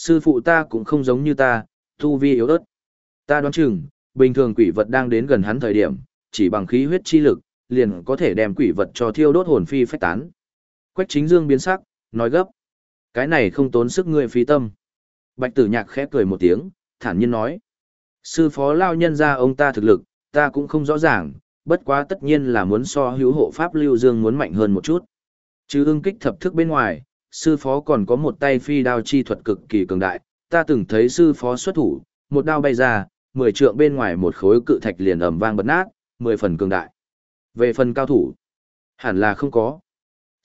Sư phụ ta cũng không giống như ta, tu vi yếu ớt. Ta đoán chừng, bình thường quỷ vật đang đến gần hắn thời điểm, chỉ bằng khí huyết chi lực, liền có thể đem quỷ vật cho thiêu đốt hồn phi phách tán. Quách chính dương biến sắc, nói gấp. Cái này không tốn sức ngươi phí tâm. Bạch tử nhạc khẽ cười một tiếng, thản nhiên nói. Sư phó lao nhân ra ông ta thực lực, ta cũng không rõ ràng, bất quá tất nhiên là muốn so hữu hộ pháp lưu dương muốn mạnh hơn một chút. Chứ ưng kích thập thức bên ngoài, sư phó còn có một tay phi đao chi thuật cực kỳ cường đại, ta từng thấy sư phó xuất thủ, một đao bay ra, mười trượng bên ngoài một khối cự thạch liền ầm vang bật nát, mười phần cường đại. Về phần cao thủ, hẳn là không có.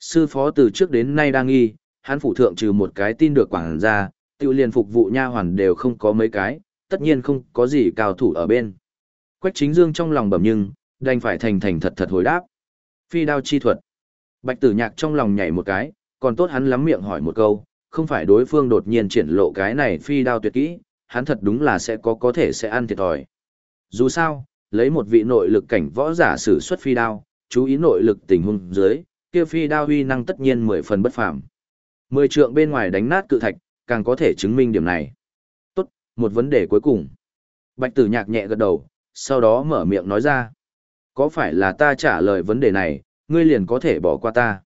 Sư phó từ trước đến nay đang nghi, hắn phủ thượng trừ một cái tin được quảng ra, tiêu liền phục vụ nha hoàn đều không có mấy cái, tất nhiên không có gì cao thủ ở bên. Quách chính dương trong lòng bẩm nhưng, đành phải thành thành thật thật hồi đáp. Phi đao chi thuật. Bạch tử nhạc trong lòng nhảy một cái, còn tốt hắn lắm miệng hỏi một câu, không phải đối phương đột nhiên triển lộ cái này phi đao tuyệt kỹ, hắn thật đúng là sẽ có có thể sẽ ăn thiệt thòi. Dù sao, lấy một vị nội lực cảnh võ giả sử xuất phi đao, chú ý nội lực tình huống dưới, kia phi đao huy năng tất nhiên mười phần bất phàm. Mười trượng bên ngoài đánh nát cự thạch, càng có thể chứng minh điểm này. Tốt, một vấn đề cuối cùng. Bạch tử nhạc nhẹ gật đầu, sau đó mở miệng nói ra. Có phải là ta trả lời vấn đề này, ngươi liền có thể bỏ qua ta?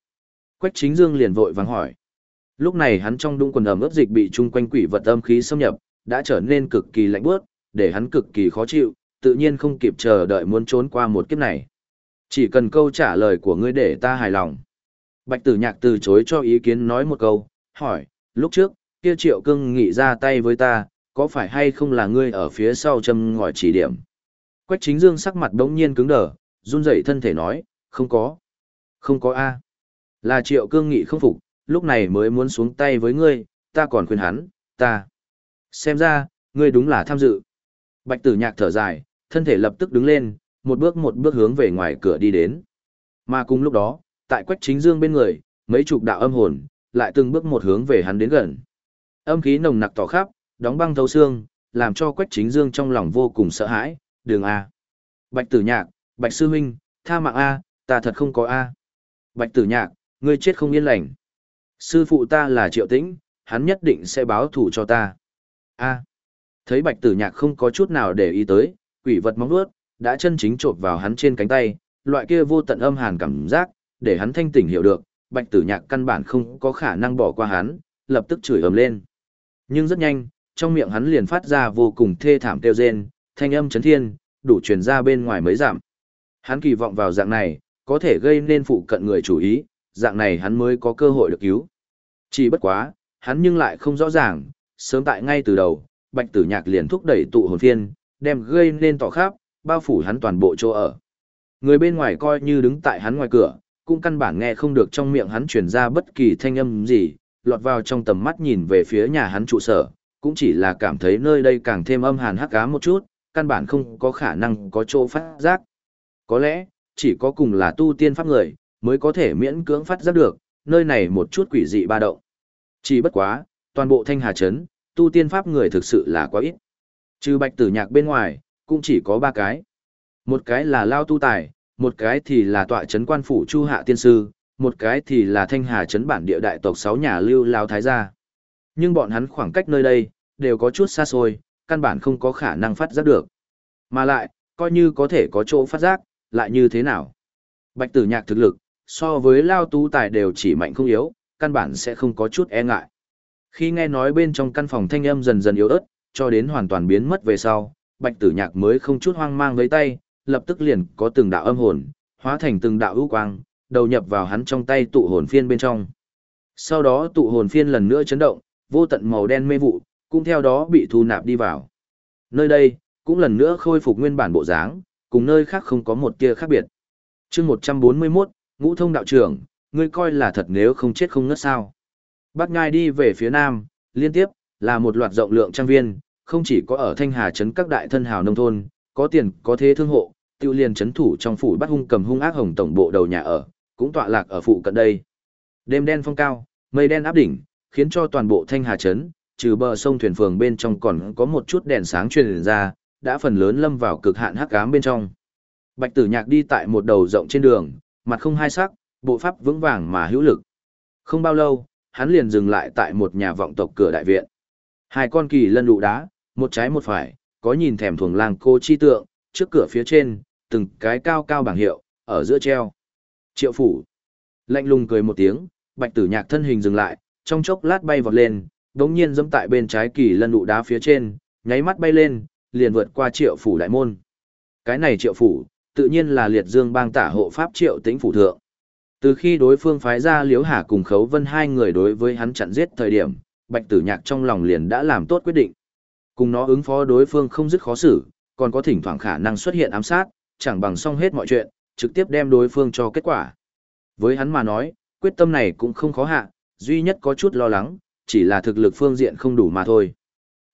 Quách chính dương liền vội vàng hỏi. Lúc này hắn trong đũng quần ẩm ướt dịch bị chung quanh quỷ vật âm khí xâm nhập, đã trở nên cực kỳ lạnh buốt, để hắn cực kỳ khó chịu, tự nhiên không kịp chờ đợi muốn trốn qua một kiếp này. Chỉ cần câu trả lời của ngươi để ta hài lòng. Bạch tử nhạc từ chối cho ý kiến nói một câu, hỏi, lúc trước, kia triệu cưng nghị ra tay với ta, có phải hay không là ngươi ở phía sau châm ngòi chỉ điểm? Quách chính dương sắc mặt đống nhiên cứng đờ, run rẩy thân thể nói, không có. Không có A. Là triệu cương nghị không phục, lúc này mới muốn xuống tay với ngươi, ta còn khuyên hắn, ta. Xem ra, ngươi đúng là tham dự. Bạch tử nhạc thở dài, thân thể lập tức đứng lên, một bước một bước hướng về ngoài cửa đi đến. Mà cùng lúc đó, tại quách chính dương bên người, mấy chục đạo âm hồn, lại từng bước một hướng về hắn đến gần. Âm khí nồng nặc tỏ khắp, đóng băng thấu xương, làm cho quách chính dương trong lòng vô cùng sợ hãi, đường A. Bạch tử nhạc, bạch sư huynh, tha mạng A, ta thật không có A. Bạch tử nhạc, ngươi chết không yên lành. Sư phụ ta là triệu tĩnh, hắn nhất định sẽ báo thù cho ta. A. Thấy bạch tử nhạc không có chút nào để ý tới, quỷ vật móng vuốt đã chân chính trộn vào hắn trên cánh tay, loại kia vô tận âm hàn cảm giác, để hắn thanh tỉnh hiểu được, bạch tử nhạc căn bản không có khả năng bỏ qua hắn, lập tức chửi ầm lên. Nhưng rất nhanh, trong miệng hắn liền phát ra vô cùng thê thảm kêu rên, thanh âm chấn thiên, đủ truyền ra bên ngoài mới giảm. Hắn kỳ vọng vào dạng này, có thể gây nên phụ cận người chủ ý, dạng này hắn mới có cơ hội được cứu. Chỉ bất quá, hắn nhưng lại không rõ ràng, sớm tại ngay từ đầu, bạch tử nhạc liền thúc đẩy tụ hồn phiên, đem gây nên tỏ khắp, bao phủ hắn toàn bộ chỗ ở. Người bên ngoài coi như đứng tại hắn ngoài cửa, cũng căn bản nghe không được trong miệng hắn truyền ra bất kỳ thanh âm gì, lọt vào trong tầm mắt nhìn về phía nhà hắn trụ sở, cũng chỉ là cảm thấy nơi đây càng thêm âm hàn hắc ám một chút, căn bản không có khả năng có chỗ phát giác. Có lẽ, chỉ có cùng là tu tiên pháp người, mới có thể miễn cưỡng phát giác được, nơi này một chút quỷ dị ba động. Chỉ bất quá, toàn bộ thanh hà trấn, tu tiên pháp người thực sự là quá ít. Trừ bạch tử nhạc bên ngoài, cũng chỉ có ba cái. Một cái là lao tu tài, một cái thì là tọa trấn quan phủ chu hạ tiên sư, một cái thì là thanh hà trấn bản địa đại tộc sáu nhà lưu lao thái gia. Nhưng bọn hắn khoảng cách nơi đây, đều có chút xa xôi, căn bản không có khả năng phát giác được. Mà lại, coi như có thể có chỗ phát giác, lại như thế nào? Bạch tử nhạc thực lực, so với lao tú tài đều chỉ mạnh không yếu, căn bản sẽ không có chút e ngại. Khi nghe nói bên trong căn phòng thanh âm dần dần yếu ớt, cho đến hoàn toàn biến mất về sau, bạch tử nhạc mới không chút hoang mang với tay, lập tức liền có từng đạo âm hồn, hóa thành từng đạo ưu quang, đầu nhập vào hắn trong tay tụ hồn phiên bên trong. Sau đó tụ hồn phiên lần nữa chấn động, vô tận màu đen mê vụ, cũng theo đó bị thu nạp đi vào. Nơi đây, cũng lần nữa khôi phục nguyên bản bộ dáng, cùng nơi khác không có một tia khác biệt. chương 141, ngũ thông đạo trưởng, ngươi coi là thật nếu không chết không ngất sao. Bác Ngai đi về phía nam, liên tiếp, là một loạt rộng lượng trang viên, không chỉ có ở Thanh Hà trấn các đại thân hào nông thôn, có tiền, có thế thương hộ, tiêu liền trấn thủ trong phủ bắt hung cầm hung ác hồng tổng bộ đầu nhà ở, cũng tọa lạc ở phụ cận đây. Đêm đen phong cao, mây đen áp đỉnh, khiến cho toàn bộ Thanh Hà trấn, trừ bờ sông thuyền phường bên trong còn có một chút đèn sáng truyền ra, đã phần lớn lâm vào cực hạn hắc ám bên trong. Bạch Tử Nhạc đi tại một đầu rộng trên đường, mặt không hai sắc, bộ pháp vững vàng mà hữu lực. Không bao lâu, hắn liền dừng lại tại một nhà vọng tộc cửa đại viện. Hai con kỳ lân đụ đá, một trái một phải, có nhìn thèm thuồng làng cô chi tượng, trước cửa phía trên, từng cái cao cao bảng hiệu, ở giữa treo. Triệu phủ. Lạnh lùng cười một tiếng, bạch tử nhạc thân hình dừng lại, trong chốc lát bay vọt lên, đống nhiên dẫm tại bên trái kỳ lân đụ đá phía trên, nháy mắt bay lên, liền vượt qua triệu phủ đại môn. Cái này triệu phủ, tự nhiên là liệt dương bang tả hộ pháp triệu tĩnh phủ thượng. Từ khi đối phương phái ra Liễu Hà cùng Khấu Vân hai người đối với hắn chặn giết thời điểm, Bạch Tử Nhạc trong lòng liền đã làm tốt quyết định. Cùng nó ứng phó đối phương không dứt khó xử, còn có thỉnh thoảng khả năng xuất hiện ám sát, chẳng bằng xong hết mọi chuyện, trực tiếp đem đối phương cho kết quả. Với hắn mà nói, quyết tâm này cũng không khó hạ, duy nhất có chút lo lắng, chỉ là thực lực phương diện không đủ mà thôi.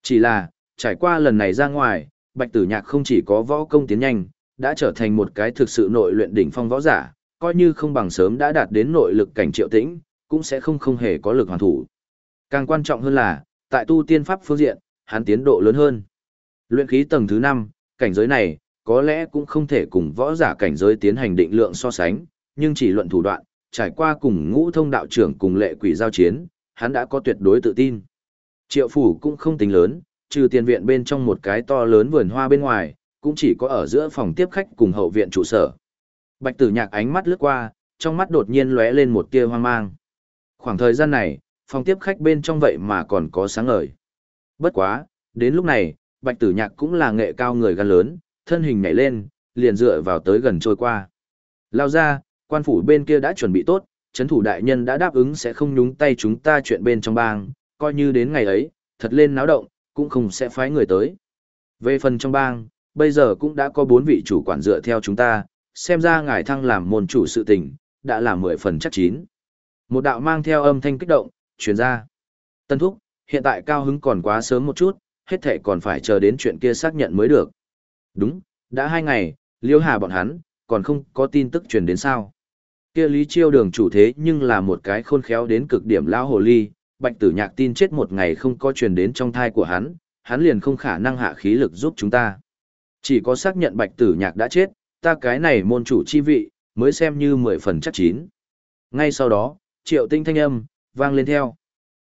Chỉ là, trải qua lần này ra ngoài, Bạch Tử Nhạc không chỉ có võ công tiến nhanh, đã trở thành một cái thực sự nội luyện đỉnh phong võ giả, coi như không bằng sớm đã đạt đến nội lực cảnh triệu tĩnh, cũng sẽ không không hề có lực hoàn thủ. Càng quan trọng hơn là, tại tu tiên pháp phương diện, hắn tiến độ lớn hơn. Luyện khí tầng thứ 5, cảnh giới này, có lẽ cũng không thể cùng võ giả cảnh giới tiến hành định lượng so sánh, nhưng chỉ luận thủ đoạn, trải qua cùng ngũ thông đạo trưởng cùng lệ quỷ giao chiến, hắn đã có tuyệt đối tự tin. Triệu phủ cũng không tính lớn, trừ tiền viện bên trong một cái to lớn vườn hoa bên ngoài, cũng chỉ có ở giữa phòng tiếp khách cùng hậu viện trụ sở. Bạch tử nhạc ánh mắt lướt qua, trong mắt đột nhiên lóe lên một tia hoang mang. Khoảng thời gian này, phòng tiếp khách bên trong vậy mà còn có sáng ngời. Bất quá, đến lúc này, bạch tử nhạc cũng là nghệ cao người gan lớn, thân hình nhảy lên, liền dựa vào tới gần trôi qua. Lao ra, quan phủ bên kia đã chuẩn bị tốt, chấn thủ đại nhân đã đáp ứng sẽ không nhúng tay chúng ta chuyện bên trong bang, coi như đến ngày ấy, thật lên náo động, cũng không sẽ phái người tới. Về phần trong bang, bây giờ cũng đã có bốn vị chủ quản dựa theo chúng ta, xem ra ngài thăng làm môn chủ sự tình, đã là mười phần chắc chín. Một đạo mang theo âm thanh kích động, truyền ra. Tân thúc, hiện tại cao hứng còn quá sớm một chút, hết thể còn phải chờ đến chuyện kia xác nhận mới được. Đúng, đã hai ngày, liêu hà bọn hắn, còn không có tin tức truyền đến sao. Kia lý chiêu đường chủ thế nhưng là một cái khôn khéo đến cực điểm lao hồ ly, bạch tử nhạc tin chết một ngày không có truyền đến trong thai của hắn, hắn liền không khả năng hạ khí lực giúp chúng ta. Chỉ có xác nhận bạch tử nhạc đã chết, ta cái này môn chủ chi vị, mới xem như mười phần chắc chín. Ngay sau đó, triệu tinh thanh âm, vang lên theo.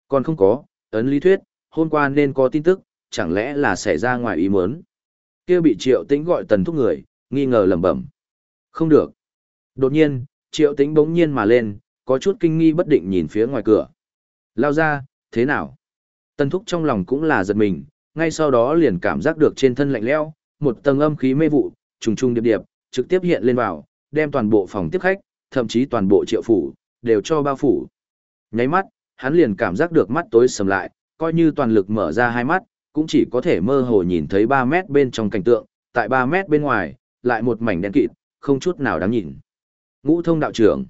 Còn không có, ấn lý thuyết, hôm qua nên có tin tức, chẳng lẽ là xảy ra ngoài ý muốn. kia bị triệu tĩnh gọi tần thúc người, nghi ngờ lẩm bẩm. Không được. Đột nhiên, triệu tĩnh bỗng nhiên mà lên, có chút kinh nghi bất định nhìn phía ngoài cửa. Lao ra, thế nào? Tần thúc trong lòng cũng là giật mình, ngay sau đó liền cảm giác được trên thân lạnh lẽo, một tầng âm khí mê vụ, trùng trùng điệp điệp, trực tiếp hiện lên vào, đem toàn bộ phòng tiếp khách, thậm chí toàn bộ triệu phủ, đều cho bao phủ. Nháy mắt, hắn liền cảm giác được mắt tối sầm lại, coi như toàn lực mở ra hai mắt, cũng chỉ có thể mơ hồ nhìn thấy 3 mét bên trong cảnh tượng, tại 3 mét bên ngoài, lại một mảnh đen kịt, không chút nào đáng nhìn. Ngũ thông đạo trưởng.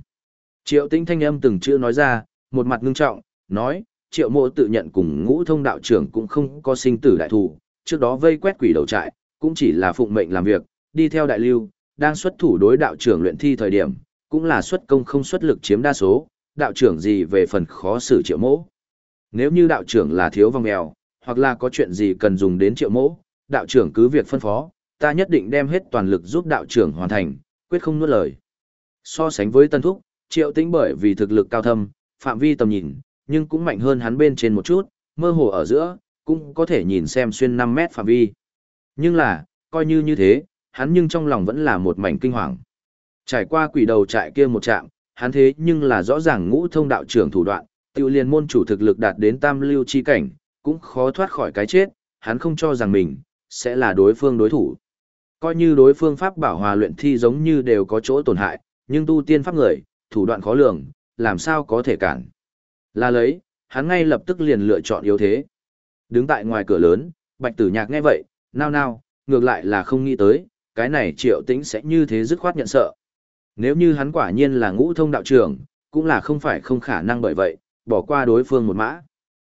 Triệu tinh thanh âm từng chữ nói ra, một mặt ngưng trọng, nói, triệu mộ tự nhận cùng ngũ thông đạo trưởng cũng không có sinh tử đại thủ, trước đó vây quét quỷ đầu trại, cũng chỉ là phụng mệnh làm việc, đi theo đại lưu, đang xuất thủ đối đạo trưởng luyện thi thời điểm, cũng là xuất công không xuất lực chiếm đa số, đạo trưởng gì về phần khó xử triệu mỗ. Nếu như đạo trưởng là thiếu vong mèo, hoặc là có chuyện gì cần dùng đến triệu mỗ, đạo trưởng cứ việc phân phó, ta nhất định đem hết toàn lực giúp đạo trưởng hoàn thành, quyết không nuốt lời. So sánh với tân thúc, triệu tĩnh bởi vì thực lực cao thâm, phạm vi tầm nhìn, nhưng cũng mạnh hơn hắn bên trên một chút, mơ hồ ở giữa, cũng có thể nhìn xem xuyên 5 mét phạm vi. Nhưng là, coi như như thế, hắn nhưng trong lòng vẫn là một mảnh kinh hoàng. Trải qua quỷ đầu trại kia một trạm, hắn thế nhưng là rõ ràng ngũ thông đạo trưởng thủ đoạn, tiêu liên môn chủ thực lực đạt đến tam lưu chi cảnh, cũng khó thoát khỏi cái chết, hắn không cho rằng mình, sẽ là đối phương đối thủ. Coi như đối phương pháp bảo hòa luyện thi giống như đều có chỗ tổn hại, nhưng tu tiên pháp người, thủ đoạn khó lường, làm sao có thể cản. Là lấy, hắn ngay lập tức liền lựa chọn yếu thế. Đứng tại ngoài cửa lớn, bạch tử nhạc nghe vậy, nao nao, ngược lại là không nghĩ tới, cái này triệu tĩnh sẽ như thế dứt khoát nhận sợ. Nếu như hắn quả nhiên là ngũ thông đạo trưởng, cũng là không phải không khả năng bởi vậy, bỏ qua đối phương một mã.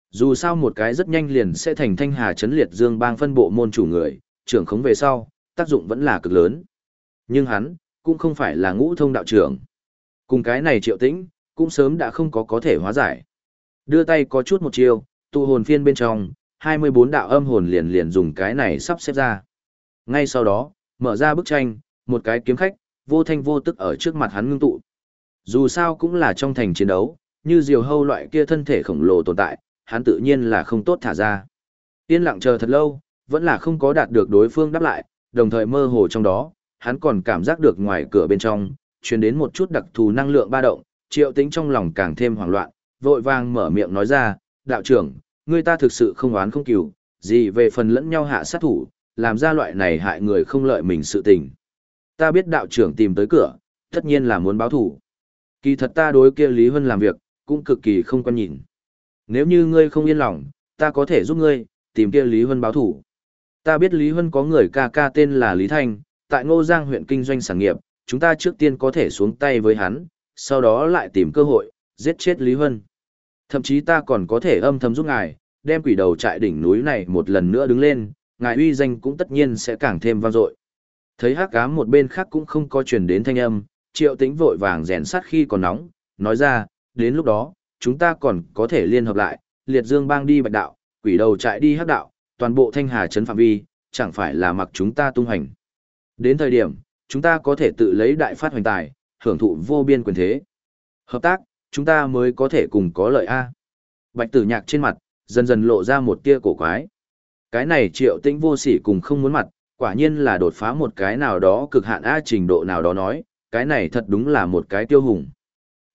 Dù sao một cái rất nhanh liền sẽ thành thanh hà chấn liệt dương bang phân bộ môn chủ người, trưởng khống về sau, tác dụng vẫn là cực lớn. Nhưng hắn, cũng không phải là ngũ thông đạo trưởng. Cùng cái này triệu tĩnh, cũng sớm đã không có có thể hóa giải. Đưa tay có chút một chiều, tụ hồn phiên bên trong, 24 đạo âm hồn liền liền dùng cái này sắp xếp ra. Ngay sau đó, mở ra bức tranh, một cái kiếm khách, vô thanh vô tức ở trước mặt hắn ngưng tụ. Dù sao cũng là trong thành chiến đấu, như diều hâu loại kia thân thể khổng lồ tồn tại, hắn tự nhiên là không tốt thả ra. Yên lặng chờ thật lâu, vẫn là không có đạt được đối phương đáp lại, đồng thời mơ hồ trong đó, hắn còn cảm giác được ngoài cửa bên trong, truyền đến một chút đặc thù năng lượng ba động, triệu tính trong lòng càng thêm hoảng loạn, vội vàng mở miệng nói ra, đạo trưởng, người ta thực sự không oán không cừu, gì về phần lẫn nhau hạ sát thủ, làm ra loại này hại người không lợi mình sự tình. Ta biết đạo trưởng tìm tới cửa, tất nhiên là muốn báo thủ. Kỳ thật ta đối kia Lý Hân làm việc, cũng cực kỳ không quan nhìn. Nếu như ngươi không yên lòng, ta có thể giúp ngươi, tìm kia Lý Hân báo thủ. Ta biết Lý Hân có người ca ca tên là Lý Thanh, tại Ngô Giang huyện kinh doanh sản nghiệp, chúng ta trước tiên có thể xuống tay với hắn, sau đó lại tìm cơ hội, giết chết Lý Hân. Thậm chí ta còn có thể âm thầm giúp ngài, đem quỷ đầu trại đỉnh núi này một lần nữa đứng lên, ngài uy danh cũng tất nhiên sẽ càng thêm vang dội. Thấy hắc ám một bên khác cũng không có truyền đến thanh âm, triệu tĩnh vội vàng rèn sắt khi còn nóng, nói ra, đến lúc đó, chúng ta còn có thể liên hợp lại, liệt dương bang đi bạch đạo, quỷ đầu trại đi hắc đạo, toàn bộ thanh hà trấn phạm vi, chẳng phải là mặc chúng ta tung hành. Đến thời điểm, chúng ta có thể tự lấy đại phát hoành tài, hưởng thụ vô biên quyền thế. Hợp tác, chúng ta mới có thể cùng có lợi A. Bạch tử nhạc trên mặt, dần dần lộ ra một tia cổ quái. Cái này triệu tĩnh vô sỉ cùng không muốn mặt, quả nhiên là đột phá một cái nào đó cực hạn A trình độ nào đó nói, cái này thật đúng là một cái tiêu hùng.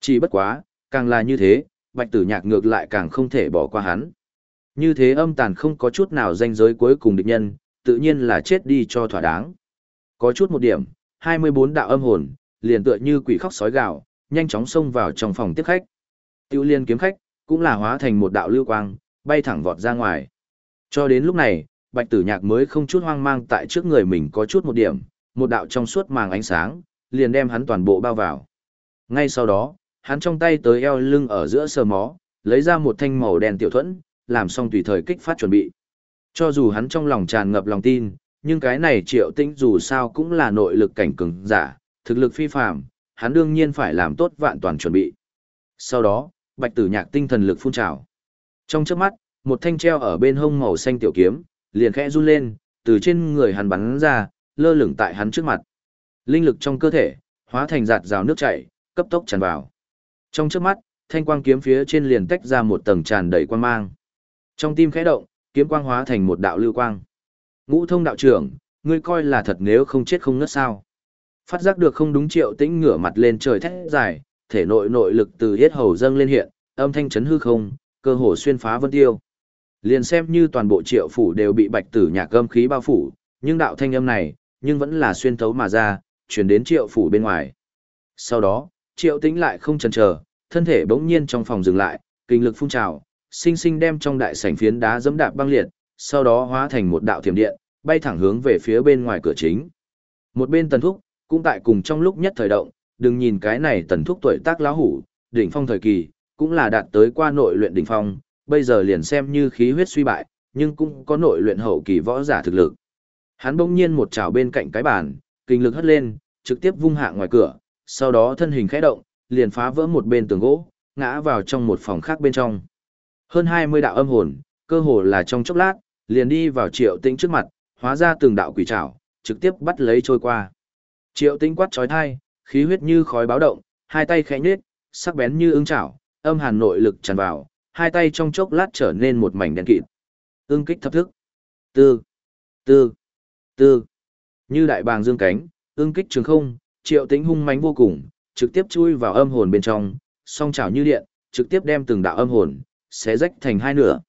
Chỉ bất quá, càng là như thế, bạch tử nhạc ngược lại càng không thể bỏ qua hắn. Như thế âm tàn không có chút nào danh giới cuối cùng địch nhân, tự nhiên là chết đi cho thỏa đáng. Có chút một điểm, 24 đạo âm hồn, liền tựa như quỷ khóc sói gạo, nhanh chóng xông vào trong phòng tiếp khách. Tiêu liên kiếm khách, cũng là hóa thành một đạo lưu quang, bay thẳng vọt ra ngoài. Cho đến lúc này, bạch tử nhạc mới không chút hoang mang tại trước người mình có chút một điểm, một đạo trong suốt màng ánh sáng, liền đem hắn toàn bộ bao vào. Ngay sau đó, hắn trong tay tới eo lưng ở giữa sờ mó, lấy ra một thanh màu đen tiểu thuẫn, làm xong tùy thời kích phát chuẩn bị. Cho dù hắn trong lòng tràn ngập lòng tin, nhưng cái này triệu tĩnh dù sao cũng là nội lực cảnh cường giả, thực lực phi phàm, hắn đương nhiên phải làm tốt vạn toàn chuẩn bị. Sau đó, bạch tử nhạc tinh thần lực phun trào. Trong chớp mắt, một thanh treo ở bên hông màu xanh tiểu kiếm, liền khẽ run lên, từ trên người hắn bắn ra, lơ lửng tại hắn trước mặt. Linh lực trong cơ thể, hóa thành giạt rào nước chảy, cấp tốc tràn vào. Trong chớp mắt, thanh quang kiếm phía trên liền tách ra một tầng tràn đầy quang mang. Trong tim khẽ động, kiếm quang hóa thành một đạo lưu quang. Ngũ thông đạo trưởng, ngươi coi là thật nếu không chết không ngất sao. Phát giác được không đúng triệu tĩnh ngửa mặt lên trời thét dài, thể nội nội lực từ hết hầu dâng lên hiện, âm thanh chấn hư không, cơ hồ xuyên phá vân tiêu. Liền xem như toàn bộ triệu phủ đều bị bạch tử nhạc âm khí bao phủ, nhưng đạo thanh âm này, nhưng vẫn là xuyên thấu mà ra, truyền đến triệu phủ bên ngoài. Sau đó, triệu tĩnh lại không chần chờ, thân thể bỗng nhiên trong phòng dừng lại, kinh lực phun trào, sinh sinh đem trong đại sảnh phiến đá dẫm đạp băng liệt, sau đó hóa thành một đạo thiểm điện, bay thẳng hướng về phía bên ngoài cửa chính. Một bên tần thúc, cũng tại cùng trong lúc nhất thời động, đừng nhìn cái này tần thúc tuổi tác lão hủ, đỉnh phong thời kỳ, cũng là đạt tới qua nội luyện đỉnh phong, bây giờ liền xem như khí huyết suy bại, nhưng cũng có nội luyện hậu kỳ võ giả thực lực. Hắn bỗng nhiên một chảo bên cạnh cái bàn, kinh lực hất lên, trực tiếp vung hạ ngoài cửa, sau đó thân hình khẽ động, liền phá vỡ một bên tường gỗ, ngã vào trong một phòng khác bên trong. Hơn 20 đạo âm hồn, cơ hồ là trong chốc lát, liền đi vào Triệu Tĩnh trước mặt, hóa ra từng đạo quỷ trảo, trực tiếp bắt lấy trôi qua. Triệu Tĩnh quát chói tai, khí huyết như khói báo động, hai tay khẽ nhếch, sắc bén như ứng chảo, âm hàn nội lực tràn vào, hai tay trong chốc lát trở nên một mảnh đen kịt. Ưng kích thập thức. Tư, tư, tư. Như đại bàng dương cánh, ưng kích trường không, Triệu tính hung mãnh vô cùng, trực tiếp chui vào âm hồn bên trong, song chảo như điện, trực tiếp đem từng đạo âm hồn xé rách thành hai nửa.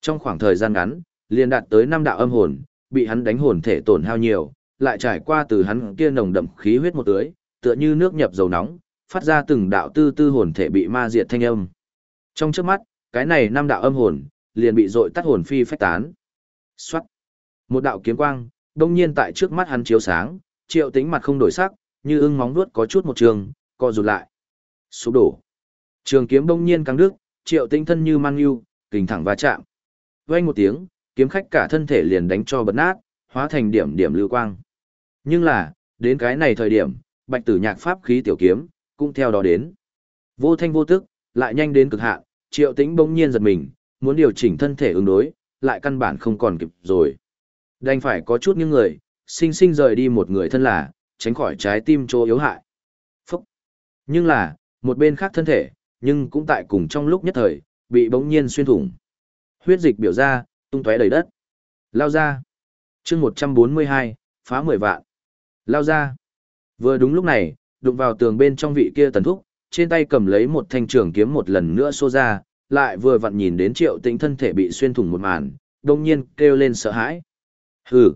Trong khoảng thời gian ngắn, liền đạt tới năm đạo âm hồn, bị hắn đánh hồn thể tổn hao nhiều, lại trải qua từ hắn kia nồng đậm khí huyết một tưới, tựa như nước nhập dầu nóng, phát ra từng đạo tư tư hồn thể bị ma diệt thanh âm. Trong trước mắt, cái này năm đạo âm hồn, liền bị dội tắt hồn phi phách tán. Xoát. Một đạo kiếm quang, đông nhiên tại trước mắt hắn chiếu sáng, triệu tính mặt không đổi sắc, như ưng móng vuốt có chút một trường, co rụt lại. Sụp đổ. Trường kiếm đông nhiên căng đức, triệu tinh thân như mang yêu, kình thẳng va chạm. Vang một tiếng, kiếm khách cả thân thể liền đánh cho bật nát, hóa thành điểm điểm lưu quang. Nhưng là, đến cái này thời điểm, bạch tử nhạc pháp khí tiểu kiếm, cũng theo đó đến. Vô thanh vô tức, lại nhanh đến cực hạn, triệu tĩnh bỗng nhiên giật mình, muốn điều chỉnh thân thể ứng đối, lại căn bản không còn kịp rồi. Đành phải có chút những người, sinh sinh rời đi một người thân là, tránh khỏi trái tim chỗ yếu hại. Phúc! Nhưng là, một bên khác thân thể, nhưng cũng tại cùng trong lúc nhất thời, bị bỗng nhiên xuyên thủng. Huyết dịch biểu ra, tung tóe đầy đất. Lao ra. chương 142, phá 10 vạn. Lao ra. Vừa đúng lúc này, đụng vào tường bên trong vị kia tần thúc, trên tay cầm lấy một thanh trường kiếm một lần nữa xô ra, lại vừa vặn nhìn đến triệu tĩnh thân thể bị xuyên thủng một màn, đông nhiên kêu lên sợ hãi. Hừ.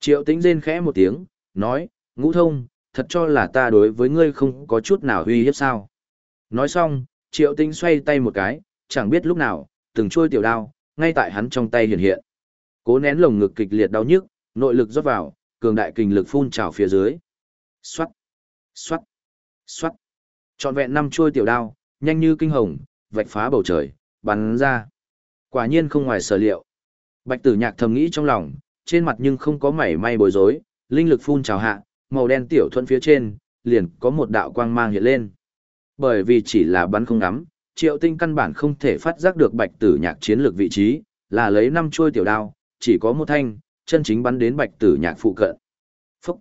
Triệu tĩnh rên khẽ một tiếng, nói, ngũ thông, thật cho là ta đối với ngươi không có chút nào uy hiếp sao. Nói xong, triệu tĩnh xoay tay một cái, chẳng biết lúc nào, từng trôi tiểu đao, ngay tại hắn trong tay hiện hiện. Cố nén lồng ngực kịch liệt đau nhức, nội lực rót vào, cường đại kinh lực phun trào phía dưới. Xoát, xoát, xoát. Trọn vẹn năm chuôi tiểu đao, nhanh như kinh hồng, vạch phá bầu trời, bắn ra. Quả nhiên không ngoài sở liệu. Bạch tử nhạc thầm nghĩ trong lòng, trên mặt nhưng không có mảy may bối rối, linh lực phun trào hạ, màu đen tiểu thuận phía trên, liền có một đạo quang mang hiện lên. Bởi vì chỉ là bắn không ngắm, triệu tinh căn bản không thể phát giác được bạch tử nhạc chiến lược vị trí, là lấy năm chuôi tiểu đao, chỉ có một thanh, chân chính bắn đến bạch tử nhạc phụ cận. Phúc!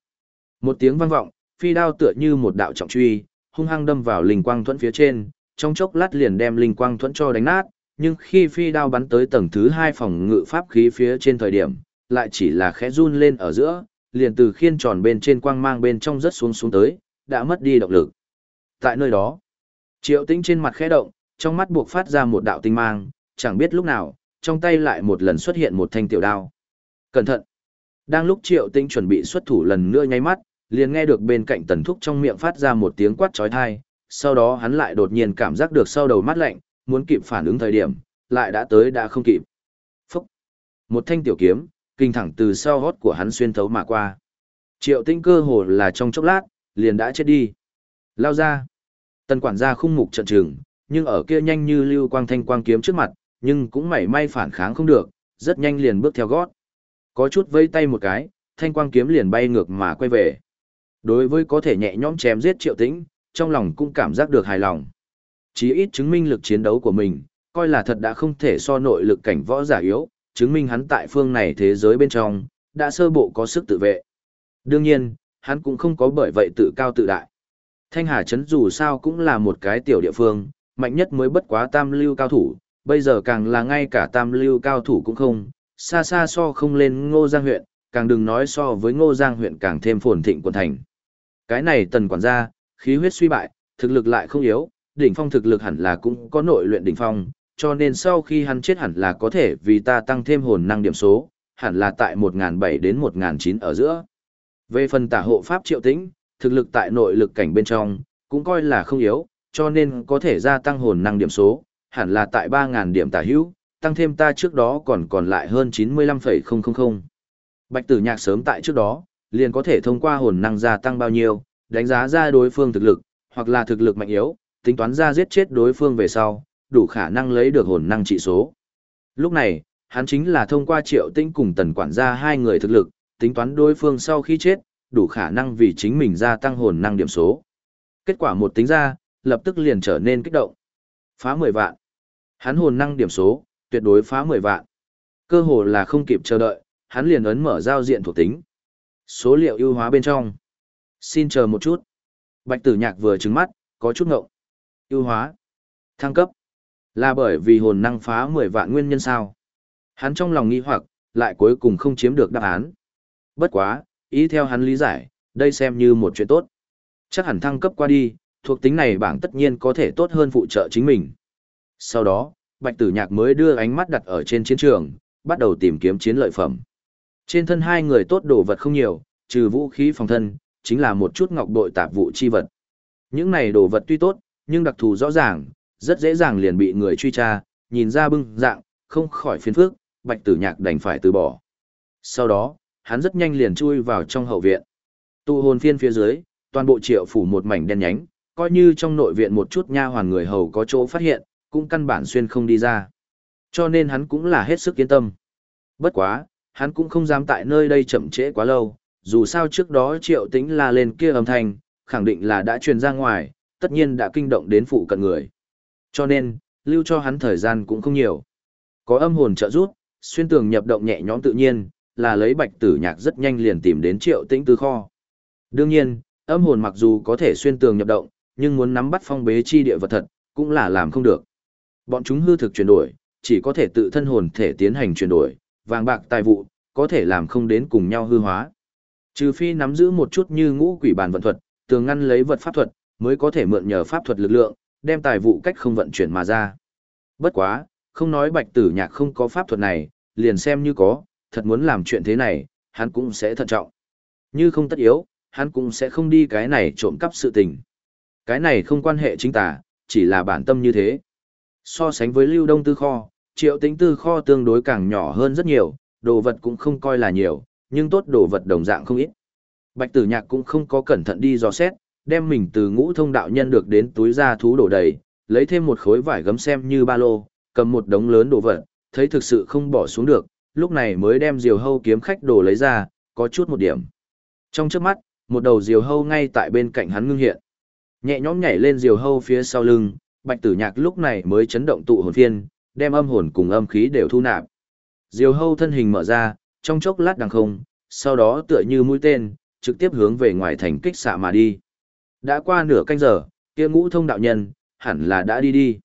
Một tiếng vang vọng, phi đao tựa như một đạo trọng truy, hung hăng đâm vào linh quang thuẫn phía trên, trong chốc lát liền đem linh quang thuẫn cho đánh nát, nhưng khi phi đao bắn tới tầng thứ hai phòng ngự pháp khí phía trên thời điểm, lại chỉ là khẽ run lên ở giữa, liền từ khiên tròn bên trên quang mang bên trong rất xuống xuống tới, đã mất đi động lực. Tại nơi đó, triệu tĩnh trên mặt khẽ động, trong mắt buộc phát ra một đạo tinh mang, chẳng biết lúc nào, trong tay lại một lần xuất hiện một thanh tiểu đao. Cẩn thận! Đang lúc triệu tĩnh chuẩn bị xuất thủ lần nữa nháy mắt, liền nghe được bên cạnh tần thúc trong miệng phát ra một tiếng quát trói thai, sau đó hắn lại đột nhiên cảm giác được sau đầu mắt lạnh, muốn kịp phản ứng thời điểm, lại đã tới đã không kịp. Phúc! Một thanh tiểu kiếm, kinh thẳng từ sau hót của hắn xuyên thấu mà qua. Triệu tinh cơ hồ là trong chốc lát, liền đã chết đi. Lao ra! Tần quản gia khung mục trận trường, nhưng ở kia nhanh như lưu quang thanh quang kiếm trước mặt, nhưng cũng mảy may phản kháng không được, rất nhanh liền bước theo gót. Có chút vây tay một cái, thanh quang kiếm liền bay ngược mà quay về. Đối với có thể nhẹ nhõm chém giết triệu tĩnh, trong lòng cũng cảm giác được hài lòng. Chí ít chứng minh lực chiến đấu của mình, coi là thật đã không thể so nội lực cảnh võ giả yếu, chứng minh hắn tại phương này thế giới bên trong, đã sơ bộ có sức tự vệ. Đương nhiên, hắn cũng không có bởi vậy tự cao tự đại. Thanh Hà Trấn dù sao cũng là một cái tiểu địa phương, mạnh nhất mới bất quá tam lưu cao thủ, bây giờ càng là ngay cả tam lưu cao thủ cũng không, xa xa so không lên ngô giang huyện, càng đừng nói so với ngô giang huyện càng thêm phồn thịnh quần thành. Cái này tần quản gia, khí huyết suy bại, thực lực lại không yếu, đỉnh phong thực lực hẳn là cũng có nội luyện đỉnh phong, cho nên sau khi hắn chết hẳn là có thể vì ta tăng thêm hồn năng điểm số, hẳn là tại 1007 đến 1009 ở giữa. Về phần tả hộ pháp triệu tĩnh, thực lực tại nội lực cảnh bên trong, cũng coi là không yếu, cho nên có thể gia tăng hồn năng điểm số, hẳn là tại 3.000 điểm tả hữu, tăng thêm ta trước đó còn còn lại hơn 95,000. Bạch tử nhạc sớm tại trước đó, liền có thể thông qua hồn năng gia tăng bao nhiêu, đánh giá ra đối phương thực lực, hoặc là thực lực mạnh yếu, tính toán ra giết chết đối phương về sau, đủ khả năng lấy được hồn năng trị số. Lúc này, hắn chính là thông qua triệu tinh cùng tần quản gia hai người thực lực, tính toán đối phương sau khi chết, đủ khả năng vì chính mình gia tăng hồn năng điểm số. Kết quả một tính ra, lập tức liền trở nên kích động. Phá 10 vạn. Hắn hồn năng điểm số, tuyệt đối phá 10 vạn. Cơ hồ là không kịp chờ đợi, hắn liền ấn mở giao diện thuộc tính. Số liệu ưu hóa bên trong. Xin chờ một chút. Bạch tử nhạc vừa trứng mắt, có chút ngộng. ưu hóa. Thăng cấp. Là bởi vì hồn năng phá 10 vạn nguyên nhân sao? Hắn trong lòng nghi hoặc, lại cuối cùng không chiếm được đáp án. Bất quá, ý theo hắn lý giải, đây xem như một chuyện tốt. Chắc hẳn thăng cấp qua đi, thuộc tính này bảng tất nhiên có thể tốt hơn phụ trợ chính mình. Sau đó, Bạch Tử Nhạc mới đưa ánh mắt đặt ở trên chiến trường, bắt đầu tìm kiếm chiến lợi phẩm. Trên thân hai người tốt đồ vật không nhiều, trừ vũ khí phòng thân, chính là một chút ngọc bội tạp vụ chi vật. Những này đồ vật tuy tốt, nhưng đặc thù rõ ràng, rất dễ dàng liền bị người truy tra, nhìn ra bưng dạng, không khỏi phiền phức, Bạch Tử Nhạc đành phải từ bỏ. Sau đó, hắn rất nhanh liền chui vào trong hậu viện. Tu hồn phiên phía dưới, toàn bộ triệu phủ một mảnh đen nhánh, coi như trong nội viện một chút nha hoàn người hầu có chỗ phát hiện, cũng căn bản xuyên không đi ra. Cho nên hắn cũng là hết sức yên tâm. Bất quá, hắn cũng không dám tại nơi đây chậm trễ quá lâu, dù sao trước đó triệu tính la lên kia âm thanh, khẳng định là đã truyền ra ngoài, tất nhiên đã kinh động đến phụ cận người. Cho nên, lưu cho hắn thời gian cũng không nhiều. Có âm hồn trợ giúp, xuyên tường nhập động nhẹ nhõm tự nhiên, là lấy bạch tử nhạc rất nhanh liền tìm đến triệu tĩnh tư kho. Đương nhiên, âm hồn mặc dù có thể xuyên tường nhập động, nhưng muốn nắm bắt phong bế chi địa vật thật, cũng là làm không được. Bọn chúng hư thực chuyển đổi, chỉ có thể tự thân hồn thể tiến hành chuyển đổi, vàng bạc tài vụ, có thể làm không đến cùng nhau hư hóa. Trừ phi nắm giữ một chút như ngũ quỷ bàn vận thuật, tường ngăn lấy vật pháp thuật, mới có thể mượn nhờ pháp thuật lực lượng, đem tài vụ cách không vận chuyển mà ra. Bất quá, không nói bạch tử nhạc không có pháp thuật này, liền xem như có, thật muốn làm chuyện thế này, hắn cũng sẽ thận trọng. Như không tất yếu, hắn cũng sẽ không đi cái này trộm cắp sự tình. Cái này không quan hệ chính tả, chỉ là bản tâm như thế. So sánh với lưu đông tư kho, triệu tính tư kho tương đối càng nhỏ hơn rất nhiều, đồ vật cũng không coi là nhiều, nhưng tốt đồ vật đồng dạng không ít. Bạch tử nhạc cũng không có cẩn thận đi dò xét, đem mình từ ngũ thông đạo nhân được đến túi ra thú đổ đầy, lấy thêm một khối vải gấm xem như ba lô, cầm một đống lớn đồ vật, thấy thực sự không bỏ xuống được, lúc này mới đem diều hâu kiếm khách đồ lấy ra, có chút một điểm. Trong trước mắt, một đầu diều hâu ngay tại bên cạnh hắn ngưng hiện. Nhẹ nhõm nhảy lên diều hâu phía sau lưng, bạch tử nhạc lúc này mới chấn động tụ hồn phiên, đem âm hồn cùng âm khí đều thu nạp. Diều hâu thân hình mở ra, trong chốc lát đằng không, sau đó tựa như mũi tên, trực tiếp hướng về ngoài thành kích xạ mà đi. Đã qua nửa canh giờ, kia ngũ thông đạo nhân, hẳn là đã đi đi.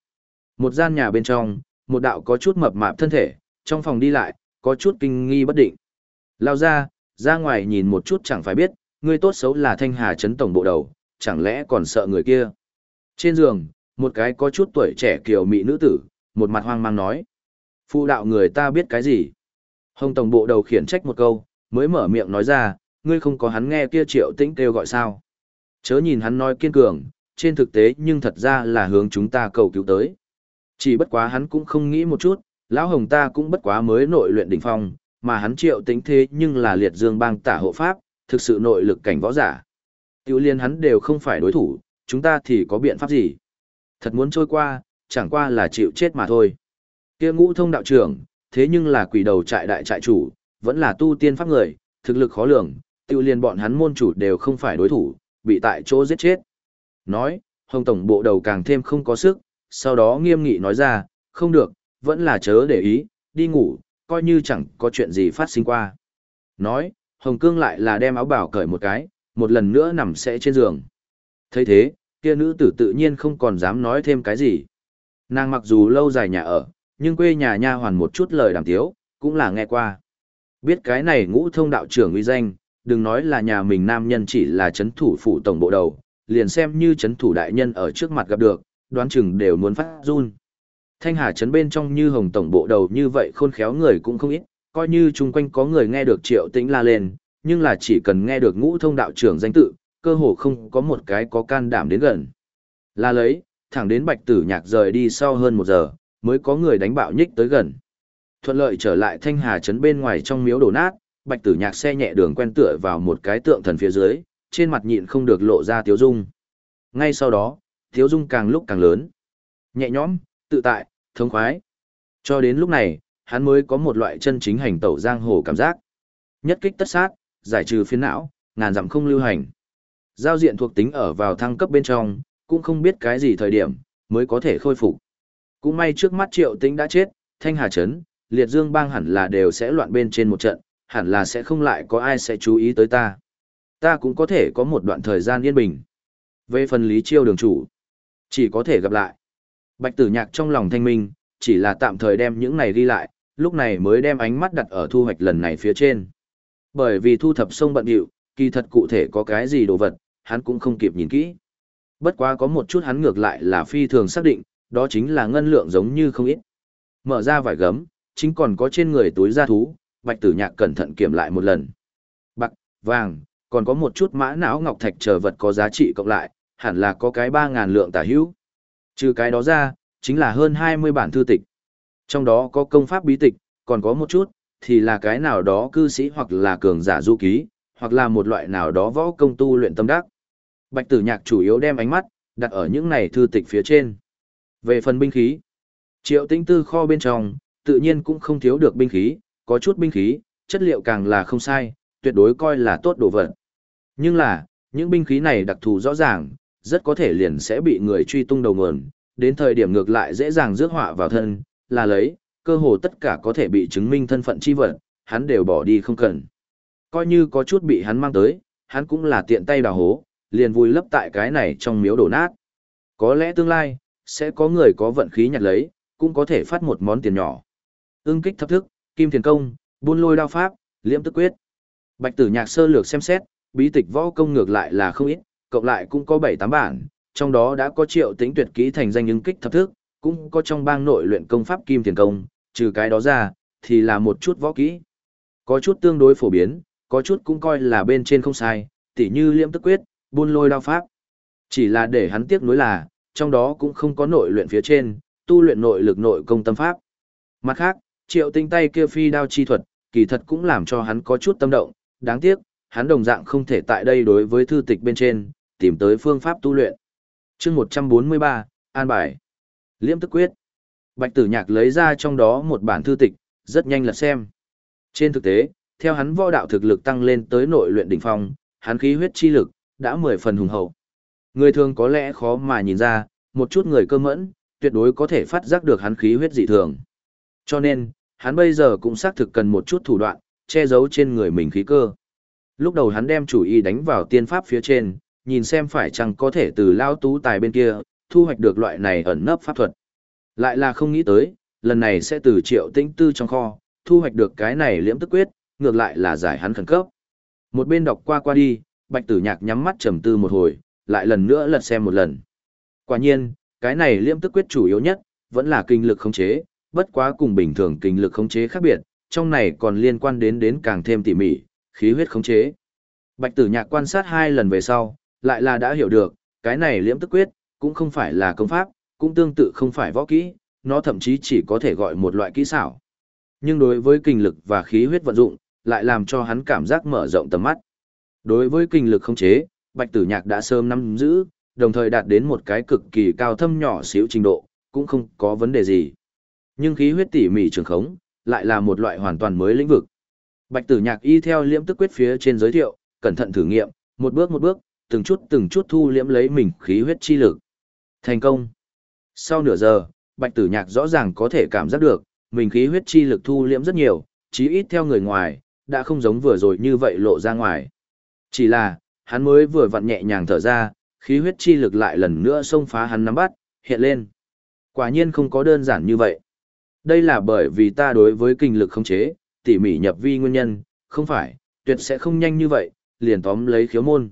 Một gian nhà bên trong, một đạo có chút mập mạp thân thể, trong phòng đi lại, có chút kinh nghi bất định. Lao ra, ra ngoài nhìn một chút chẳng phải biết, người tốt xấu là thanh hà chấn tổng bộ đầu, chẳng lẽ còn sợ người kia. Trên giường, một cái có chút tuổi trẻ kiều mỹ nữ tử, một mặt hoang mang nói. Phụ đạo người ta biết cái gì? Hồng tổng bộ đầu khiển trách một câu, mới mở miệng nói ra, ngươi không có hắn nghe kia triệu tĩnh kêu gọi sao. Chớ nhìn hắn nói kiên cường, trên thực tế nhưng thật ra là hướng chúng ta cầu cứu tới. Chỉ bất quá hắn cũng không nghĩ một chút, lão hồng ta cũng bất quá mới nội luyện đỉnh phong, mà hắn triệu tĩnh thế nhưng là liệt dương bang tả hộ pháp, thực sự nội lực cảnh võ giả. Tiểu liên hắn đều không phải đối thủ, chúng ta thì có biện pháp gì? Thật muốn trôi qua, chẳng qua là chịu chết mà thôi. Kia ngũ thông đạo trưởng, thế nhưng là quỷ đầu trại đại trại chủ, vẫn là tu tiên pháp người, thực lực khó lường, tiêu liên bọn hắn môn chủ đều không phải đối thủ, bị tại chỗ giết chết. Nói, Hồng Tổng bộ đầu càng thêm không có sức, sau đó nghiêm nghị nói ra, không được, vẫn là chớ để ý, đi ngủ, coi như chẳng có chuyện gì phát sinh qua. Nói, Hồng Cương lại là đem áo bảo cởi một cái, một lần nữa nằm sẽ trên giường. thấy thế, kia nữ tử tự nhiên không còn dám nói thêm cái gì. Nàng mặc dù lâu dài nhà ở, nhưng quê nhà nha hoàn một chút lời đàm tiếu, cũng là nghe qua. Biết cái này ngũ thông đạo trưởng uy danh, đừng nói là nhà mình nam nhân chỉ là chấn thủ phủ tổng bộ đầu, liền xem như chấn thủ đại nhân ở trước mặt gặp được, đoán chừng đều muốn phát run. Thanh Hà chấn bên trong như hồng tổng bộ đầu như vậy khôn khéo người cũng không ít, coi như chung quanh có người nghe được triệu tĩnh la lên, nhưng là chỉ cần nghe được ngũ thông đạo trưởng danh tự, cơ hồ không có một cái có can đảm đến gần. Là lấy, thẳng đến bạch tử nhạc rời đi sau hơn một giờ, mới có người đánh bạo nhích tới gần. Thuận lợi trở lại thanh hà trấn bên ngoài trong miếu đổ nát, bạch tử nhạc xe nhẹ đường quen tựa vào một cái tượng thần phía dưới, trên mặt nhịn không được lộ ra tiếu dung. Ngay sau đó, tiếu dung càng lúc càng lớn. Nhẹ nhõm, tự tại, thống khoái. Cho đến lúc này, hắn mới có một loại chân chính hành tẩu giang hồ cảm giác. Nhất kích tất sát, giải trừ phiến não, ngàn dặm không lưu hành. Giao diện thuộc tính ở vào thăng cấp bên trong, cũng không biết cái gì thời điểm, mới có thể khôi phục. Cũng may trước mắt triệu tĩnh đã chết, thanh hà chấn, liệt dương bang hẳn là đều sẽ loạn bên trên một trận, hẳn là sẽ không lại có ai sẽ chú ý tới ta. Ta cũng có thể có một đoạn thời gian yên bình. Về phần lý chiêu đường chủ, chỉ có thể gặp lại. Bạch tử nhạc trong lòng thanh minh, chỉ là tạm thời đem những này ghi lại, lúc này mới đem ánh mắt đặt ở thu hoạch lần này phía trên. Bởi vì thu thập sông bận điệu, kỳ thật cụ thể có cái gì đồ vật, hắn cũng không kịp nhìn kỹ. Bất quá có một chút hắn ngược lại là phi thường xác định, đó chính là ngân lượng giống như không ít. Mở ra vải gấm, chính còn có trên người túi da thú, bạch tử nhạc cẩn thận kiểm lại một lần. Bạc, vàng, còn có một chút mã não ngọc thạch chờ vật có giá trị cộng lại, hẳn là có cái ba ngàn lượng tả hữu. Trừ cái đó ra, chính là hơn 20 bản thư tịch. Trong đó có công pháp bí tịch, còn có một chút, thì là cái nào đó cư sĩ hoặc là cường giả du ký, hoặc là một loại nào đó võ công tu luyện tâm đắc. Bạch tử nhạc chủ yếu đem ánh mắt, đặt ở những này thư tịch phía trên. Về phần binh khí, triệu tinh tư kho bên trong, tự nhiên cũng không thiếu được binh khí, có chút binh khí, chất liệu càng là không sai, tuyệt đối coi là tốt đồ vật. Nhưng là, những binh khí này đặc thù rõ ràng, rất có thể liền sẽ bị người truy tung đầu nguồn, đến thời điểm ngược lại dễ dàng rước họa vào thân, là lấy, cơ hồ tất cả có thể bị chứng minh thân phận chi vật, hắn đều bỏ đi không cần. Coi như có chút bị hắn mang tới, hắn cũng là tiện tay đào hố, liền vui lấp tại cái này trong miếu đổ nát. Có lẽ tương lai, sẽ có người có vận khí nhặt lấy, cũng có thể phát một món tiền nhỏ. Ưng kích thấp thức, kim thiền công, buôn lôi đao pháp, Liễm tức quyết. Bạch tử nhạc sơ lược xem xét, bí tịch võ công ngược lại là không ít, cộng lại cũng có 7-8 bản, trong đó đã có triệu tính tuyệt kỹ thành danh ứng kích thập thức, cũng có trong bang nội luyện công pháp kim thiền công, trừ cái đó ra, thì là một chút võ kỹ. Có chút tương đối phổ biến, có chút cũng coi là bên trên không sai, tỉ như liễm tức quyết, buôn lôi đao pháp. Chỉ là để hắn tiếc nuối là, trong đó cũng không có nội luyện phía trên, tu luyện nội lực nội công tâm pháp. Mặt khác, triệu tinh tay kia phi đao chi thuật, kỳ thật cũng làm cho hắn có chút tâm động, đáng tiếc, hắn đồng dạng không thể tại đây đối với thư tịch bên trên, tìm tới phương pháp tu luyện. chương 143, An Bài. Liễm tức quyết. Bạch tử nhạc lấy ra trong đó một bản thư tịch, rất nhanh lật xem. Trên thực tế, theo hắn võ đạo thực lực tăng lên tới nội luyện đỉnh phong, hắn khí huyết chi lực đã mười phần hùng hậu. Người thường có lẽ khó mà nhìn ra, một chút người cơ mẫn, tuyệt đối có thể phát giác được hắn khí huyết dị thường. Cho nên, hắn bây giờ cũng xác thực cần một chút thủ đoạn, che giấu trên người mình khí cơ. Lúc đầu hắn đem chủ ý đánh vào tiên pháp phía trên, nhìn xem phải chăng có thể từ lao tú tài bên kia, thu hoạch được loại này ẩn nấp pháp thuật. Lại là không nghĩ tới, lần này sẽ từ triệu tĩnh tư trong kho, thu hoạch được cái này liễm tức quyết, ngược lại là giải hắn khẩn cấp. Một bên đọc qua qua đi, bạch tử nhạc nhắm mắt trầm tư một hồi, lại lần nữa lật xem một lần. Quả nhiên, cái này liễm tức quyết chủ yếu nhất, vẫn là kinh lực khống chế, bất quá cùng bình thường kinh lực khống chế khác biệt, trong này còn liên quan đến đến càng thêm tỉ mỉ, khí huyết khống chế. Bạch tử nhạc quan sát hai lần về sau, lại là đã hiểu được, cái này liễm tức quyết, cũng không phải là công pháp, cũng tương tự không phải võ kỹ, nó thậm chí chỉ có thể gọi một loại kỹ xảo. Nhưng đối với kinh lực và khí huyết vận dụng, lại làm cho hắn cảm giác mở rộng tầm mắt. Đối với kinh lực khống chế, Bạch Tử Nhạc đã sớm nắm giữ, đồng thời đạt đến một cái cực kỳ cao thâm nhỏ xíu trình độ, cũng không có vấn đề gì. Nhưng khí huyết tỉ mỉ trường khống, lại là một loại hoàn toàn mới lĩnh vực. Bạch Tử Nhạc y theo liễm tức quyết phía trên giới thiệu, cẩn thận thử nghiệm, một bước một bước, từng chút từng chút thu liễm lấy mình khí huyết chi lực. Thành công. Sau nửa giờ, Bạch Tử Nhạc rõ ràng có thể cảm giác được, mình khí huyết chi lực thu liễm rất nhiều, chí ít theo người ngoài, đã không giống vừa rồi như vậy lộ ra ngoài. Chỉ là, hắn mới vừa vặn nhẹ nhàng thở ra, khí huyết chi lực lại lần nữa xông phá hắn nắm bắt, hiện lên. Quả nhiên không có đơn giản như vậy. Đây là bởi vì ta đối với kinh lực không chế, tỉ mỉ nhập vi nguyên nhân, không phải, tuyệt sẽ không nhanh như vậy, liền tóm lấy khiếu môn.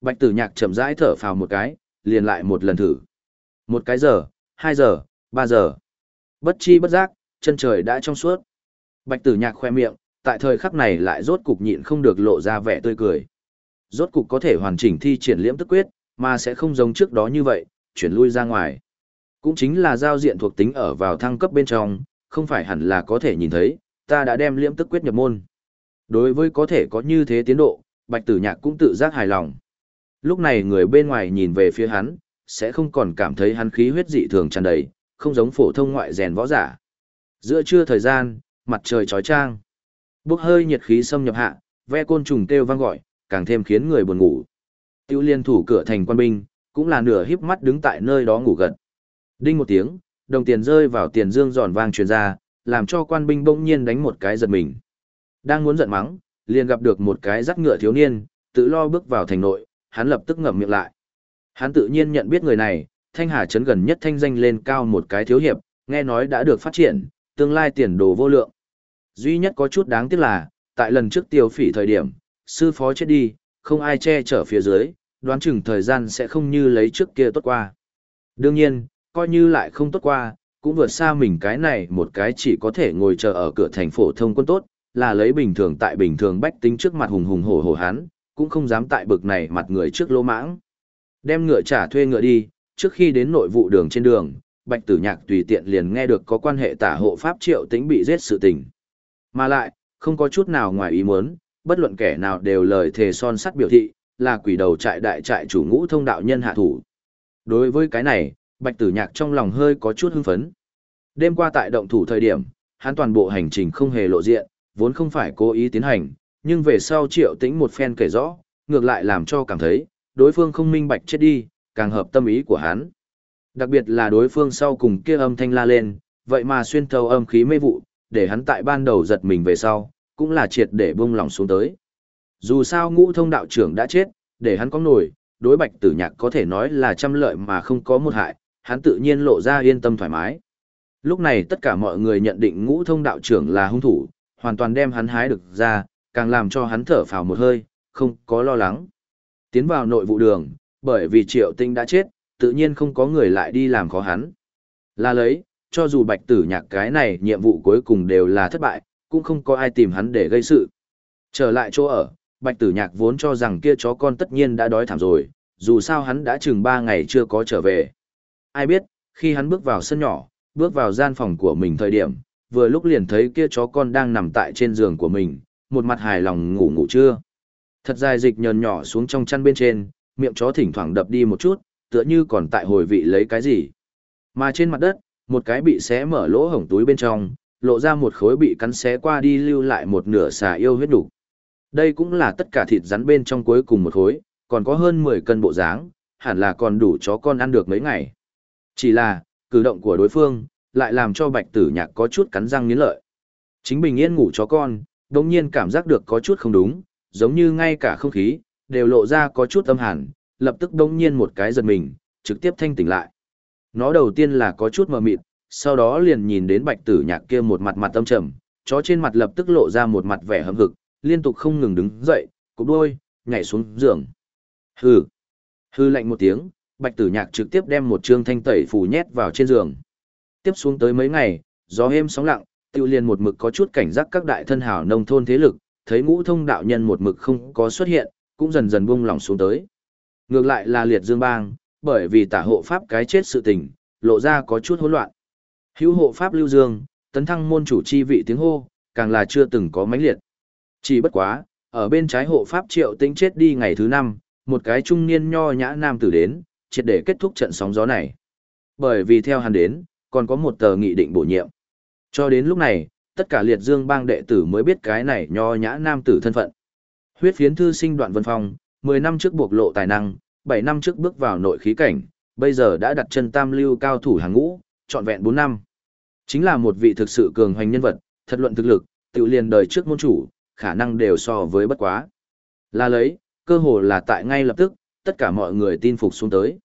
Bạch tử nhạc chậm rãi thở phào một cái, liền lại một lần thử. Một cái giờ, hai giờ, ba giờ. Bất chi bất giác, chân trời đã trong suốt. Bạch tử nhạc khoe miệng, tại thời khắc này lại rốt cục nhịn không được lộ ra vẻ tươi cười. Rốt cục có thể hoàn chỉnh thi triển liễm tức quyết, mà sẽ không giống trước đó như vậy, chuyển lui ra ngoài. Cũng chính là giao diện thuộc tính ở vào thăng cấp bên trong, không phải hẳn là có thể nhìn thấy, ta đã đem liễm tức quyết nhập môn. Đối với có thể có như thế tiến độ, Bạch Tử Nhạc cũng tự giác hài lòng. Lúc này người bên ngoài nhìn về phía hắn, sẽ không còn cảm thấy hắn khí huyết dị thường tràn đầy, không giống phổ thông ngoại rèn võ giả. Giữa trưa thời gian, mặt trời chói chang. Bốc hơi nhiệt khí xâm nhập hạ, ve côn trùng kêu vang gọi, càng thêm khiến người buồn ngủ. Tiêu liên thủ cửa thành quan binh, cũng là nửa híp mắt đứng tại nơi đó ngủ gật. Đinh một tiếng, đồng tiền rơi vào tiền dương giòn vang truyền ra, làm cho quan binh bỗng nhiên đánh một cái giật mình. Đang muốn giận mắng, liền gặp được một cái rắc ngựa thiếu niên, tự lo bước vào thành nội, hắn lập tức ngậm miệng lại. Hắn tự nhiên nhận biết người này, Thanh Hà trấn gần nhất thanh danh lên cao một cái thiếu hiệp, nghe nói đã được phát triển, tương lai tiền đồ vô lượng. Duy nhất có chút đáng tiếc là, tại lần trước tiêu phỉ thời điểm, sư phó chết đi, không ai che chở phía dưới, đoán chừng thời gian sẽ không như lấy trước kia tốt qua. Đương nhiên, coi như lại không tốt qua, cũng vượt xa mình cái này một cái chỉ có thể ngồi chờ ở cửa thành phổ thông quân tốt, là lấy bình thường tại bình thường bách tính trước mặt hùng hùng hổ hổ hán, cũng không dám tại bực này mặt người trước lô mãng. Đem ngựa trả thuê ngựa đi, trước khi đến nội vụ đường trên đường, Bạch Tử Nhạc tùy tiện liền nghe được có quan hệ tả hộ pháp triệu tính bị giết sự tình. Mà lại, không có chút nào ngoài ý muốn, bất luận kẻ nào đều lời thề son sắt biểu thị, là quỷ đầu trại đại trại chủ ngũ thông đạo nhân hạ thủ. Đối với cái này, Bạch Tử Nhạc trong lòng hơi có chút hưng phấn. Đêm qua tại động thủ thời điểm, hắn toàn bộ hành trình không hề lộ diện, vốn không phải cố ý tiến hành, nhưng về sau triệu tĩnh một phen kể rõ, ngược lại làm cho cảm thấy, đối phương không minh bạch chết đi, càng hợp tâm ý của hắn. Đặc biệt là đối phương sau cùng kia âm thanh la lên, vậy mà xuyên thấu âm khí mê vụ, để hắn tại ban đầu giật mình về sau, cũng là triệt để buông lòng xuống tới. Dù sao ngũ thông đạo trưởng đã chết, để hắn có nổi, đối bạch tử nhạc có thể nói là trăm lợi mà không có một hại, hắn tự nhiên lộ ra yên tâm thoải mái. Lúc này tất cả mọi người nhận định ngũ thông đạo trưởng là hung thủ, hoàn toàn đem hắn hái được ra, càng làm cho hắn thở phào một hơi, không có lo lắng. Tiến vào nội vụ đường, bởi vì triệu tinh đã chết, tự nhiên không có người lại đi làm khó hắn. Là lấy, cho dù bạch tử nhạc cái này nhiệm vụ cuối cùng đều là thất bại, cũng không có ai tìm hắn để gây sự. Trở lại chỗ ở, bạch tử nhạc vốn cho rằng kia chó con tất nhiên đã đói thảm rồi, dù sao hắn đã chừng 3 ngày chưa có trở về. Ai biết, khi hắn bước vào sân nhỏ, bước vào gian phòng của mình thời điểm, vừa lúc liền thấy kia chó con đang nằm tại trên giường của mình, một mặt hài lòng ngủ ngủ chưa. Thật dài dịch nhờn nhỏ xuống trong chăn bên trên, miệng chó thỉnh thoảng đập đi một chút, tựa như còn tại hồi vị lấy cái gì. Mà trên mặt đất, một cái bị xé mở lỗ hổng túi bên trong, lộ ra một khối bị cắn xé qua đi lưu lại một nửa xà yêu huyết đủ. Đây cũng là tất cả thịt rắn bên trong cuối cùng một khối, còn có hơn 10 cân bộ dáng, hẳn là còn đủ chó con ăn được mấy ngày. Chỉ là, cử động của đối phương, lại làm cho bạch tử nhạc có chút cắn răng nghiến lợi. Chính bình yên ngủ chó con, đồng nhiên cảm giác được có chút không đúng, giống như ngay cả không khí, đều lộ ra có chút âm hẳn, lập tức đồng nhiên một cái giật mình, trực tiếp thanh tỉnh lại. Nó đầu tiên là có chút mờ mịt, sau đó liền nhìn đến bạch tử nhạc kia một mặt mặt tâm trầm, chó trên mặt lập tức lộ ra một mặt vẻ hâm hực, liên tục không ngừng đứng dậy, cục đôi, nhảy xuống giường. Hừ. Hừ lạnh một tiếng, bạch tử nhạc trực tiếp đem một trương thanh tẩy phủ nhét vào trên giường. Tiếp xuống tới mấy ngày, gió êm sóng lặng, tiêu liền một mực có chút cảnh giác các đại thân hảo nông thôn thế lực, thấy ngũ thông đạo nhân một mực không có xuất hiện, cũng dần dần buông lỏng xuống tới. Ngược lại là liệt dương bang, bởi vì tả hộ pháp cái chết sự tình, lộ ra có chút hỗn loạn. Hữu hộ pháp lưu dương, tấn thăng môn chủ chi vị tiếng hô, càng là chưa từng có mãnh liệt. Chỉ bất quá, ở bên trái hộ pháp triệu tĩnh chết đi ngày thứ năm, một cái trung niên nho nhã nam tử đến, triệt để kết thúc trận sóng gió này. Bởi vì theo hắn đến, còn có một tờ nghị định bổ nhiệm. Cho đến lúc này, tất cả liệt dương bang đệ tử mới biết cái này nho nhã nam tử thân phận. Huyết phiến thư sinh đoạn vân phong, 10 năm trước bộc lộ tài năng, 7 năm trước bước vào nội khí cảnh, bây giờ đã đặt chân tam lưu cao thủ hàng ngũ, trọn vẹn 4 năm. Chính là một vị thực sự cường hoành nhân vật, thật luận thực lực, tự liền đời trước môn chủ, khả năng đều so với bất quá. Là lấy, cơ hồ là tại ngay lập tức, tất cả mọi người tin phục xuống tới.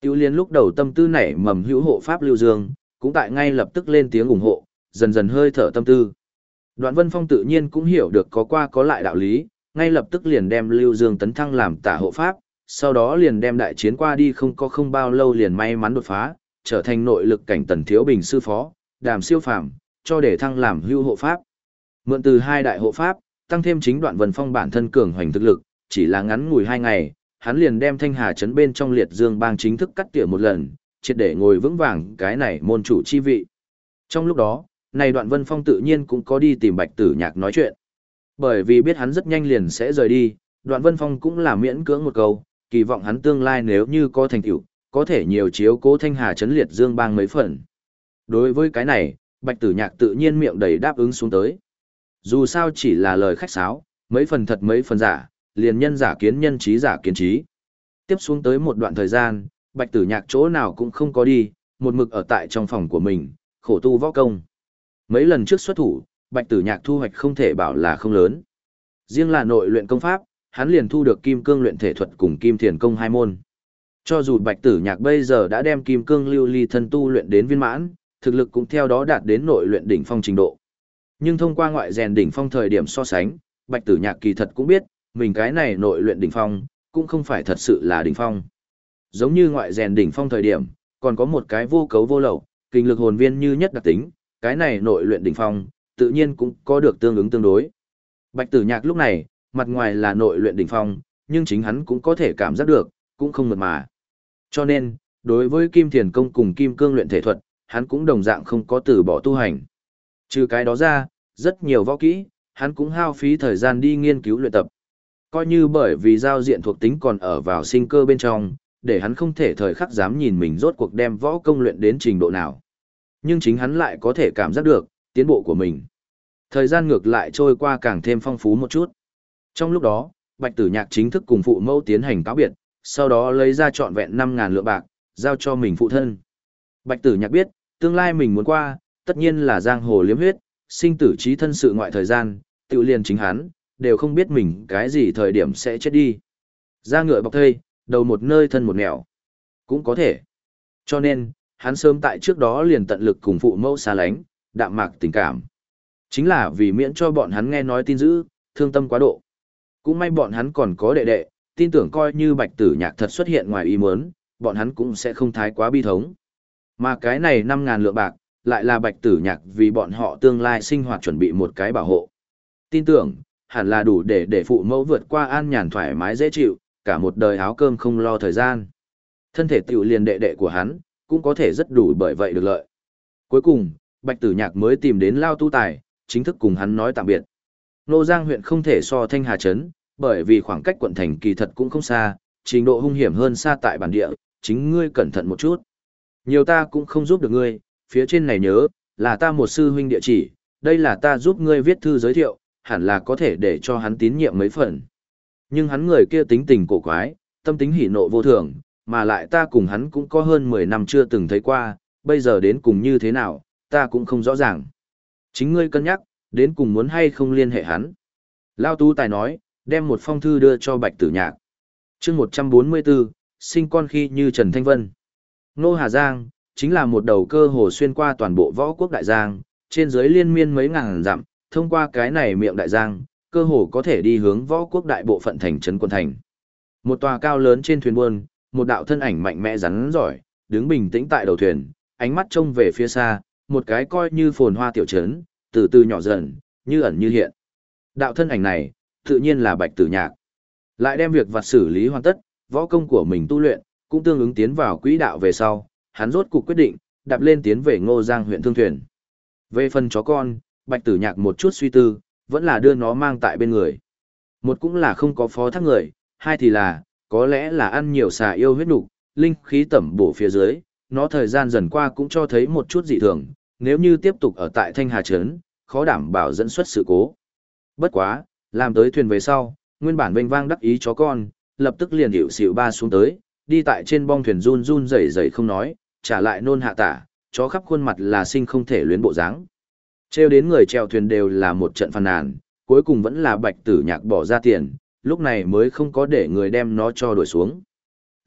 Tiêu liên lúc đầu tâm tư nảy mầm hữu hộ pháp lưu dương, cũng tại ngay lập tức lên tiếng ủng hộ, dần dần hơi thở tâm tư. Đoạn Vân Phong tự nhiên cũng hiểu được có qua có lại đạo lý, ngay lập tức liền đem Lưu Dương tấn thăng làm tả hộ pháp, sau đó liền đem đại chiến qua đi không có không bao lâu liền may mắn đột phá, trở thành nội lực cảnh tần thiếu bình sư phó, đàm siêu phàm, cho để thăng làm hưu hộ pháp. Mượn từ hai đại hộ pháp, tăng thêm chính đoạn Vân Phong bản thân cường hoành thực lực, chỉ là ngắn ngủi hai ngày, hắn liền đem Thanh Hà trấn bên trong liệt dương bang chính thức cắt tỉa một lần, triệt để ngồi vững vàng cái này môn chủ chi vị. Trong lúc đó, này đoạn Vân Phong tự nhiên cũng có đi tìm Bạch Tử Nhạc nói chuyện. Bởi vì biết hắn rất nhanh liền sẽ rời đi, đoạn Vân Phong cũng là miễn cưỡng một câu, kỳ vọng hắn tương lai nếu như có thành tựu, có thể nhiều chiếu cố Thanh Hà trấn liệt dương bang mấy phần. Đối với cái này, Bạch Tử Nhạc tự nhiên miệng đầy đáp ứng xuống tới. Dù sao chỉ là lời khách sáo, mấy phần thật mấy phần giả, liền nhân giả kiến nhân trí giả kiến trí. Tiếp xuống tới một đoạn thời gian, Bạch Tử Nhạc chỗ nào cũng không có đi, một mực ở tại trong phòng của mình, khổ tu võ công. Mấy lần trước xuất thủ, Bạch Tử Nhạc thu hoạch không thể bảo là không lớn. Riêng là nội luyện công pháp, hắn liền thu được kim cương luyện thể thuật cùng kim thiền công hai môn. Cho dù Bạch Tử Nhạc bây giờ đã đem kim cương lưu ly thân tu luyện đến viên mãn, thực lực cũng theo đó đạt đến nội luyện đỉnh phong trình độ. Nhưng thông qua ngoại rèn đỉnh phong thời điểm so sánh, Bạch Tử Nhạc kỳ thật cũng biết, mình cái này nội luyện đỉnh phong, cũng không phải thật sự là đỉnh phong. Giống như ngoại rèn đỉnh phong thời điểm, còn có một cái vô cấu vô lậu, kinh lực hồn viên như nhất đặc tính, cái này nội luyện đỉnh phong, tự nhiên cũng có được tương ứng tương đối. Bạch Tử Nhạc lúc này, mặt ngoài là nội luyện đỉnh phong, nhưng chính hắn cũng có thể cảm giác được, cũng không mượt mà. Cho nên, đối với Kim Thiền Công cùng Kim Cương luyện thể thuật, hắn cũng đồng dạng không có từ bỏ tu hành. Trừ cái đó ra, rất nhiều võ kỹ, hắn cũng hao phí thời gian đi nghiên cứu luyện tập. Coi như bởi vì giao diện thuộc tính còn ở vào sinh cơ bên trong, để hắn không thể thời khắc dám nhìn mình rốt cuộc đem võ công luyện đến trình độ nào. Nhưng chính hắn lại có thể cảm giác được, tiến bộ của mình. Thời gian ngược lại trôi qua càng thêm phong phú một chút. Trong lúc đó, Bạch Tử Nhạc chính thức cùng phụ mẫu tiến hành cáo biệt, sau đó lấy ra trọn vẹn 5.000 lượng bạc, giao cho mình phụ thân. Bạch Tử Nhạc biết, tương lai mình muốn qua, tất nhiên là giang hồ liếm huyết, sinh tử trí thân sự ngoại thời gian, tự liền chính hắn, đều không biết mình cái gì thời điểm sẽ chết đi. Ra ngựa bọc thây, đầu một nơi thân một nẻo. Cũng có thể. Cho nên, hắn sớm tại trước đó liền tận lực cùng phụ mẫu xa lánh, đạm mạc tình cảm. Chính là vì miễn cho bọn hắn nghe nói tin dữ, thương tâm quá độ. Cũng may bọn hắn còn có đệ đệ, tin tưởng coi như bạch tử nhạc thật xuất hiện ngoài ý muốn, bọn hắn cũng sẽ không thái quá bi thống. Mà cái này 5.000 lượng bạc, lại là bạch tử nhạc vì bọn họ tương lai sinh hoạt chuẩn bị một cái bảo hộ. Tin tưởng, hẳn là đủ để để phụ mẫu vượt qua an nhàn thoải mái dễ chịu, cả một đời áo cơm không lo thời gian. Thân thể tiểu liền đệ đệ của hắn, cũng có thể rất đủ bởi vậy được lợi. Cuối cùng, bạch tử nhạc mới tìm đến Lao Tu Tài, chính thức cùng hắn nói tạm biệt. Nô Giang huyện không thể so Thanh Hà Trấn, bởi vì khoảng cách quận thành kỳ thật cũng không xa, trình độ hung hiểm hơn xa tại bản địa, chính ngươi cẩn thận một chút. Nhiều ta cũng không giúp được ngươi, phía trên này nhớ, là ta một sư huynh địa chỉ, đây là ta giúp ngươi viết thư giới thiệu, hẳn là có thể để cho hắn tín nhiệm mấy phần. Nhưng hắn người kia tính tình cổ quái, tâm tính hỉ nộ vô thường, mà lại ta cùng hắn cũng có hơn 10 năm chưa từng thấy qua, bây giờ đến cùng như thế nào, ta cũng không rõ ràng. Chính ngươi cân nhắc, đến cùng muốn hay không liên hệ hắn. Lao Tú Tài nói, đem một phong thư đưa cho Bạch Tử Nhạc. chương 144, sinh con khi như Trần Thanh Vân. Nô Hà Giang, chính là một đầu cơ hồ xuyên qua toàn bộ võ quốc đại giang, trên dưới liên miên mấy ngàn dặm, thông qua cái này miệng đại giang, cơ hồ có thể đi hướng võ quốc đại bộ phận thành trấn quân thành. Một tòa cao lớn trên thuyền buôn, một đạo thân ảnh mạnh mẽ rắn giỏi, đứng bình tĩnh tại đầu thuyền, ánh mắt trông về phía xa, một cái coi như phồn hoa tiểu trấn, từ từ nhỏ dần, như ẩn như hiện. Đạo thân ảnh này, tự nhiên là Bạch Tử Nhạc. Lại đem việc vặt xử lý hoàn tất, võ công của mình tu luyện, cũng tương ứng tiến vào quỹ đạo về sau, hắn rốt cuộc quyết định, đạp lên tiến về Ngô Giang huyện Thương Thuyền. Về phần chó con, Bạch Tử Nhạc một chút suy tư, vẫn là đưa nó mang tại bên người. Một cũng là không có phó thác người, hai thì là, có lẽ là ăn nhiều xà yêu huyết nục, linh khí tẩm bổ phía dưới, nó thời gian dần qua cũng cho thấy một chút dị thường, nếu như tiếp tục ở tại Thanh Hà Trấn, khó đảm bảo dẫn xuất sự cố. Bất quá, làm tới thuyền về sau, nguyên bản vênh vang đắc ý chó con, lập tức liền hiểu xỉu ba xuống tới, đi tại trên bong thuyền run run rẩy rẩy không nói, trả lại nôn hạ tả, chó khắp khuôn mặt là sinh không thể luyến bộ dáng. Trêu đến người chèo thuyền đều là một trận phàn nàn, cuối cùng vẫn là bạch tử nhạc bỏ ra tiền, lúc này mới không có để người đem nó cho đuổi xuống.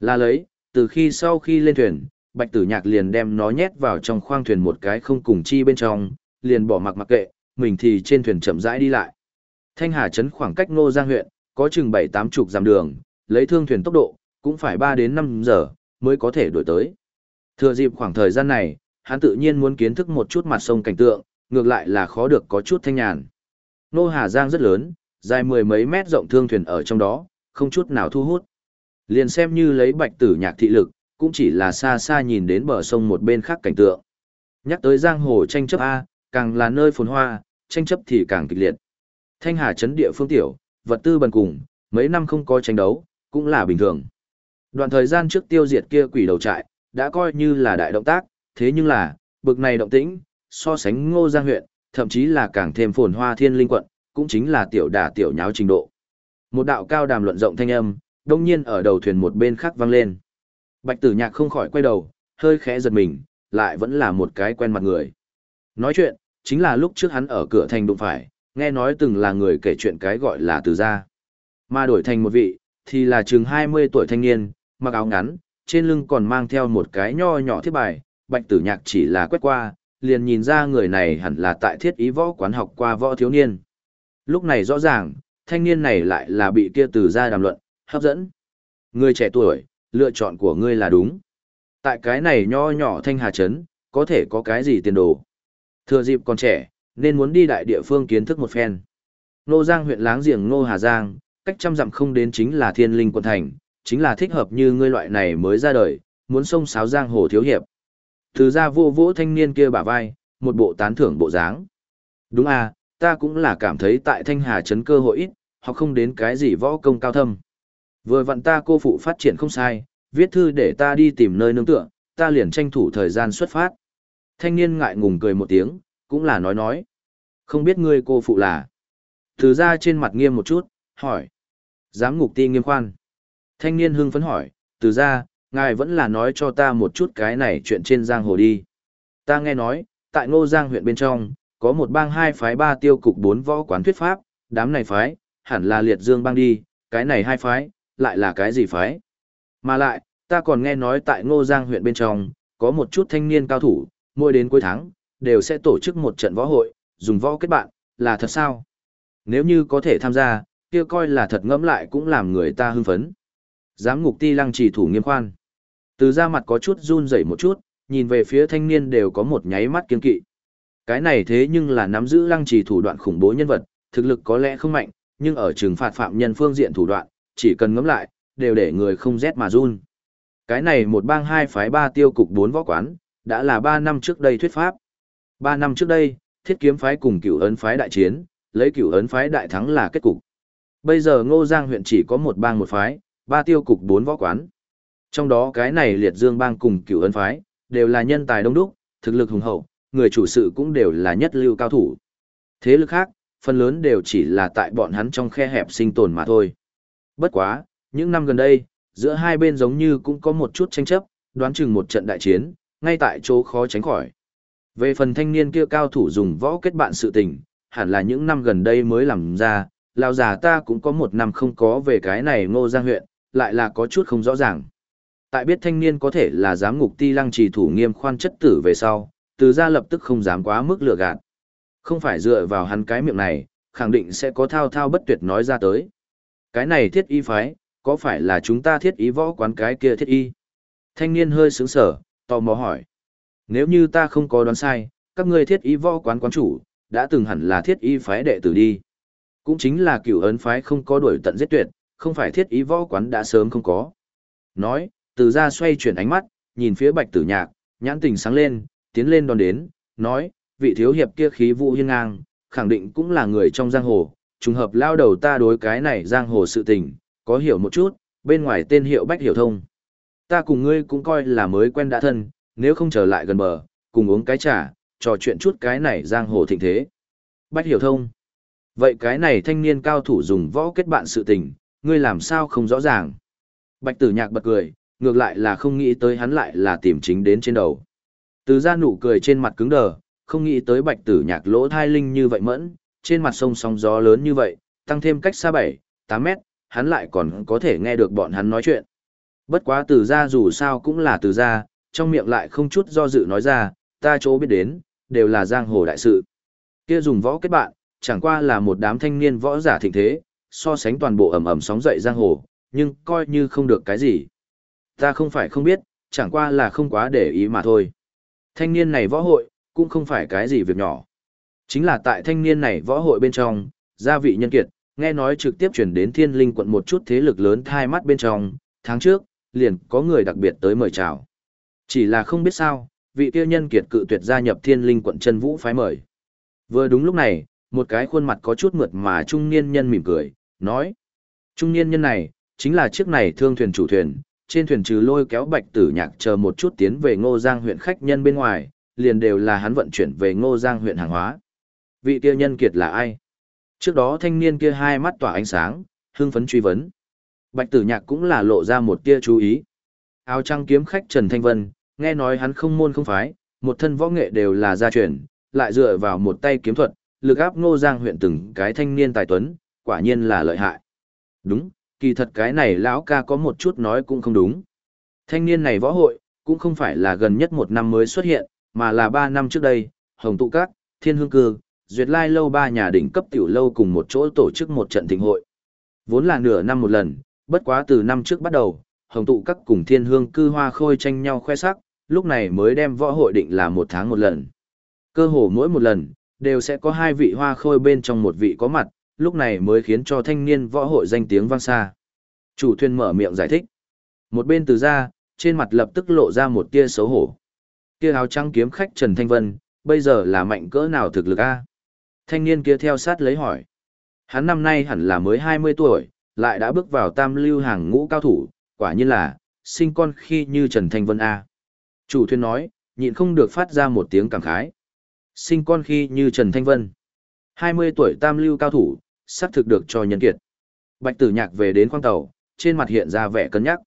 Là lấy, từ khi sau khi lên thuyền, bạch tử nhạc liền đem nó nhét vào trong khoang thuyền một cái không cùng chi bên trong, liền bỏ mặc mặc kệ, mình thì trên thuyền chậm rãi đi lại. Thanh Hà Trấn khoảng cách Ngô Giang huyện, có chừng bảy tám chục dặm đường, lấy thương thuyền tốc độ, cũng phải ba đến năm giờ, mới có thể đuổi tới. Thừa dịp khoảng thời gian này, hắn tự nhiên muốn kiến thức một chút mặt sông cảnh tượng, ngược lại là khó được có chút thanh nhàn. Nô Hà Giang rất lớn, dài mười mấy mét rộng thương thuyền ở trong đó, không chút nào thu hút. Liền xem như lấy bạch tử nhạc thị lực, cũng chỉ là xa xa nhìn đến bờ sông một bên khác cảnh tượng. Nhắc tới giang hồ tranh chấp A, càng là nơi phồn hoa, tranh chấp thì càng kịch liệt. Thanh Hà chấn địa phương tiểu, vật tư bần cùng, mấy năm không có tranh đấu, cũng là bình thường. Đoạn thời gian trước tiêu diệt kia quỷ đầu trại, đã coi như là đại động tác, thế nhưng là, bực này động tĩnh, so sánh ngô giang huyện, thậm chí là càng thêm phồn hoa thiên linh quận, cũng chính là tiểu đà tiểu nháo trình độ. Một đạo cao đàm luận rộng thanh âm, đông nhiên ở đầu thuyền một bên khác vang lên. Bạch tử nhạc không khỏi quay đầu, hơi khẽ giật mình, lại vẫn là một cái quen mặt người. Nói chuyện, chính là lúc trước hắn ở cửa thành đụng phải, nghe nói từng là người kể chuyện cái gọi là từ gia. Mà đổi thành một vị, thì là chừng 20 tuổi thanh niên, mặc áo ngắn, trên lưng còn mang theo một cái nho nhỏ thiết bài, bạch tử nhạc chỉ là quét qua, liền nhìn ra người này hẳn là tại thiết ý võ quán học qua võ thiếu niên. Lúc này rõ ràng, thanh niên này lại là bị kia từ ra đàm luận, hấp dẫn. Người trẻ tuổi, lựa chọn của ngươi là đúng. Tại cái này nho nhỏ thanh hà chấn, có thể có cái gì tiền đồ. Thừa dịp còn trẻ, nên muốn đi đại địa phương kiến thức một phen. Nô Giang huyện láng giềng Nô Hà Giang, cách trăm dặm không đến chính là thiên linh quận thành, chính là thích hợp như ngươi loại này mới ra đời, muốn sông sáo giang hồ thiếu hiệp. Từ ra vô vỗ thanh niên kia bả vai, một bộ tán thưởng bộ dáng. Đúng à, ta cũng là cảm thấy tại Thanh Hà Trấn cơ hội ít, hoặc không đến cái gì võ công cao thâm. Vừa vặn ta cô phụ phát triển không sai, viết thư để ta đi tìm nơi nương tựa, ta liền tranh thủ thời gian xuất phát. Thanh niên ngại ngùng cười một tiếng, cũng là nói nói. Không biết ngươi cô phụ là. Từ ra trên mặt nghiêm một chút, hỏi. Giám ngục ti nghiêm khoan. Thanh niên hưng phấn hỏi, từ ra, ngài vẫn là nói cho ta một chút cái này chuyện trên giang hồ đi. Ta nghe nói, tại ngô giang huyện bên trong, có một bang hai phái ba tiêu cục bốn võ quán thuyết pháp, đám này phái, hẳn là liệt dương bang đi, cái này hai phái, lại là cái gì phái. Mà lại, ta còn nghe nói tại ngô giang huyện bên trong, có một chút thanh niên cao thủ, mỗi đến cuối tháng, đều sẽ tổ chức một trận võ hội, dùng võ kết bạn, là thật sao? Nếu như có thể tham gia, kia coi là thật ngẫm lại cũng làm người ta hưng phấn. Giám ngục ti lăng chỉ thủ nghiêm khoan. Từ da mặt có chút run rẩy một chút, nhìn về phía thanh niên đều có một nháy mắt kiên kỵ. Cái này thế nhưng là nắm giữ lăng trì thủ đoạn khủng bố nhân vật, thực lực có lẽ không mạnh, nhưng ở trừng phạt phạm nhân phương diện thủ đoạn, chỉ cần ngẫm lại, đều để người không rét mà run. Cái này một bang hai phái ba tiêu cục bốn võ quán, đã là ba năm trước đây thuyết pháp. Ba năm trước đây, thiết kiếm phái cùng cửu ấn phái đại chiến, lấy cửu ấn phái đại thắng là kết cục. Bây giờ Ngô Giang huyện chỉ có một bang một phái, ba tiêu cục bốn võ quán. Trong đó cái này liệt dương bang cùng cửu ân phái, đều là nhân tài đông đúc, thực lực hùng hậu, người chủ sự cũng đều là nhất lưu cao thủ. Thế lực khác, phần lớn đều chỉ là tại bọn hắn trong khe hẹp sinh tồn mà thôi. Bất quá, những năm gần đây, giữa hai bên giống như cũng có một chút tranh chấp, đoán chừng một trận đại chiến, ngay tại chỗ khó tránh khỏi. Về phần thanh niên kia cao thủ dùng võ kết bạn sự tình, hẳn là những năm gần đây mới làm ra, lão già ta cũng có một năm không có về cái này ngô giang huyện, lại là có chút không rõ ràng. Tại biết thanh niên có thể là giám ngục ti lăng trì thủ nghiêm khoan chất tử về sau, từ ra lập tức không dám quá mức lừa gạt. Không phải dựa vào hắn cái miệng này, khẳng định sẽ có thao thao bất tuyệt nói ra tới. Cái này thiết y phái, có phải là chúng ta thiết y võ quán cái kia thiết y? Thanh niên hơi sướng sở, tò mò hỏi. Nếu như ta không có đoán sai, các ngươi thiết y võ quán quán chủ, đã từng hẳn là thiết y phái đệ tử đi. Cũng chính là cửu ấn phái không có đuổi tận giết tuyệt, không phải thiết ý võ quán đã sớm không có. Nói, từ ra xoay chuyển ánh mắt, nhìn phía bạch tử nhạc, nhãn tình sáng lên, tiến lên đón đến, nói, vị thiếu hiệp kia khí vũ hiên ngang, khẳng định cũng là người trong giang hồ, trùng hợp lao đầu ta đối cái này giang hồ sự tình, có hiểu một chút, bên ngoài tên hiệu bách hiểu thông. Ta cùng ngươi cũng coi là mới quen đã thân, nếu không trở lại gần bờ, cùng uống cái trà, trò chuyện chút cái này giang hồ thịnh thế. Bách hiểu thông. Vậy cái này thanh niên cao thủ dùng võ kết bạn sự tình, ngươi làm sao không rõ ràng. Bạch tử nhạc bật cười, ngược lại là không nghĩ tới hắn lại là tìm chính đến trên đầu. Từ ra nụ cười trên mặt cứng đờ, không nghĩ tới bạch tử nhạc lỗ thai linh như vậy mẫn, trên mặt sông sóng gió lớn như vậy, tăng thêm cách xa 7, 8 mét, hắn lại còn có thể nghe được bọn hắn nói chuyện. Bất quá từ ra dù sao cũng là từ ra, trong miệng lại không chút do dự nói ra, ta chỗ biết đến, đều là giang hồ đại sự. Kia dùng võ kết bạn, chẳng qua là một đám thanh niên võ giả thịnh thế, so sánh toàn bộ ẩm ẩm sóng dậy giang hồ, nhưng coi như không được cái gì. Ta không phải không biết, chẳng qua là không quá để ý mà thôi. Thanh niên này võ hội, cũng không phải cái gì việc nhỏ. Chính là tại thanh niên này võ hội bên trong, gia vị nhân kiệt, nghe nói trực tiếp chuyển đến thiên linh quận một chút thế lực lớn thai mắt bên trong, tháng trước, liền có người đặc biệt tới mời chào. Chỉ là không biết sao, vị tiêu nhân kiệt cự tuyệt gia nhập thiên linh quận chân vũ phái mời. Vừa đúng lúc này, một cái khuôn mặt có chút mượt mà trung niên nhân mỉm cười, nói. Trung niên nhân này, chính là chiếc này thương thuyền chủ thuyền, trên thuyền trừ lôi kéo bạch tử nhạc chờ một chút tiến về ngô giang huyện khách nhân bên ngoài, liền đều là hắn vận chuyển về ngô giang huyện hàng hóa. Vị kia nhân kiệt là ai? Trước đó thanh niên kia hai mắt tỏa ánh sáng, hưng phấn truy vấn. Bạch tử nhạc cũng là lộ ra một tia chú ý. Áo trăng kiếm khách Trần Thanh Vân, nghe nói hắn không môn không phái, một thân võ nghệ đều là gia truyền, lại dựa vào một tay kiếm thuật, lực áp ngô giang huyện từng cái thanh niên tài tuấn, quả nhiên là lợi hại. Đúng, kỳ thật cái này lão ca có một chút nói cũng không đúng. Thanh niên này võ hội, cũng không phải là gần nhất một năm mới xuất hiện, mà là ba năm trước đây, Hồng Tụ Các, Thiên Hương Cư, Duyệt Lai Lâu ba nhà đỉnh cấp tiểu lâu cùng một chỗ tổ chức một trận thịnh hội. Vốn là nửa năm một lần, bất quá từ năm trước bắt đầu, Hồng Tụ Các cùng Thiên Hương Cư hoa khôi tranh nhau khoe sắc, lúc này mới đem võ hội định là một tháng một lần. Cơ hồ mỗi một lần, đều sẽ có hai vị hoa khôi bên trong một vị có mặt, lúc này mới khiến cho thanh niên võ hội danh tiếng vang xa. Chủ thuyền mở miệng giải thích. Một bên từ ra, trên mặt lập tức lộ ra một tia xấu hổ. Kia áo trắng kiếm khách Trần Thanh Vân, bây giờ là mạnh cỡ nào thực lực a? Thanh niên kia theo sát lấy hỏi. Hắn năm nay hẳn là mới 20 tuổi, lại đã bước vào tam lưu hàng ngũ cao thủ, quả nhiên là, sinh con khi như Trần Thanh Vân A. Chủ thuyền nói, nhịn không được phát ra một tiếng cảm khái. Sinh con khi như Trần Thanh Vân. 20 tuổi tam lưu cao thủ, sắp thực được cho nhân kiệt. Bạch tử nhạc về đến khoang tàu, trên mặt hiện ra vẻ cân nhắc.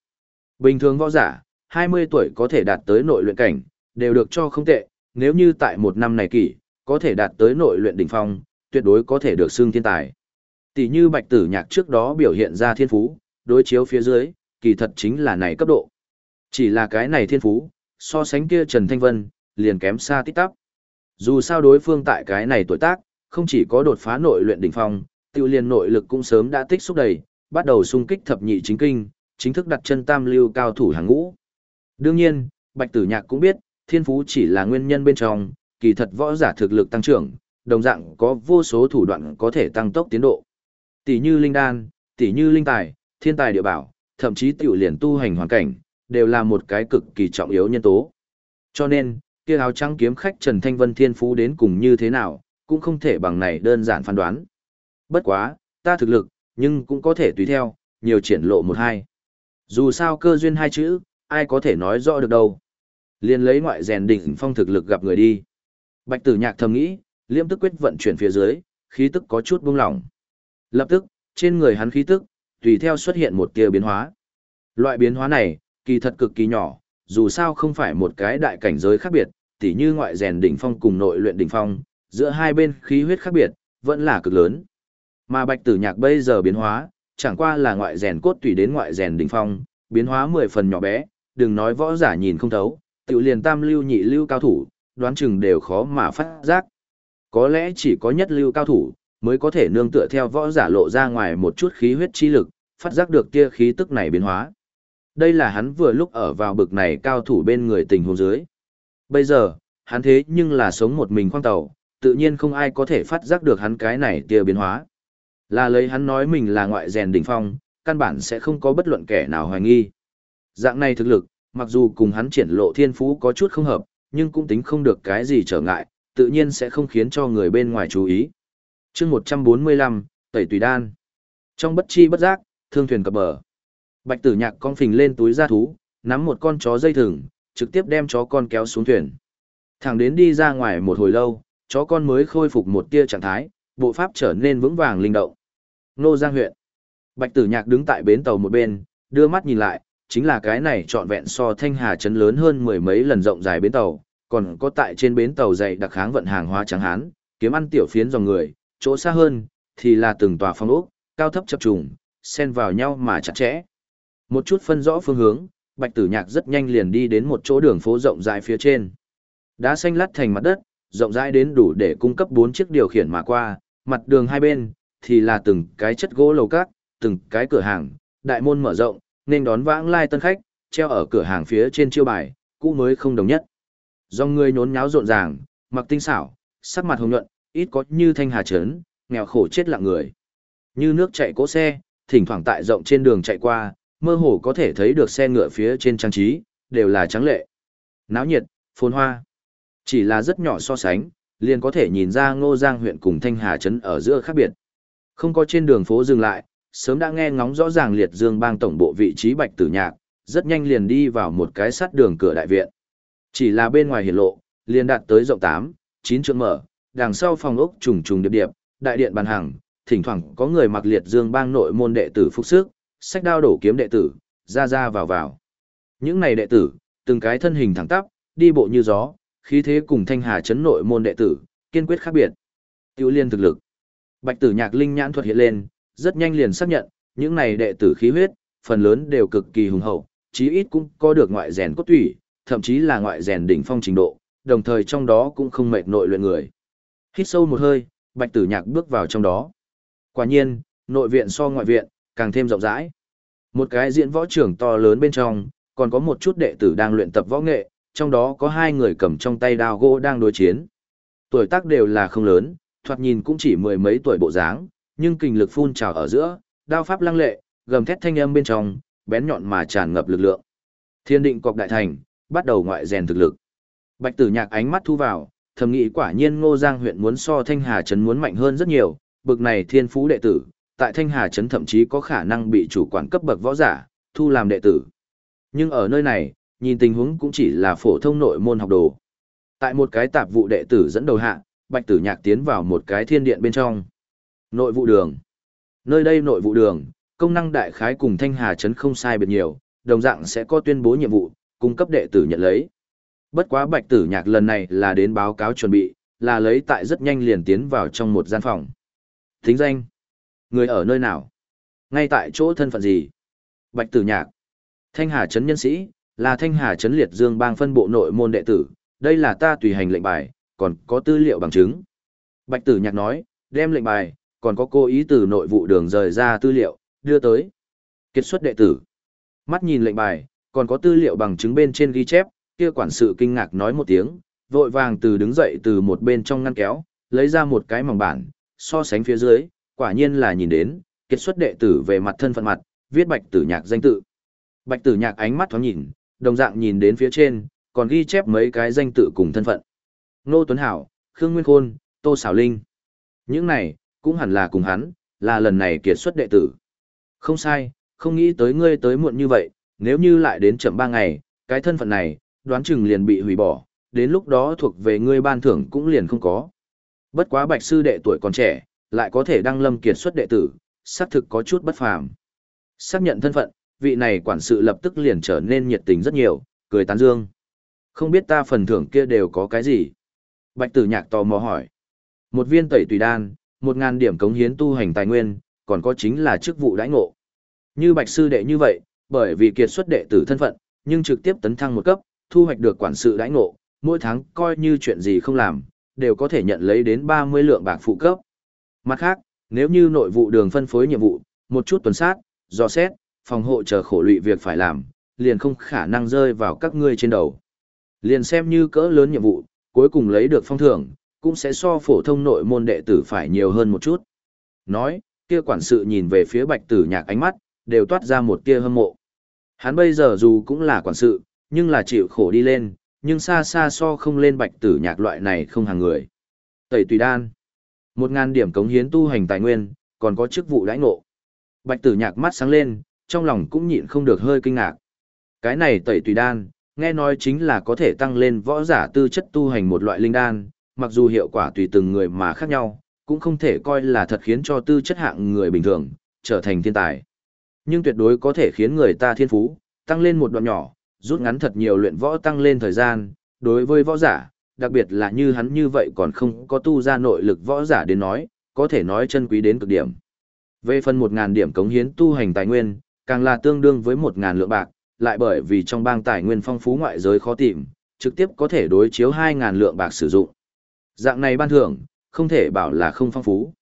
Bình thường võ giả, 20 tuổi có thể đạt tới nội luyện cảnh, đều được cho không tệ, nếu như tại một năm này kỷ, có thể đạt tới nội luyện đỉnh phong, tuyệt đối có thể được xưng thiên tài. Tỷ như bạch tử nhạc trước đó biểu hiện ra thiên phú, đối chiếu phía dưới, kỳ thật chính là này cấp độ. Chỉ là cái này thiên phú, so sánh kia Trần Thanh Vân, liền kém xa tít tắp. Dù sao đối phương tại cái này tuổi tác, không chỉ có đột phá nội luyện đỉnh phong, Tiêu liền nội lực cũng sớm đã tích xúc đầy, bắt đầu xung kích thập nhị chính kinh, chính thức đặt chân tam lưu cao thủ hàng ngũ. Đương nhiên, Bạch Tử Nhạc cũng biết, thiên phú chỉ là nguyên nhân bên trong, kỳ thật võ giả thực lực tăng trưởng, đồng dạng có vô số thủ đoạn có thể tăng tốc tiến độ. Tỷ như linh đan, tỷ như linh tài, thiên tài địa bảo, thậm chí tiểu liền tu hành hoàn cảnh, đều là một cái cực kỳ trọng yếu nhân tố. Cho nên, kia áo trắng kiếm khách Trần Thanh Vân thiên phú đến cùng như thế nào, cũng không thể bằng này đơn giản phán đoán. Bất quá, ta thực lực, nhưng cũng có thể tùy theo, nhiều triển lộ một hai. Dù sao cơ duyên hai chữ, ai có thể nói rõ được đâu. Liên lấy ngoại rèn đỉnh phong thực lực gặp người đi. Bạch tử nhạc thầm nghĩ, liêm tức quyết vận chuyển phía dưới, khí tức có chút buông lỏng. Lập tức, trên người hắn khí tức, tùy theo xuất hiện một tia biến hóa. Loại biến hóa này, kỳ thật cực kỳ nhỏ, dù sao không phải một cái đại cảnh giới khác biệt, tỉ như ngoại rèn đỉnh phong cùng nội luyện đỉnh phong, giữa hai bên khí huyết khác biệt, vẫn là cực lớn. Mà bạch tử nhạc bây giờ biến hóa, chẳng qua là ngoại rèn cốt tùy đến ngoại rèn đỉnh phong, biến hóa mười phần nhỏ bé, đừng nói võ giả nhìn không thấu, tiểu liền tam lưu nhị lưu cao thủ, đoán chừng đều khó mà phát giác. Có lẽ chỉ có nhất lưu cao thủ, mới có thể nương tựa theo võ giả lộ ra ngoài một chút khí huyết chi lực, phát giác được tia khí tức này biến hóa. Đây là hắn vừa lúc ở vào bực này cao thủ bên người tình huống dưới. Bây giờ, hắn thế nhưng là sống một mình khoang tàu, tự nhiên không ai có thể phát giác được hắn cái này tia biến hóa. Là lấy hắn nói mình là ngoại rèn đỉnh phong, căn bản sẽ không có bất luận kẻ nào hoài nghi. Dạng này thực lực, mặc dù cùng hắn triển lộ thiên phú có chút không hợp, nhưng cũng tính không được cái gì trở ngại, tự nhiên sẽ không khiến cho người bên ngoài chú ý. chương 145, Tẩy Tùy Đan. Trong bất chi bất giác, thương thuyền cập bờ. Bạch tử nhạc con phình lên túi ra thú, nắm một con chó dây thừng, trực tiếp đem chó con kéo xuống thuyền. Thẳng đến đi ra ngoài một hồi lâu, chó con mới khôi phục một tia trạng thái, bộ pháp trở nên vững vàng linh động. Nô Giang huyện. Bạch tử nhạc đứng tại bến tàu một bên, đưa mắt nhìn lại, chính là cái này trọn vẹn so thanh hà trấn lớn hơn mười mấy lần rộng dài bến tàu, còn có tại trên bến tàu dày đặc kháng vận hàng hóa trắng hán, kiếm ăn tiểu phiến dòng người, chỗ xa hơn, thì là từng tòa phong ốc, cao thấp chập trùng, xen vào nhau mà chặt chẽ. Một chút phân rõ phương hướng, Bạch Tử Nhạc rất nhanh liền đi đến một chỗ đường phố rộng dài phía trên. Đá xanh lát thành mặt đất, rộng rãi đến đủ để cung cấp bốn chiếc điều khiển mà qua, mặt đường hai bên thì là từng cái chất gỗ lầu cát, từng cái cửa hàng, đại môn mở rộng, nên đón vãng lai tân khách, treo ở cửa hàng phía trên chiêu bài, cũ mới không đồng nhất. Do người nhốn nháo rộn ràng, mặc tinh xảo, sắc mặt hồng nhuận, ít có như thanh hà trấn, nghèo khổ chết lặng người. Như nước chạy cỗ xe, thỉnh thoảng tại rộng trên đường chạy qua, mơ hồ có thể thấy được xe ngựa phía trên trang trí, đều là trắng lệ. Náo nhiệt, phồn hoa. Chỉ là rất nhỏ so sánh, liền có thể nhìn ra Ngô Giang huyện cùng Thanh Hà trấn ở giữa khác biệt. Không có trên đường phố dừng lại, sớm đã nghe ngóng rõ ràng liệt dương bang tổng bộ vị trí Bạch Tử Nhạc, rất nhanh liền đi vào một cái sắt đường cửa đại viện. Chỉ là bên ngoài hiển lộ, liền đạt tới rộng 8, 9 trượng mở, đằng sau phòng ốc trùng trùng điệp điệp, đại điện bàn hàng, thỉnh thoảng có người mặc liệt dương bang nội môn đệ tử phục sức, sách đao đổ kiếm đệ tử, ra ra vào vào. Những này đệ tử, từng cái thân hình thẳng tắp, đi bộ như gió, khí thế cùng thanh hà chấn nội môn đệ tử, kiên quyết khác biệt. Tiêu liên thực lực. Bạch tử nhạc linh nhãn thuật hiện lên, rất nhanh liền xác nhận, những này đệ tử khí huyết, phần lớn đều cực kỳ hùng hậu, chí ít cũng có được ngoại rèn cốt tủy, thậm chí là ngoại rèn đỉnh phong trình độ, đồng thời trong đó cũng không mệt nội luyện người. Hít sâu một hơi, Bạch Tử Nhạc bước vào trong đó. Quả nhiên, nội viện so ngoại viện, càng thêm rộng rãi. Một cái diễn võ trường to lớn bên trong, còn có một chút đệ tử đang luyện tập võ nghệ, trong đó có hai người cầm trong tay đao gỗ đang đối chiến. Tuổi tác đều là không lớn, thoạt nhìn cũng chỉ mười mấy tuổi bộ dáng, nhưng kinh lực phun trào ở giữa, đao pháp lăng lệ, gầm thét thanh âm bên trong, bén nhọn mà tràn ngập lực lượng. Thiên định cọc đại thành, bắt đầu ngoại rèn thực lực. Bạch Tử Nhạc ánh mắt thu vào, thầm nghĩ quả nhiên Ngô Giang huyện muốn so Thanh Hà trấn muốn mạnh hơn rất nhiều, bực này thiên phú đệ tử, tại Thanh Hà Trấn thậm chí có khả năng bị chủ quản cấp bậc võ giả, thu làm đệ tử. Nhưng ở nơi này, nhìn tình huống cũng chỉ là phổ thông nội môn học đồ. Tại một cái tạp vụ đệ tử dẫn đầu hạ, Bạch Tử Nhạc tiến vào một cái thiên điện bên trong. Nội vụ đường. Nơi đây nội vụ đường, công năng đại khái cùng Thanh Hà Trấn không sai biệt nhiều, đồng dạng sẽ có tuyên bố nhiệm vụ, cung cấp đệ tử nhận lấy. Bất quá Bạch Tử Nhạc lần này là đến báo cáo chuẩn bị, là lấy tại rất nhanh liền tiến vào trong một gian phòng. Thính danh. Người ở nơi nào? Ngay tại chỗ thân phận gì? Bạch Tử Nhạc. Thanh Hà Trấn nhân sĩ, là Thanh Hà Trấn Liệt Dương bang phân bộ nội môn đệ tử, đây là ta tùy hành lệnh bài, còn có tư liệu bằng chứng. Bạch Tử Nhạc nói, đem lệnh bài, còn có cô ý từ nội vụ đường rời ra tư liệu, đưa tới. Kết xuất đệ tử. Mắt nhìn lệnh bài, còn có tư liệu bằng chứng bên trên ghi chép, kia quản sự kinh ngạc nói một tiếng, vội vàng từ đứng dậy từ một bên trong ngăn kéo, lấy ra một cái mỏng bản, so sánh phía dưới, quả nhiên là nhìn đến, kết xuất đệ tử về mặt thân phận mặt, viết bạch tử nhạc danh tự. Bạch tử nhạc ánh mắt thoáng nhìn, đồng dạng nhìn đến phía trên, còn ghi chép mấy cái danh tự cùng thân phận. Nô Tuấn Hảo, Khương Nguyên Khôn, Tô Sảo Linh. Những này, cũng hẳn là cùng hắn, là lần này kiệt xuất đệ tử. Không sai, không nghĩ tới ngươi tới muộn như vậy, nếu như lại đến chậm ba ngày, cái thân phận này, đoán chừng liền bị hủy bỏ, đến lúc đó thuộc về ngươi ban thưởng cũng liền không có. Bất quá bạch sư đệ tuổi còn trẻ, lại có thể đăng lâm kiệt xuất đệ tử, xác thực có chút bất phàm. Xác nhận thân phận, vị này quản sự lập tức liền trở nên nhiệt tình rất nhiều, cười tán dương. Không biết ta phần thưởng kia đều có cái gì? Bạch tử nhạc tò mò hỏi. Một viên tẩy tùy đan, một ngàn điểm cống hiến tu hành tài nguyên, còn có chính là chức vụ đãi ngộ. Như bạch sư đệ như vậy, bởi vì kiệt xuất đệ tử thân phận, nhưng trực tiếp tấn thăng một cấp, thu hoạch được quản sự đãi ngộ, mỗi tháng coi như chuyện gì không làm, đều có thể nhận lấy đến 30 lượng bạc phụ cấp. Mặt khác, nếu như nội vụ đường phân phối nhiệm vụ, một chút tuần sát, dò xét, phòng hộ chờ khổ lụy việc phải làm, liền không khả năng rơi vào các ngươi trên đầu. Liền xem như cỡ lớn nhiệm vụ, cuối cùng lấy được phong thưởng, cũng sẽ so phổ thông nội môn đệ tử phải nhiều hơn một chút. Nói, kia quản sự nhìn về phía bạch tử nhạc ánh mắt, đều toát ra một tia hâm mộ. Hắn bây giờ dù cũng là quản sự, nhưng là chịu khổ đi lên, nhưng xa xa so không lên bạch tử nhạc loại này không hàng người. Tẩy tùy đan. Một ngàn điểm cống hiến tu hành tài nguyên, còn có chức vụ đãi ngộ. Bạch tử nhạc mắt sáng lên, trong lòng cũng nhịn không được hơi kinh ngạc. Cái này tẩy tùy đan, nghe nói chính là có thể tăng lên võ giả tư chất tu hành một loại linh đan, mặc dù hiệu quả tùy từng người mà khác nhau, cũng không thể coi là thật khiến cho tư chất hạng người bình thường, trở thành thiên tài. Nhưng tuyệt đối có thể khiến người ta thiên phú, tăng lên một đoạn nhỏ, rút ngắn thật nhiều luyện võ tăng lên thời gian, đối với võ giả, đặc biệt là như hắn như vậy còn không có tu ra nội lực võ giả đến nói, có thể nói chân quý đến cực điểm. Về phần 1.000 điểm cống hiến tu hành tài nguyên, càng là tương đương với một ngàn lượng bạc, lại bởi vì trong bang tài nguyên phong phú ngoại giới khó tìm, trực tiếp có thể đối chiếu hai ngàn lượng bạc sử dụng. Dạng này ban thưởng, không thể bảo là không phong phú.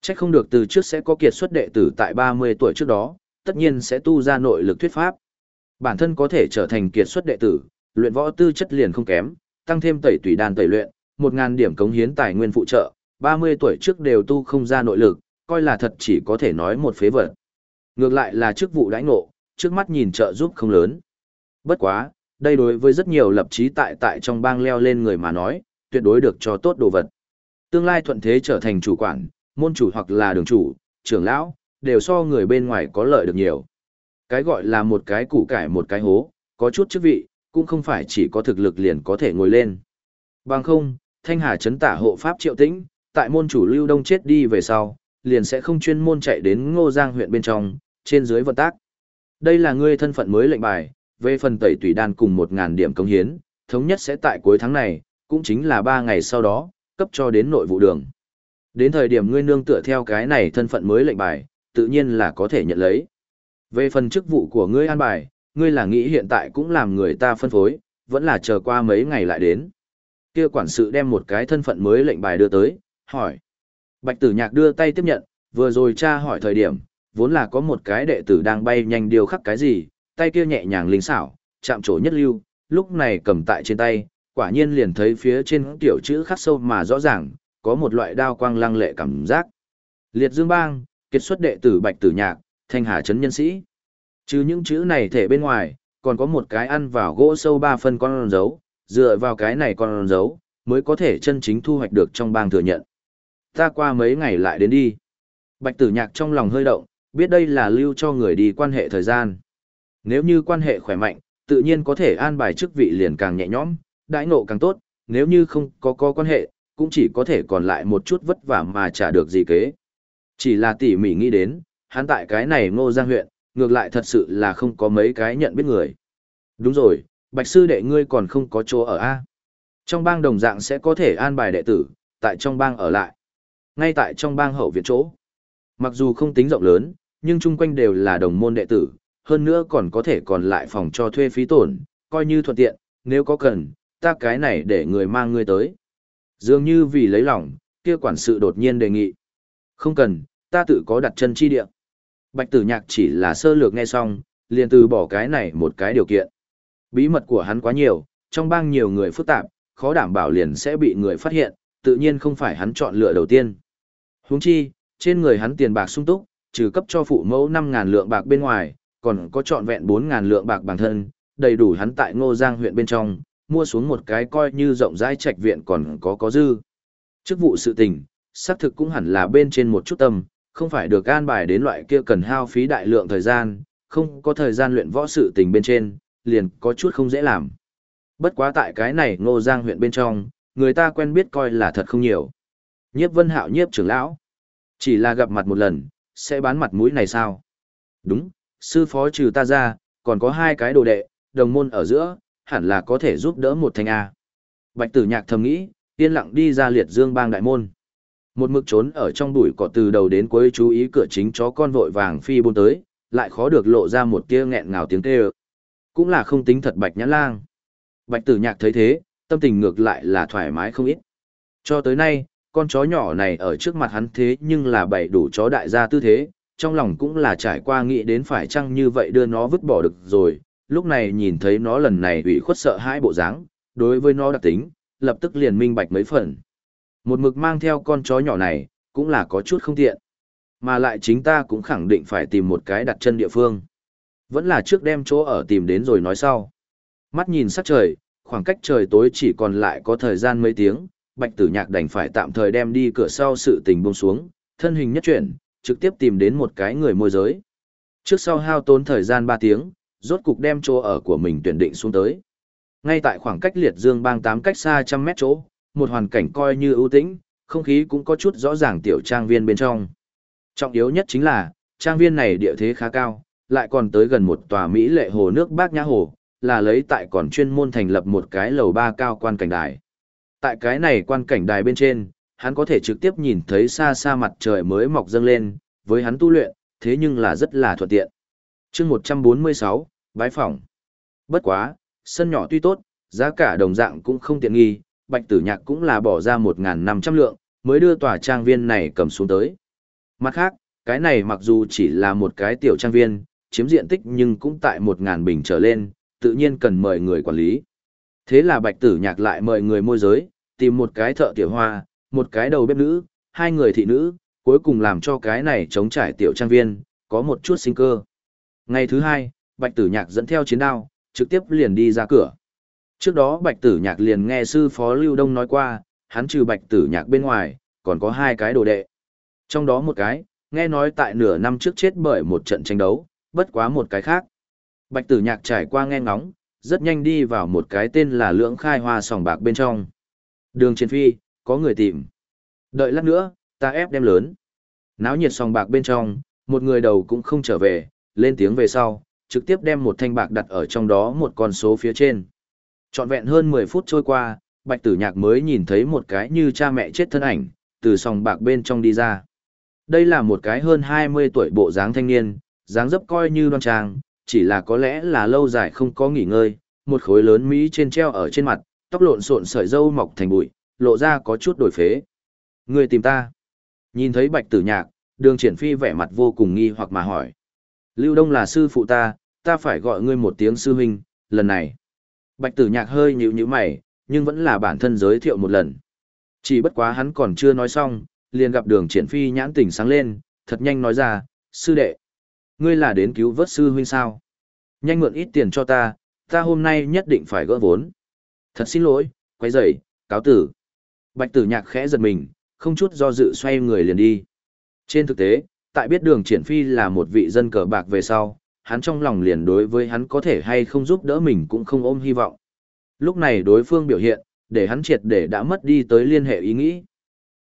Chắc không được từ trước sẽ có kiệt xuất đệ tử tại 30 tuổi trước đó, tất nhiên sẽ tu ra nội lực thuyết pháp. Bản thân có thể trở thành kiệt xuất đệ tử, luyện võ tư chất liền không kém, tăng thêm tẩy tùy đàn tẩy luyện, 1000 điểm cống hiến tài nguyên phụ trợ, 30 tuổi trước đều tu không ra nội lực, coi là thật chỉ có thể nói một phế vật. Ngược lại là chức vụ đãi ngộ, trước mắt nhìn trợ giúp không lớn. Bất quá, đây đối với rất nhiều lập trí tại tại trong bang leo lên người mà nói, tuyệt đối được cho tốt đồ vật. Tương lai thuận thế trở thành chủ quản, môn chủ hoặc là đường chủ, trưởng lão, đều so người bên ngoài có lợi được nhiều. Cái gọi là một cái củ cải một cái hố, có chút chức vị, cũng không phải chỉ có thực lực liền có thể ngồi lên. Bằng không, Thanh Hà chấn tả hộ pháp triệu tĩnh, tại môn chủ lưu đông chết đi về sau, liền sẽ không chuyên môn chạy đến ngô giang huyện bên trong, trên dưới vận tác. Đây là ngươi thân phận mới lệnh bài, về phần tẩy tùy đan cùng 1000 điểm công hiến, thống nhất sẽ tại cuối tháng này, cũng chính là 3 ngày sau đó, cấp cho đến nội vụ đường. Đến thời điểm ngươi nương tựa theo cái này thân phận mới lệnh bài, tự nhiên là có thể nhận lấy. Về phần chức vụ của ngươi an bài, ngươi là nghĩ hiện tại cũng làm người ta phân phối, vẫn là chờ qua mấy ngày lại đến. Kia quản sự đem một cái thân phận mới lệnh bài đưa tới, hỏi. Bạch tử nhạc đưa tay tiếp nhận, vừa rồi cha hỏi thời điểm, vốn là có một cái đệ tử đang bay nhanh điều khắc cái gì, tay kia nhẹ nhàng linh xảo, chạm trổ nhất lưu, lúc này cầm tại trên tay, quả nhiên liền thấy phía trên tiểu chữ khắc sâu mà rõ ràng, có một loại đao quang lăng lệ cảm giác. Liệt Dương Bang, kết xuất đệ tử Bạch Tử Nhạc, Thanh Hà Trấn Nhân Sĩ. Chứ những chữ này thể bên ngoài, còn có một cái ăn vào gỗ sâu ba phân con dấu, dựa vào cái này con dấu, mới có thể chân chính thu hoạch được trong bang thừa nhận. Ta qua mấy ngày lại đến đi. Bạch Tử Nhạc trong lòng hơi động, biết đây là lưu cho người đi quan hệ thời gian. Nếu như quan hệ khỏe mạnh, tự nhiên có thể an bài chức vị liền càng nhẹ nhõm, đãi ngộ càng tốt, nếu như không có có quan hệ, cũng chỉ có thể còn lại một chút vất vả mà trả được gì kế. Chỉ là tỉ mỉ nghĩ đến, hắn tại cái này ngô giang huyện, ngược lại thật sự là không có mấy cái nhận biết người. Đúng rồi, bạch sư đệ ngươi còn không có chỗ ở A. Trong bang đồng dạng sẽ có thể an bài đệ tử, tại trong bang ở lại. Ngay tại trong bang hậu viện chỗ. Mặc dù không tính rộng lớn, nhưng chung quanh đều là đồng môn đệ tử, hơn nữa còn có thể còn lại phòng cho thuê phí tổn, coi như thuận tiện, nếu có cần, ta cái này để người mang ngươi tới. Dường như vì lấy lòng, kia quản sự đột nhiên đề nghị. Không cần, ta tự có đặt chân chi địa. Bạch tử nhạc chỉ là sơ lược nghe xong, liền từ bỏ cái này một cái điều kiện. Bí mật của hắn quá nhiều, trong bang nhiều người phức tạp, khó đảm bảo liền sẽ bị người phát hiện, tự nhiên không phải hắn chọn lựa đầu tiên. Huống chi, trên người hắn tiền bạc sung túc, trừ cấp cho phụ mẫu 5.000 lượng bạc bên ngoài, còn có trọn vẹn 4.000 lượng bạc bản thân, đầy đủ hắn tại Ngô Giang huyện bên trong, mua xuống một cái coi như rộng rãi trạch viện còn có có dư. Chức vụ sự tình, xác thực cũng hẳn là bên trên một chút tâm, không phải được an bài đến loại kia cần hao phí đại lượng thời gian, không có thời gian luyện võ sự tình bên trên, liền có chút không dễ làm. Bất quá tại cái này Ngô Giang huyện bên trong, người ta quen biết coi là thật không nhiều. Nhiếp Vân Hạo nhiếp trưởng lão, chỉ là gặp mặt một lần, sẽ bán mặt mũi này sao? Đúng, sư phó trừ ta ra, còn có hai cái đồ đệ, đồng môn ở giữa, hẳn là có thể giúp đỡ một thành A. Bạch tử nhạc thầm nghĩ, yên lặng đi ra liệt dương bang đại môn. Một mực trốn ở trong bụi cỏ từ đầu đến cuối chú ý cửa chính chó con vội vàng phi buôn tới, lại khó được lộ ra một tia nghẹn ngào tiếng kêu. Cũng là không tính thật bạch nhã lang. Bạch tử nhạc thấy thế, tâm tình ngược lại là thoải mái không ít. Cho tới nay, con chó nhỏ này ở trước mặt hắn thế nhưng là bày đủ chó đại gia tư thế, trong lòng cũng là trải qua nghĩ đến phải chăng như vậy đưa nó vứt bỏ được rồi, lúc này nhìn thấy nó lần này ủy khuất sợ hãi bộ dáng, đối với nó đặc tính, lập tức liền minh bạch mấy phần. Một mực mang theo con chó nhỏ này, cũng là có chút không tiện. Mà lại chính ta cũng khẳng định phải tìm một cái đặt chân địa phương. Vẫn là trước đem chỗ ở tìm đến rồi nói sau. Mắt nhìn sắc trời, khoảng cách trời tối chỉ còn lại có thời gian mấy tiếng, bạch tử nhạc đành phải tạm thời đem đi cửa sau sự tình buông xuống, thân hình nhất chuyển, trực tiếp tìm đến một cái người môi giới. Trước sau hao tốn thời gian 3 tiếng, rốt cục đem chỗ ở của mình tuyển định xuống tới. Ngay tại khoảng cách liệt dương bang 8 cách xa trăm mét chỗ, một hoàn cảnh coi như ưu tĩnh, không khí cũng có chút rõ ràng tiểu trang viên bên trong. Trọng yếu nhất chính là, trang viên này địa thế khá cao, lại còn tới gần một tòa Mỹ lệ hồ nước bác nhã hồ, là lấy tại còn chuyên môn thành lập một cái lầu ba cao quan cảnh đài. Tại cái này quan cảnh đài bên trên, hắn có thể trực tiếp nhìn thấy xa xa mặt trời mới mọc dâng lên, với hắn tu luyện, thế nhưng là rất là thuận tiện. chương 146, bái phỏng. Bất quá, sân nhỏ tuy tốt, giá cả đồng dạng cũng không tiện nghi, bạch tử nhạc cũng là bỏ ra 1.500 lượng, mới đưa tòa trang viên này cầm xuống tới. Mặt khác, cái này mặc dù chỉ là một cái tiểu trang viên, chiếm diện tích nhưng cũng tại 1.000 bình trở lên, tự nhiên cần mời người quản lý. Thế là bạch tử nhạc lại mời người môi giới, tìm một cái thợ tiểu hoa, một cái đầu bếp nữ, hai người thị nữ, cuối cùng làm cho cái này chống trải tiểu trang viên, có một chút sinh cơ. Ngày thứ hai, bạch tử nhạc dẫn theo chiến đao, trực tiếp liền đi ra cửa. Trước đó bạch tử nhạc liền nghe sư phó Lưu Đông nói qua, hắn trừ bạch tử nhạc bên ngoài, còn có hai cái đồ đệ. Trong đó một cái, nghe nói tại nửa năm trước chết bởi một trận tranh đấu, bất quá một cái khác. Bạch tử nhạc trải qua nghe ngóng, rất nhanh đi vào một cái tên là lưỡng khai hoa sòng bạc bên trong. Đường chiến phi, có người tìm. Đợi lát nữa, ta ép đem lớn. Náo nhiệt sòng bạc bên trong, một người đầu cũng không trở về, lên tiếng về sau, trực tiếp đem một thanh bạc đặt ở trong đó một con số phía trên. Trọn vẹn hơn 10 phút trôi qua, bạch tử nhạc mới nhìn thấy một cái như cha mẹ chết thân ảnh, từ sòng bạc bên trong đi ra. Đây là một cái hơn 20 tuổi bộ dáng thanh niên, dáng dấp coi như đoan trang, chỉ là có lẽ là lâu dài không có nghỉ ngơi, một khối lớn Mỹ trên treo ở trên mặt, tóc lộn xộn sợi dâu mọc thành bụi, lộ ra có chút đổi phế. Người tìm ta. Nhìn thấy bạch tử nhạc, đường triển phi vẻ mặt vô cùng nghi hoặc mà hỏi. Lưu Đông là sư phụ ta, ta phải gọi ngươi một tiếng sư huynh, lần này. Bạch tử nhạc hơi nhíu nhíu mày, nhưng vẫn là bản thân giới thiệu một lần. Chỉ bất quá hắn còn chưa nói xong, liền gặp đường triển phi nhãn tỉnh sáng lên, thật nhanh nói ra, sư đệ. Ngươi là đến cứu vớt sư huynh sao? Nhanh mượn ít tiền cho ta, ta hôm nay nhất định phải gỡ vốn. Thật xin lỗi, quay dậy, cáo tử. Bạch tử nhạc khẽ giật mình, không chút do dự xoay người liền đi. Trên thực tế, tại biết đường triển phi là một vị dân cờ bạc về sau, hắn trong lòng liền đối với hắn có thể hay không giúp đỡ mình cũng không ôm hy vọng. Lúc này đối phương biểu hiện, để hắn triệt để đã mất đi tới liên hệ ý nghĩ.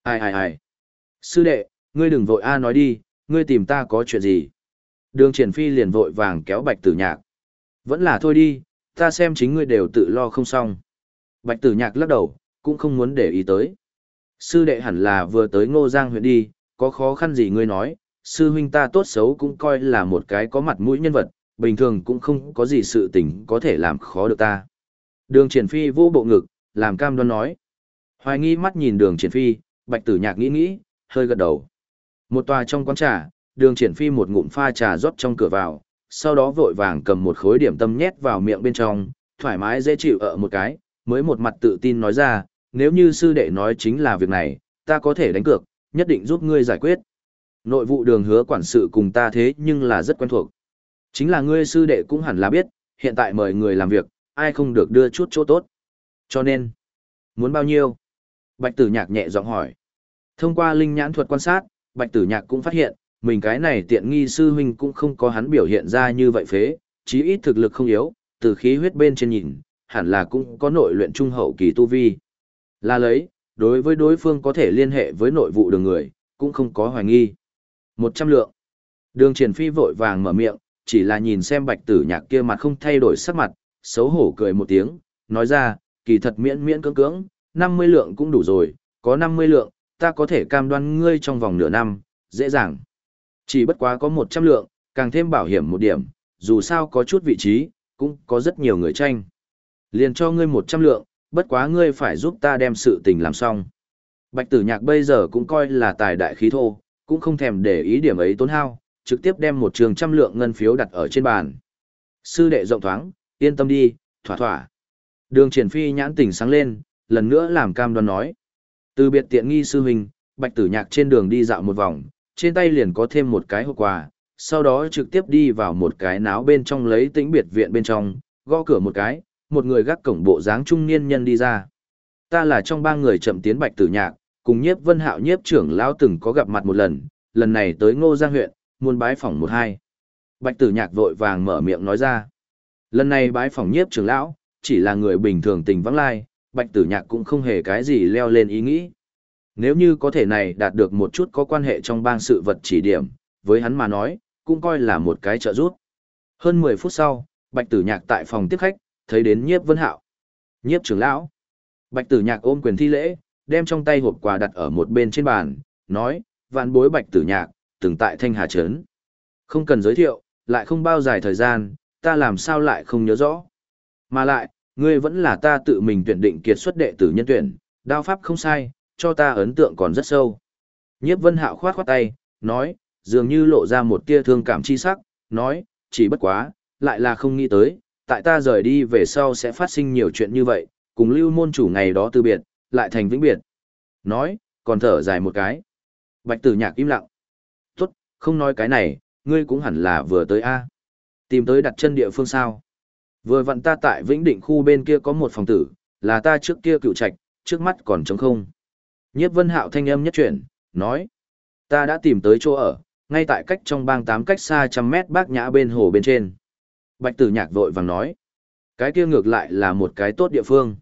Ai ai ai. Sư đệ, ngươi đừng vội a nói đi, ngươi tìm ta có chuyện gì. Đường triển phi liền vội vàng kéo bạch tử nhạc. Vẫn là thôi đi, ta xem chính ngươi đều tự lo không xong. Bạch tử nhạc lắc đầu, cũng không muốn để ý tới. Sư đệ hẳn là vừa tới ngô giang huyện đi, có khó khăn gì ngươi nói, sư huynh ta tốt xấu cũng coi là một cái có mặt mũi nhân vật, bình thường cũng không có gì sự tình có thể làm khó được ta. Đường triển phi vô bộ ngực, làm cam đoan nói. Hoài nghi mắt nhìn đường triển phi, bạch tử nhạc nghĩ nghĩ, hơi gật đầu. Một tòa trong quán trà, đường triển phi một ngụm pha trà rót trong cửa vào, sau đó vội vàng cầm một khối điểm tâm nhét vào miệng bên trong, thoải mái dễ chịu ở một cái, mới một mặt tự tin nói ra, nếu như sư đệ nói chính là việc này, ta có thể đánh cược, nhất định giúp ngươi giải quyết. Nội vụ đường hứa quản sự cùng ta thế nhưng là rất quen thuộc. Chính là ngươi sư đệ cũng hẳn là biết, hiện tại mời người làm việc, ai không được đưa chút chỗ tốt. Cho nên, muốn bao nhiêu? Bạch tử nhạc nhẹ giọng hỏi. Thông qua linh nhãn thuật quan sát, bạch tử nhạc cũng phát hiện, mình cái này tiện nghi sư huynh cũng không có hắn biểu hiện ra như vậy phế, chí ít thực lực không yếu, từ khí huyết bên trên nhìn, hẳn là cũng có nội luyện trung hậu kỳ tu vi. Là lấy, đối với đối phương có thể liên hệ với nội vụ đường người, cũng không có hoài nghi. Một trăm lượng. Đường triển phi vội vàng mở miệng, chỉ là nhìn xem bạch tử nhạc kia mặt không thay đổi sắc mặt, xấu hổ cười một tiếng, nói ra, kỳ thật miễn miễn cưỡng cưỡng, 50 lượng cũng đủ rồi, có 50 lượng, ta có thể cam đoan ngươi trong vòng nửa năm, dễ dàng. Chỉ bất quá có 100 lượng, càng thêm bảo hiểm một điểm, dù sao có chút vị trí, cũng có rất nhiều người tranh. Liền cho ngươi 100 lượng, bất quá ngươi phải giúp ta đem sự tình làm xong. Bạch tử nhạc bây giờ cũng coi là tài đại khí thô, cũng không thèm để ý điểm ấy tốn hao, trực tiếp đem một trường trăm lượng ngân phiếu đặt ở trên bàn. Sư đệ rộng thoáng, yên tâm đi, thỏa thỏa. Đường triển phi nhãn tỉnh sáng lên, lần nữa làm cam đoan nói. Từ biệt tiện nghi sư huynh, bạch tử nhạc trên đường đi dạo một vòng, trên tay liền có thêm một cái hộp quà, sau đó trực tiếp đi vào một cái náo bên trong lấy tĩnh biệt viện bên trong, gõ cửa một cái, một người gác cổng bộ dáng trung niên nhân đi ra. Ta là trong ba người chậm tiến bạch tử nhạc, cùng nhiếp vân hạo nhiếp trưởng lão từng có gặp mặt một lần, lần này tới ngô giang huyện, muốn bái phỏng một hai. Bạch tử nhạc vội vàng mở miệng nói ra. Lần này bái phỏng nhiếp trưởng lão, chỉ là người bình thường tình vắng lai, bạch tử nhạc cũng không hề cái gì leo lên ý nghĩ. Nếu như có thể này đạt được một chút có quan hệ trong bang sự vật chỉ điểm, với hắn mà nói, cũng coi là một cái trợ giúp. Hơn 10 phút sau, bạch tử nhạc tại phòng tiếp khách, thấy đến nhiếp vân hạo. Nhiếp trưởng lão. Bạch tử nhạc ôm quyền thi lễ, đem trong tay hộp quà đặt ở một bên trên bàn, nói, vạn bối bạch tử nhạc, từng tại Thanh Hà Trấn. Không cần giới thiệu, lại không bao dài thời gian, ta làm sao lại không nhớ rõ. Mà lại, ngươi vẫn là ta tự mình tuyển định kiệt xuất đệ tử nhân tuyển, đao pháp không sai, cho ta ấn tượng còn rất sâu. Nhiếp vân hạo khoát khoát tay, nói, dường như lộ ra một tia thương cảm chi sắc, nói, chỉ bất quá, lại là không nghĩ tới, tại ta rời đi về sau sẽ phát sinh nhiều chuyện như vậy, cùng lưu môn chủ ngày đó từ biệt, lại thành vĩnh biệt. Nói, còn thở dài một cái. Bạch tử nhạc im lặng. Tốt, không nói cái này, ngươi cũng hẳn là vừa tới A. Tìm tới đặt chân địa phương sao. Vừa vặn ta tại Vĩnh Định khu bên kia có một phòng tử, là ta trước kia cựu trạch, trước mắt còn trống không. Nhiếp vân hạo thanh âm nhất chuyển, nói. Ta đã tìm tới chỗ ở, ngay tại cách trong bang tám cách xa trăm mét bác nhã bên hồ bên trên. Bạch tử nhạc vội vàng nói. Cái kia ngược lại là một cái tốt địa phương.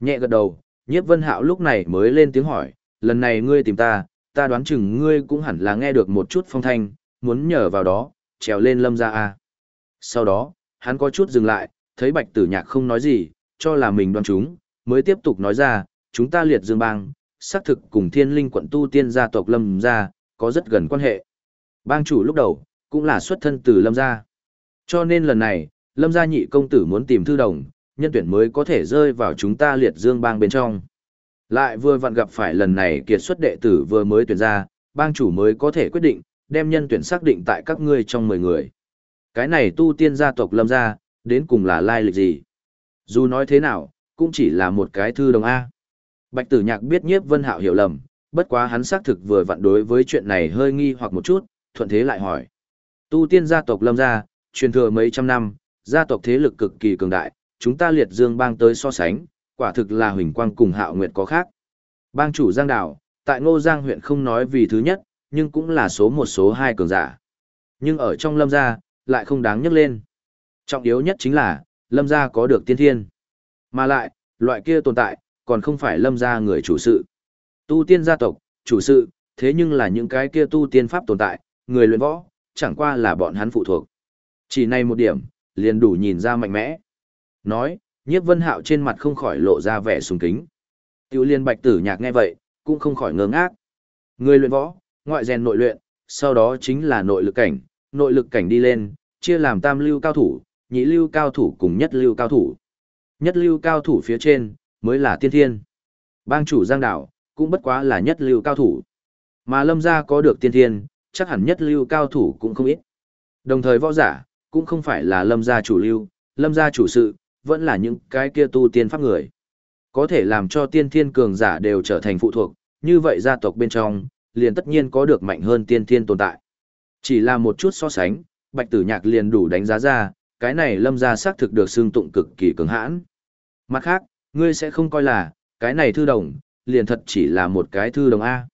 Nhẹ gật đầu, nhiếp vân hạo lúc này mới lên tiếng hỏi, lần này ngươi tìm ta, ta đoán chừng ngươi cũng hẳn là nghe được một chút phong thanh, muốn nhờ vào đó, trèo lên lâm ra a. Sau đó, hắn có chút dừng lại, thấy bạch tử nhạc không nói gì, cho là mình đoán chúng, mới tiếp tục nói ra, chúng ta liệt dương bang, xác thực cùng thiên linh quận tu tiên gia tộc lâm gia, có rất gần quan hệ. Bang chủ lúc đầu, cũng là xuất thân từ lâm gia. Cho nên lần này, lâm gia nhị công tử muốn tìm thư đồng, nhân tuyển mới có thể rơi vào chúng ta liệt dương bang bên trong. Lại vừa vặn gặp phải lần này kiệt xuất đệ tử vừa mới tuyển ra, bang chủ mới có thể quyết định, đem nhân tuyển xác định tại các ngươi trong 10 người. Cái này tu tiên gia tộc lâm gia, đến cùng là lai lịch gì? Dù nói thế nào, cũng chỉ là một cái thư đồng A. Bạch tử nhạc biết nhiếp vân hạo hiểu lầm, bất quá hắn xác thực vừa vặn đối với chuyện này hơi nghi hoặc một chút, thuận thế lại hỏi. Tu tiên gia tộc lâm gia, truyền thừa mấy trăm năm, gia tộc thế lực cực kỳ cường đại, chúng ta liệt dương bang tới so sánh, quả thực là huỳnh quang cùng hạo nguyệt có khác. Bang chủ Giang Đào tại Ngô Giang huyện không nói vì thứ nhất, nhưng cũng là số một số hai cường giả. Nhưng ở trong lâm gia, lại không đáng nhắc lên. Trọng yếu nhất chính là, lâm gia có được tiên thiên. Mà lại, loại kia tồn tại, còn không phải lâm gia người chủ sự. Tu tiên gia tộc, chủ sự, thế nhưng là những cái kia tu tiên pháp tồn tại, người luyện võ, chẳng qua là bọn hắn phụ thuộc. Chỉ này một điểm, liền đủ nhìn ra mạnh mẽ. Nói, nhiếp vân hạo trên mặt không khỏi lộ ra vẻ sùng kính. Tiêu liên bạch tử nhạc nghe vậy, cũng không khỏi ngơ ngác. Người luyện võ, ngoại rèn nội luyện, sau đó chính là nội lực cảnh, nội lực cảnh đi lên, chia làm tam lưu cao thủ, nhị lưu cao thủ cùng nhất lưu cao thủ. Nhất lưu cao thủ phía trên, mới là tiên thiên. Bang chủ Giang Đạo, cũng bất quá là nhất lưu cao thủ. Mà lâm gia có được tiên thiên, chắc hẳn nhất lưu cao thủ cũng không ít. Đồng thời võ giả, cũng không phải là lâm gia chủ lưu, lâm gia chủ sự, vẫn là những cái kia tu tiên pháp người. Có thể làm cho tiên thiên cường giả đều trở thành phụ thuộc, như vậy gia tộc bên trong, liền tất nhiên có được mạnh hơn tiên thiên tồn tại. Chỉ là một chút so sánh, bạch tử nhạc liền đủ đánh giá ra, cái này lâm gia xác thực được xương tụng cực kỳ cứng hãn. Mặt khác, ngươi sẽ không coi là, cái này thư đồng, liền thật chỉ là một cái thư đồng A.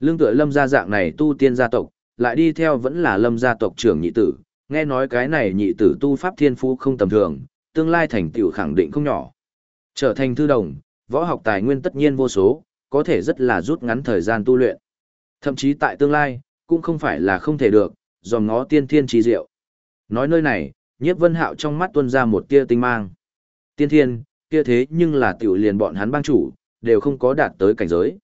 Lương tựa lâm gia dạng này tu tiên gia tộc, lại đi theo vẫn là lâm gia tộc trưởng nhị tử, nghe nói cái này nhị tử tu pháp thiên phú không tầm thường, tương lai thành tựu khẳng định không nhỏ. Trở thành thư đồng, võ học tài nguyên tất nhiên vô số, có thể rất là rút ngắn thời gian tu luyện. Thậm chí tại tương lai, cũng không phải là không thể được, dòm ngó tiên thiên trí diệu. Nói nơi này, nhiếp vân hạo trong mắt tuôn ra một tia tinh mang. Tiên thiên, kia thế nhưng là tiểu liền bọn hắn bang chủ, đều không có đạt tới cảnh giới.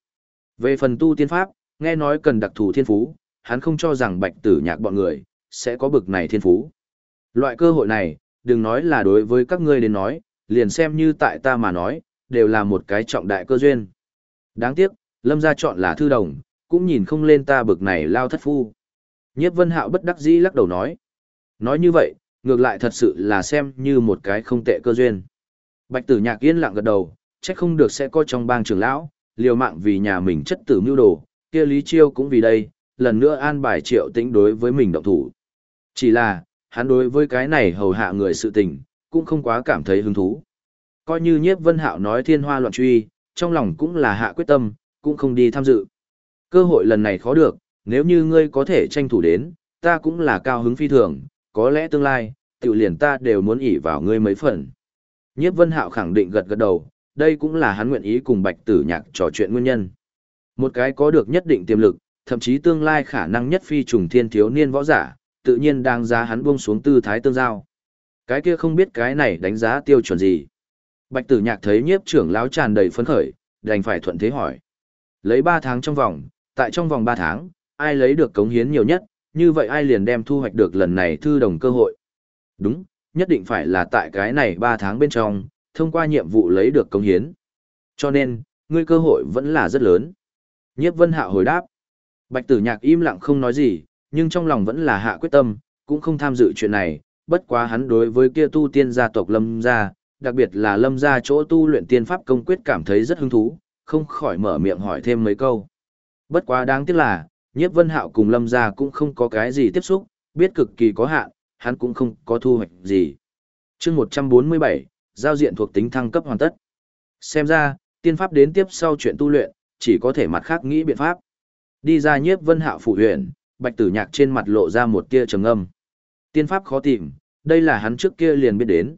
Về phần tu tiên pháp, nghe nói cần đặc thù thiên phú, hắn không cho rằng bạch tử nhạc bọn người, sẽ có bực này thiên phú. Loại cơ hội này, đừng nói là đối với các ngươi đến nói, liền xem như tại ta mà nói, đều là một cái trọng đại cơ duyên. Đáng tiếc, lâm gia chọn là thư đồng, cũng nhìn không lên ta bực này lao thất phu. Nhiếp vân hạo bất đắc dĩ lắc đầu nói. Nói như vậy, ngược lại thật sự là xem như một cái không tệ cơ duyên. Bạch tử nhạc yên lặng gật đầu, chắc không được sẽ có trong bang trưởng lão, liều mạng vì nhà mình chất tử mưu đồ, kia Lý Chiêu cũng vì đây, lần nữa an bài triệu tĩnh đối với mình động thủ. Chỉ là, hắn đối với cái này hầu hạ người sự tình, cũng không quá cảm thấy hứng thú. Coi như nhiếp vân hạo nói thiên hoa loạn truy, trong lòng cũng là hạ quyết tâm, cũng không đi tham dự. Cơ hội lần này khó được, nếu như ngươi có thể tranh thủ đến, ta cũng là cao hứng phi thường, có lẽ tương lai, tiểu liền ta đều muốn ỉ vào ngươi mấy phần. Nhiếp vân hạo khẳng định gật gật đầu, đây cũng là hắn nguyện ý cùng bạch tử nhạc trò chuyện nguyên nhân. Một cái có được nhất định tiềm lực, thậm chí tương lai khả năng nhất phi trùng thiên thiếu niên võ giả, tự nhiên đang giá hắn buông xuống tư thái tương giao. Cái kia không biết cái này đánh giá tiêu chuẩn gì. Bạch tử nhạc thấy nhiếp trưởng lão tràn đầy phấn khởi, đành phải thuận thế hỏi. Lấy 3 tháng trong vòng, tại trong vòng 3 tháng, ai lấy được cống hiến nhiều nhất, như vậy ai liền đem thu hoạch được lần này thư đồng cơ hội. Đúng, nhất định phải là tại cái này 3 tháng bên trong, thông qua nhiệm vụ lấy được công hiến. Cho nên, ngươi cơ hội vẫn là rất lớn. Nhiếp vân hạ hồi đáp. Bạch tử nhạc im lặng không nói gì, nhưng trong lòng vẫn là hạ quyết tâm, cũng không tham dự chuyện này, bất quá hắn đối với kia tu tiên gia tộc lâm gia, đặc biệt là lâm gia chỗ tu luyện tiên pháp công quyết cảm thấy rất hứng thú, không khỏi mở miệng hỏi thêm mấy câu. Bất quá đáng tiếc là, nhiếp vân hạo cùng lâm gia cũng không có cái gì tiếp xúc, biết cực kỳ có hạn, hắn cũng không có thu hoạch gì. chương 147, giao diện thuộc tính thăng cấp hoàn tất. Xem ra, tiên pháp đến tiếp sau chuyện tu luyện, chỉ có thể mặt khác nghĩ biện pháp. Đi ra nhiếp vân hạo phủ huyện, bạch tử nhạc trên mặt lộ ra một tia trầm âm. Tiên pháp khó tìm, đây là hắn trước kia liền biết đến.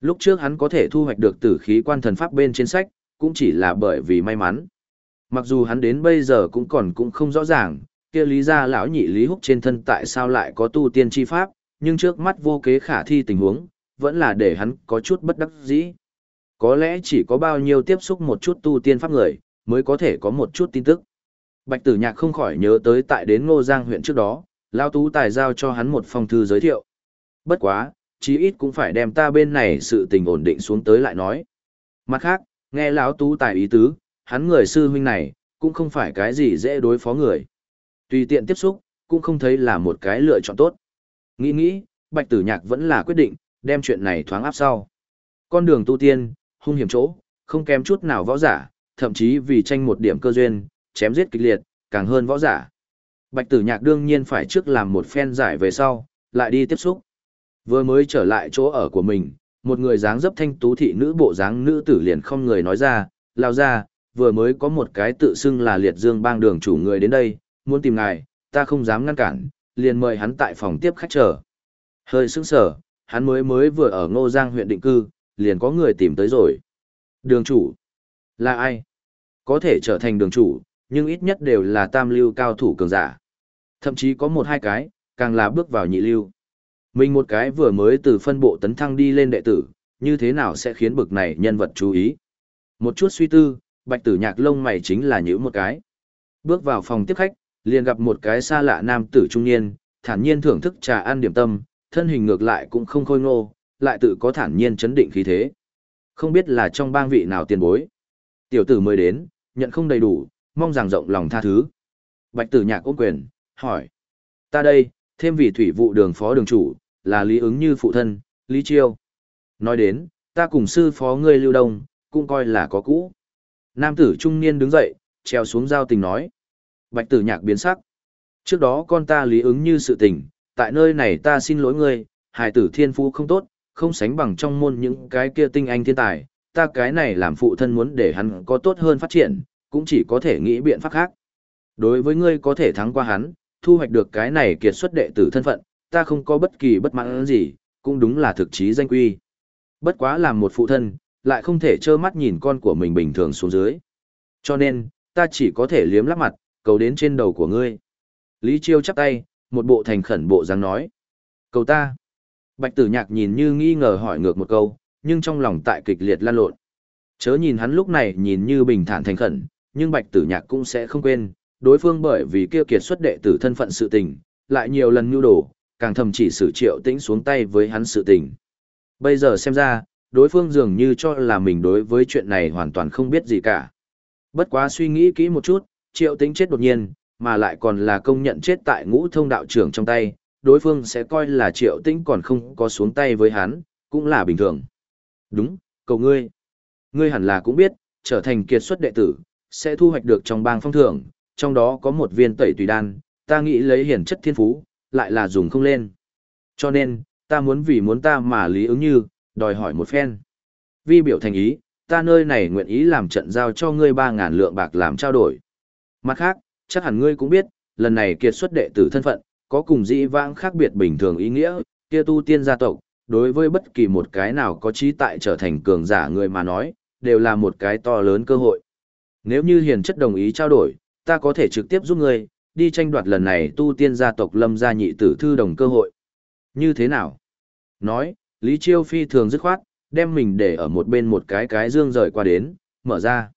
Lúc trước hắn có thể thu hoạch được tử khí quan thần pháp bên trên sách, cũng chỉ là bởi vì may mắn. Mặc dù hắn đến bây giờ cũng còn cũng không rõ ràng, kia lý ra lão nhị lý húc trên thân tại sao lại có tu tiên chi pháp, nhưng trước mắt vô kế khả thi tình huống, vẫn là để hắn có chút bất đắc dĩ. Có lẽ chỉ có bao nhiêu tiếp xúc một chút tu tiên pháp người, mới có thể có một chút tin tức. Bạch tử nhạc không khỏi nhớ tới tại đến Ngô Giang huyện trước đó, Lao Tú Tài giao cho hắn một phong thư giới thiệu. Bất quá, chí ít cũng phải đem ta bên này sự tình ổn định xuống tới lại nói. Mặt khác, nghe lão Tú Tài ý tứ, hắn người sư huynh này, cũng không phải cái gì dễ đối phó người. Tùy tiện tiếp xúc, cũng không thấy là một cái lựa chọn tốt. Nghĩ nghĩ, Bạch Tử Nhạc vẫn là quyết định, đem chuyện này thoáng áp sau. Con đường tu tiên, hung hiểm chỗ, không kém chút nào võ giả, thậm chí vì tranh một điểm cơ duyên, chém giết kịch liệt, càng hơn võ giả. Bạch Tử Nhạc đương nhiên phải trước làm một phen giải về sau, lại đi tiếp xúc. Vừa mới trở lại chỗ ở của mình, một người dáng dấp thanh tú thị nữ bộ dáng nữ tử liền không người nói ra, lao ra, vừa mới có một cái tự xưng là liệt dương bang đường chủ người đến đây, muốn tìm ngài, ta không dám ngăn cản, liền mời hắn tại phòng tiếp khách chờ. Hơi sững sờ, hắn mới mới vừa ở Ngô Giang huyện định cư, liền có người tìm tới rồi. Đường chủ? Là ai? Có thể trở thành đường chủ, nhưng ít nhất đều là tam lưu cao thủ cường giả. Thậm chí có một hai cái, càng là bước vào nhị lưu. Mình một cái vừa mới từ phân bộ tấn thăng đi lên đệ tử, như thế nào sẽ khiến bực này nhân vật chú ý. Một chút suy tư, bạch tử nhạc lông mày chính là nhữ một cái. Bước vào phòng tiếp khách, liền gặp một cái xa lạ nam tử trung niên, thản nhiên thưởng thức trà ăn điểm tâm, thân hình ngược lại cũng không khôi ngô, lại tự có thản nhiên chấn định khí thế. Không biết là trong bang vị nào tiền bối. Tiểu tử mới đến, nhận không đầy đủ, mong rằng rộng lòng tha thứ. Bạch tử nhạc ôm quyền, hỏi. Ta đây, thêm vị thủy vụ đường phó đường chủ, là Lý ứng như phụ thân, Lý Chiêu. Nói đến, ta cùng sư phó ngươi lưu đông, cũng coi là có cũ. Nam tử trung niên đứng dậy, treo xuống giao tình nói. Bạch tử nhạc biến sắc. Trước đó con ta lý ứng như sự tình, tại nơi này ta xin lỗi ngươi, hài tử thiên phú không tốt, không sánh bằng trong môn những cái kia tinh anh thiên tài, ta cái này làm phụ thân muốn để hắn có tốt hơn phát triển, cũng chỉ có thể nghĩ biện pháp khác. Đối với ngươi có thể thắng qua hắn, thu hoạch được cái này kiệt xuất đệ tử thân phận, ta không có bất kỳ bất mãn gì, cũng đúng là thực chí danh quy. Bất quá làm một phụ thân, lại không thể trơ mắt nhìn con của mình bình thường xuống dưới. Cho nên, ta chỉ có thể liếm lắp mặt, cầu đến trên đầu của ngươi. Lý Chiêu chắp tay, một bộ thành khẩn bộ dáng nói. Cầu ta. Bạch tử nhạc nhìn như nghi ngờ hỏi ngược một câu, nhưng trong lòng tại kịch liệt lan lộn. Chớ nhìn hắn lúc này nhìn như bình thản thành khẩn, nhưng bạch tử nhạc cũng sẽ không quên, đối phương bởi vì kia kiệt xuất đệ tử thân phận sự tình, lại nhiều lần nhu đổ, càng thầm chỉ sử triệu tĩnh xuống tay với hắn sự tình. Bây giờ xem ra, đối phương dường như cho là mình đối với chuyện này hoàn toàn không biết gì cả. Bất quá suy nghĩ kỹ một chút, triệu tĩnh chết đột nhiên, mà lại còn là công nhận chết tại ngũ thông đạo trưởng trong tay, đối phương sẽ coi là triệu tĩnh còn không có xuống tay với hắn, cũng là bình thường. Đúng, cầu ngươi. Ngươi hẳn là cũng biết, trở thành kiệt xuất đệ tử, sẽ thu hoạch được trong bang phong thưởng, trong đó có một viên tẩy tùy đan, ta nghĩ lấy hiển chất thiên phú, lại là dùng không lên. Cho nên, ta muốn vì muốn ta mà lý ứng như, đòi hỏi một phen. Vi biểu thành ý, ta nơi này nguyện ý làm trận giao cho ngươi 3.000 lượng bạc làm trao đổi. Mặt khác, chắc hẳn ngươi cũng biết, lần này kiệt xuất đệ tử thân phận, có cùng dĩ vãng khác biệt bình thường ý nghĩa, kia tu tiên gia tộc, đối với bất kỳ một cái nào có trí tại trở thành cường giả người mà nói, đều là một cái to lớn cơ hội. Nếu như hiền chất đồng ý trao đổi, ta có thể trực tiếp giúp ngươi, đi tranh đoạt lần này tu tiên gia tộc lâm gia nhị tử thư đồng cơ hội. Như thế nào? Nói, Lý Chiêu phi thường dứt khoát, đem mình để ở một bên một cái cái dương rời qua đến, mở ra.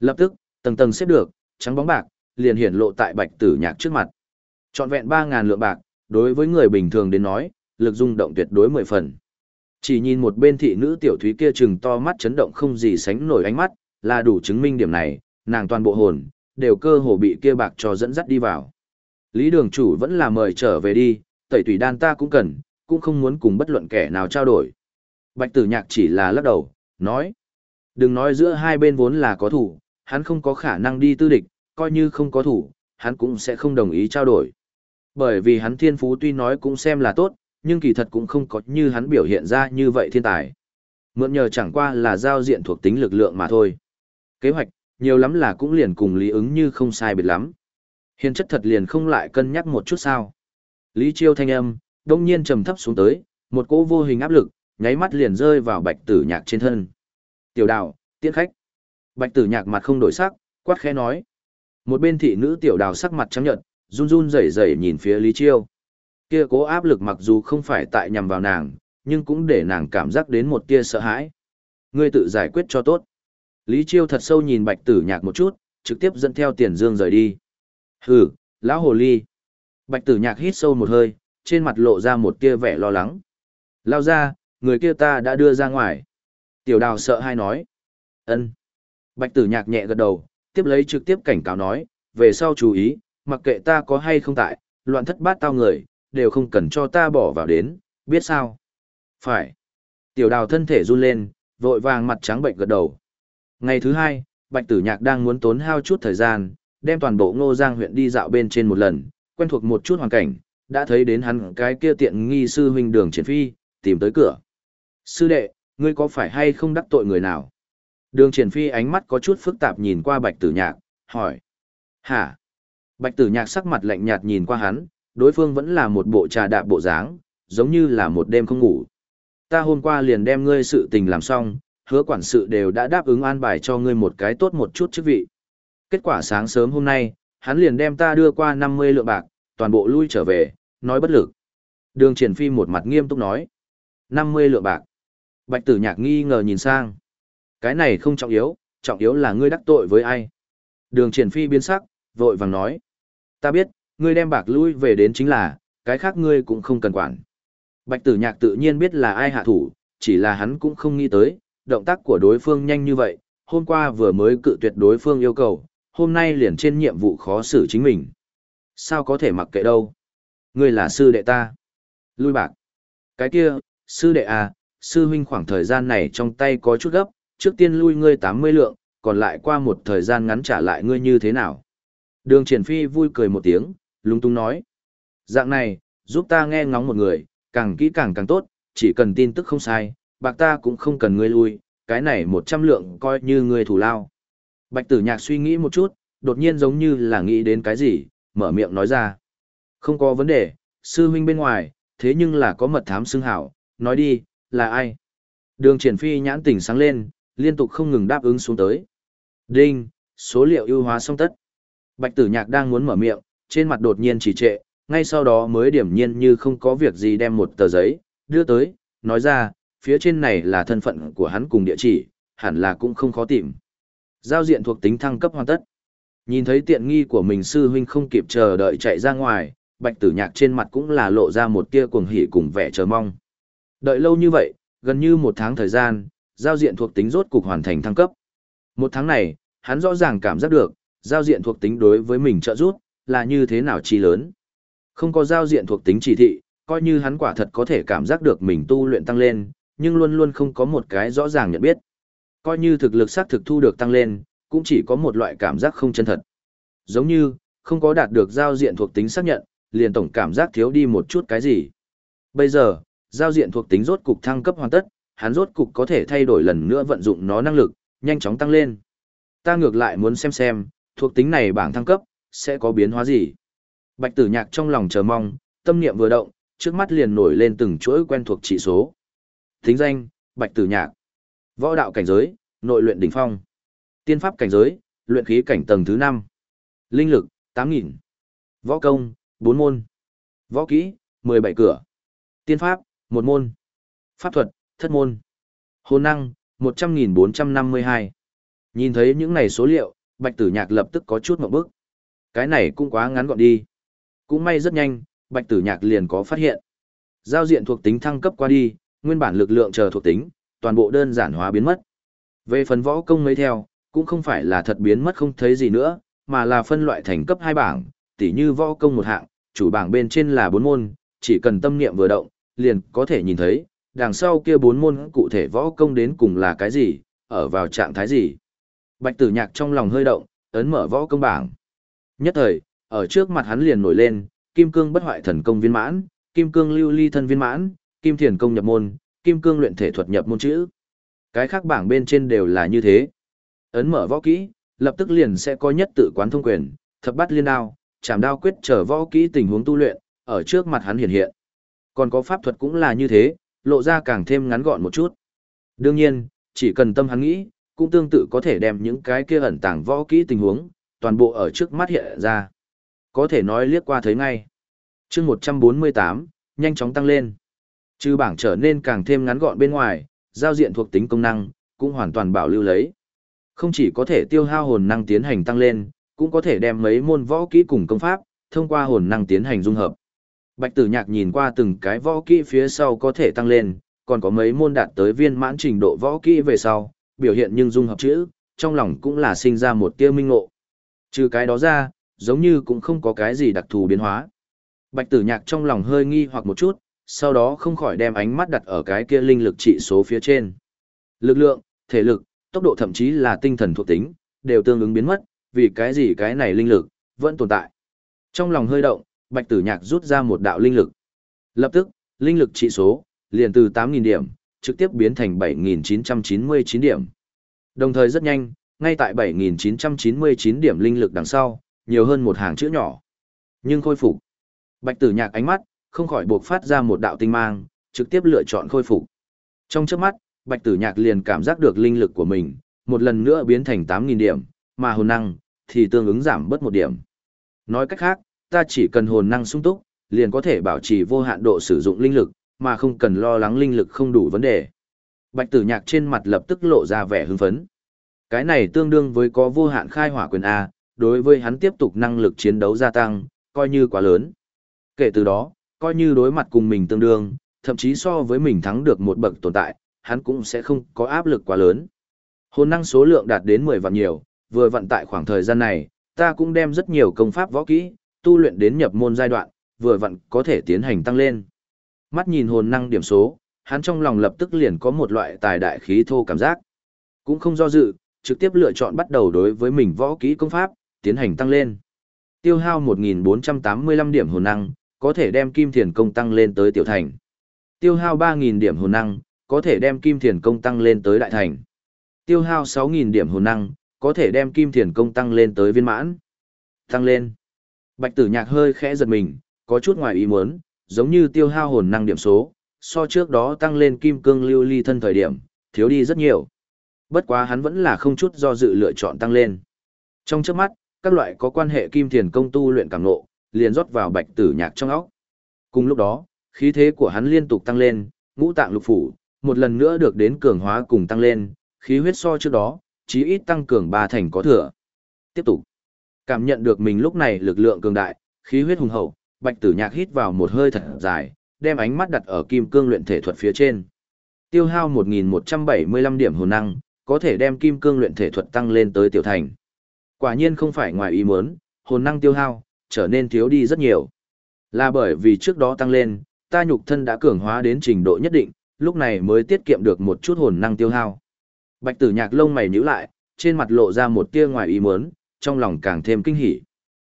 Lập tức, tầng tầng xếp được, trắng bóng bạc, liền hiển lộ tại bạch tử nhạc trước mặt. Chọn vẹn 3.000 lượng bạc, đối với người bình thường đến nói, lực rung động tuyệt đối 10 phần. Chỉ nhìn một bên thị nữ tiểu thúy kia trừng to mắt chấn động không gì sánh nổi ánh mắt, là đủ chứng minh điểm này, nàng toàn bộ hồn, đều cơ hồ bị kia bạc cho dẫn dắt đi vào. Lý đường chủ vẫn là mời trở về đi, tẩy tùy đan ta cũng cần, cũng không muốn cùng bất luận kẻ nào trao đổi. Bạch tử nhạc chỉ là lắc đầu, nói. Đừng nói giữa hai bên vốn là có thủ, hắn không có khả năng đi tư địch, coi như không có thủ, hắn cũng sẽ không đồng ý trao đổi. Bởi vì hắn thiên phú tuy nói cũng xem là tốt, nhưng kỳ thật cũng không có như hắn biểu hiện ra như vậy thiên tài. Mượn nhờ chẳng qua là giao diện thuộc tính lực lượng mà thôi. Kế hoạch, nhiều lắm là cũng liền cùng lý ứng như không sai biệt lắm. Hiền chất thật liền không lại cân nhắc một chút sao. Lý chiêu thanh âm, đông nhiên trầm thấp xuống tới, một cỗ vô hình áp lực, nháy mắt liền rơi vào bạch tử nhạc trên thân. Tiểu Đạo tiễn khách. Bạch tử nhạc mặt không đổi sắc, quát khẽ nói. Một bên thị nữ tiểu đào sắc mặt trắng nhợt, run run rẩy rẩy nhìn phía Lý Chiêu. Kia cố áp lực mặc dù không phải tại nhằm vào nàng, nhưng cũng để nàng cảm giác đến một tia sợ hãi. Ngươi tự giải quyết cho tốt. Lý Chiêu thật sâu nhìn Bạch Tử Nhạc một chút, trực tiếp dẫn theo Tiền Dương rời đi. Hừ, lão hồ ly. Bạch Tử Nhạc hít sâu một hơi, trên mặt lộ ra một tia vẻ lo lắng. Lao ra, người kia ta đã đưa ra ngoài. Tiểu đào sợ hai nói. ân. Bạch Tử Nhạc nhẹ gật đầu, tiếp lấy trực tiếp cảnh cáo nói, về sau chú ý, mặc kệ ta có hay không tại, loạn thất bát tao người, đều không cần cho ta bỏ vào đến, biết sao? Phải. Tiểu đào thân thể run lên, vội vàng mặt trắng bệnh gật đầu. Ngày thứ hai, Bạch Tử Nhạc đang muốn tốn hao chút thời gian, đem toàn bộ Ngô Giang huyện đi dạo bên trên một lần, quen thuộc một chút hoàn cảnh, đã thấy đến hắn cái kia tiện nghi sư huynh đường triển phi, tìm tới cửa. Sư đệ, ngươi có phải hay không đắc tội người nào? Đường triển phi ánh mắt có chút phức tạp nhìn qua Bạch Tử Nhạc, hỏi. Hả? Bạch Tử Nhạc sắc mặt lạnh nhạt nhìn qua hắn, đối phương vẫn là một bộ trà đạp bộ dáng, giống như là một đêm không ngủ. Ta hôm qua liền đem ngươi sự tình làm xong, hứa quản sự đều đã đáp ứng an bài cho ngươi một cái tốt một chút chức vị. Kết quả sáng sớm hôm nay, hắn liền đem ta đưa qua 50 lượng bạc, toàn bộ lui trở về, nói bất lực. Đường triển phi một mặt nghiêm túc nói. 50 lượng bạc. Bạch tử nhạc nghi ngờ nhìn sang. Cái này không trọng yếu, trọng yếu là ngươi đắc tội với ai. Đường triển phi biến sắc, vội vàng nói. Ta biết, ngươi đem bạc lui về đến chính là, cái khác ngươi cũng không cần quản. Bạch tử nhạc tự nhiên biết là ai hạ thủ, chỉ là hắn cũng không nghĩ tới, động tác của đối phương nhanh như vậy, hôm qua vừa mới cự tuyệt đối phương yêu cầu, hôm nay liền trên nhiệm vụ khó xử chính mình. Sao có thể mặc kệ đâu? Ngươi là sư đệ ta. Lui bạc. Cái kia, sư đệ à, sư huynh khoảng thời gian này trong tay có chút gấp, trước tiên lui ngươi 80 lượng, còn lại qua một thời gian ngắn trả lại ngươi như thế nào? Đường triển phi vui cười một tiếng, lung tung nói. Dạng này, giúp ta nghe ngóng một người, càng kỹ càng càng tốt, chỉ cần tin tức không sai, bạc ta cũng không cần ngươi lui, cái này 100 lượng coi như ngươi thủ lao. Bạch tử nhạc suy nghĩ một chút, đột nhiên giống như là nghĩ đến cái gì, mở miệng nói ra. Không có vấn đề, sư huynh bên ngoài, thế nhưng là có mật thám xưng hảo, nói đi, là ai? Đường triển phi nhãn tỉnh sáng lên, liên tục không ngừng đáp ứng xuống tới. Đinh, số liệu ưu hóa xong tất. Bạch tử nhạc đang muốn mở miệng, trên mặt đột nhiên chỉ trệ, ngay sau đó mới điểm nhiên như không có việc gì đem một tờ giấy, đưa tới, nói ra, phía trên này là thân phận của hắn cùng địa chỉ, hẳn là cũng không khó tìm. Giao diện thuộc tính thăng cấp hoàn tất. Nhìn thấy tiện nghi của mình sư huynh không kịp chờ đợi chạy ra ngoài, bạch tử nhạc trên mặt cũng là lộ ra một tia cuồng hỉ cùng vẻ chờ mong. Đợi lâu như vậy, gần như một tháng thời gian, giao diện thuộc tính rốt cục hoàn thành thăng cấp. Một tháng này, hắn rõ ràng cảm giác được, giao diện thuộc tính đối với mình trợ giúp, là như thế nào chi lớn. Không có giao diện thuộc tính chỉ thị, coi như hắn quả thật có thể cảm giác được mình tu luyện tăng lên, nhưng luôn luôn không có một cái rõ ràng nhận biết. Coi như thực lực xác thực thu được tăng lên, cũng chỉ có một loại cảm giác không chân thật. Giống như, không có đạt được giao diện thuộc tính xác nhận, liền tổng cảm giác thiếu đi một chút cái gì. Bây giờ, giao diện thuộc tính rốt cục thăng cấp hoàn tất, hắn rốt cục có thể thay đổi lần nữa vận dụng nó năng lực, nhanh chóng tăng lên. Ta ngược lại muốn xem xem, thuộc tính này bảng thăng cấp, sẽ có biến hóa gì. Bạch tử nhạc trong lòng chờ mong, tâm niệm vừa động, trước mắt liền nổi lên từng chuỗi quen thuộc chỉ số. Tính danh, Bạch tử nhạc. Võ đạo cảnh giới, nội luyện đỉnh phong. Tiên pháp cảnh giới, luyện khí cảnh tầng thứ 5. Linh lực, 8.000. Võ công, 4 môn. Võ kỹ, 17 cửa. Tiên pháp, 1 môn. Pháp thuật, thất môn. Hồn năng, 100.452. Nhìn thấy những này số liệu, Bạch Tử Nhạc lập tức có chút ngộp bức. Cái này cũng quá ngắn gọn đi. Cũng may rất nhanh, Bạch Tử Nhạc liền có phát hiện. Giao diện thuộc tính thăng cấp qua đi, nguyên bản lực lượng chờ thuộc tính, toàn bộ đơn giản hóa biến mất. Về phần võ công mấy theo, cũng không phải là thật biến mất không thấy gì nữa, mà là phân loại thành cấp hai bảng, tỉ như võ công một hạng, chủ bảng bên trên là bốn môn, chỉ cần tâm niệm vừa động, liền có thể nhìn thấy, đằng sau kia bốn môn cụ thể võ công đến cùng là cái gì, ở vào trạng thái gì. Bạch tử nhạc trong lòng hơi động, ấn mở võ công bảng. Nhất thời, ở trước mặt hắn liền nổi lên, kim cương bất hoại thần công viên mãn, kim cương lưu ly thân viên mãn, kim thiền công nhập môn, kim cương luyện thể thuật nhập môn chữ. Cái khác bảng bên trên đều là như thế. Ấn mở võ kỹ, lập tức liền sẽ có nhất tự quán thông quyền, thập bắt liên đao, chảm đao quyết trở võ kỹ tình huống tu luyện, ở trước mặt hắn hiện hiện. Còn có pháp thuật cũng là như thế, lộ ra càng thêm ngắn gọn một chút. Đương nhiên, chỉ cần tâm hắn nghĩ, cũng tương tự có thể đem những cái kia ẩn tàng võ kỹ tình huống, toàn bộ ở trước mắt hiện ra. Có thể nói liếc qua thấy ngay. chương 148, nhanh chóng tăng lên. Trừ bảng trở nên càng thêm ngắn gọn bên ngoài, giao diện thuộc tính công năng, cũng hoàn toàn bảo lưu lấy. Không chỉ có thể tiêu hao hồn năng tiến hành tăng lên, cũng có thể đem mấy môn võ kỹ cùng công pháp, thông qua hồn năng tiến hành dung hợp. Bạch tử nhạc nhìn qua từng cái võ kỹ phía sau có thể tăng lên, còn có mấy môn đạt tới viên mãn trình độ võ kỹ về sau, biểu hiện nhưng dung hợp chữ, trong lòng cũng là sinh ra một tia minh ngộ. Trừ cái đó ra, giống như cũng không có cái gì đặc thù biến hóa. Bạch tử nhạc trong lòng hơi nghi hoặc một chút, sau đó không khỏi đem ánh mắt đặt ở cái kia linh lực trị số phía trên. Lực lượng, thể lực, tốc độ thậm chí là tinh thần thuộc tính, đều tương ứng biến mất, vì cái gì cái này linh lực, vẫn tồn tại. Trong lòng hơi động, bạch tử nhạc rút ra một đạo linh lực. Lập tức, linh lực trị số, liền từ 8.000 điểm, trực tiếp biến thành 7.999 điểm. Đồng thời rất nhanh, ngay tại 7.999 điểm linh lực đằng sau, nhiều hơn một hàng chữ nhỏ. Nhưng khôi phục. Bạch tử nhạc ánh mắt, không khỏi buộc phát ra một đạo tinh mang, trực tiếp lựa chọn khôi phục. Trong chớp mắt, Bạch Tử Nhạc liền cảm giác được linh lực của mình, một lần nữa biến thành 8.000 điểm, mà hồn năng, thì tương ứng giảm bớt một điểm. Nói cách khác, ta chỉ cần hồn năng sung túc, liền có thể bảo trì vô hạn độ sử dụng linh lực, mà không cần lo lắng linh lực không đủ vấn đề. Bạch Tử Nhạc trên mặt lập tức lộ ra vẻ hưng phấn. Cái này tương đương với có vô hạn khai hỏa quyền A, đối với hắn tiếp tục năng lực chiến đấu gia tăng, coi như quá lớn. Kể từ đó, coi như đối mặt cùng mình tương đương, thậm chí so với mình thắng được một bậc tồn tại, hắn cũng sẽ không có áp lực quá lớn. Hồn năng số lượng đạt đến 10 vạn nhiều, vừa vận tại khoảng thời gian này, ta cũng đem rất nhiều công pháp võ kỹ, tu luyện đến nhập môn giai đoạn, vừa vặn có thể tiến hành tăng lên. Mắt nhìn hồn năng điểm số, hắn trong lòng lập tức liền có một loại tài đại khí thô cảm giác. Cũng không do dự, trực tiếp lựa chọn bắt đầu đối với mình võ kỹ công pháp, tiến hành tăng lên. Tiêu hao 1485 điểm hồn năng, có thể đem kim thiền công tăng lên tới tiểu thành. Tiêu hao 3000 điểm hồn năng, có thể đem kim thiền công tăng lên tới đại thành. Tiêu hao 6000 điểm hồn năng, có thể đem kim thiền công tăng lên tới viên mãn. Tăng lên. Bạch Tử Nhạc hơi khẽ giật mình, có chút ngoài ý muốn, giống như tiêu hao hồn năng điểm số, so trước đó tăng lên kim cương lưu ly thân thời điểm, thiếu đi rất nhiều. Bất quá hắn vẫn là không chút do dự lựa chọn tăng lên. Trong trước mắt, các loại có quan hệ kim thiền công tu luyện cảm nộ, liền rót vào bạch tử nhạc trong óc. Cùng lúc đó, khí thế của hắn liên tục tăng lên, ngũ tạng lục phủ, một lần nữa được đến cường hóa cùng tăng lên, khí huyết so trước đó, chí ít tăng cường ba thành có thừa. Tiếp tục, cảm nhận được mình lúc này lực lượng cường đại, khí huyết hùng hậu, bạch tử nhạc hít vào một hơi thật dài, đem ánh mắt đặt ở kim cương luyện thể thuật phía trên. Tiêu hao 1175 điểm hồn năng, có thể đem kim cương luyện thể thuật tăng lên tới tiểu thành. Quả nhiên không phải ngoài ý muốn, hồn năng tiêu hao trở nên thiếu đi rất nhiều. Là bởi vì trước đó tăng lên, ta nhục thân đã cường hóa đến trình độ nhất định, lúc này mới tiết kiệm được một chút hồn năng tiêu hao. Bạch Tử Nhạc lông mày nhíu lại, trên mặt lộ ra một tia ngoài ý muốn, trong lòng càng thêm kinh hỉ.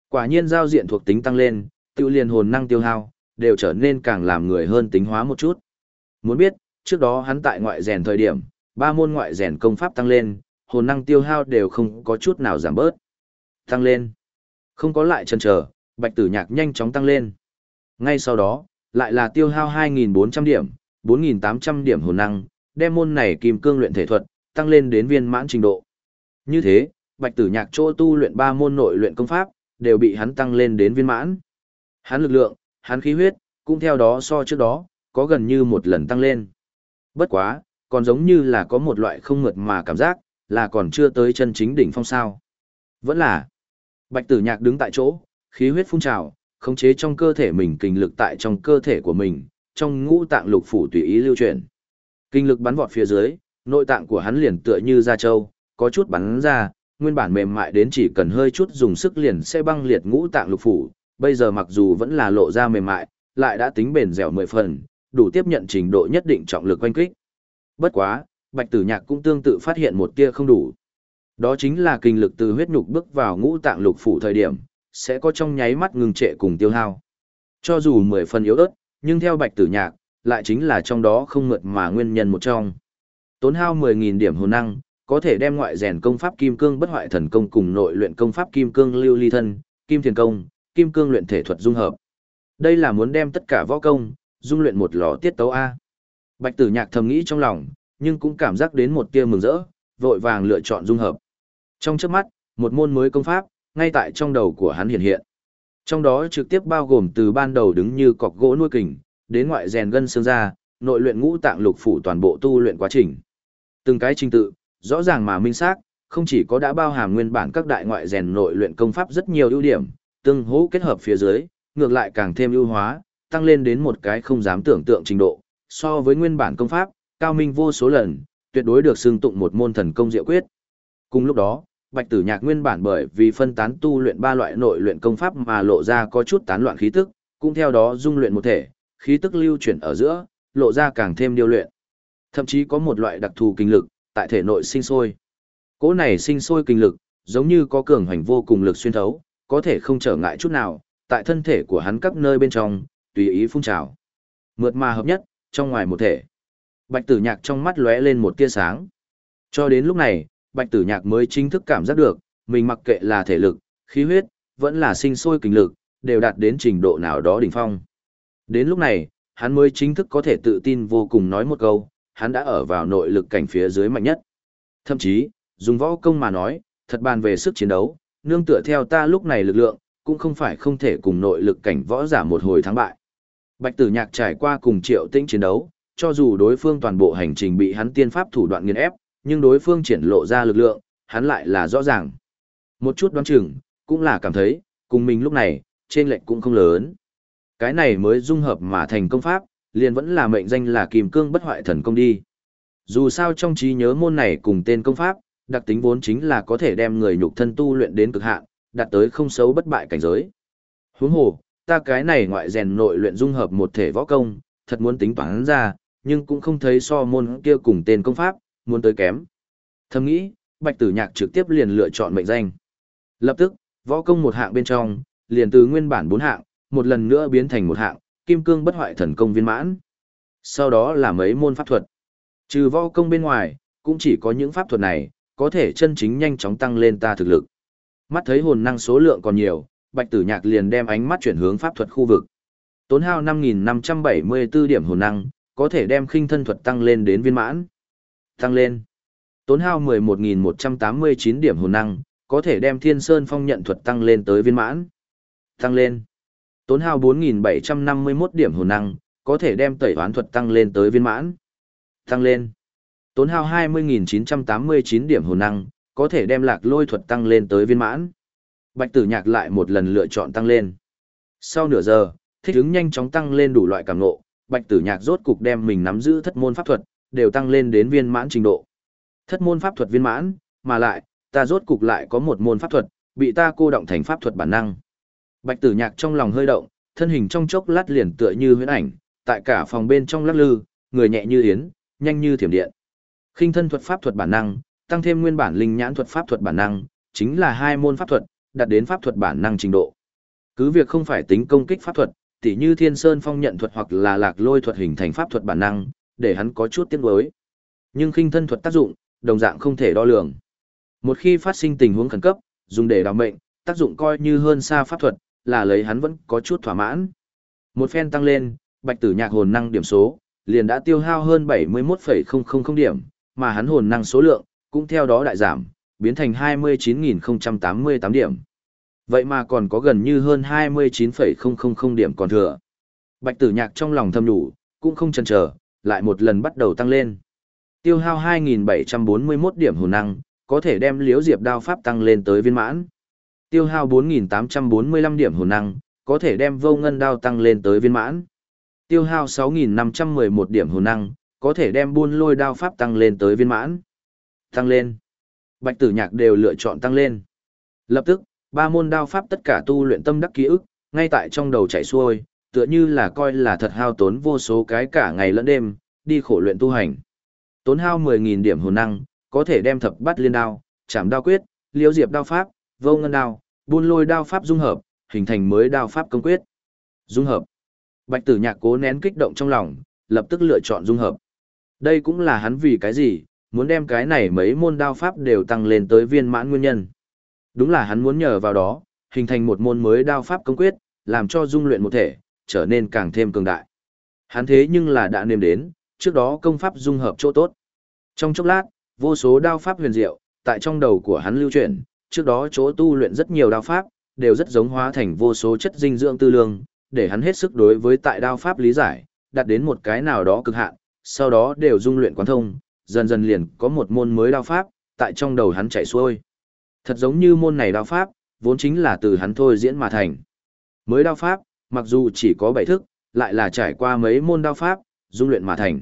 Quả nhiên giao diện thuộc tính tăng lên, tiêu liền hồn năng tiêu hao, đều trở nên càng làm người hơn tính hóa một chút. Muốn biết, trước đó hắn tại ngoại rèn thời điểm, ba môn ngoại rèn công pháp tăng lên, hồn năng tiêu hao đều không có chút nào giảm bớt. Tăng lên. Không có lại chần chờ, bạch tử nhạc nhanh chóng tăng lên. Ngay sau đó, lại là tiêu hao 2.400 điểm, 4.800 điểm hồn năng, đem môn này kim cương luyện thể thuật, tăng lên đến viên mãn trình độ. Như thế, bạch tử nhạc chỗ tu luyện ba môn nội luyện công pháp, đều bị hắn tăng lên đến viên mãn. Hắn lực lượng, hắn khí huyết, cũng theo đó so trước đó, có gần như một lần tăng lên. Bất quá, còn giống như là có một loại không mượt mà cảm giác, là còn chưa tới chân chính đỉnh phong sao. Vẫn là, bạch tử nhạc đứng tại chỗ, khí huyết phun trào, khống chế trong cơ thể mình kinh lực tại trong cơ thể của mình, trong ngũ tạng lục phủ tùy ý lưu chuyển. Kinh lực bắn vọt phía dưới, nội tạng của hắn liền tựa như da trâu, có chút bắn ra, nguyên bản mềm mại đến chỉ cần hơi chút dùng sức liền sẽ băng liệt ngũ tạng lục phủ, bây giờ mặc dù vẫn là lộ ra mềm mại, lại đã tính bền dẻo mười phần, đủ tiếp nhận trình độ nhất định trọng lực quanh kích. Bất quá, Bạch Tử Nhạc cũng tương tự phát hiện một tia không đủ. Đó chính là kinh lực từ huyết nhục bước vào ngũ tạng lục phủ thời điểm, sẽ có trong nháy mắt ngừng trệ cùng tiêu hao. Cho dù mười phần yếu ớt, nhưng theo Bạch Tử Nhạc, lại chính là trong đó không mượt mà nguyên nhân một trong. Tốn hao 10000 điểm hồn năng, có thể đem ngoại rèn công pháp kim cương bất hoại thần công cùng nội luyện công pháp kim cương lưu ly thân, kim thiền công, kim cương luyện thể thuật dung hợp. Đây là muốn đem tất cả võ công, dung luyện một lò tiết tấu A. Bạch tử nhạc thầm nghĩ trong lòng, nhưng cũng cảm giác đến một tia mừng rỡ, vội vàng lựa chọn dung hợp. Trong trước mắt, một môn mới công pháp, ngay tại trong đầu của hắn hiện hiện. Trong đó trực tiếp bao gồm từ ban đầu đứng như cọc gỗ nuôi kình, đến ngoại rèn gân xương ra, nội luyện ngũ tạng lục phủ toàn bộ tu luyện quá trình. Từng cái trình tự, rõ ràng mà minh xác, không chỉ có đã bao hàm nguyên bản các đại ngoại rèn nội luyện công pháp rất nhiều ưu điểm, tương hỗ kết hợp phía dưới, ngược lại càng thêm ưu hóa, tăng lên đến một cái không dám tưởng tượng trình độ, so với nguyên bản công pháp, cao minh vô số lần, tuyệt đối được xưng tụng một môn thần công diệu quyết. Cùng lúc đó, Bạch Tử Nhạc nguyên bản bởi vì phân tán tu luyện ba loại nội luyện công pháp mà lộ ra có chút tán loạn khí tức, cũng theo đó dung luyện một thể, khí tức lưu chuyển ở giữa, lộ ra càng thêm điêu luyện. Thậm chí có một loại đặc thù kinh lực tại thể nội sinh sôi. Cỗ này sinh sôi kinh lực, giống như có cường hành vô cùng lực xuyên thấu, có thể không trở ngại chút nào, tại thân thể của hắn các nơi bên trong, tùy ý phun trào. Mượt mà hợp nhất, trong ngoài một thể. Bạch tử nhạc trong mắt lóe lên một tia sáng. Cho đến lúc này, bạch tử nhạc mới chính thức cảm giác được, mình mặc kệ là thể lực, khí huyết, vẫn là sinh sôi kinh lực, đều đạt đến trình độ nào đó đỉnh phong. Đến lúc này, hắn mới chính thức có thể tự tin vô cùng nói một câu, hắn đã ở vào nội lực cảnh phía dưới mạnh nhất. Thậm chí, dùng võ công mà nói, thật bàn về sức chiến đấu, nương tựa theo ta lúc này lực lượng, cũng không phải không thể cùng nội lực cảnh võ giả một hồi thắng bại. Bạch tử nhạc trải qua cùng triệu tĩnh chiến đấu, cho dù đối phương toàn bộ hành trình bị hắn tiên pháp thủ đoạn nghiền ép, nhưng đối phương triển lộ ra lực lượng, hắn lại là rõ ràng. Một chút đoán chừng, cũng là cảm thấy, cùng mình lúc này, trên lệnh cũng không lớn. Cái này mới dung hợp mà thành công pháp, liền vẫn là mệnh danh là kim cương bất hoại thần công đi. Dù sao trong trí nhớ môn này cùng tên công pháp, đặc tính vốn chính là có thể đem người nhục thân tu luyện đến cực hạn, đạt tới không xấu bất bại cảnh giới. Huống hồ, ta cái này ngoại rèn nội luyện dung hợp một thể võ công, thật muốn tính toán ra, nhưng cũng không thấy so môn kia cùng tên công pháp, muốn tới kém. Thầm nghĩ, Bạch Tử Nhạc trực tiếp liền lựa chọn mệnh danh. Lập tức, võ công một hạng bên trong, liền từ nguyên bản bốn hạng, một lần nữa biến thành một hạng, kim cương bất hoại thần công viên mãn. Sau đó là mấy môn pháp thuật. Trừ võ công bên ngoài, cũng chỉ có những pháp thuật này, có thể chân chính nhanh chóng tăng lên ta thực lực. Mắt thấy hồn năng số lượng còn nhiều, Bạch Tử Nhạc liền đem ánh mắt chuyển hướng pháp thuật khu vực. Tốn hao 5574 điểm hồn năng, có thể đem khinh thân thuật tăng lên đến viên mãn. Tăng lên. Tốn hao 11189 điểm hồn năng, có thể đem Thiên Sơn Phong nhận thuật tăng lên tới viên mãn. Tăng lên. Tốn hao 4751 điểm hồn năng, có thể đem tẩy hoán thuật tăng lên tới viên mãn. Tăng lên. Tốn hao 20.989 điểm hồn năng, có thể đem lạc lôi thuật tăng lên tới viên mãn. Bạch tử nhạc lại một lần lựa chọn tăng lên. Sau nửa giờ, thích ứng nhanh chóng tăng lên đủ loại cảm ngộ, bạch tử nhạc rốt cục đem mình nắm giữ thất môn pháp thuật, đều tăng lên đến viên mãn trình độ. Thất môn pháp thuật viên mãn, mà lại, ta rốt cục lại có một môn pháp thuật, bị ta cô động thành pháp thuật bản năng. Bạch tử nhạc trong lòng hơi động, thân hình trong chốc lát liền tựa như huyễn ảnh, tại cả phòng bên trong lắc lư, người nhẹ như yến, nhanh như thiểm điện. Khinh thân thuật pháp thuật bản năng, tăng thêm nguyên bản linh nhãn thuật pháp thuật bản năng, chính là hai môn pháp thuật, đạt đến pháp thuật bản năng trình độ. Cứ việc không phải tính công kích pháp thuật, tỉ như Thiên Sơn Phong nhận thuật hoặc là Lạc Lôi thuật hình thành pháp thuật bản năng, để hắn có chút tiếc nuối. Nhưng khinh thân thuật tác dụng, đồng dạng không thể đo lường. Một khi phát sinh tình huống khẩn cấp, dùng để đảm mệnh, tác dụng coi như hơn xa pháp thuật, là lấy hắn vẫn có chút thỏa mãn. Một phen tăng lên, Bạch Tử Nhạc hồn năng điểm số liền đã tiêu hao hơn 71,000 điểm, mà hắn hồn năng số lượng cũng theo đó đại giảm, biến thành 29.088 điểm. Vậy mà còn có gần như hơn 29,000 điểm còn thừa. Bạch tử nhạc trong lòng thầm đủ, cũng không chần chờ, lại một lần bắt đầu tăng lên. Tiêu hao 2.741 điểm hồn năng, có thể đem liếu diệp đao pháp tăng lên tới viên mãn. Tiêu hao 4.845 điểm hồn năng, có thể đem vô ngân đao tăng lên tới viên mãn. Tiêu hao 6.511 điểm hồn năng, có thể đem buôn lôi đao pháp tăng lên tới viên mãn. Tăng lên. Bạch tử nhạc đều lựa chọn tăng lên. Lập tức, ba môn đao pháp tất cả tu luyện tâm đắc ký ức, ngay tại trong đầu chảy xuôi, tựa như là coi là thật hao tốn vô số cái cả ngày lẫn đêm, đi khổ luyện tu hành. Tốn hao 10.000 điểm hồn năng, có thể đem thập bát liên đao, chạm đao quyết, liễu diệp đao pháp, vô ngân đao, buôn lôi đao pháp dung hợp, hình thành mới đao pháp công quyết. Dung hợp. Bạch tử nhạc cố nén kích động trong lòng, lập tức lựa chọn dung hợp. Đây cũng là hắn vì cái gì, muốn đem cái này mấy môn đao pháp đều tăng lên tới viên mãn nguyên nhân. Đúng là hắn muốn nhờ vào đó, hình thành một môn mới đao pháp công quyết, làm cho dung luyện một thể, trở nên càng thêm cường đại. Hắn thế nhưng là đã nêm đến, trước đó công pháp dung hợp chỗ tốt. Trong chốc lát, vô số đao pháp huyền diệu, tại trong đầu của hắn lưu chuyển, trước đó chỗ tu luyện rất nhiều đao pháp, đều rất giống hóa thành vô số chất dinh dưỡng tư lương, để hắn hết sức đối với tại đao pháp lý giải, đạt đến một cái nào đó cực hạn, sau đó đều dung luyện quán thông, dần dần liền có một môn mới đao pháp, tại trong đầu hắn chạy xuôi. Thật giống như môn này đao pháp, vốn chính là từ hắn thôi diễn mà thành. Mới đao pháp, mặc dù chỉ có bảy thức, lại là trải qua mấy môn đao pháp, dung luyện mà thành.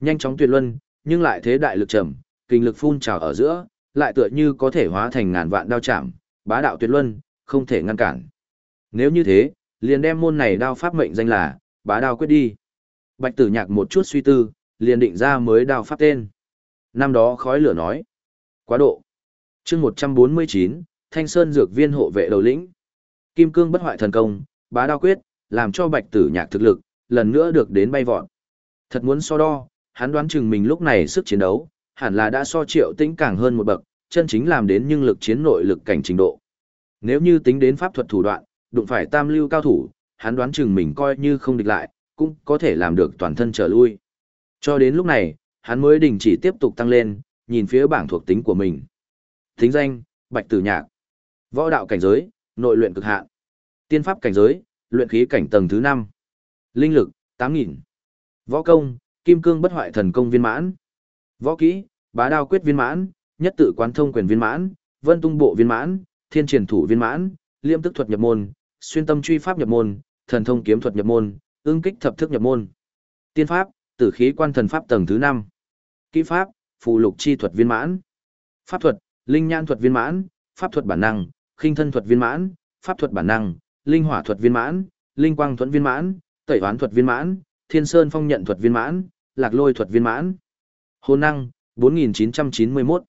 Nhanh chóng tuyệt luân, nhưng lại thế đại lực trầm, kinh lực phun trào ở giữa, lại tựa như có thể hóa thành ngàn vạn đao chạm, bá đạo tuyệt luân, không thể ngăn cản. Nếu như thế, liền đem môn này đao pháp mệnh danh là bá đao quyết đi. Bạch Tử Nhạc một chút suy tư, liền định ra mới đao pháp tên. Năm đó khói lửa nói. Quá độ. chương 149, Thanh Sơn Dược Viên hộ vệ đầu lĩnh. Kim cương bất hoại thần công, bá đao quyết, làm cho bạch tử nhạc thực lực, lần nữa được đến bay vọt. Thật muốn so đo, hắn đoán chừng mình lúc này sức chiến đấu, hẳn là đã so triệu tĩnh càng hơn một bậc, chân chính làm đến nhưng lực chiến nội lực cảnh trình độ. Nếu như tính đến pháp thuật thủ đoạn, đụng phải tam lưu cao thủ, hắn đoán chừng mình coi như không địch lại, cũng có thể làm được toàn thân trở lui. Cho đến lúc này, hắn mới đình chỉ tiếp tục tăng lên, nhìn phía bảng thuộc tính của mình. Thính danh, Bạch Tử Nhạc. Võ đạo cảnh giới, nội luyện cực hạn. Tiên pháp cảnh giới, luyện khí cảnh tầng thứ 5. Linh lực, 8000. Võ công, Kim cương bất hoại thần công viên mãn. Võ kỹ, Bá đao quyết viên mãn, Nhất tự quán thông quyền viên mãn, Vân tung bộ viên mãn, Thiên triển thủ viên mãn, Liêm tức thuật nhập môn, Xuyên tâm truy pháp nhập môn, Thần thông kiếm thuật nhập môn, Ưng kích thập thức nhập môn. Tiên pháp, Tử khí quan thần pháp tầng thứ 5. Kỹ pháp, Phù lục chi thuật viên mãn. Pháp thuật, Linh nhãn thuật viên mãn, pháp thuật bản năng, khinh thân thuật viên mãn, pháp thuật bản năng, linh hỏa thuật viên mãn, linh quang thuẫn viên mãn, tẩy hoán thuật viên mãn, thiên sơn phong nhận thuật viên mãn, lạc lôi thuật viên mãn. Hồn năng, 4.991.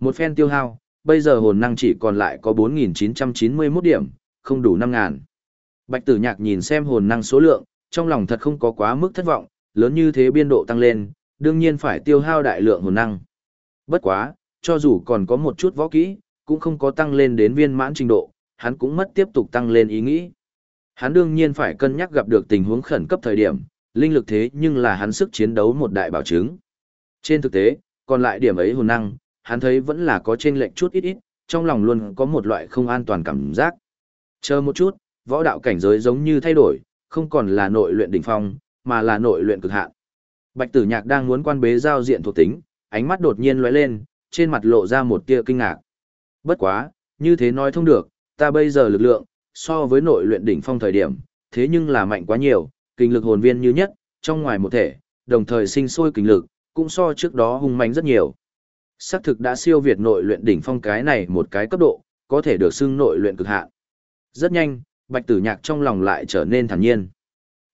Một phen tiêu hao, bây giờ hồn năng chỉ còn lại có 4.991 điểm, không đủ 5.000. Bạch tử nhạc nhìn xem hồn năng số lượng, trong lòng thật không có quá mức thất vọng, lớn như thế biên độ tăng lên, đương nhiên phải tiêu hao đại lượng hồn năng. Bất quá, cho dù còn có một chút võ kỹ, cũng không có tăng lên đến viên mãn trình độ, hắn cũng mất tiếp tục tăng lên ý nghĩ. Hắn đương nhiên phải cân nhắc gặp được tình huống khẩn cấp thời điểm, linh lực thế nhưng là hắn sức chiến đấu một đại bảo chứng. Trên thực tế, còn lại điểm ấy hồn năng, hắn thấy vẫn là có trên lệnh chút ít ít, trong lòng luôn có một loại không an toàn cảm giác. Chờ một chút, võ đạo cảnh giới giống như thay đổi, không còn là nội luyện đỉnh phong, mà là nội luyện cực hạn. Bạch Tử Nhạc đang muốn quan bế giao diện thuộc tính, ánh mắt đột nhiên lóe lên, trên mặt lộ ra một tia kinh ngạc. Bất quá, như thế nói thông được, ta bây giờ lực lượng, so với nội luyện đỉnh phong thời điểm, thế nhưng là mạnh quá nhiều, kinh lực hồn viên như nhất, trong ngoài một thể, đồng thời sinh sôi kinh lực, cũng so trước đó hung mạnh rất nhiều. Xác thực đã siêu việt nội luyện đỉnh phong cái này một cái cấp độ, có thể được xưng nội luyện cực hạn. Rất nhanh, Bạch Tử Nhạc trong lòng lại trở nên thản nhiên.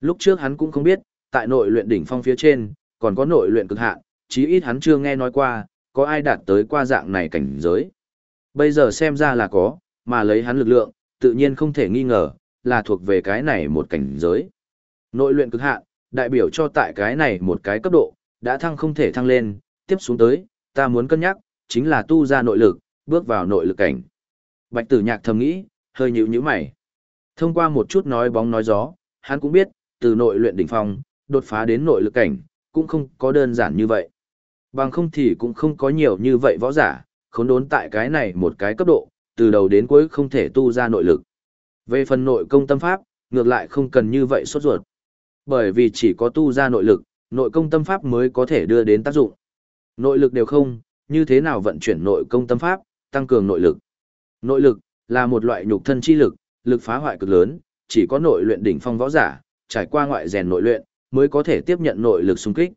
Lúc trước hắn cũng không biết, tại nội luyện đỉnh phong phía trên, còn có nội luyện cực hạn, chí ít hắn chưa nghe nói qua, có ai đạt tới qua dạng này cảnh giới. Bây giờ xem ra là có, mà lấy hắn lực lượng, tự nhiên không thể nghi ngờ, là thuộc về cái này một cảnh giới. Nội luyện cực hạn, đại biểu cho tại cái này một cái cấp độ, đã thăng không thể thăng lên, tiếp xuống tới, ta muốn cân nhắc, chính là tu ra nội lực, bước vào nội lực cảnh. Bạch tử nhạc thầm nghĩ, hơi nhữ nhíu mày. Thông qua một chút nói bóng nói gió, hắn cũng biết, từ nội luyện đỉnh phong, đột phá đến nội lực cảnh, cũng không có đơn giản như vậy. Bằng không thì cũng không có nhiều như vậy võ giả, khốn đốn tại cái này một cái cấp độ, từ đầu đến cuối không thể tu ra nội lực. Về phần nội công tâm pháp, ngược lại không cần như vậy sốt ruột. Bởi vì chỉ có tu ra nội lực, nội công tâm pháp mới có thể đưa đến tác dụng. Nội lực đều không, như thế nào vận chuyển nội công tâm pháp, tăng cường nội lực. Nội lực là một loại nhục thân chi lực, lực phá hoại cực lớn, chỉ có nội luyện đỉnh phong võ giả, trải qua ngoại rèn nội luyện, mới có thể tiếp nhận nội lực xung kích.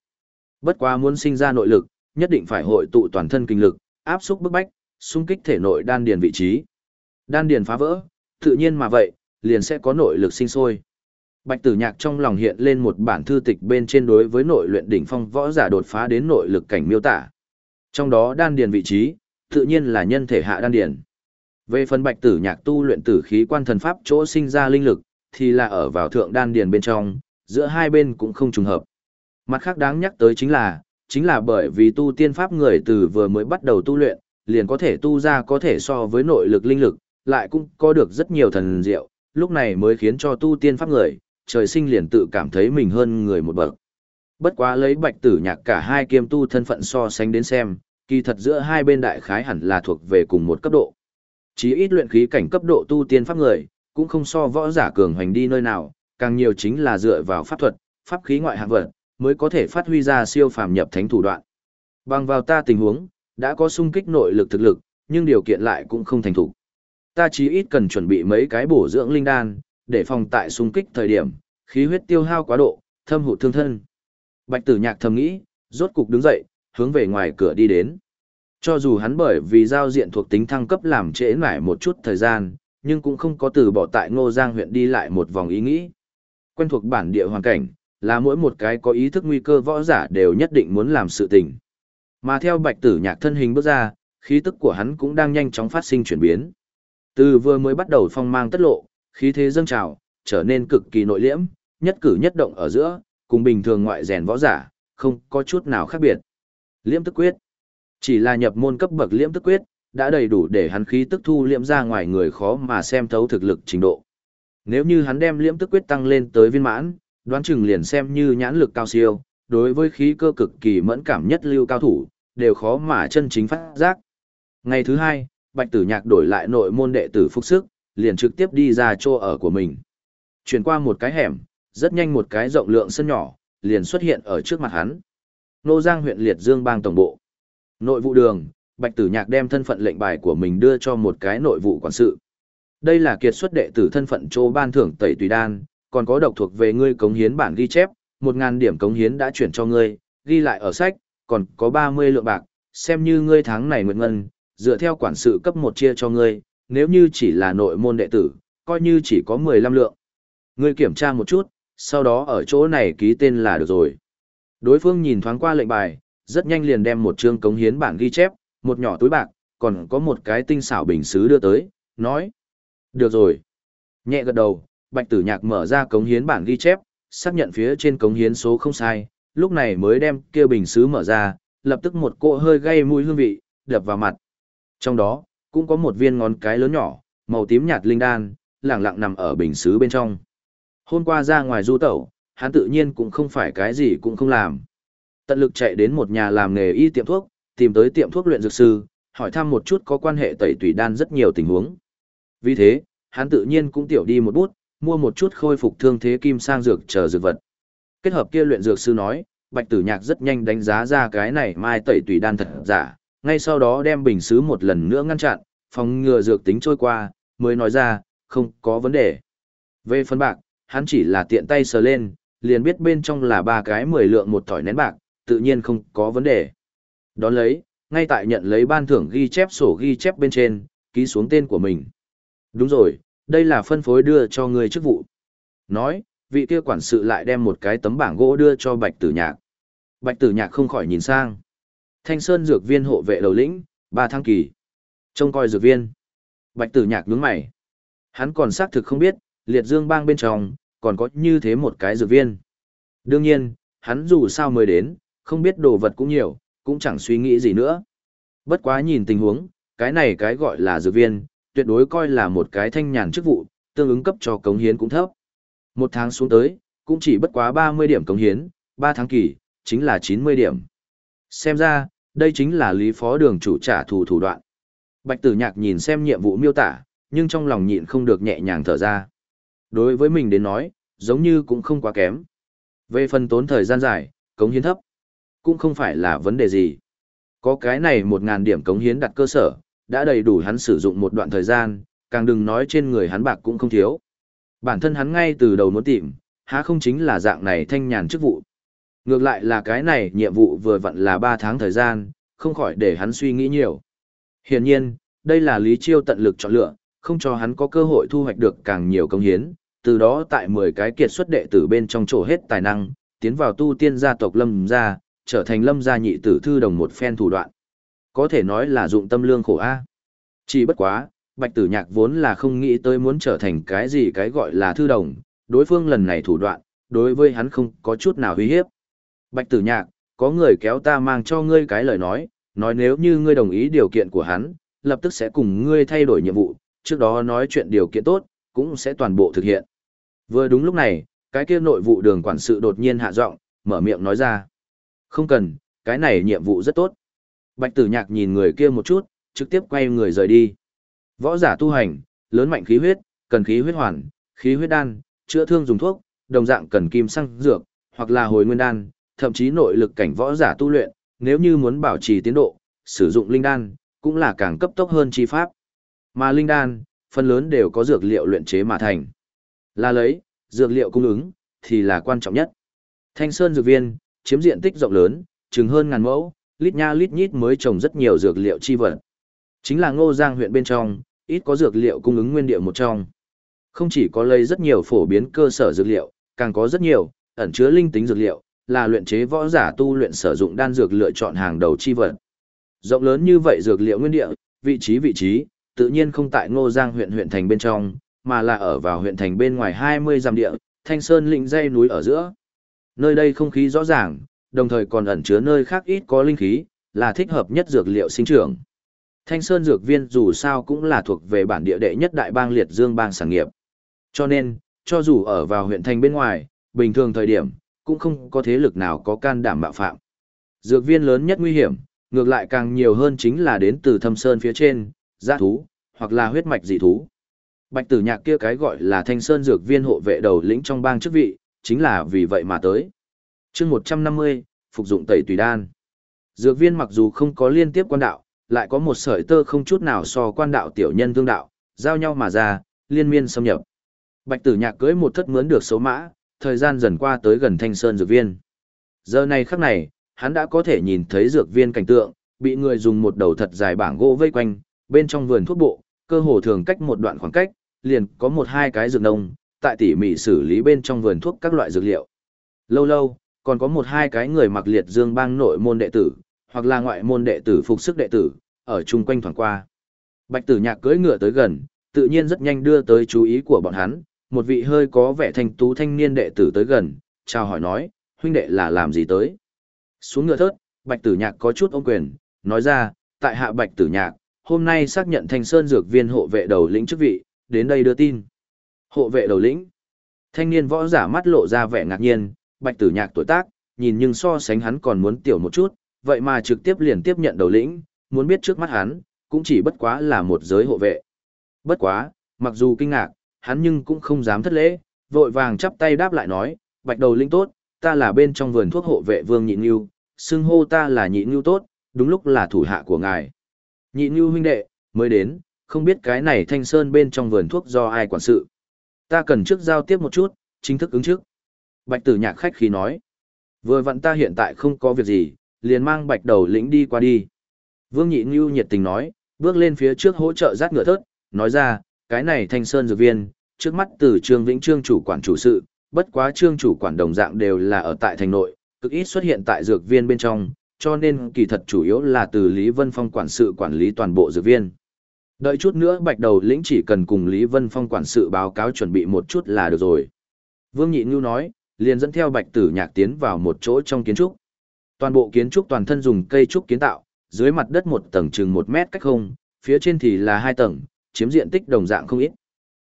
Bất quá muốn sinh ra nội lực, nhất định phải hội tụ toàn thân kinh lực, áp xúc bức bách, xung kích thể nội đan điền vị trí. Đan điền phá vỡ, tự nhiên mà vậy, liền sẽ có nội lực sinh sôi. Bạch Tử Nhạc trong lòng hiện lên một bản thư tịch bên trên đối với nội luyện đỉnh phong võ giả đột phá đến nội lực cảnh miêu tả. Trong đó đan điền vị trí, tự nhiên là nhân thể hạ đan điền. Về phần Bạch Tử Nhạc tu luyện tử khí quan thần pháp chỗ sinh ra linh lực, thì là ở vào thượng đan điền bên trong, giữa hai bên cũng không trùng hợp. Mặt khác đáng nhắc tới chính là, chính là bởi vì tu tiên pháp người từ vừa mới bắt đầu tu luyện, liền có thể tu ra có thể so với nội lực linh lực, lại cũng có được rất nhiều thần diệu, lúc này mới khiến cho tu tiên pháp người, trời sinh liền tự cảm thấy mình hơn người một bậc. Bất quá lấy bạch tử nhạc cả hai kiêm tu thân phận so sánh đến xem, kỳ thật giữa hai bên đại khái hẳn là thuộc về cùng một cấp độ. Chí ít luyện khí cảnh cấp độ tu tiên pháp người, cũng không so võ giả cường hoành đi nơi nào, càng nhiều chính là dựa vào pháp thuật, pháp khí ngoại hạng vật, mới có thể phát huy ra siêu phàm nhập thánh thủ đoạn. Bằng vào ta tình huống, đã có sung kích nội lực thực lực, nhưng điều kiện lại cũng không thành thủ. Ta chí ít cần chuẩn bị mấy cái bổ dưỡng linh đan, để phòng tại sung kích thời điểm, khí huyết tiêu hao quá độ, thâm hụt thương thân. Bạch tử nhạc thầm nghĩ, rốt cục đứng dậy, hướng về ngoài cửa đi đến. Cho dù hắn bởi vì giao diện thuộc tính thăng cấp làm trễ nải một chút thời gian, nhưng cũng không có từ bỏ tại Ngô Giang huyện đi lại một vòng ý nghĩ. Quen thuộc bản địa hoàn cảnh, là mỗi một cái có ý thức nguy cơ võ giả đều nhất định muốn làm sự tình. Mà theo bạch tử nhạc thân hình bước ra, khí tức của hắn cũng đang nhanh chóng phát sinh chuyển biến. Từ vừa mới bắt đầu phong mang tất lộ, khí thế dâng trào, trở nên cực kỳ nội liễm, nhất cử nhất động ở giữa, cùng bình thường ngoại rèn võ giả, không có chút nào khác biệt. Liễm tức quyết. Chỉ là nhập môn cấp bậc liễm tức quyết, đã đầy đủ để hắn khí tức thu liễm ra ngoài người khó mà xem thấu thực lực trình độ. Nếu như hắn đem liễm tức quyết tăng lên tới viên mãn, đoán chừng liền xem như nhãn lực cao siêu, đối với khí cơ cực kỳ mẫn cảm nhất lưu cao thủ, đều khó mà chân chính phát giác. Ngày thứ hai, Bạch Tử Nhạc đổi lại nội môn đệ tử phục sức, liền trực tiếp đi ra chỗ ở của mình. Chuyển qua một cái hẻm, rất nhanh một cái rộng lượng sân nhỏ, liền xuất hiện ở trước mặt hắn. Nô Giang huyện Liệt Dương bang tổng bộ. Nội vụ đường, Bạch Tử Nhạc đem thân phận lệnh bài của mình đưa cho một cái nội vụ quản sự. Đây là kiệt xuất đệ tử thân phận chỗ ban thưởng tẩy tùy đan, còn có độc thuộc về ngươi cống hiến bản ghi chép, 1000 điểm cống hiến đã chuyển cho ngươi, ghi lại ở sách, còn có 30 lượng bạc, xem như ngươi tháng này nguyện ngân, dựa theo quản sự cấp một chia cho ngươi, nếu như chỉ là nội môn đệ tử, coi như chỉ có 15 lượng. Ngươi kiểm tra một chút, sau đó ở chỗ này ký tên là được rồi. Đối phương nhìn thoáng qua lệnh bài, rất nhanh liền đem một chương cống hiến bản ghi chép, một nhỏ túi bạc, còn có một cái tinh xảo bình xứ đưa tới, nói. Được rồi. Nhẹ gật đầu, bạch tử nhạc mở ra cống hiến bản ghi chép, xác nhận phía trên cống hiến số không sai, lúc này mới đem kia bình xứ mở ra, lập tức một cỗ hơi gây mùi hương vị, đập vào mặt. Trong đó, cũng có một viên ngón cái lớn nhỏ, màu tím nhạt linh đan, lẳng lặng nằm ở bình xứ bên trong. Hôm qua ra ngoài du tẩu, hắn tự nhiên cũng không phải cái gì cũng không làm. Tận lực chạy đến một nhà làm nghề y tiệm thuốc, tìm tới tiệm thuốc luyện dược sư, hỏi thăm một chút có quan hệ tẩy tùy đan rất nhiều tình huống. Vì thế, hắn tự nhiên cũng tiểu đi một bút, mua một chút khôi phục thương thế kim sang dược chờ dược vật. Kết hợp kia luyện dược sư nói, Bạch Tử Nhạc rất nhanh đánh giá ra cái này mai tẩy tùy đan thật giả, ngay sau đó đem bình sứ một lần nữa ngăn chặn, phòng ngừa dược tính trôi qua, mới nói ra, không có vấn đề. Về phân bạc, hắn chỉ là tiện tay sờ lên, liền biết bên trong là ba cái mười lượng một thỏi nén bạc, tự nhiên không có vấn đề. Đón lấy, ngay tại nhận lấy ban thưởng ghi chép sổ ghi chép bên trên, ký xuống tên của mình. Đúng rồi, đây là phân phối đưa cho người chức vụ. Nói, vị kia quản sự lại đem một cái tấm bảng gỗ đưa cho Bạch Tử Nhạc. Bạch Tử Nhạc không khỏi nhìn sang. Thanh Sơn dược viên hộ vệ đầu lĩnh, ba tháng kỳ. Trông coi dược viên. Bạch Tử Nhạc nhướng mày. Hắn còn xác thực không biết, liệt dương bang bên trong, còn có như thế một cái dược viên. Đương nhiên, hắn dù sao mới đến, không biết đồ vật cũng nhiều, cũng chẳng suy nghĩ gì nữa. Bất quá nhìn tình huống, cái này cái gọi là dược viên, tuyệt đối coi là một cái thanh nhàn chức vụ, tương ứng cấp cho cống hiến cũng thấp. Một tháng xuống tới, cũng chỉ bất quá 30 điểm cống hiến, 3 tháng kỳ, chính là 90 điểm. Xem ra, đây chính là lý phó đường chủ trả thù thủ đoạn. Bạch tử nhạc nhìn xem nhiệm vụ miêu tả, nhưng trong lòng nhịn không được nhẹ nhàng thở ra. Đối với mình đến nói, giống như cũng không quá kém. Về phần tốn thời gian dài, cống hiến thấp, cũng không phải là vấn đề gì. Có cái này 1.000 điểm cống hiến đặt cơ sở, đã đầy đủ hắn sử dụng một đoạn thời gian, càng đừng nói trên người hắn bạc cũng không thiếu. Bản thân hắn ngay từ đầu muốn tìm, há không chính là dạng này thanh nhàn chức vụ. Ngược lại là cái này nhiệm vụ vừa vặn là 3 tháng thời gian, không khỏi để hắn suy nghĩ nhiều. Hiển nhiên, đây là Lý Chiêu tận lực chọn lựa, không cho hắn có cơ hội thu hoạch được càng nhiều công hiến, từ đó tại 10 cái kiệt xuất đệ tử bên trong chỗ hết tài năng, tiến vào tu tiên gia tộc Lâm gia, trở thành Lâm gia nhị tử thư đồng một phen thủ đoạn. Có thể nói là dụng tâm lương khổ a. Chỉ bất quá, Bạch Tử Nhạc vốn là không nghĩ tới muốn trở thành cái gì cái gọi là thư đồng, đối phương lần này thủ đoạn, đối với hắn không có chút nào uy hiếp. Bạch Tử Nhạc, có người kéo ta mang cho ngươi cái lời nói, nói nếu như ngươi đồng ý điều kiện của hắn, lập tức sẽ cùng ngươi thay đổi nhiệm vụ, trước đó nói chuyện điều kiện tốt, cũng sẽ toàn bộ thực hiện. Vừa đúng lúc này, cái kia nội vụ đường quản sự đột nhiên hạ giọng, mở miệng nói ra. Không cần, cái này nhiệm vụ rất tốt. Bạch tử nhạc nhìn người kia một chút, trực tiếp quay người rời đi. Võ giả tu hành, lớn mạnh khí huyết, cần khí huyết hoàn, khí huyết đan, chữa thương dùng thuốc, đồng dạng cần kim xăng dược, hoặc là hồi nguyên đan, thậm chí nội lực cảnh võ giả tu luyện, nếu như muốn bảo trì tiến độ, sử dụng linh đan, cũng là càng cấp tốc hơn chi pháp. Mà linh đan, phần lớn đều có dược liệu luyện chế mà thành. Là lấy, dược liệu cung ứng, thì là quan trọng nhất. Thanh Sơn dược viên, chiếm diện tích rộng lớn, chừng hơn ngàn mẫu, lít nha lít nhít mới trồng rất nhiều dược liệu chi vật. Chính là Ngô Giang huyện bên trong, ít có dược liệu cung ứng nguyên địa một trong. Không chỉ có lấy rất nhiều phổ biến cơ sở dược liệu, càng có rất nhiều ẩn chứa linh tính dược liệu, là luyện chế võ giả tu luyện sử dụng đan dược lựa chọn hàng đầu chi vật. Rộng lớn như vậy dược liệu nguyên địa, vị trí vị trí, tự nhiên không tại Ngô Giang huyện huyện thành bên trong, mà là ở vào huyện thành bên ngoài 20 dặm địa, Thanh Sơn lĩnh dây núi ở giữa. Nơi đây không khí rõ ràng, đồng thời còn ẩn chứa nơi khác ít có linh khí, là thích hợp nhất dược liệu sinh trưởng. Thanh Sơn dược viên dù sao cũng là thuộc về bản địa đệ nhất đại bang liệt dương bang sản nghiệp. Cho nên, cho dù ở vào huyện thành bên ngoài, bình thường thời điểm, cũng không có thế lực nào có can đảm bạo phạm. Dược viên lớn nhất nguy hiểm, ngược lại càng nhiều hơn chính là đến từ thâm sơn phía trên, giã thú, hoặc là huyết mạch dị thú. Bạch tử nhạc kia cái gọi là thanh sơn dược viên hộ vệ đầu lĩnh trong bang chức vị, chính là vì vậy mà tới. chương 150, phục dụng tẩy tùy đan. Dược viên mặc dù không có liên tiếp quan đạo, lại có một sợi tơ không chút nào so quan đạo tiểu nhân thương đạo, giao nhau mà ra, liên miên xâm nhập. Bạch tử nhạc cưới một thất mướn được số mã, thời gian dần qua tới gần thanh sơn dược viên. Giờ này khắc này, hắn đã có thể nhìn thấy dược viên cảnh tượng, bị người dùng một đầu thật dài bảng gỗ vây quanh, bên trong vườn thuốc bộ, cơ hồ thường cách một đoạn khoảng cách, liền có một hai cái dược nông, tại tỉ mỉ xử lý bên trong vườn thuốc các loại dược liệu. Lâu lâu, còn có một hai cái người mặc liệt dương bang nội môn đệ tử, hoặc là ngoại môn đệ tử phục sức đệ tử, ở chung quanh thoảng qua. Bạch tử nhạc cưỡi ngựa tới gần, tự nhiên rất nhanh đưa tới chú ý của bọn hắn, một vị hơi có vẻ thanh tú thanh niên đệ tử tới gần, chào hỏi nói, huynh đệ là làm gì tới. Xuống ngựa thớt, bạch tử nhạc có chút ôm quyền, nói ra, tại hạ bạch tử nhạc, hôm nay xác nhận thanh sơn dược viên hộ vệ đầu lĩnh chức vị, đến đây đưa tin. Hộ vệ đầu lĩnh. Thanh niên võ giả mắt lộ ra vẻ ngạc nhiên, bạch tử nhạc tuổi tác, nhìn nhưng so sánh hắn còn muốn tiểu một chút, vậy mà trực tiếp liền tiếp nhận đầu lĩnh, muốn biết trước mắt hắn, cũng chỉ bất quá là một giới hộ vệ. Bất quá, mặc dù kinh ngạc, hắn nhưng cũng không dám thất lễ, vội vàng chắp tay đáp lại nói, bạch đầu lĩnh tốt, ta là bên trong vườn thuốc hộ vệ vương nhị nghiêu, xưng hô ta là nhị nghiêu tốt, đúng lúc là thủ hạ của ngài. Nhị nghiêu huynh đệ, mới đến, không biết cái này thanh sơn bên trong vườn thuốc do ai quản sự. Ta cần trước giao tiếp một chút, chính thức ứng trước. Bạch tử nhạc khách khí nói. Vừa vặn ta hiện tại không có việc gì, liền mang bạch đầu lĩnh đi qua đi. Vương nhị ngưu nhiệt tình nói, bước lên phía trước hỗ trợ rát ngựa thớt, nói ra, cái này thanh sơn dược viên, trước mắt từ trương vĩnh trương chủ quản chủ sự, bất quá trương chủ quản đồng dạng đều là ở tại thành nội, cực ít xuất hiện tại dược viên bên trong, cho nên kỳ thật chủ yếu là từ Lý Vân Phong quản sự quản lý toàn bộ dược viên. Đợi chút nữa bạch đầu lĩnh chỉ cần cùng Lý Vân Phong quản sự báo cáo chuẩn bị một chút là được rồi. Vương Nhị Ngưu nói, liền dẫn theo bạch tử nhạc tiến vào một chỗ trong kiến trúc. Toàn bộ kiến trúc toàn thân dùng cây trúc kiến tạo, dưới mặt đất một tầng chừng một mét cách không, phía trên thì là hai tầng, chiếm diện tích đồng dạng không ít.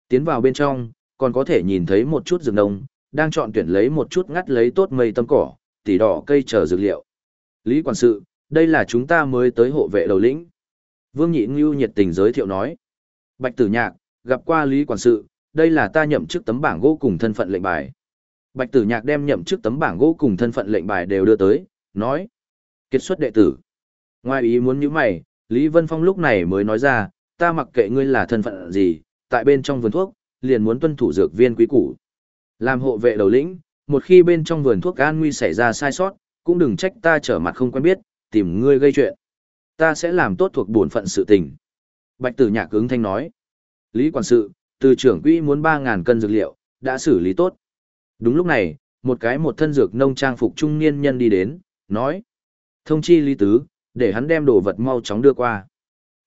Tiến vào bên trong, còn có thể nhìn thấy một chút rừng đông, đang chọn tuyển lấy một chút ngắt lấy tốt mây tâm cỏ, tỉ đỏ cây chờ dược liệu. Lý quản sự, đây là chúng ta mới tới hộ vệ đầu lĩnh. Vương Nhị Ngưu nhiệt tình giới thiệu nói. Bạch Tử Nhạc, gặp qua Lý quản sự, đây là ta nhậm chức tấm bảng gỗ cùng thân phận lệnh bài. Bạch Tử Nhạc đem nhậm chức tấm bảng gỗ cùng thân phận lệnh bài đều đưa tới, nói: "Kết xuất đệ tử." Ngoài ý muốn như mày, Lý Vân Phong lúc này mới nói ra, ta mặc kệ ngươi là thân phận gì, tại bên trong vườn thuốc, liền muốn tuân thủ dược viên quý củ. Làm hộ vệ đầu lĩnh, một khi bên trong vườn thuốc an nguy xảy ra sai sót, cũng đừng trách ta trở mặt không quen biết, tìm ngươi gây chuyện. Ta sẽ làm tốt thuộc bổn phận sự tình. Bạch tử nhạc ứng thanh nói. Lý quản sự, từ trưởng quỹ muốn 3.000 cân dược liệu, đã xử lý tốt. Đúng lúc này, một cái một thân dược nông trang phục trung niên nhân đi đến, nói. Thông chi Lý Tứ, để hắn đem đồ vật mau chóng đưa qua.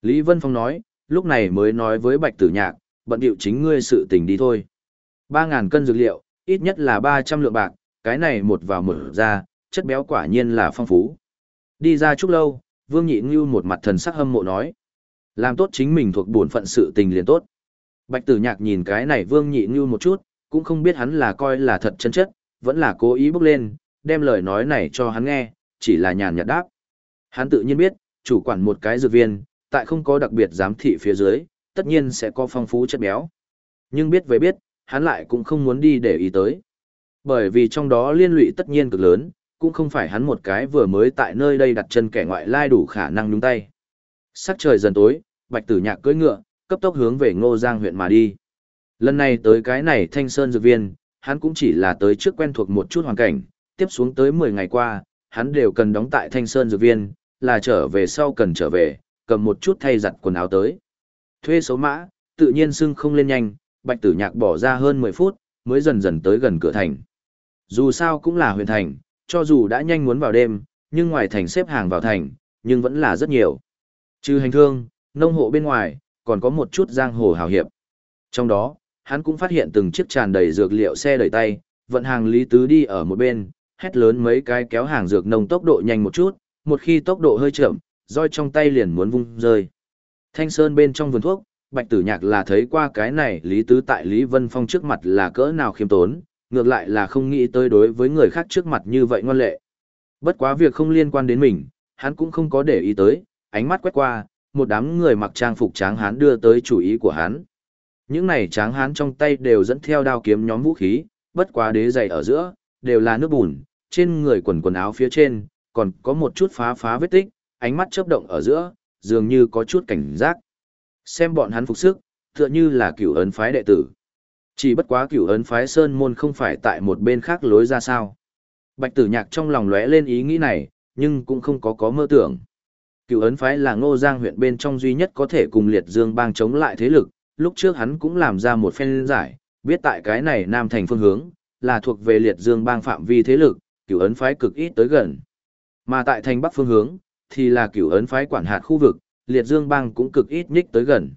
Lý Vân Phong nói, lúc này mới nói với Bạch Tử Nhạc, bận điệu chính ngươi sự tình đi thôi. 3.000 cân dược liệu, ít nhất là 300 lượng bạc, cái này một vào một ra, chất béo quả nhiên là phong phú. Đi ra chút lâu, Vương Nhị Ngưu một mặt thần sắc hâm mộ nói. Làm tốt chính mình thuộc bổn phận sự tình liền tốt. Bạch Tử Nhạc nhìn cái này Vương Nhị Ngưu một chút, cũng không biết hắn là coi là thật chân chất, vẫn là cố ý bước lên, đem lời nói này cho hắn nghe, chỉ là nhàn nhạt đáp. Hắn tự nhiên biết, chủ quản một cái dược viên, tại không có đặc biệt giám thị phía dưới, tất nhiên sẽ có phong phú chất béo. Nhưng biết về biết, hắn lại cũng không muốn đi để ý tới. Bởi vì trong đó liên lụy tất nhiên cực lớn, cũng không phải hắn một cái vừa mới tại nơi đây đặt chân kẻ ngoại lai đủ khả năng nhúng tay. Sắc trời dần tối, Bạch Tử Nhạc cưỡi ngựa, cấp tốc hướng về Ngô Giang huyện mà đi. Lần này tới cái này Thanh Sơn dược viên, hắn cũng chỉ là tới trước quen thuộc một chút hoàn cảnh, tiếp xuống tới 10 ngày qua, hắn đều cần đóng tại Thanh Sơn dược viên, là trở về sau cần trở về, cầm một chút thay giặt quần áo tới. Thuê số mã, tự nhiên xưng không lên nhanh, Bạch Tử Nhạc bỏ ra hơn 10 phút, mới dần dần tới gần cửa thành. Dù sao cũng là huyền thành, cho dù đã nhanh muốn vào đêm, nhưng ngoài thành xếp hàng vào thành, nhưng vẫn là rất nhiều. Trừ hành thương, nông hộ bên ngoài, còn có một chút giang hồ hào hiệp. Trong đó, hắn cũng phát hiện từng chiếc tràn đầy dược liệu xe đẩy tay, vận hàng Lý Tứ đi ở một bên, hét lớn mấy cái kéo hàng dược nông tốc độ nhanh một chút, một khi tốc độ hơi chậm, roi trong tay liền muốn vung rơi. Thanh Sơn bên trong vườn thuốc, Bạch Tử Nhạc là thấy qua cái này Lý Tứ tại Lý Vân Phong trước mặt là cỡ nào khiêm tốn, ngược lại là không nghĩ tới đối với người khác trước mặt như vậy ngoan lệ. Bất quá việc không liên quan đến mình, hắn cũng không có để ý tới, ánh mắt quét qua, một đám người mặc trang phục tráng hán đưa tới chủ ý của hắn. Những này tráng hán trong tay đều dẫn theo đao kiếm nhóm vũ khí, bất quá đế dày ở giữa, đều là nước bùn, trên người quần quần áo phía trên, còn có một chút phá phá vết tích, ánh mắt chớp động ở giữa, dường như có chút cảnh giác. Xem bọn hắn phục sức, tựa như là cửu ấn phái đệ tử. Chỉ bất quá cửu ấn phái sơn môn không phải tại một bên khác lối ra sao. Bạch tử nhạc trong lòng lóe lên ý nghĩ này, nhưng cũng không có có mơ tưởng. Cửu ấn phái là ngô giang huyện bên trong duy nhất có thể cùng liệt dương bang chống lại thế lực, lúc trước hắn cũng làm ra một phen giải, biết tại cái này Nam Thành phương hướng, là thuộc về liệt dương bang phạm vi thế lực, cửu ấn phái cực ít tới gần. Mà tại thành Bắc phương hướng, thì là cửu ấn phái quản hạt khu vực, liệt dương bang cũng cực ít nhích tới gần.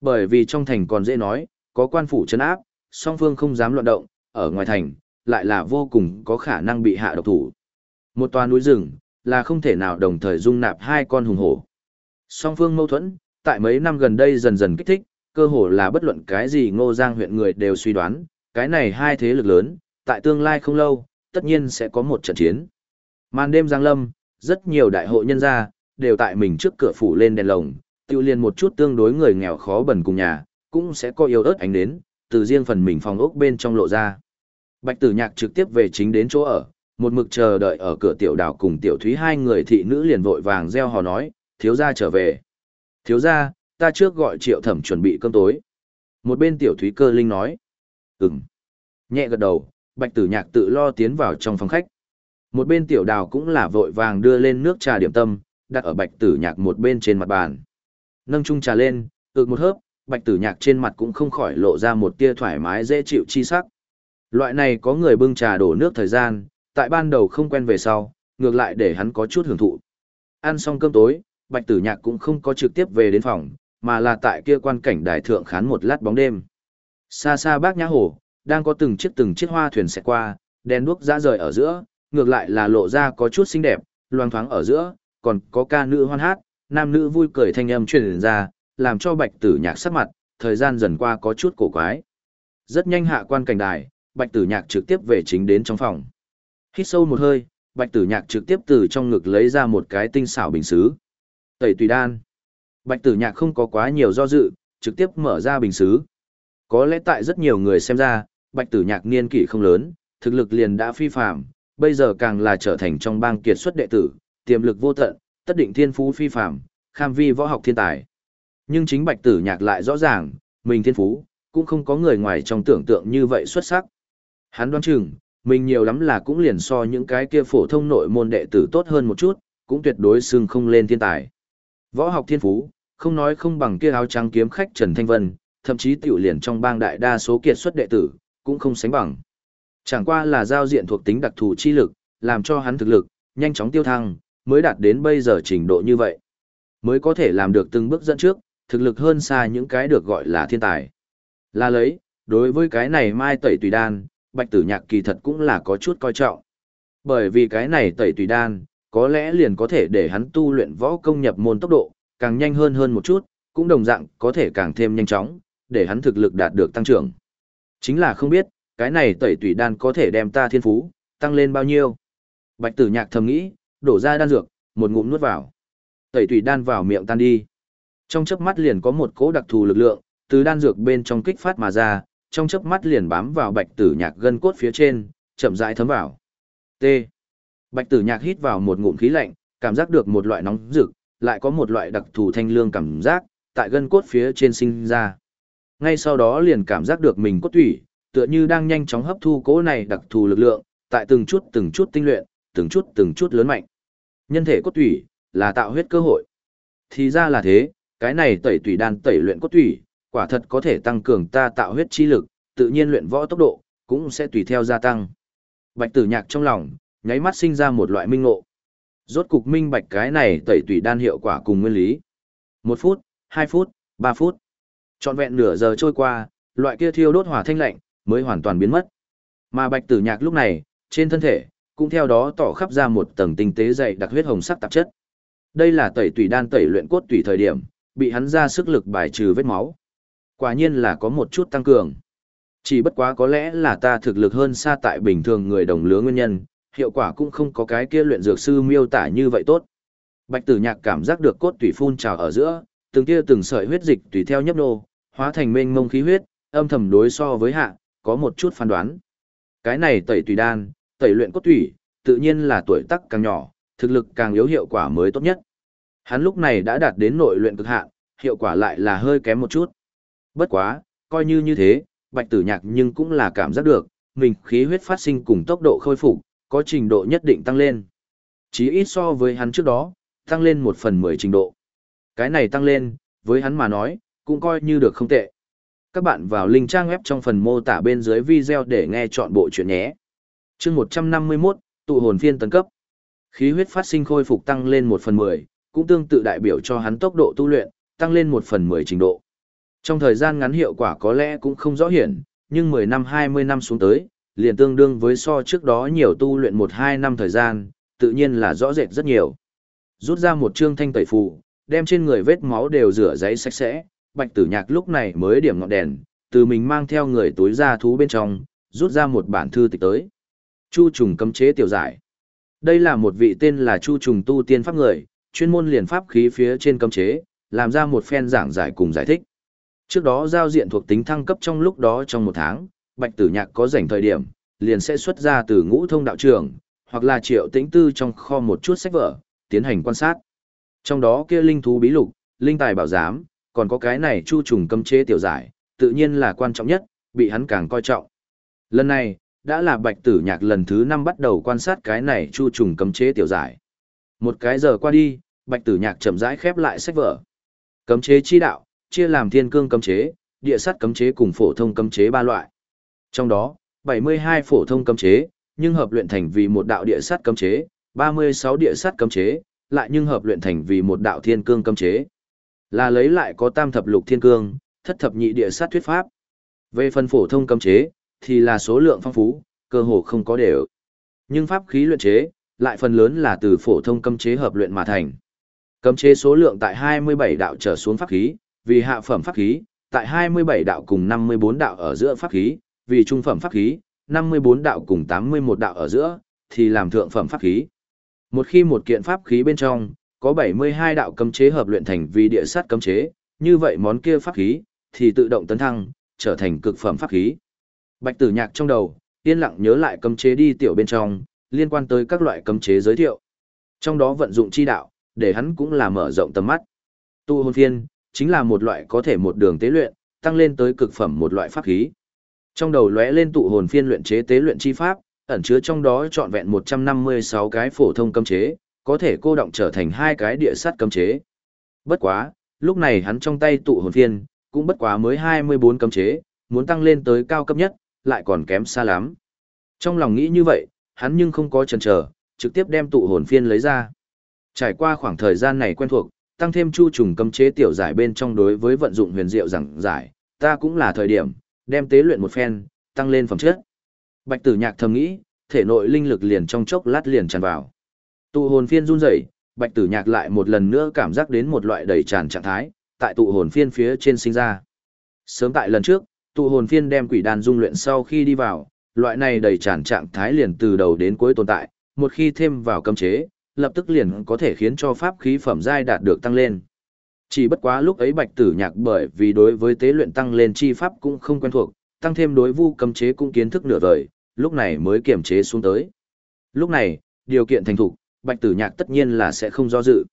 Bởi vì trong thành còn dễ nói, có quan phủ chấn áp, song phương không dám loạn động, ở ngoài thành, lại là vô cùng có khả năng bị hạ độc thủ. Một tòa núi rừng, là không thể nào đồng thời dung nạp hai con hùng hổ. Song phương mâu thuẫn, tại mấy năm gần đây dần dần kích thích, cơ hồ là bất luận cái gì ngô giang huyện người đều suy đoán, cái này hai thế lực lớn, tại tương lai không lâu, tất nhiên sẽ có một trận chiến. Màn đêm giang lâm, rất nhiều đại hội nhân gia, đều tại mình trước cửa phủ lên đèn lồng, tiêu liên một chút tương đối người nghèo khó bẩn cùng nhà, cũng sẽ có yêu ớt ánh đến, từ riêng phần mình phòng ốc bên trong lộ ra. Bạch tử nhạc trực tiếp về chính đến chỗ ở, một mực chờ đợi ở cửa tiểu đảo cùng tiểu thúy hai người thị nữ liền vội vàng reo hò nói, thiếu gia trở về. Thiếu gia, ta trước gọi triệu thẩm chuẩn bị cơm tối. Một bên tiểu thúy cơ linh nói, ừm. Nhẹ gật đầu, bạch tử nhạc tự lo tiến vào trong phòng khách. Một bên tiểu đào cũng là vội vàng đưa lên nước trà điểm tâm, đặt ở bạch tử nhạc một bên trên mặt bàn. Nâng chung trà lên, ực một hớp, bạch tử nhạc trên mặt cũng không khỏi lộ ra một tia thoải mái dễ chịu chi sắc. Loại này có người bưng trà đổ nước thời gian, tại ban đầu không quen về sau, ngược lại để hắn có chút hưởng thụ. Ăn xong cơm tối, bạch tử nhạc cũng không có trực tiếp về đến phòng, mà là tại kia quan cảnh đài thượng khán một lát bóng đêm. Xa xa bác nhã hồ, đang có từng chiếc từng chiếc hoa thuyền sẽ qua, đèn đuốc ra rời ở giữa, ngược lại là lộ ra có chút xinh đẹp, loang thoáng ở giữa, còn có ca nữ hoan hát, nam nữ vui cười thanh âm truyền ra, làm cho bạch tử nhạc sắc mặt, thời gian dần qua có chút cổ quái. Rất nhanh hạ quan cảnh đài, bạch tử nhạc trực tiếp về chính đến trong phòng. Hít sâu một hơi, bạch tử nhạc trực tiếp từ trong ngực lấy ra một cái tinh xảo bình xứ. Tẩy tùy đan. Bạch tử nhạc không có quá nhiều do dự, trực tiếp mở ra bình xứ. Có lẽ tại rất nhiều người xem ra, bạch tử nhạc niên kỷ không lớn, thực lực liền đã phi phạm, bây giờ càng là trở thành trong bang kiệt xuất đệ tử, tiềm lực vô tận, tất định thiên phú phi phàm kham vi võ học thiên tài. Nhưng chính bạch tử nhạc lại rõ ràng, mình thiên phú, cũng không có người ngoài trong tưởng tượng như vậy xuất sắc. Hắn đoán chừng, mình nhiều lắm là cũng liền so những cái kia phổ thông nội môn đệ tử tốt hơn một chút, cũng tuyệt đối xưng không lên thiên tài. Võ học thiên phú, không nói không bằng kia áo trắng kiếm khách Trần Thanh Vân, thậm chí tiểu liền trong bang đại đa số kiệt xuất đệ tử, cũng không sánh bằng. Chẳng qua là giao diện thuộc tính đặc thù chi lực, làm cho hắn thực lực, nhanh chóng tiêu thăng, mới đạt đến bây giờ trình độ như vậy. Mới có thể làm được từng bước dẫn trước, thực lực hơn xa những cái được gọi là thiên tài. Là lấy, đối với cái này mai tẩy tùy đan, bạch tử nhạc kỳ thật cũng là có chút coi trọng. Bởi vì cái này tẩy tùy đan, có lẽ liền có thể để hắn tu luyện võ công nhập môn tốc độ, càng nhanh hơn hơn một chút, cũng đồng dạng có thể càng thêm nhanh chóng, để hắn thực lực đạt được tăng trưởng. Chính là không biết, cái này tẩy tủy đan có thể đem ta thiên phú, tăng lên bao nhiêu. Bạch tử nhạc thầm nghĩ, đổ ra đan dược, một ngụm nuốt vào. Tẩy tủy đan vào miệng tan đi. Trong chớp mắt liền có một cỗ đặc thù lực lượng, từ đan dược bên trong kích phát mà ra, trong chớp mắt liền bám vào bạch tử nhạc gân cốt phía trên, chậm rãi thấm vào. T. Bạch tử nhạc hít vào một ngụm khí lạnh, cảm giác được một loại nóng rực, lại có một loại đặc thù thanh lương cảm giác, tại gân cốt phía trên sinh ra. Ngay sau đó liền cảm giác được mình cốt tủy, tựa như đang nhanh chóng hấp thu cỗ này đặc thù lực lượng, tại từng chút từng chút tinh luyện, từng chút từng chút lớn mạnh. Nhân thể cốt tủy, là tạo huyết cơ hội. Thì ra là thế, cái này tẩy tủy đan tẩy luyện cốt tủy, quả thật có thể tăng cường ta tạo huyết chi lực, tự nhiên luyện võ tốc độ, cũng sẽ tùy theo gia tăng. Bạch tử nhạc trong lòng, nháy mắt sinh ra một loại minh ngộ. Rốt cục minh bạch cái này tẩy tủy đan hiệu quả cùng nguyên lý. Một phút, hai phút, ba phút. Trọn vẹn nửa giờ trôi qua, loại kia thiêu đốt hỏa thanh lạnh, mới hoàn toàn biến mất. Mà bạch tử nhạc lúc này, trên thân thể, cũng theo đó tỏ khắp ra một tầng tinh tế dày đặc huyết hồng sắc tạp chất. Đây là tẩy tủy đan tẩy luyện cốt tủy thời điểm, bị hắn ra sức lực bài trừ vết máu. Quả nhiên là có một chút tăng cường. Chỉ bất quá có lẽ là ta thực lực hơn xa tại bình thường người đồng lứa nguyên nhân, hiệu quả cũng không có cái kia luyện dược sư miêu tả như vậy tốt. Bạch Tử Nhạc cảm giác được cốt tủy phun trào ở giữa, từng kia từng sợi huyết dịch tùy theo nhấp nô, hóa thành mênh mông khí huyết, âm thầm đối so với hạ, có một chút phán đoán. Cái này tẩy tùy đan, tẩy luyện cốt tủy, tự nhiên là tuổi tác càng nhỏ, thực lực càng yếu hiệu quả mới tốt nhất. Hắn lúc này đã đạt đến nội luyện cực hạn, hiệu quả lại là hơi kém một chút. Bất quá, coi như như thế, Bạch Tử Nhạc nhưng cũng là cảm giác được, mình khí huyết phát sinh cùng tốc độ khôi phục, có trình độ nhất định tăng lên. Chí ít so với hắn trước đó, tăng lên một phần mười trình độ. Cái này tăng lên, với hắn mà nói, cũng coi như được không tệ. Các bạn vào link trang web trong phần mô tả bên dưới video để nghe chọn bộ chuyện nhé. chương 151, tụ hồn phiên tấn cấp. Khí huyết phát sinh khôi phục tăng lên 1 phần 10, cũng tương tự đại biểu cho hắn tốc độ tu luyện, tăng lên 1 phần 10 trình độ. Trong thời gian ngắn hiệu quả có lẽ cũng không rõ hiển, nhưng 10 năm 20 năm xuống tới, liền tương đương với so trước đó nhiều tu luyện 1-2 năm thời gian, tự nhiên là rõ rệt rất nhiều. Rút ra một chương thanh tẩy phù, đem trên người vết máu đều rửa giấy sạch sẽ, bạch tử nhạc lúc này mới điểm ngọn đèn, từ mình mang theo người túi ra thú bên trong, rút ra một bản thư tịch tới. Chu trùng cấm chế tiểu giải. Đây là một vị tên là Chu trùng tu tiên pháp người, chuyên môn liền pháp khí phía trên cấm chế, làm ra một phen giảng giải cùng giải thích. Trước đó giao diện thuộc tính thăng cấp trong lúc đó trong một tháng, bạch tử nhạc có rảnh thời điểm, liền sẽ xuất ra từ ngũ thông đạo trường, hoặc là triệu tĩnh tư trong kho một chút sách vở, tiến hành quan sát. Trong đó kia linh thú bí lục, linh tài bảo giám, còn có cái này chu trùng cấm chế tiểu giải, tự nhiên là quan trọng nhất, bị hắn càng coi trọng. Lần này, đã là bạch tử nhạc lần thứ năm bắt đầu quan sát cái này chu trùng cấm chế tiểu giải. Một cái giờ qua đi, bạch tử nhạc chậm rãi khép lại sách vở. Cấm chế chi đạo, chia làm thiên cương cấm chế, địa sắt cấm chế cùng phổ thông cấm chế ba loại. Trong đó, 72 phổ thông cấm chế, nhưng hợp luyện thành vì một đạo địa sắt cấm chế, 36 địa sắt cấm chế, lại nhưng hợp luyện thành vì một đạo thiên cương cấm chế. Là lấy lại có tam thập lục thiên cương, thất thập nhị địa sát thuyết pháp. Về phần phổ thông cấm chế, thì là số lượng phong phú, cơ hồ không có đều. Nhưng pháp khí luyện chế, lại phần lớn là từ phổ thông cấm chế hợp luyện mà thành. Cấm chế số lượng tại 27 đạo trở xuống pháp khí, vì hạ phẩm pháp khí, tại 27 đạo cùng 54 đạo ở giữa pháp khí, vì trung phẩm pháp khí, 54 đạo cùng 81 đạo ở giữa, thì làm thượng phẩm pháp khí. Một khi một kiện pháp khí bên trong, có 72 đạo cấm chế hợp luyện thành vì địa sát cấm chế, như vậy món kia pháp khí, thì tự động tấn thăng, trở thành cực phẩm pháp khí. Bạch tử nhạc trong đầu, yên lặng nhớ lại cấm chế đi tiểu bên trong, liên quan tới các loại cấm chế giới thiệu. Trong đó vận dụng chi đạo, để hắn cũng là mở rộng tầm mắt. Tu hồn phiên, chính là một loại có thể một đường tế luyện, tăng lên tới cực phẩm một loại pháp khí. Trong đầu lóe lên tụ hồn phiên luyện chế tế luyện chi pháp, ẩn chứa trong đó trọn vẹn 156 cái phổ thông cấm chế, có thể cô động trở thành hai cái địa sắt cấm chế. Bất quá, lúc này hắn trong tay tụ hồn phiên, cũng bất quá mới 24 cấm chế, muốn tăng lên tới cao cấp nhất, lại còn kém xa lắm. Trong lòng nghĩ như vậy, hắn nhưng không có chần chờ, trực tiếp đem tụ hồn phiên lấy ra. Trải qua khoảng thời gian này quen thuộc, tăng thêm chu trùng cấm chế tiểu giải bên trong đối với vận dụng huyền diệu giảng giải, ta cũng là thời điểm, đem tế luyện một phen, tăng lên phẩm chất. Bạch tử nhạc thầm nghĩ, thể nội linh lực liền trong chốc lát liền tràn vào. Tụ hồn phiên run rẩy, bạch tử nhạc lại một lần nữa cảm giác đến một loại đầy tràn trạng thái, tại tụ hồn phiên phía trên sinh ra. Sớm tại lần trước, tụ hồn phiên đem quỷ đàn dung luyện sau khi đi vào, loại này đầy tràn trạng thái liền từ đầu đến cuối tồn tại, một khi thêm vào cấm chế, lập tức liền có thể khiến cho pháp khí phẩm giai đạt được tăng lên. Chỉ bất quá lúc ấy bạch tử nhạc bởi vì đối với tế luyện tăng lên chi pháp cũng không quen thuộc, tăng thêm đối vu cấm chế cũng kiến thức nửa vời, lúc này mới kiềm chế xuống tới. Lúc này, điều kiện thành thục, bạch tử nhạc tất nhiên là sẽ không do dự.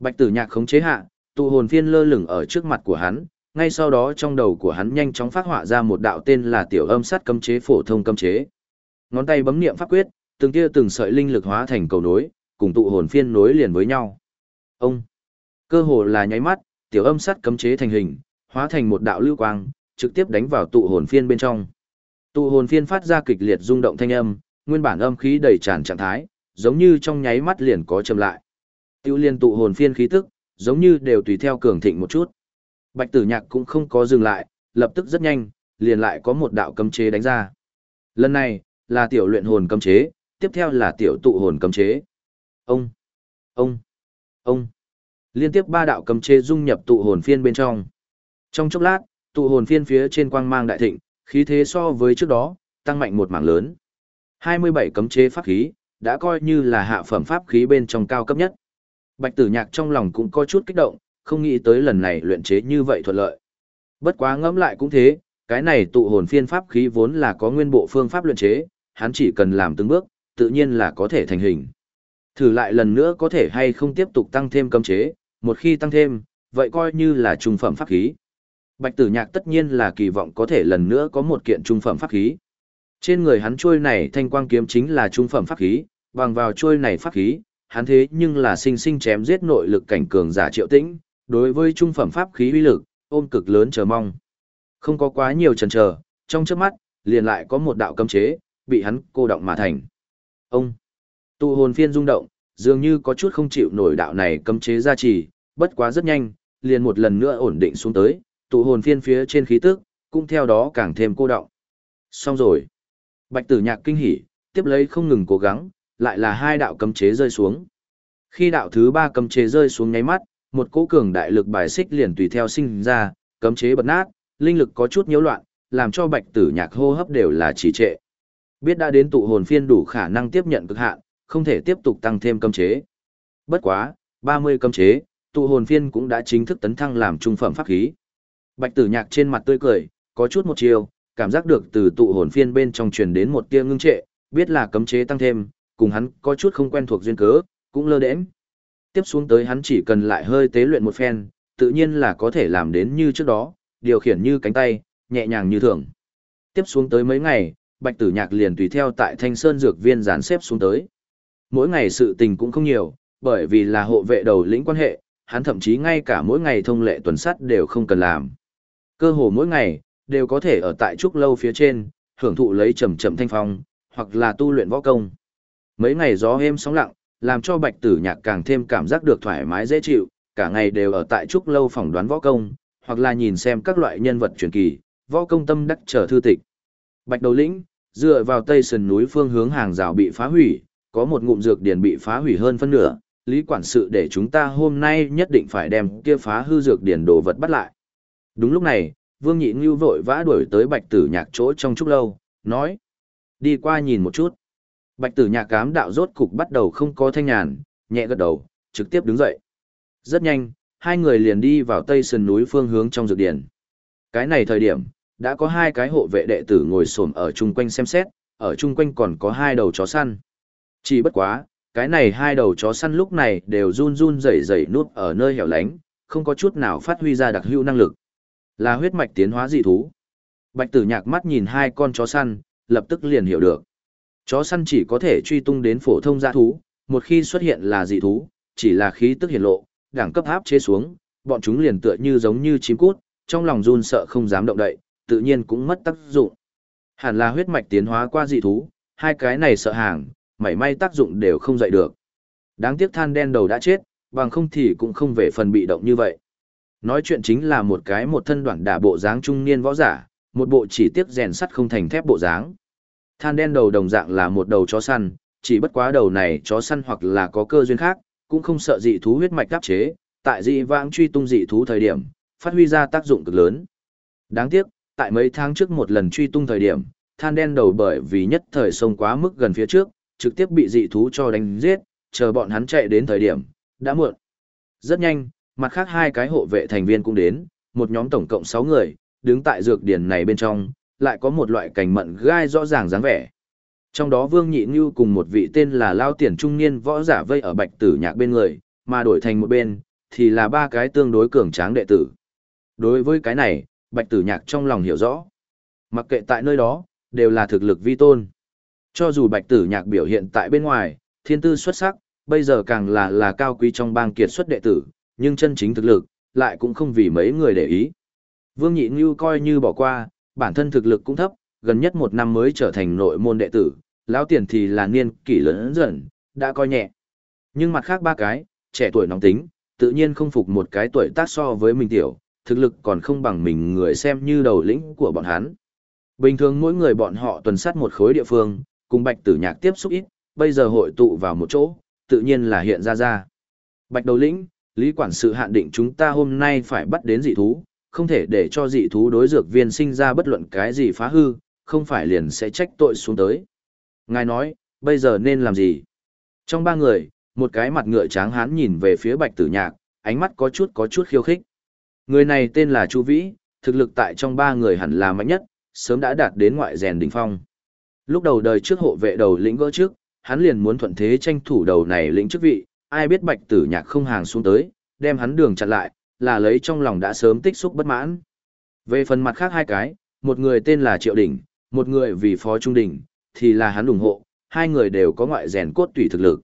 Bạch tử nhạc khống chế hạ, tụ hồn phiên lơ lửng ở trước mặt của hắn, ngay sau đó trong đầu của hắn nhanh chóng phát họa ra một đạo tên là tiểu âm sát cấm chế phổ thông cấm chế. Ngón tay bấm niệm pháp quyết, từng tia từng sợi linh lực hóa thành cầu nối, cùng tụ hồn phiên nối liền với nhau. Ông, cơ hồ là nháy mắt, tiểu âm sát cấm chế thành hình, hóa thành một đạo lưu quang, trực tiếp đánh vào tụ hồn phiên bên trong. Tụ hồn phiên phát ra kịch liệt rung động thanh âm, nguyên bản âm khí đầy tràn trạng thái, giống như trong nháy mắt liền có chậm lại. Tiêu liên tụ hồn phiên khí tức, giống như đều tùy theo cường thịnh một chút. Bạch tử nhạc cũng không có dừng lại, lập tức rất nhanh, liền lại có một đạo cấm chế đánh ra. Lần này, là tiểu luyện hồn cấm chế, tiếp theo là tiểu tụ hồn cấm chế. Ông, ông, ông. Liên tiếp ba đạo cấm chế dung nhập tụ hồn phiên bên trong. Trong chốc lát, tụ hồn phiên phía trên quang mang đại thịnh, khí thế so với trước đó, tăng mạnh một mảng lớn. 27 cấm chế pháp khí, đã coi như là hạ phẩm pháp khí bên trong cao cấp nhất. Bạch tử nhạc trong lòng cũng có chút kích động, không nghĩ tới lần này luyện chế như vậy thuận lợi. Bất quá ngẫm lại cũng thế, cái này tụ hồn phiên pháp khí vốn là có nguyên bộ phương pháp luyện chế, hắn chỉ cần làm từng bước, tự nhiên là có thể thành hình. Thử lại lần nữa có thể hay không tiếp tục tăng thêm cấm chế, một khi tăng thêm, vậy coi như là trung phẩm pháp khí. Bạch tử nhạc tất nhiên là kỳ vọng có thể lần nữa có một kiện trung phẩm pháp khí. Trên người hắn trôi này thanh quang kiếm chính là trung phẩm pháp khí, bằng vào trôi này pháp khí, hắn thế nhưng là sinh sinh chém giết nội lực cảnh cường giả triệu tĩnh, đối với trung phẩm pháp khí uy lực, ôm cực lớn chờ mong. Không có quá nhiều chần chờ, trong trước mắt, liền lại có một đạo cấm chế, bị hắn cô động mà thành. Ông, tụ hồn phiên rung động, dường như có chút không chịu nổi đạo này cấm chế gia trì, bất quá rất nhanh, liền một lần nữa ổn định xuống tới, tụ hồn phiên phía trên khí tức, cũng theo đó càng thêm cô động. Xong rồi. Bạch tử nhạc kinh hỉ, tiếp lấy không ngừng cố gắng, lại là hai đạo cấm chế rơi xuống. Khi đạo thứ ba cấm chế rơi xuống nháy mắt, một cỗ cường đại lực bài xích liền tùy theo sinh ra, cấm chế bật nát, linh lực có chút nhiễu loạn, làm cho bạch tử nhạc hô hấp đều là trì trệ. Biết đã đến tụ hồn phiên đủ khả năng tiếp nhận cực hạn, không thể tiếp tục tăng thêm cấm chế. Bất quá, 30 cấm chế, tụ hồn phiên cũng đã chính thức tấn thăng làm trung phẩm pháp khí. Bạch tử nhạc trên mặt tươi cười, có chút một chiều, cảm giác được từ tụ hồn phiên bên trong truyền đến một tia ngưng trệ, biết là cấm chế tăng thêm, cùng hắn có chút không quen thuộc duyên cớ, cũng lơ đễnh. Tiếp xuống tới hắn chỉ cần lại hơi tế luyện một phen, tự nhiên là có thể làm đến như trước đó, điều khiển như cánh tay, nhẹ nhàng như thường. Tiếp xuống tới mấy ngày, Bạch Tử Nhạc liền tùy theo tại Thanh Sơn dược viên dàn xếp xuống tới. Mỗi ngày sự tình cũng không nhiều, bởi vì là hộ vệ đầu lĩnh quan hệ, hắn thậm chí ngay cả mỗi ngày thông lệ tuần sắt đều không cần làm. Cơ hồ mỗi ngày, đều có thể ở tại trúc lâu phía trên, hưởng thụ lấy chậm chậm thanh phong, hoặc là tu luyện võ công. Mấy ngày gió êm sóng lặng, làm cho bạch tử nhạc càng thêm cảm giác được thoải mái dễ chịu, cả ngày đều ở tại trúc lâu phỏng đoán võ công, hoặc là nhìn xem các loại nhân vật truyền kỳ, võ công tâm đắc trở thư tịch. Bạch đầu lĩnh, dựa vào tây sườn núi phương hướng hàng rào bị phá hủy, có một ngụm dược điển bị phá hủy hơn phân nửa, lý quản sự để chúng ta hôm nay nhất định phải đem kia phá hư dược điển đồ vật bắt lại. Đúng lúc này, Vương Nhị Ngưu vội vã đuổi tới Bạch Tử Nhạc chỗ trong trúc lâu, nói: "Đi qua nhìn một chút." Bạch Tử Nhạc cám đạo rốt cục bắt đầu không có thanh nhàn, nhẹ gật đầu, trực tiếp đứng dậy. Rất nhanh, hai người liền đi vào tây sườn núi phương hướng trong dược điển. Cái này thời điểm, đã có hai cái hộ vệ đệ tử ngồi xổm ở chung quanh xem xét, ở chung quanh còn có hai đầu chó săn. Chỉ bất quá, cái này hai đầu chó săn lúc này đều run run rẩy rẩy nút ở nơi hẻo lánh, không có chút nào phát huy ra đặc hữu năng lực. Là huyết mạch tiến hóa dị thú. Bạch tử nhạc mắt nhìn hai con chó săn, lập tức liền hiểu được. Chó săn chỉ có thể truy tung đến phổ thông dã thú, một khi xuất hiện là dị thú, chỉ là khí tức hiển lộ, đẳng cấp áp chế xuống, bọn chúng liền tựa như giống như chim cút, trong lòng run sợ không dám động đậy, tự nhiên cũng mất tác dụng. Hẳn là huyết mạch tiến hóa qua dị thú, hai cái này sợ hàng, mảy may tác dụng đều không dậy được. Đáng tiếc than đen đầu đã chết, bằng không thì cũng không về phần bị động như vậy. Nói chuyện chính là một cái một thân đoạn đả bộ dáng trung niên võ giả, một bộ chỉ tiếc rèn sắt không thành thép bộ dáng. Than đen đầu đồng dạng là một đầu chó săn, chỉ bất quá đầu này chó săn hoặc là có cơ duyên khác, cũng không sợ dị thú huyết mạch đáp chế, tại dị vãng truy tung dị thú thời điểm, phát huy ra tác dụng cực lớn. Đáng tiếc, tại mấy tháng trước một lần truy tung thời điểm, than đen đầu bởi vì nhất thời sông quá mức gần phía trước, trực tiếp bị dị thú cho đánh giết, chờ bọn hắn chạy đến thời điểm, đã muộn. Rất nhanh, mặt khác hai cái hộ vệ thành viên cũng đến, một nhóm tổng cộng 6 người, đứng tại dược điển này bên trong, lại có một loại cảnh mận gai rõ ràng dáng vẻ. Trong đó Vương Nhị nhu cùng một vị tên là Lao Tiền Trung Niên võ giả vây ở bạch tử nhạc bên người, mà đổi thành một bên, thì là ba cái tương đối cường tráng đệ tử. Đối với cái này, bạch tử nhạc trong lòng hiểu rõ. Mặc kệ tại nơi đó, đều là thực lực vi tôn. Cho dù bạch tử nhạc biểu hiện tại bên ngoài, thiên tư xuất sắc, bây giờ càng là là cao quý trong bang kiệt xuất đệ tử, nhưng chân chính thực lực, lại cũng không vì mấy người để ý. Vương Nhị Ngưu coi như bỏ qua, bản thân thực lực cũng thấp, gần nhất một năm mới trở thành nội môn đệ tử, lão tiền thì là niên kỷ lớn dần, đã coi nhẹ. Nhưng mặt khác ba cái, trẻ tuổi nóng tính, tự nhiên không phục một cái tuổi tác so với mình tiểu, thực lực còn không bằng mình người xem như đầu lĩnh của bọn hắn. Bình thường mỗi người bọn họ tuần sát một khối địa phương, cùng bạch tử nhạc tiếp xúc ít, bây giờ hội tụ vào một chỗ, tự nhiên là hiện ra ra. Bạch đầu lĩnh, lý quản sự hạn định chúng ta hôm nay phải bắt đến dị thú, không thể để cho dị thú đối dược viên sinh ra bất luận cái gì phá hư, không phải liền sẽ trách tội xuống tới. Ngài nói, bây giờ nên làm gì? Trong ba người, một cái mặt ngựa tráng hán nhìn về phía bạch tử nhạc, ánh mắt có chút có chút khiêu khích. Người này tên là Chu Vĩ, thực lực tại trong ba người hẳn là mạnh nhất, sớm đã đạt đến ngoại rèn đỉnh phong. Lúc đầu đời trước hộ vệ đầu lĩnh gỡ trước, hắn liền muốn thuận thế tranh thủ đầu này lĩnh chức vị, ai biết bạch tử nhạc không hàng xuống tới, đem hắn đường chặn lại, là lấy trong lòng đã sớm tích xúc bất mãn. Về phần mặt khác hai cái, một người tên là Triệu Đỉnh, một người vì Phó Trung Đỉnh, thì là hắn ủng hộ, hai người đều có ngoại rèn cốt tùy thực lực.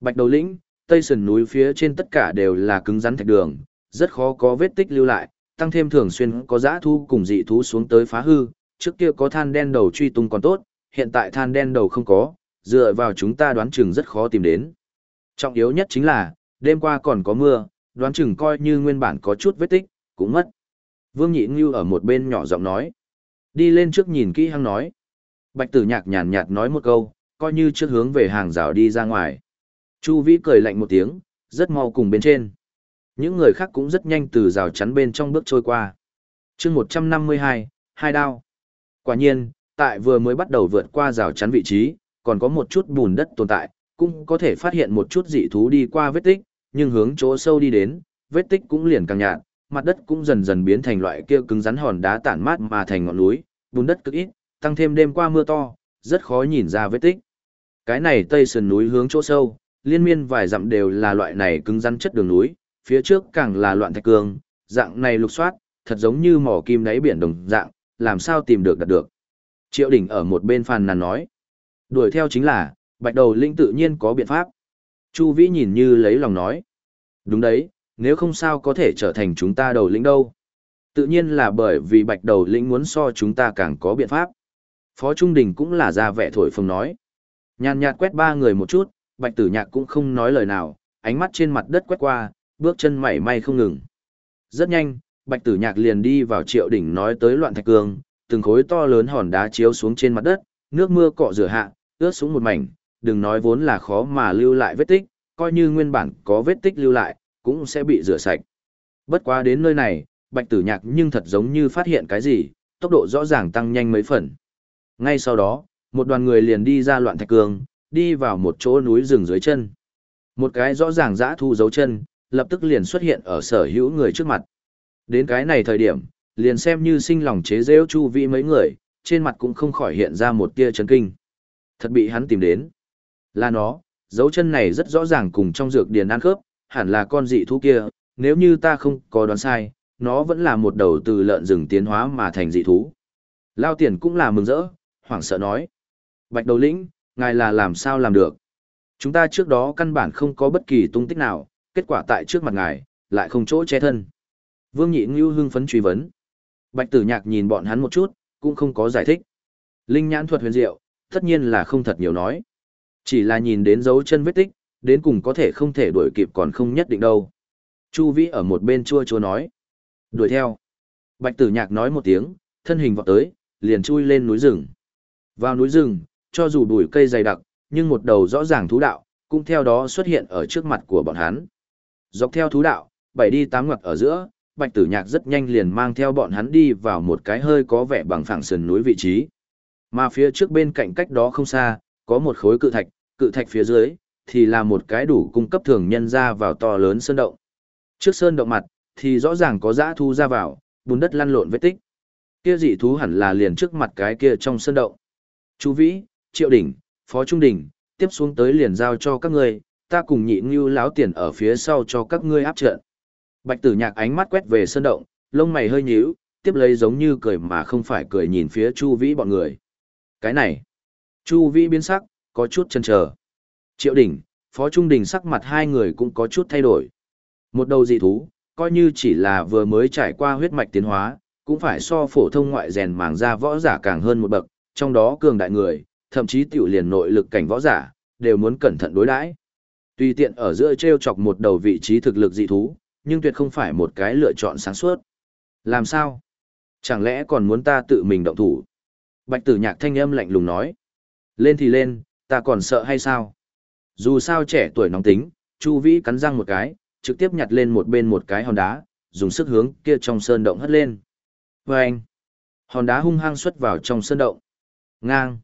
Bạch đầu lĩnh, tây sườn núi phía trên tất cả đều là cứng rắn thạch đường, rất khó có vết tích lưu lại, tăng thêm thường xuyên có dã thu cùng dị thú xuống tới phá hư, trước kia có than đen đầu truy tung còn tốt, hiện tại than đen đầu không có, dựa vào chúng ta đoán chừng rất khó tìm đến. Trọng yếu nhất chính là, đêm qua còn có mưa, đoán chừng coi như nguyên bản có chút vết tích, cũng mất. Vương Nhị Ngưu ở một bên nhỏ giọng nói. Đi lên trước nhìn kỹ hăng nói. Bạch tử nhạc nhàn nhạt nói một câu, coi như trước hướng về hàng rào đi ra ngoài. Chu Vĩ cười lạnh một tiếng, rất mau cùng bên trên. Những người khác cũng rất nhanh từ rào chắn bên trong bước trôi qua. chương 152, hai đao. Quả nhiên, tại vừa mới bắt đầu vượt qua rào chắn vị trí, còn có một chút bùn đất tồn tại, cũng có thể phát hiện một chút dị thú đi qua vết tích, nhưng hướng chỗ sâu đi đến, vết tích cũng liền càng nhạt, mặt đất cũng dần dần biến thành loại kia cứng rắn hòn đá tản mát mà thành ngọn núi, bùn đất cực ít, tăng thêm đêm qua mưa to, rất khó nhìn ra vết tích. Cái này tây sườn núi hướng chỗ sâu, liên miên vài dặm đều là loại này cứng rắn chất đường núi, phía trước càng là loạn thạch cương, dạng này lục soát, thật giống như mỏ kim đáy biển đồng dạng, làm sao tìm được đạt được. Triệu đỉnh ở một bên phàn nàn nói. Đuổi theo chính là, bạch đầu linh tự nhiên có biện pháp. Chu Vĩ nhìn như lấy lòng nói. Đúng đấy, nếu không sao có thể trở thành chúng ta đầu lĩnh đâu. Tự nhiên là bởi vì bạch đầu lĩnh muốn so chúng ta càng có biện pháp. Phó Trung Đình cũng là ra vẻ thổi phồng nói. Nhàn nhạt quét ba người một chút, bạch tử nhạc cũng không nói lời nào, ánh mắt trên mặt đất quét qua, bước chân mảy may không ngừng. Rất nhanh, bạch tử nhạc liền đi vào triệu đỉnh nói tới loạn thạch cương, từng khối to lớn hòn đá chiếu xuống trên mặt đất, nước mưa cọ rửa hạ, ướt xuống một mảnh, đừng nói vốn là khó mà lưu lại vết tích, coi như nguyên bản có vết tích lưu lại, cũng sẽ bị rửa sạch. Bất quá đến nơi này, bạch tử nhạc nhưng thật giống như phát hiện cái gì, tốc độ rõ ràng tăng nhanh mấy phần. Ngay sau đó, một đoàn người liền đi ra loạn thạch cương, đi vào một chỗ núi rừng dưới chân. Một cái rõ ràng dã thu dấu chân, lập tức liền xuất hiện ở sở hữu người trước mặt. Đến cái này thời điểm, liền xem như sinh lòng chế giễu chu vi mấy người, trên mặt cũng không khỏi hiện ra một tia chấn kinh. Thật bị hắn tìm đến. Là nó, dấu chân này rất rõ ràng cùng trong dược điền ăn khớp, hẳn là con dị thú kia, nếu như ta không có đoán sai, nó vẫn là một đầu từ lợn rừng tiến hóa mà thành dị thú. Lao tiền cũng là mừng rỡ, hoảng sợ nói. Bạch đầu lĩnh, ngài là làm sao làm được? Chúng ta trước đó căn bản không có bất kỳ tung tích nào, kết quả tại trước mặt ngài, lại không chỗ che thân. Vương Nhị Ngưu hưng phấn truy vấn. Bạch Tử Nhạc nhìn bọn hắn một chút, cũng không có giải thích. Linh nhãn thuật huyền diệu, tất nhiên là không thật nhiều nói. Chỉ là nhìn đến dấu chân vết tích, đến cùng có thể không thể đuổi kịp còn không nhất định đâu. Chu Vĩ ở một bên chua chua nói. Đuổi theo. Bạch Tử Nhạc nói một tiếng, thân hình vọt tới, liền chui lên núi rừng. Vào núi rừng, cho dù bụi cây dày đặc, nhưng một đầu rõ ràng thú đạo, cũng theo đó xuất hiện ở trước mặt của bọn hắn. Dọc theo thú đạo, bảy đi tám ngoặt ở giữa, Bạch Tử Nhạc rất nhanh liền mang theo bọn hắn đi vào một cái hơi có vẻ bằng phẳng sườn núi vị trí. Mà phía trước bên cạnh cách đó không xa, có một khối cự thạch, cự thạch phía dưới thì là một cái đủ cung cấp thường nhân ra vào to lớn sơn động. Trước sơn động mặt thì rõ ràng có dã thu ra vào, bùn đất lăn lộn vết tích. Kia dị thú hẳn là liền trước mặt cái kia trong sơn động. Chú Vĩ, Triệu Đỉnh, Phó Trung Đỉnh, tiếp xuống tới liền giao cho các ngươi, ta cùng nhị ngưu láo tiền ở phía sau cho các ngươi áp trận. Bạch tử nhạc ánh mắt quét về sơn động, lông mày hơi nhíu, tiếp lấy giống như cười mà không phải cười nhìn phía Chu Vĩ bọn người. Cái này, Chu Vĩ biến sắc, có chút chần chờ. Triệu Đình, Phó Trung Đình sắc mặt hai người cũng có chút thay đổi. Một đầu dị thú, coi như chỉ là vừa mới trải qua huyết mạch tiến hóa, cũng phải so phổ thông ngoại rèn màng ra võ giả càng hơn một bậc, trong đó cường đại người, thậm chí tiểu liền nội lực cảnh võ giả, đều muốn cẩn thận đối đãi. Tùy tiện ở giữa treo chọc một đầu vị trí thực lực dị thú, nhưng tuyệt không phải một cái lựa chọn sáng suốt. Làm sao? Chẳng lẽ còn muốn ta tự mình động thủ? Bạch tử nhạc thanh âm lạnh lùng nói. Lên thì lên, ta còn sợ hay sao? Dù sao trẻ tuổi nóng tính, Chu Vĩ cắn răng một cái, trực tiếp nhặt lên một bên một cái hòn đá, dùng sức hướng kia trong sơn động hất lên. Và anh, hòn đá hung hăng xuất vào trong sơn động. Ngang,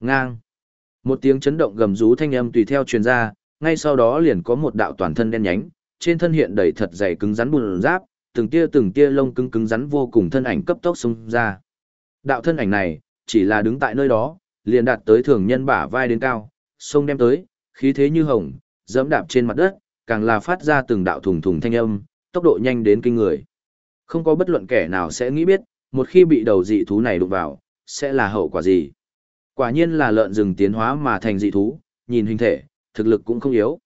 ngang. Một tiếng chấn động gầm rú thanh âm tùy theo truyền ra, ngay sau đó liền có một đạo toàn thân đen nhánh, trên thân hiện đầy thật dày cứng rắn bùn giáp, từng tia từng tia lông cứng cứng rắn vô cùng thân ảnh cấp tốc xông ra. Đạo thân ảnh này, chỉ là đứng tại nơi đó, liền đạt tới thường nhân bả vai đến cao, sông đem tới, khí thế như hồng, dẫm đạp trên mặt đất, càng là phát ra từng đạo thùng thùng thanh âm, tốc độ nhanh đến kinh người. Không có bất luận kẻ nào sẽ nghĩ biết, một khi bị đầu dị thú này đụng vào, sẽ là hậu quả gì. Quả nhiên là lợn rừng tiến hóa mà thành dị thú, nhìn hình thể, thực lực cũng không yếu.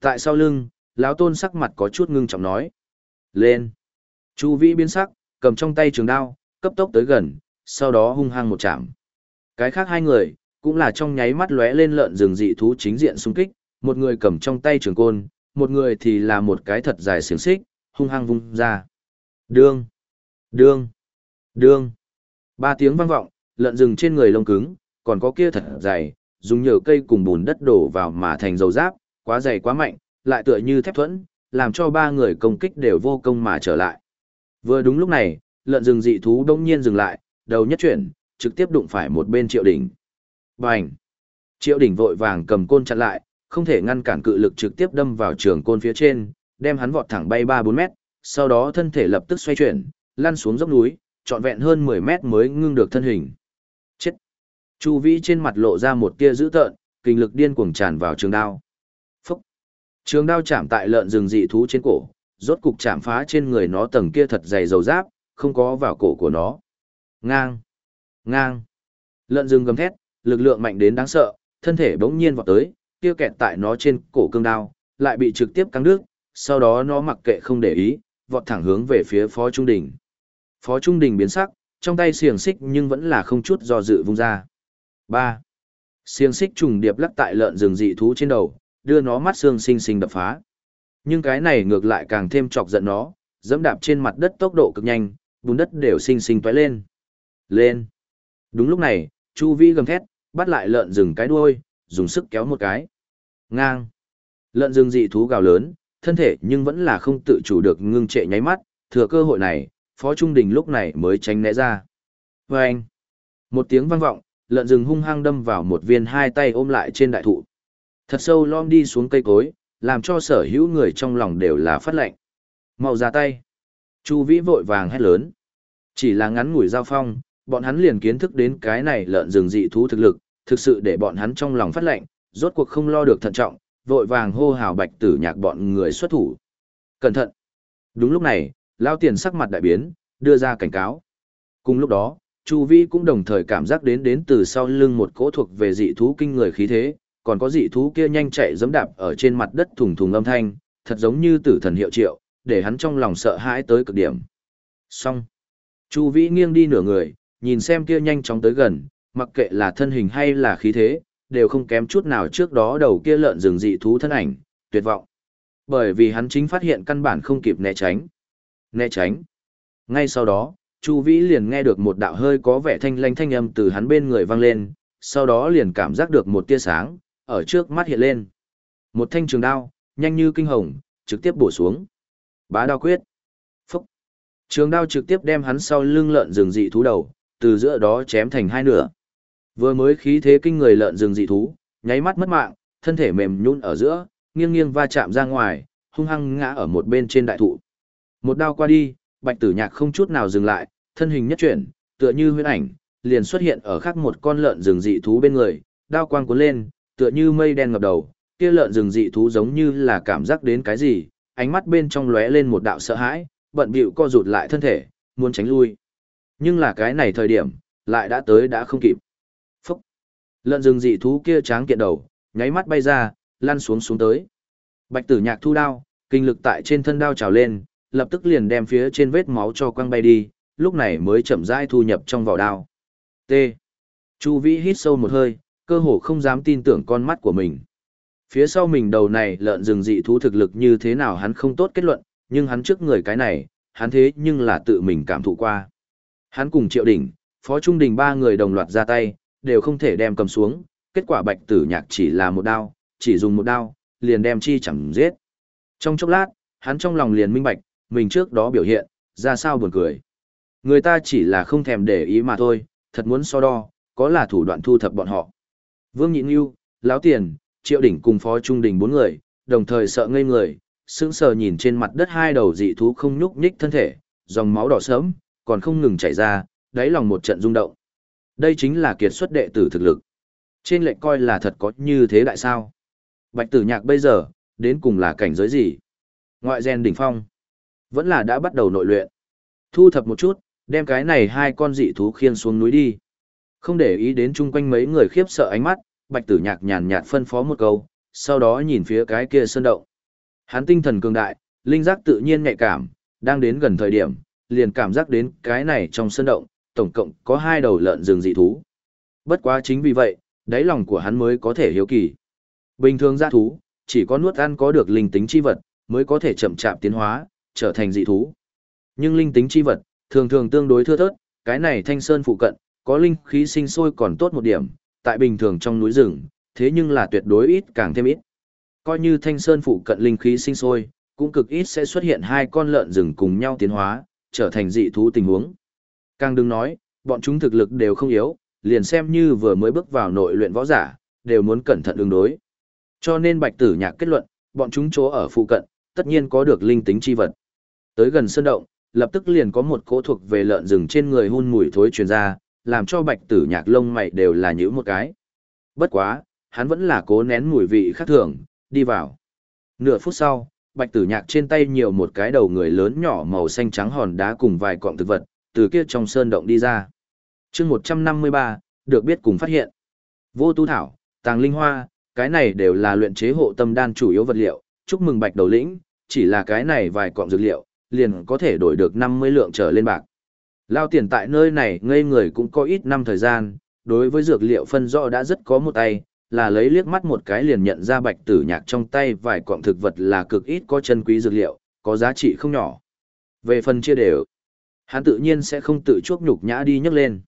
Tại sau lưng, lão tôn sắc mặt có chút ngưng trọng nói. Lên! Chu Vĩ biến sắc, cầm trong tay trường đao, cấp tốc tới gần, sau đó hung hăng một chạm. Cái khác hai người, cũng là trong nháy mắt lóe lên lợn rừng dị thú chính diện xung kích, một người cầm trong tay trường côn, một người thì là một cái thật dài xiềng xích, hung hăng vung ra. Đương, đương, đương. Ba tiếng vang vọng, lợn rừng trên người lông cứng, còn có kia thật dày, dùng nhờ cây cùng bùn đất đổ vào mà thành dầu giáp, quá dày quá mạnh, lại tựa như thép thuẫn, làm cho ba người công kích đều vô công mà trở lại. Vừa đúng lúc này, lợn rừng dị thú đông nhiên dừng lại, đầu nhất chuyển, trực tiếp đụng phải một bên triệu đỉnh. Bành! Triệu đỉnh vội vàng cầm côn chặn lại, không thể ngăn cản cự lực trực tiếp đâm vào trường côn phía trên, đem hắn vọt thẳng bay 3-4 mét, sau đó thân thể lập tức xoay chuyển, lăn xuống dốc núi, trọn vẹn hơn 10 mét mới ngưng được thân hình. Chết! Chu vĩ trên mặt lộ ra một tia dữ tợn, kinh lực điên cuồng tràn vào trường đao. Phúc! Trường đao chạm tại lợn rừng dị thú trên cổ, rốt cục chạm phá trên người nó tầng kia thật dày dầu giáp, không có vào cổ của nó. Ngang! Ngang! Lợn rừng gầm thét, lực lượng mạnh đến đáng sợ, thân thể bỗng nhiên vọt tới, kia kẹt tại nó trên cổ cương đao, lại bị trực tiếp căng đứt, sau đó nó mặc kệ không để ý, vọt thẳng hướng về phía Phó Trung Đình. Phó Trung Đình biến sắc, trong tay xiềng xích nhưng vẫn là không chút do dự vung ra. Ba, Xiềng xích trùng điệp lắc tại lợn rừng dị thú trên đầu, đưa nó mắt xương sinh sinh đập phá. Nhưng cái này ngược lại càng thêm chọc giận nó, dẫm đạp trên mặt đất tốc độ cực nhanh, bùn đất đều sinh sinh tóe lên. Lên. Đúng lúc này, Chu Vĩ gầm thét, bắt lại lợn rừng cái đuôi, dùng sức kéo một cái. Ngang. Lợn rừng dị thú gào lớn, thân thể nhưng vẫn là không tự chủ được ngưng trệ nháy mắt, thừa cơ hội này, Phó Trung Đình lúc này mới tránh né ra. Và anh. Một tiếng vang vọng, lợn rừng hung hăng đâm vào một viên hai tay ôm lại trên đại thụ. Thật sâu lom đi xuống cây cối, làm cho sở hữu người trong lòng đều là phát lệnh. Mau ra tay. Chu Vĩ vội vàng hét lớn. Chỉ là ngắn ngủi giao phong, bọn hắn liền kiến thức đến cái này lợn rừng dị thú thực lực, thực sự để bọn hắn trong lòng phát lệnh, rốt cuộc không lo được thận trọng, vội vàng hô hào bạch tử nhạc bọn người xuất thủ. Cẩn thận! Đúng lúc này, lao tiền sắc mặt đại biến, đưa ra cảnh cáo. Cùng lúc đó, Chu Vi cũng đồng thời cảm giác đến đến từ sau lưng một cỗ thuộc về dị thú kinh người khí thế, còn có dị thú kia nhanh chạy giẫm đạp ở trên mặt đất thùng thùng âm thanh, thật giống như tử thần hiệu triệu, để hắn trong lòng sợ hãi tới cực điểm. Xong. Chu Vĩ nghiêng đi nửa người, nhìn xem kia nhanh chóng tới gần, mặc kệ là thân hình hay là khí thế, đều không kém chút nào trước đó đầu kia lợn rừng dị thú thân ảnh, tuyệt vọng. Bởi vì hắn chính phát hiện căn bản không kịp né tránh. Né tránh. Ngay sau đó, Chu Vĩ liền nghe được một đạo hơi có vẻ thanh lanh thanh âm từ hắn bên người vang lên, sau đó liền cảm giác được một tia sáng, ở trước mắt hiện lên. Một thanh trường đao, nhanh như kinh hồng, trực tiếp bổ xuống. Bá đao quyết. Phúc. Trường đao trực tiếp đem hắn sau lưng lợn rừng dị thú đầu, từ giữa đó chém thành hai nửa. Vừa mới khí thế kinh người lợn rừng dị thú, nháy mắt mất mạng, thân thể mềm nhũn ở giữa, nghiêng nghiêng va chạm ra ngoài, hung hăng ngã ở một bên trên đại thụ. Một đao qua đi, Bạch Tử Nhạc không chút nào dừng lại, thân hình nhất chuyển, tựa như huyễn ảnh, liền xuất hiện ở khác một con lợn rừng dị thú bên người, đao quang cuốn lên, tựa như mây đen ngập đầu, kia lợn rừng dị thú giống như là cảm giác đến cái gì, ánh mắt bên trong lóe lên một đạo sợ hãi, bận bịu co rụt lại thân thể, muốn tránh lui. Nhưng là cái này thời điểm, lại đã tới đã không kịp. Phúc! Lợn rừng dị thú kia tráng kiện đầu, nháy mắt bay ra, lăn xuống xuống tới. Bạch tử nhạc thu đao, kinh lực tại trên thân đao trào lên, lập tức liền đem phía trên vết máu cho quăng bay đi, lúc này mới chậm rãi thu nhập trong vỏ đao. T. Chu Vĩ hít sâu một hơi, cơ hồ không dám tin tưởng con mắt của mình. Phía sau mình đầu này lợn rừng dị thú thực lực như thế nào hắn không tốt kết luận, nhưng hắn trước người cái này, hắn thế nhưng là tự mình cảm thụ qua. Hắn cùng Triệu Đỉnh, Phó Trung Đình ba người đồng loạt ra tay, đều không thể đem cầm xuống, kết quả bạch tử nhạc chỉ là một đao, chỉ dùng một đao, liền đem chi chẳng giết. Trong chốc lát, hắn trong lòng liền minh bạch, mình trước đó biểu hiện, ra sao buồn cười. Người ta chỉ là không thèm để ý mà thôi, thật muốn so đo, có là thủ đoạn thu thập bọn họ. Vương Nhịn Nhu, Lão Tiền, Triệu Đỉnh cùng Phó Trung Đình bốn người, đồng thời sợ ngây người, sững sờ nhìn trên mặt đất hai đầu dị thú không nhúc nhích thân thể, dòng máu đỏ sớm, còn không ngừng chảy ra, đáy lòng một trận rung động. Đây chính là kiệt xuất đệ tử thực lực. Trên lệnh coi là thật có như thế đại sao. Bạch tử nhạc bây giờ, đến cùng là cảnh giới gì? Ngoại gen đỉnh phong. Vẫn là đã bắt đầu nội luyện. Thu thập một chút, đem cái này hai con dị thú khiên xuống núi đi. Không để ý đến chung quanh mấy người khiếp sợ ánh mắt, bạch tử nhạc nhàn nhạt phân phó một câu, sau đó nhìn phía cái kia sơn động. Hắn tinh thần cường đại, linh giác tự nhiên nhạy cảm, Đang đến gần thời điểm, liền cảm giác đến cái này trong sân động, tổng cộng có hai đầu lợn rừng dị thú. Bất quá chính vì vậy, đáy lòng của hắn mới có thể hiếu kỳ. Bình thường gia thú, chỉ có nuốt ăn có được linh tính chi vật, mới có thể chậm chạp tiến hóa, trở thành dị thú. Nhưng linh tính chi vật, thường thường tương đối thưa thớt, cái này thanh sơn phụ cận, có linh khí sinh sôi còn tốt một điểm, tại bình thường trong núi rừng, thế nhưng là tuyệt đối ít càng thêm ít. Coi như thanh sơn phụ cận linh khí sinh sôi, cũng cực ít sẽ xuất hiện hai con lợn rừng cùng nhau tiến hóa, trở thành dị thú tình huống. Càng đừng nói, bọn chúng thực lực đều không yếu, liền xem như vừa mới bước vào nội luyện võ giả, đều muốn cẩn thận ứng đối. Cho nên Bạch Tử Nhạc kết luận, bọn chúng chỗ ở phụ cận, tất nhiên có được linh tính chi vật. Tới gần sơn động, lập tức liền có một cỗ thuộc về lợn rừng trên người hun mùi thối truyền ra, làm cho Bạch Tử Nhạc lông mày đều là nhíu một cái. Bất quá, hắn vẫn là cố nén mùi vị khác thường, đi vào. Nửa phút sau, Bạch Tử Nhạc trên tay nhiều một cái đầu người lớn nhỏ màu xanh trắng hòn đá cùng vài cọng thực vật, từ kia trong sơn động đi ra. chương 153, được biết cùng phát hiện. Vô tu thảo, tàng linh hoa, cái này đều là luyện chế hộ tâm đan chủ yếu vật liệu, chúc mừng bạch đầu lĩnh, chỉ là cái này vài cọng dược liệu, liền có thể đổi được 50 lượng trở lên bạc. Lao tiền tại nơi này ngây người cũng có ít năm thời gian, đối với dược liệu phân rõ đã rất có một tay, là lấy liếc mắt một cái liền nhận ra bạch tử nhạc trong tay vài cọng thực vật là cực ít có chân quý dược liệu, có giá trị không nhỏ. Về phần chia đều, hắn tự nhiên sẽ không tự chuốc nhục nhã đi nhấc lên.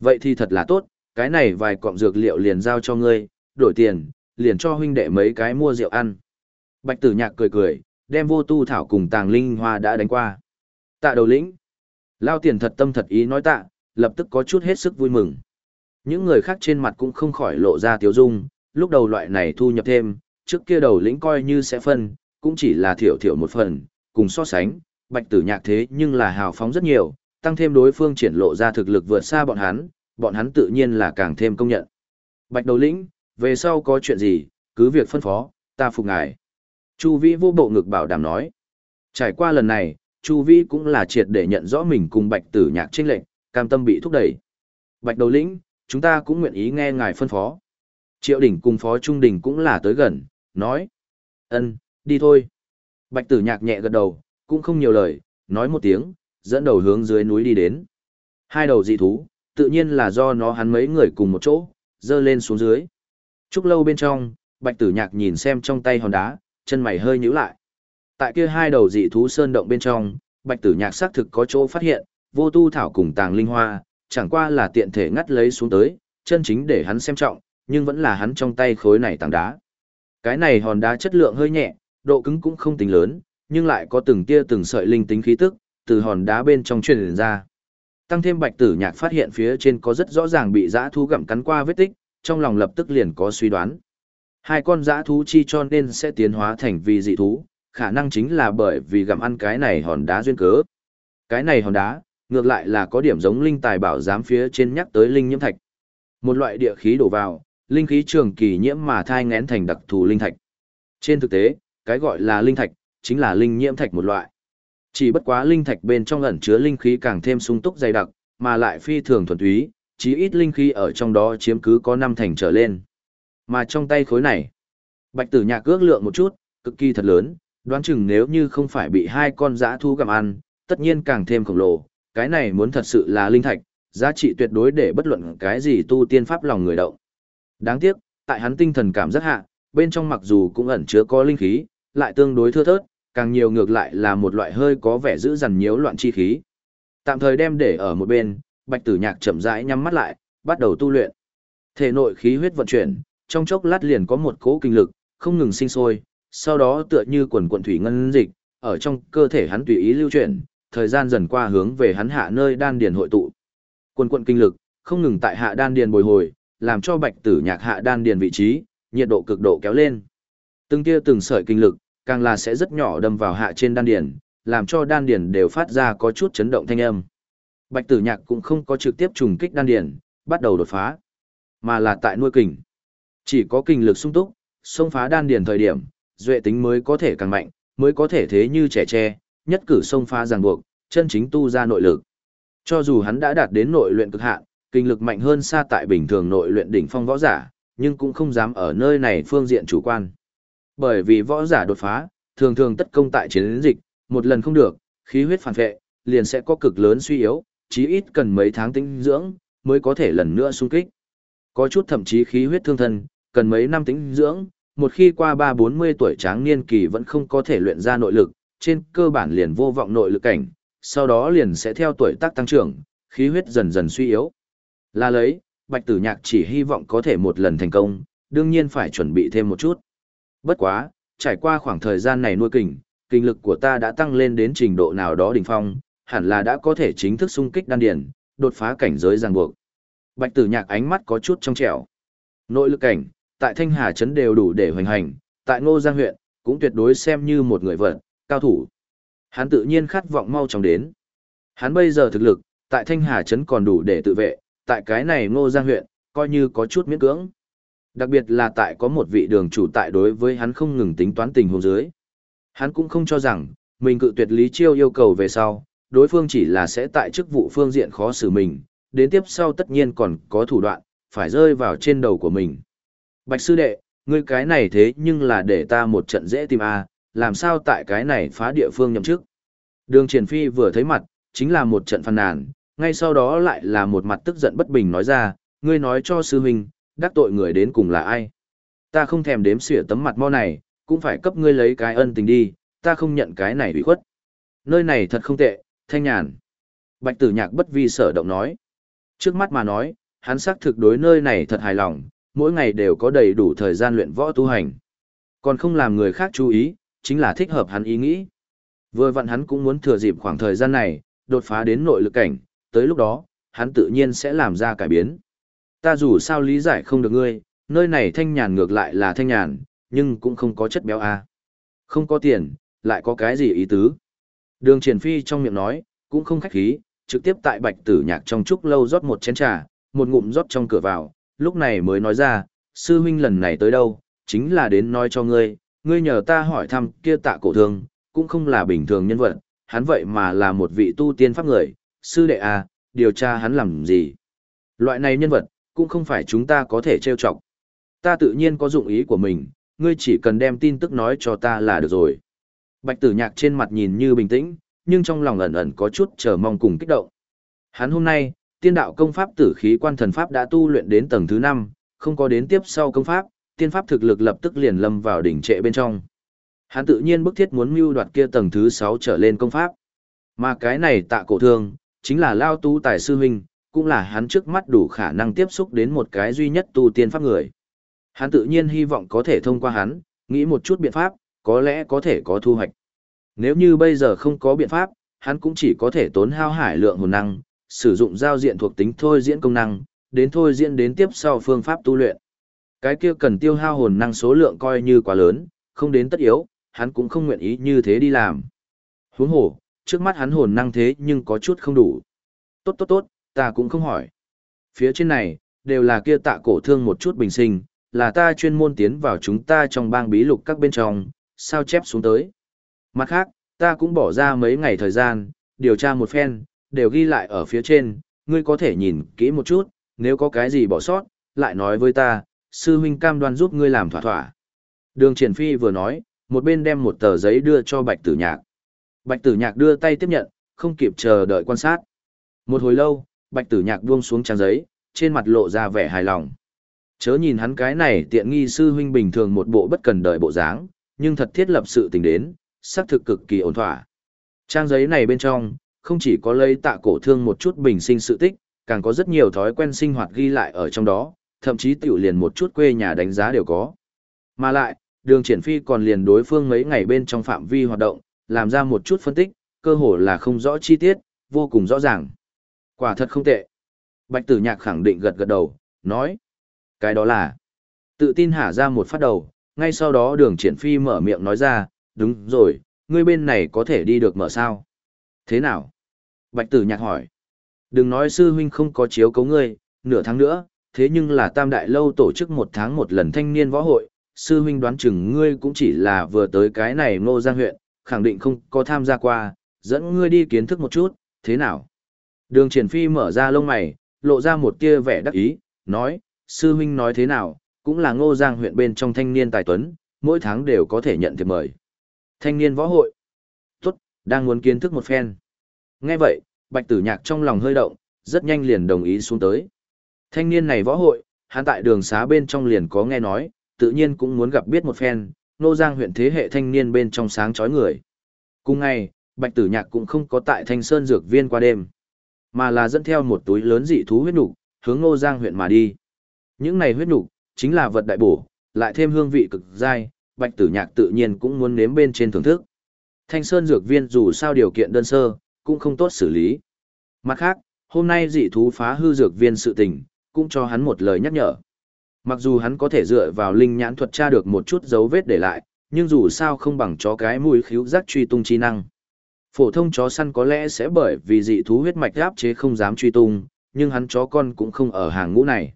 Vậy thì thật là tốt, cái này vài cọng dược liệu liền giao cho ngươi, đổi tiền, liền cho huynh đệ mấy cái mua rượu ăn. Bạch tử nhạc cười cười, đem vô tu thảo cùng tàng linh hoa đã đánh qua. Tạ đầu lĩnh. Lao tiền thật tâm thật ý nói tạ, lập tức có chút hết sức vui mừng. Những người khác trên mặt cũng không khỏi lộ ra tiếu dung, lúc đầu loại này thu nhập thêm, trước kia đầu lĩnh coi như sẽ phân, cũng chỉ là thiểu thiểu một phần, cùng so sánh, bạch tử nhạc thế nhưng là hào phóng rất nhiều, tăng thêm đối phương triển lộ ra thực lực vượt xa bọn hắn, bọn hắn tự nhiên là càng thêm công nhận. Bạch đầu lĩnh, về sau có chuyện gì, cứ việc phân phó, ta phục ngài. Chu Vĩ vô bộ ngực bảo đảm nói. Trải qua lần này, Chu Vĩ cũng là triệt để nhận rõ mình cùng Bạch Tử Nhạc chênh lệnh, cam tâm bị thúc đẩy. Bạch Đầu Lĩnh, chúng ta cũng nguyện ý nghe ngài phân phó. Triệu Đỉnh cùng Phó Trung đỉnh cũng là tới gần, nói. ân, đi thôi. Bạch Tử Nhạc nhẹ gật đầu, cũng không nhiều lời, nói một tiếng, dẫn đầu hướng dưới núi đi đến. Hai đầu dị thú, tự nhiên là do nó hắn mấy người cùng một chỗ, dơ lên xuống dưới. Trúc lâu bên trong, bạch tử nhạc nhìn xem trong tay hòn đá, chân mày hơi nhíu lại. Tại kia hai đầu dị thú sơn động bên trong, bạch tử nhạc xác thực có chỗ phát hiện, vô tu thảo cùng tàng linh hoa, chẳng qua là tiện thể ngắt lấy xuống tới, chân chính để hắn xem trọng, nhưng vẫn là hắn trong tay khối này tảng đá. Cái này hòn đá chất lượng hơi nhẹ, độ cứng cũng không tính lớn, nhưng lại có từng tia từng sợi linh tính khí tức, từ hòn đá bên trong truyền ra. Tăng thêm bạch tử nhạc phát hiện phía trên có rất rõ ràng bị dã thú gặm cắn qua vết tích, trong lòng lập tức liền có suy đoán. Hai con dã thú chi cho nên sẽ tiến hóa thành vì dị thú, khả năng chính là bởi vì gặm ăn cái này hòn đá duyên cớ. Cái này hòn đá, ngược lại là có điểm giống linh tài bảo giám phía trên nhắc tới linh nhiễm thạch. Một loại địa khí đổ vào, linh khí trường kỳ nhiễm mà thai ngén thành đặc thù linh thạch. Trên thực tế, cái gọi là linh thạch, chính là linh nhiễm thạch một loại. Chỉ bất quá linh thạch bên trong ẩn chứa linh khí càng thêm sung túc dày đặc, mà lại phi thường thuần túy, chí ít linh khí ở trong đó chiếm cứ có năm thành trở lên. Mà trong tay khối này, bạch tử nhạc ước lượng một chút, cực kỳ thật lớn, đoán chừng nếu như không phải bị hai con dã thu gặm ăn, tất nhiên càng thêm khổng lồ, cái này muốn thật sự là linh thạch, giá trị tuyệt đối để bất luận cái gì tu tiên pháp lòng người động. Đáng tiếc, tại hắn tinh thần cảm giác hạ, bên trong mặc dù cũng ẩn chứa có linh khí, lại tương đối thưa thớt, càng nhiều ngược lại là một loại hơi có vẻ giữ dằn nhiễu loạn chi khí. Tạm thời đem để ở một bên, Bạch Tử Nhạc chậm rãi nhắm mắt lại, bắt đầu tu luyện. Thể nội khí huyết vận chuyển, trong chốc lát liền có một cỗ kinh lực không ngừng sinh sôi, sau đó tựa như quần quần thủy ngân dịch, ở trong cơ thể hắn tùy ý lưu chuyển, thời gian dần qua hướng về hắn hạ nơi đan điền hội tụ. Quân quận kinh lực không ngừng tại hạ đan điền bồi hồi, làm cho Bạch Tử Nhạc hạ đan điền vị trí, nhiệt độ cực độ kéo lên. Từng tia từng sợi kinh lực, càng là sẽ rất nhỏ đâm vào hạ trên đan điền, làm cho đan điền đều phát ra có chút chấn động thanh âm. Bạch Tử Nhạc cũng không có trực tiếp trùng kích đan điền, bắt đầu đột phá, mà là tại nuôi kình. Chỉ có kình lực sung túc, xông phá đan điền thời điểm, duệ tính mới có thể càng mạnh, mới có thể thế như trẻ tre, nhất cử xông phá ràng buộc, chân chính tu ra nội lực. Cho dù hắn đã đạt đến nội luyện cực hạn, kinh lực mạnh hơn xa tại bình thường nội luyện đỉnh phong võ giả, nhưng cũng không dám ở nơi này phương diện chủ quan. Bởi vì võ giả đột phá, thường thường tất công tại chiến dịch, một lần không được, khí huyết phản vệ, liền sẽ có cực lớn suy yếu, chí ít cần mấy tháng tĩnh dưỡng, mới có thể lần nữa xung kích. Có chút thậm chí khí huyết thương thân, cần mấy năm tĩnh dưỡng, một khi qua 3-40 tuổi tráng niên kỳ vẫn không có thể luyện ra nội lực, trên cơ bản liền vô vọng nội lực cảnh, sau đó liền sẽ theo tuổi tác tăng trưởng, khí huyết dần dần suy yếu. Là lấy, Bạch Tử Nhạc chỉ hy vọng có thể một lần thành công, đương nhiên phải chuẩn bị thêm một chút. Bất quá, trải qua khoảng thời gian này nuôi kình, kinh lực của ta đã tăng lên đến trình độ nào đó đỉnh phong, hẳn là đã có thể chính thức xung kích đan điền, đột phá cảnh giới ràng buộc. Bạch Tử Nhạc ánh mắt có chút trong trẻo. Nội lực cảnh, tại Thanh Hà trấn đều đủ để hoành hành, tại Ngô Giang huyện cũng tuyệt đối xem như một người vật, cao thủ. Hắn tự nhiên khát vọng mau chóng đến. Hắn bây giờ thực lực, tại Thanh Hà trấn còn đủ để tự vệ, tại cái này Ngô Giang huyện, coi như có chút miễn cưỡng. Đặc biệt là tại có một vị đường chủ tại đối với hắn không ngừng tính toán tình huống dưới. Hắn cũng không cho rằng, mình cự tuyệt Lý Chiêu yêu cầu về sau, đối phương chỉ là sẽ tại chức vụ phương diện khó xử mình, đến tiếp sau tất nhiên còn có thủ đoạn, phải rơi vào trên đầu của mình. Bạch sư đệ, ngươi cái này thế nhưng là để ta một trận dễ tìm a, làm sao tại cái này phá địa phương nhậm chức. Đường triển phi vừa thấy mặt, chính là một trận phàn nàn, ngay sau đó lại là một mặt tức giận bất bình nói ra, ngươi nói cho sư huynh, đắc tội người đến cùng là ai. Ta không thèm đếm xỉa tấm mặt mo này, cũng phải cấp ngươi lấy cái ân tình đi, ta không nhận cái này bị khuất. Nơi này thật không tệ, thanh nhàn. Bạch tử nhạc bất vi sở động nói. Trước mắt mà nói, hắn xác thực đối nơi này thật hài lòng, mỗi ngày đều có đầy đủ thời gian luyện võ tu hành. Còn không làm người khác chú ý, chính là thích hợp hắn ý nghĩ. Vừa vặn hắn cũng muốn thừa dịp khoảng thời gian này, đột phá đến nội lực cảnh, tới lúc đó, hắn tự nhiên sẽ làm ra cải biến. Ta dù sao lý giải không được ngươi, nơi này thanh nhàn ngược lại là thanh nhàn, nhưng cũng không có chất béo a. À. Không có tiền, lại có cái gì ý tứ? Đường Triển Phi trong miệng nói, cũng không khách khí, trực tiếp tại Bạch Tử Nhạc trong chúc lâu rót một chén trà, một ngụm rót trong cửa vào, lúc này mới nói ra, sư huynh lần này tới đâu, chính là đến nói cho ngươi, ngươi nhờ ta hỏi thăm kia tạ cổ thương, cũng không là bình thường nhân vật, hắn vậy mà là một vị tu tiên pháp người, sư đệ à, điều tra hắn làm gì. Loại này nhân vật, cũng không phải chúng ta có thể trêu chọc. Ta tự nhiên có dụng ý của mình, ngươi chỉ cần đem tin tức nói cho ta là được rồi. Bạch tử nhạc trên mặt nhìn như bình tĩnh, nhưng trong lòng ẩn ẩn có chút chờ mong cùng kích động. Hắn hôm nay, tiên đạo công pháp tử khí quan thần pháp đã tu luyện đến tầng thứ 5, không có đến tiếp sau công pháp, tiên pháp thực lực lập tức liền lâm vào đỉnh trệ bên trong. Hắn tự nhiên bức thiết muốn mưu đoạt kia tầng thứ 6 trở lên công pháp. Mà cái này tạ cổ thương, chính là lao tu tài sư huynh, cũng là hắn trước mắt đủ khả năng tiếp xúc đến một cái duy nhất tu tiên pháp người. Hắn tự nhiên hy vọng có thể thông qua hắn, nghĩ một chút biện pháp, có lẽ có thể có thu hoạch. Nếu như bây giờ không có biện pháp, hắn cũng chỉ có thể tốn hao hải lượng hồn năng, sử dụng giao diện thuộc tính thôi diễn công năng, đến thôi diễn đến tiếp sau phương pháp tu luyện. Cái kia cần tiêu hao hồn năng số lượng coi như quá lớn, không đến tất yếu, hắn cũng không nguyện ý như thế đi làm. Huống hồ, trước mắt hắn hồn năng thế nhưng có chút không đủ. Tốt tốt tốt, ta cũng không hỏi. Phía trên này, đều là kia tạ cổ thương một chút bình sinh, là ta chuyên môn tiến vào chúng ta trong bang bí lục các bên trong, sao chép xuống tới. Mặt khác, ta cũng bỏ ra mấy ngày thời gian, điều tra một phen, đều ghi lại ở phía trên, ngươi có thể nhìn kỹ một chút, nếu có cái gì bỏ sót, lại nói với ta, sư huynh cam đoan giúp ngươi làm thỏa thỏa. Đường triển phi vừa nói, một bên đem một tờ giấy đưa cho bạch tử nhạc. Bạch tử nhạc đưa tay tiếp nhận, không kịp chờ đợi quan sát. Một hồi lâu, bạch tử nhạc buông xuống trang giấy, trên mặt lộ ra vẻ hài lòng. Chớ nhìn hắn cái này tiện nghi sư huynh bình thường một bộ bất cần đợi bộ dáng, nhưng thật thiết lập sự tình đến, xác thực cực kỳ ổn thỏa. Trang giấy này bên trong, không chỉ có lấy tạ cổ thương một chút bình sinh sự tích, càng có rất nhiều thói quen sinh hoạt ghi lại ở trong đó, thậm chí tiểu liền một chút quê nhà đánh giá đều có. Mà lại, đường triển phi còn liền đối phương mấy ngày bên trong phạm vi hoạt động, làm ra một chút phân tích, cơ hồ là không rõ chi tiết, vô cùng rõ ràng. Quả thật không tệ. Bạch tử nhạc khẳng định gật gật đầu, nói. Cái đó là, tự tin hả ra một phát đầu, ngay sau đó đường triển phi mở miệng nói ra, đúng rồi, ngươi bên này có thể đi được mở sao? Thế nào? Bạch tử nhạc hỏi. Đừng nói sư huynh không có chiếu cấu ngươi, nửa tháng nữa, thế nhưng là tam đại lâu tổ chức một tháng một lần thanh niên võ hội, sư huynh đoán chừng ngươi cũng chỉ là vừa tới cái này ngô giang huyện, khẳng định không có tham gia qua, dẫn ngươi đi kiến thức một chút, thế nào? Đường triển phi mở ra lông mày, lộ ra một tia vẻ đắc ý, nói, sư huynh nói thế nào, cũng là ngô giang huyện bên trong thanh niên tài tuấn, mỗi tháng đều có thể nhận thiệp mời. Thanh niên võ hội. Tốt, đang muốn kiến thức một phen. Nghe vậy, bạch tử nhạc trong lòng hơi động, rất nhanh liền đồng ý xuống tới. Thanh niên này võ hội, hắn tại đường xá bên trong liền có nghe nói, tự nhiên cũng muốn gặp biết một phen, nô giang huyện thế hệ thanh niên bên trong sáng chói người. Cùng ngày, bạch tử nhạc cũng không có tại thanh sơn dược viên qua đêm, mà là dẫn theo một túi lớn dị thú huyết nục hướng nô giang huyện mà đi. Những này huyết nục chính là vật đại bổ, lại thêm hương vị cực dai, bạch tử nhạc tự nhiên cũng muốn nếm bên trên thưởng thức. Thanh sơn dược viên dù sao điều kiện đơn sơ, cũng không tốt xử lý. Mặt khác, hôm nay dị thú phá hư dược viên sự tình, cũng cho hắn một lời nhắc nhở. Mặc dù hắn có thể dựa vào linh nhãn thuật tra được một chút dấu vết để lại, nhưng dù sao không bằng chó cái mũi khíu giác truy tung chi năng. Phổ thông chó săn có lẽ sẽ bởi vì dị thú huyết mạch áp chế không dám truy tung, nhưng hắn chó con cũng không ở hàng ngũ này.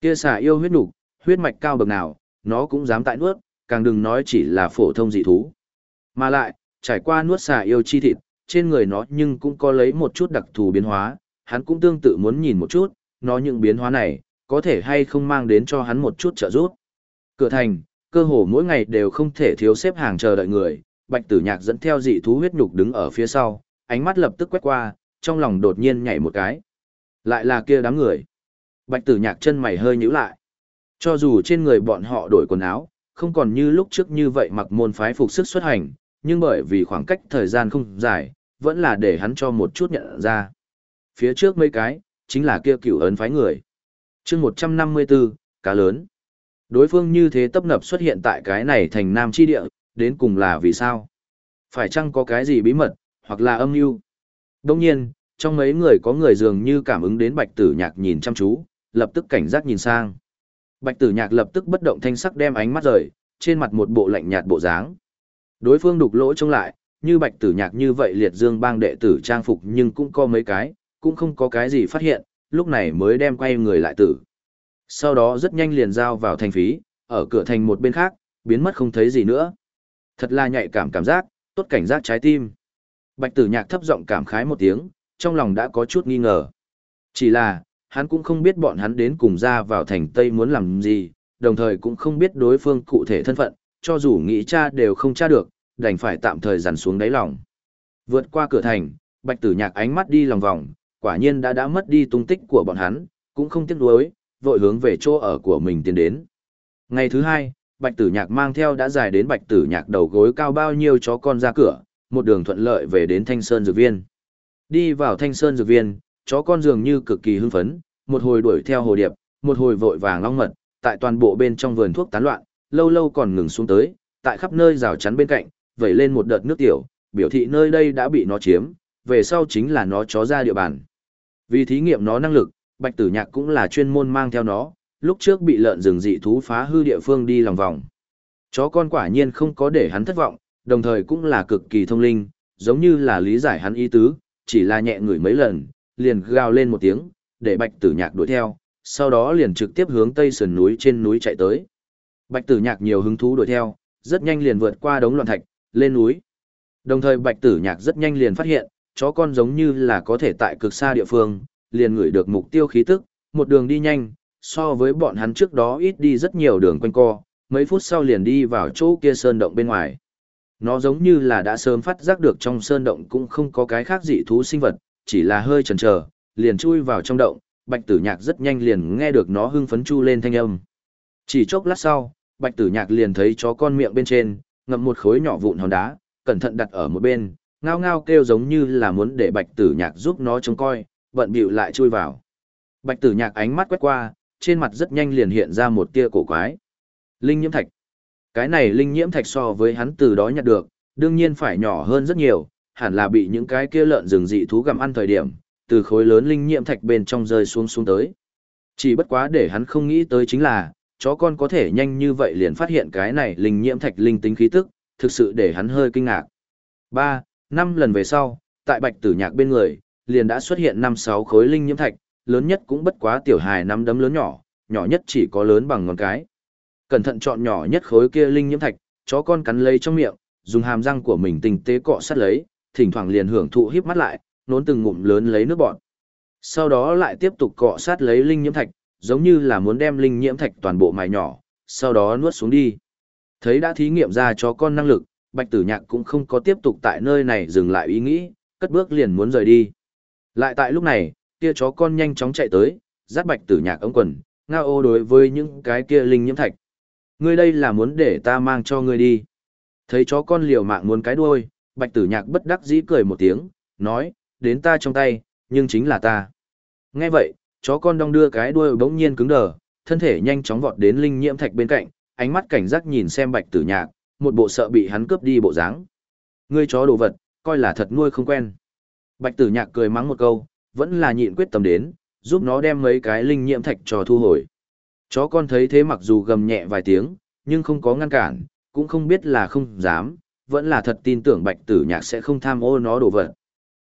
Kia xà yêu huyết nục, huyết mạch cao bậc nào, nó cũng dám tại nuốt, càng đừng nói chỉ là phổ thông dị thú. Mà lại, trải qua nuốt xà yêu chi thịt, trên người nó nhưng cũng có lấy một chút đặc thù biến hóa, hắn cũng tương tự muốn nhìn một chút, nó những biến hóa này, có thể hay không mang đến cho hắn một chút trợ giúp. Cửa thành, cơ hồ mỗi ngày đều không thể thiếu xếp hàng chờ đợi người, bạch tử nhạc dẫn theo dị thú huyết nhục đứng ở phía sau, ánh mắt lập tức quét qua, trong lòng đột nhiên nhảy một cái. Lại là kia đám người. Bạch tử nhạc chân mày hơi nhíu lại. Cho dù trên người bọn họ đổi quần áo, không còn như lúc trước như vậy mặc môn phái phục sức xuất hành, nhưng bởi vì khoảng cách thời gian không dài, vẫn là để hắn cho một chút nhận ra. Phía trước mấy cái, chính là kia cựu ấn phái người. chương 154, cá lớn. Đối phương như thế tấp nập xuất hiện tại cái này thành nam chi địa, đến cùng là vì sao? Phải chăng có cái gì bí mật, hoặc là âm mưu? Đông nhiên, trong mấy người có người dường như cảm ứng đến bạch tử nhạc nhìn chăm chú, lập tức cảnh giác nhìn sang. Bạch tử nhạc lập tức bất động thanh sắc đem ánh mắt rời, trên mặt một bộ lạnh nhạt bộ dáng. Đối phương đục lỗ trông lại, như bạch tử nhạc như vậy liệt dương bang đệ tử trang phục nhưng cũng có mấy cái, cũng không có cái gì phát hiện, lúc này mới đem quay người lại tử. Sau đó rất nhanh liền giao vào thành phí, ở cửa thành một bên khác, biến mất không thấy gì nữa. Thật là nhạy cảm cảm giác, tốt cảnh giác trái tim. Bạch tử nhạc thấp giọng cảm khái một tiếng, trong lòng đã có chút nghi ngờ. Chỉ là, hắn cũng không biết bọn hắn đến cùng ra vào thành Tây muốn làm gì, đồng thời cũng không biết đối phương cụ thể thân phận, cho dù nghĩ cha đều không tra được, đành phải tạm thời dằn xuống đáy lòng. Vượt qua cửa thành, bạch tử nhạc ánh mắt đi lòng vòng, quả nhiên đã đã mất đi tung tích của bọn hắn, cũng không tiếc nuối, vội hướng về chỗ ở của mình tiến đến. Ngày thứ hai, bạch tử nhạc mang theo đã dài đến bạch tử nhạc đầu gối cao bao nhiêu chó con ra cửa, một đường thuận lợi về đến Thanh Sơn Dược Viên. Đi vào Thanh Sơn Dược Viên, chó con dường như cực kỳ hưng phấn, một hồi đuổi theo hồ điệp, một hồi vội vàng long mật, tại toàn bộ bên trong vườn thuốc tán loạn, lâu lâu còn ngừng xuống tới, tại khắp nơi rào chắn bên cạnh, vẩy lên một đợt nước tiểu, biểu thị nơi đây đã bị nó chiếm, về sau chính là nó chó ra địa bàn. Vì thí nghiệm nó năng lực, Bạch Tử Nhạc cũng là chuyên môn mang theo nó, lúc trước bị lợn rừng dị thú phá hư địa phương đi lòng vòng. Chó con quả nhiên không có để hắn thất vọng, đồng thời cũng là cực kỳ thông linh, giống như là lý giải hắn ý tứ, chỉ là nhẹ người mấy lần, liền gào lên một tiếng, để Bạch Tử Nhạc đuổi theo, sau đó liền trực tiếp hướng tây sườn núi trên núi chạy tới. Bạch Tử Nhạc nhiều hứng thú đuổi theo, rất nhanh liền vượt qua đống loạn thạch, lên núi. Đồng thời Bạch Tử Nhạc rất nhanh liền phát hiện, chó con giống như là có thể tại cực xa địa phương, liền ngửi được mục tiêu khí tức, một đường đi nhanh, so với bọn hắn trước đó ít đi rất nhiều đường quanh co, mấy phút sau liền đi vào chỗ kia sơn động bên ngoài. Nó giống như là đã sớm phát giác được trong sơn động cũng không có cái khác dị thú sinh vật, chỉ là hơi chần chờ, liền chui vào trong động, Bạch Tử Nhạc rất nhanh liền nghe được nó hưng phấn chu lên thanh âm. Chỉ chốc lát sau, Bạch Tử Nhạc liền thấy chó con miệng bên trên, ngậm một khối nhỏ vụn hòn đá, cẩn thận đặt ở một bên, ngao ngao kêu giống như là muốn để Bạch Tử Nhạc giúp nó trông coi, bận bịu lại chui vào. Bạch Tử Nhạc ánh mắt quét qua, trên mặt rất nhanh liền hiện ra một tia cổ quái. Linh nhiễm thạch. Cái này linh nhiễm thạch so với hắn từ đó nhặt được, đương nhiên phải nhỏ hơn rất nhiều, hẳn là bị những cái kia lợn rừng dị thú gặm ăn thời điểm, từ khối lớn linh nhiễm thạch bên trong rơi xuống xuống tới. Chỉ bất quá để hắn không nghĩ tới chính là, chó con có thể nhanh như vậy liền phát hiện cái này linh nhiễm thạch linh tính khí tức, thực sự để hắn hơi kinh ngạc. Ba, năm lần về sau, tại bạch tử nhạc bên người, liền đã xuất hiện năm sáu khối linh nhiễm thạch, lớn nhất cũng bất quá tiểu hài năm đấm lớn nhỏ, nhỏ nhất chỉ có lớn bằng ngón cái. Cẩn thận chọn nhỏ nhất khối kia linh nhiễm thạch, chó con cắn lấy trong miệng, dùng hàm răng của mình tinh tế cọ sát lấy, thỉnh thoảng liền hưởng thụ híp mắt lại, nốn từng ngụm lớn lấy nước bọt. Sau đó lại tiếp tục cọ sát lấy linh nhiễm thạch, giống như là muốn đem linh nhiễm thạch toàn bộ mài nhỏ, sau đó nuốt xuống đi. Thấy đã thí nghiệm ra cho con năng lực, Bạch Tử Nhạc cũng không có tiếp tục tại nơi này dừng lại ý nghĩ, cất bước liền muốn rời đi. Lại tại lúc này, kia chó con nhanh chóng chạy tới, dắt Bạch Tử Nhạc ống quần, ngao ô đối với những cái kia linh nhiễm thạch. Ngươi đây là muốn để ta mang cho ngươi đi. Thấy chó con liều mạng muốn cái đuôi, Bạch Tử Nhạc bất đắc dĩ cười một tiếng, nói, đến ta trong tay, nhưng chính là ta. Nghe vậy, chó con đong đưa cái đuôi bỗng nhiên cứng đờ, thân thể nhanh chóng vọt đến linh nhiễm thạch bên cạnh, ánh mắt cảnh giác nhìn xem Bạch Tử Nhạc, một bộ sợ bị hắn cướp đi bộ dáng. Ngươi chó đồ vật, coi là thật nuôi không quen. Bạch Tử Nhạc cười mắng một câu, vẫn là nhịn quyết tâm đến, giúp nó đem mấy cái linh nhiễm thạch cho thu hồi. Chó con thấy thế mặc dù gầm nhẹ vài tiếng, nhưng không có ngăn cản, cũng không biết là không dám, vẫn là thật tin tưởng Bạch Tử Nhạc sẽ không tham ô nó đồ vật.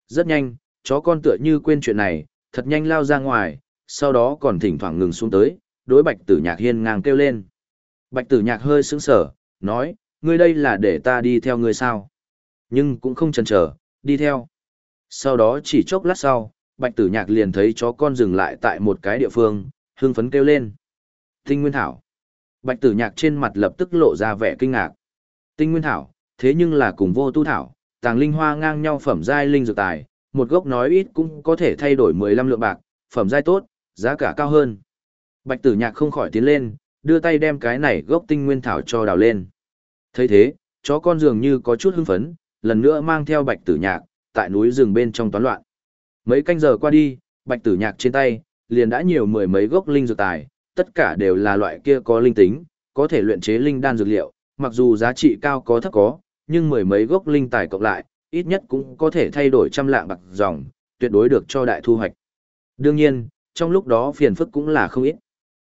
Rất nhanh, chó con tựa như quên chuyện này, thật nhanh lao ra ngoài, sau đó còn thỉnh thoảng ngừng xuống tới, đối Bạch Tử Nhạc hiên ngang kêu lên. Bạch Tử Nhạc hơi sững sờ, nói, ngươi đây là để ta đi theo ngươi sao? Nhưng cũng không chần chờ, đi theo. Sau đó chỉ chốc lát sau, Bạch Tử Nhạc liền thấy chó con dừng lại tại một cái địa phương, hưng phấn kêu lên. Tinh Nguyên Thảo. Bạch Tử Nhạc trên mặt lập tức lộ ra vẻ kinh ngạc. Tinh Nguyên Thảo, thế nhưng là cùng vô tu thảo, tàng linh hoa ngang nhau phẩm giai linh dược tài, một gốc nói ít cũng có thể thay đổi 15 lượng bạc, phẩm giai tốt, giá cả cao hơn. Bạch Tử Nhạc không khỏi tiến lên, đưa tay đem cái này gốc tinh nguyên thảo cho đào lên thấy thế, chó con dường như có chút hưng phấn, lần nữa mang theo Bạch Tử Nhạc, tại núi rừng bên trong toán loạn. Mấy canh giờ qua đi, Bạch Tử Nhạc trên tay, liền đã nhiều mười mấy gốc linh dược tài, tất cả đều là loại kia có linh tính, có thể luyện chế linh đan dược liệu, mặc dù giá trị cao có thấp có, nhưng mười mấy gốc linh tài cộng lại, ít nhất cũng có thể thay đổi trăm lạng bạc dòng, tuyệt đối được cho đại thu hoạch. Đương nhiên, trong lúc đó phiền phức cũng là không ít.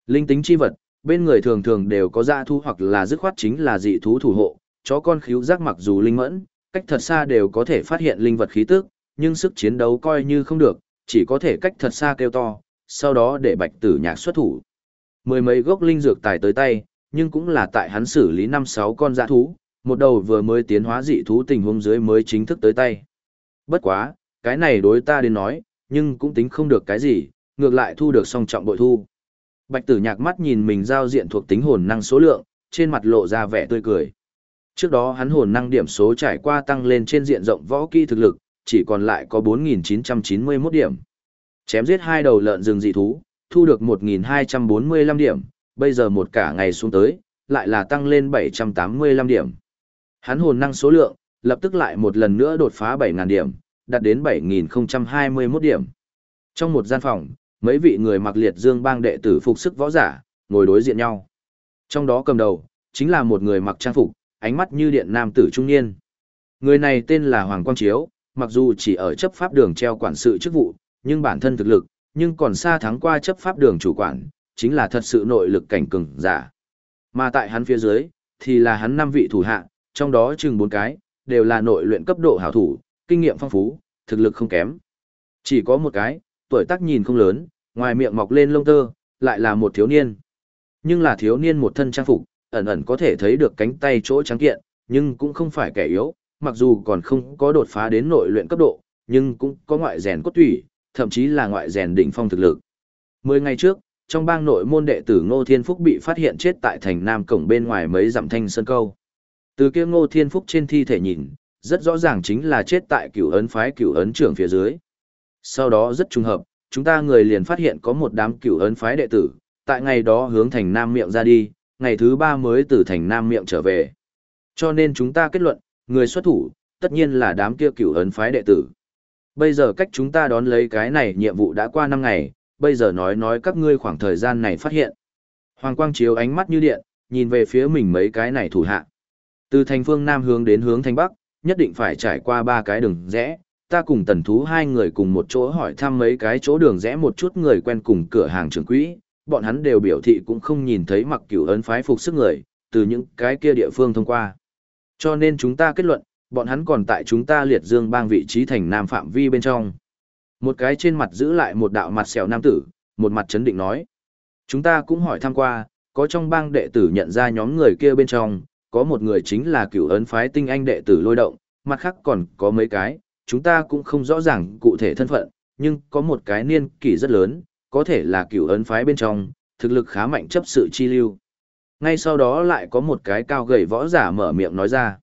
Linh tính chi vật, bên người thường thường đều có dã thú hoặc là dứt khoát chính là dị thú thủ hộ, chó con khíu giác mặc dù linh mẫn, cách thật xa đều có thể phát hiện linh vật khí tức, nhưng sức chiến đấu coi như không được, chỉ có thể cách thật xa kêu to, sau đó để bạch tử nhạc xuất thủ. Mười mấy gốc linh dược tài tới tay, nhưng cũng là tại hắn xử lý năm sáu con dã thú, một đầu vừa mới tiến hóa dị thú tình huống dưới mới chính thức tới tay. Bất quá, cái này đối ta đến nói, nhưng cũng tính không được cái gì, ngược lại thu được song trọng bội thu. Bạch tử nhạc mắt nhìn mình giao diện thuộc tính hồn năng số lượng, trên mặt lộ ra vẻ tươi cười. Trước đó hắn hồn năng điểm số trải qua tăng lên trên diện rộng võ kỹ thực lực, chỉ còn lại có 4.991 điểm. Chém giết hai đầu lợn rừng dị thú, thu được 1.245 điểm, bây giờ một cả ngày xuống tới, lại là tăng lên 785 điểm. Hắn hồn năng số lượng, lập tức lại một lần nữa đột phá 7.000 điểm, đạt đến 7.021 điểm. Trong một gian phòng, mấy vị người mặc liệt dương bang đệ tử phục sức võ giả, ngồi đối diện nhau. Trong đó cầm đầu, chính là một người mặc trang phục, ánh mắt như điện nam tử trung niên. Người này tên là Hoàng Quang Chiếu, mặc dù chỉ ở chấp pháp đường treo quản sự chức vụ, nhưng bản thân thực lực, nhưng còn xa thắng qua chấp pháp đường chủ quản, chính là thật sự nội lực cảnh cường giả. Mà tại hắn phía dưới, thì là hắn năm vị thủ hạ, trong đó chừng bốn cái, đều là nội luyện cấp độ hảo thủ, kinh nghiệm phong phú, thực lực không kém. Chỉ có một cái, tuổi tác nhìn không lớn, ngoài miệng mọc lên lông tơ, lại là một thiếu niên. Nhưng là thiếu niên một thân trang phục, ẩn ẩn có thể thấy được cánh tay chỗ trắng kiện, nhưng cũng không phải kẻ yếu, mặc dù còn không có đột phá đến nội luyện cấp độ, nhưng cũng có ngoại rèn cốt tủy, thậm chí là ngoại rèn đỉnh phong thực lực. Mười ngày trước, trong bang nội môn đệ tử Ngô Thiên Phúc bị phát hiện chết tại thành Nam Cổng bên ngoài mấy dặm thanh sơn câu. Từ kia Ngô Thiên Phúc trên thi thể nhìn, rất rõ ràng chính là chết tại cửu ấn phái cửu ấn trưởng phía dưới. Sau đó rất trùng hợp, chúng ta người liền phát hiện có một đám cửu ấn phái đệ tử, tại ngày đó hướng thành Nam Miệng ra đi, ngày thứ ba mới từ thành Nam Miệng trở về. Cho nên chúng ta kết luận, người xuất thủ, tất nhiên là đám kia cửu ấn phái đệ tử. Bây giờ cách chúng ta đón lấy cái này nhiệm vụ đã qua năm ngày, bây giờ nói nói các ngươi khoảng thời gian này phát hiện. Hoàng quang chiếu ánh mắt như điện, nhìn về phía mình mấy cái này thủ hạ. Từ thành phương Nam hướng đến hướng thành Bắc, nhất định phải trải qua ba cái đường rẽ. Ta cùng tần thú hai người cùng một chỗ hỏi thăm mấy cái chỗ đường rẽ một chút người quen cùng cửa hàng trường quỹ, bọn hắn đều biểu thị cũng không nhìn thấy mặc cửu ấn phái phục sức người, từ những cái kia địa phương thông qua. Cho nên chúng ta kết luận, bọn hắn còn tại chúng ta liệt dương bang vị trí thành nam phạm vi bên trong. Một cái trên mặt giữ lại một đạo mặt sẹo nam tử, một mặt chấn định nói. Chúng ta cũng hỏi thăm qua, có trong bang đệ tử nhận ra nhóm người kia bên trong, có một người chính là cửu ấn phái tinh anh đệ tử lôi động, mặt khác còn có mấy cái, chúng ta cũng không rõ ràng cụ thể thân phận, nhưng có một cái niên kỷ rất lớn, có thể là cửu ấn phái bên trong, thực lực khá mạnh chấp sự chi lưu. Ngay sau đó lại có một cái cao gầy võ giả mở miệng nói ra.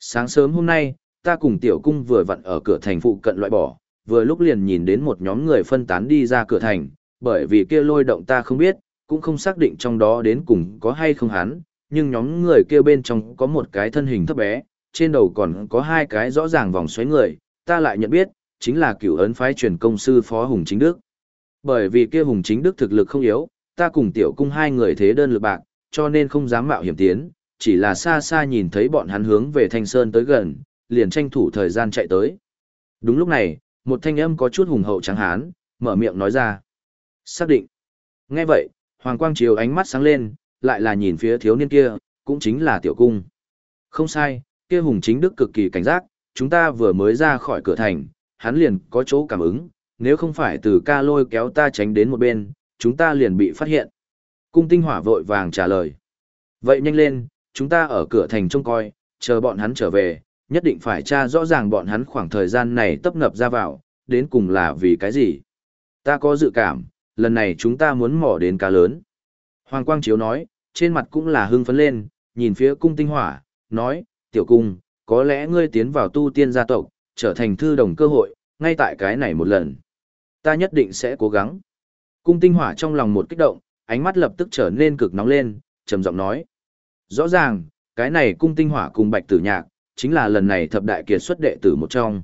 Sáng sớm hôm nay, ta cùng tiểu cung vừa vặn ở cửa thành phụ cận loại bỏ, vừa lúc liền nhìn đến một nhóm người phân tán đi ra cửa thành, bởi vì kia lôi động ta không biết, cũng không xác định trong đó đến cùng có hay không hắn, nhưng nhóm người kia bên trong có một cái thân hình thấp bé, trên đầu còn có hai cái rõ ràng vòng xoáy người, ta lại nhận biết, chính là cựu ấn phái truyền công sư Phó Hùng Chính Đức. Bởi vì kia Hùng Chính Đức thực lực không yếu, ta cùng tiểu cung hai người thế đơn lực bạc, cho nên không dám mạo hiểm tiến, chỉ là xa xa nhìn thấy bọn hắn hướng về Thanh Sơn tới gần, liền tranh thủ thời gian chạy tới. Đúng lúc này, một thanh âm có chút hùng hậu trắng hán, mở miệng nói ra. Xác định. Nghe vậy, Hoàng Quang Triều ánh mắt sáng lên, lại là nhìn phía thiếu niên kia, cũng chính là tiểu cung. Không sai, kia hùng chính đức cực kỳ cảnh giác, chúng ta vừa mới ra khỏi cửa thành, hắn liền có chỗ cảm ứng, nếu không phải từ ca lôi kéo ta tránh đến một bên, chúng ta liền bị phát hiện. Cung tinh hỏa vội vàng trả lời. Vậy nhanh lên, chúng ta ở cửa thành trông coi, chờ bọn hắn trở về, nhất định phải tra rõ ràng bọn hắn khoảng thời gian này tấp ngập ra vào, đến cùng là vì cái gì. Ta có dự cảm, lần này chúng ta muốn mỏ đến cá lớn. Hoàng Quang Chiếu nói, trên mặt cũng là hưng phấn lên, nhìn phía cung tinh hỏa, nói, tiểu cung, có lẽ ngươi tiến vào tu tiên gia tộc, trở thành thư đồng cơ hội, ngay tại cái này một lần. Ta nhất định sẽ cố gắng. Cung tinh hỏa trong lòng một kích động, ánh mắt lập tức trở nên cực nóng lên, trầm giọng nói. Rõ ràng, cái này cung tinh hỏa cùng bạch tử nhạc, chính là lần này thập đại kiệt xuất đệ tử một trong.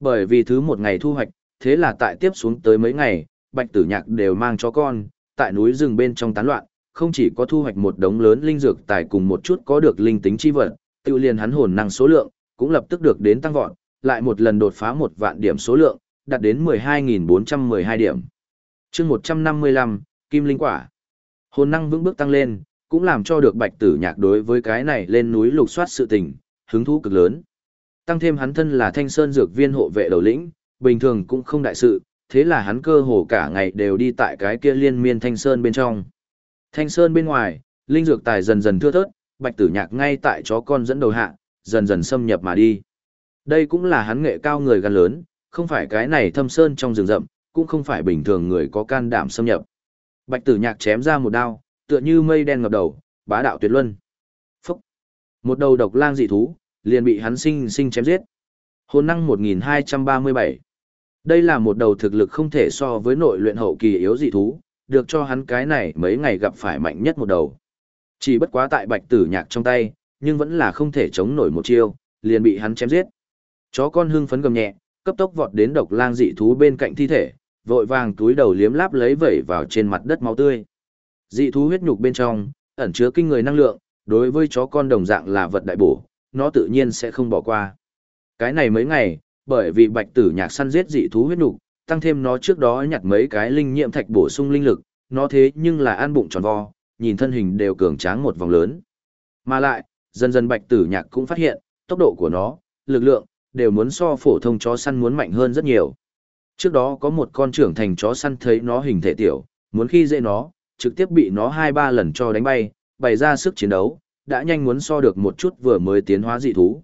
Bởi vì thứ một ngày thu hoạch, thế là tại tiếp xuống tới mấy ngày, bạch tử nhạc đều mang cho con, tại núi rừng bên trong tán loạn, không chỉ có thu hoạch một đống lớn linh dược tài cùng một chút có được linh tính chi vật, tiêu liền hắn hồn năng số lượng, cũng lập tức được đến tăng vọt, lại một lần đột phá một vạn điểm số lượng, đạt đến 12.412 điểm. chương 155, Kim Linh Quả. Hồn năng vững bước tăng lên, cũng làm cho được bạch tử nhạc đối với cái này lên núi lục soát sự tình, hứng thú cực lớn. Tăng thêm hắn thân là thanh sơn dược viên hộ vệ đầu lĩnh, bình thường cũng không đại sự, thế là hắn cơ hồ cả ngày đều đi tại cái kia liên miên thanh sơn bên trong. Thanh sơn bên ngoài, linh dược tài dần dần thưa thớt, bạch tử nhạc ngay tại chó con dẫn đầu hạ, dần dần xâm nhập mà đi. Đây cũng là hắn nghệ cao người gan lớn, không phải cái này thâm sơn trong rừng rậm, cũng không phải bình thường người có can đảm xâm nhập. Bạch tử nhạc chém ra một đao, tựa như mây đen ngập đầu, bá đạo tuyệt luân. Phúc! Một đầu độc lang dị thú, liền bị hắn sinh sinh chém giết. Hồn năng 1237. Đây là một đầu thực lực không thể so với nội luyện hậu kỳ yếu dị thú, được cho hắn cái này mấy ngày gặp phải mạnh nhất một đầu. Chỉ bất quá tại bạch tử nhạc trong tay, nhưng vẫn là không thể chống nổi một chiêu, liền bị hắn chém giết. Chó con hưng phấn gầm nhẹ, cấp tốc vọt đến độc lang dị thú bên cạnh thi thể, vội vàng túi đầu liếm láp lấy vẩy vào trên mặt đất máu tươi. Dị thú huyết nhục bên trong, ẩn chứa kinh người năng lượng, đối với chó con đồng dạng là vật đại bổ, nó tự nhiên sẽ không bỏ qua. Cái này mấy ngày, bởi vì bạch tử nhạc săn giết dị thú huyết nhục, tăng thêm nó trước đó nhặt mấy cái linh nhiệm thạch bổ sung linh lực, nó thế nhưng là ăn bụng tròn vo, nhìn thân hình đều cường tráng một vòng lớn. Mà lại, dần dần bạch tử nhạc cũng phát hiện, tốc độ của nó, lực lượng, đều muốn so phổ thông chó săn muốn mạnh hơn rất nhiều. Trước đó có một con trưởng thành chó săn thấy nó hình thể tiểu, muốn khi dễ nó, trực tiếp bị nó hai ba lần cho đánh bay, bày ra sức chiến đấu, đã nhanh muốn so được một chút vừa mới tiến hóa dị thú.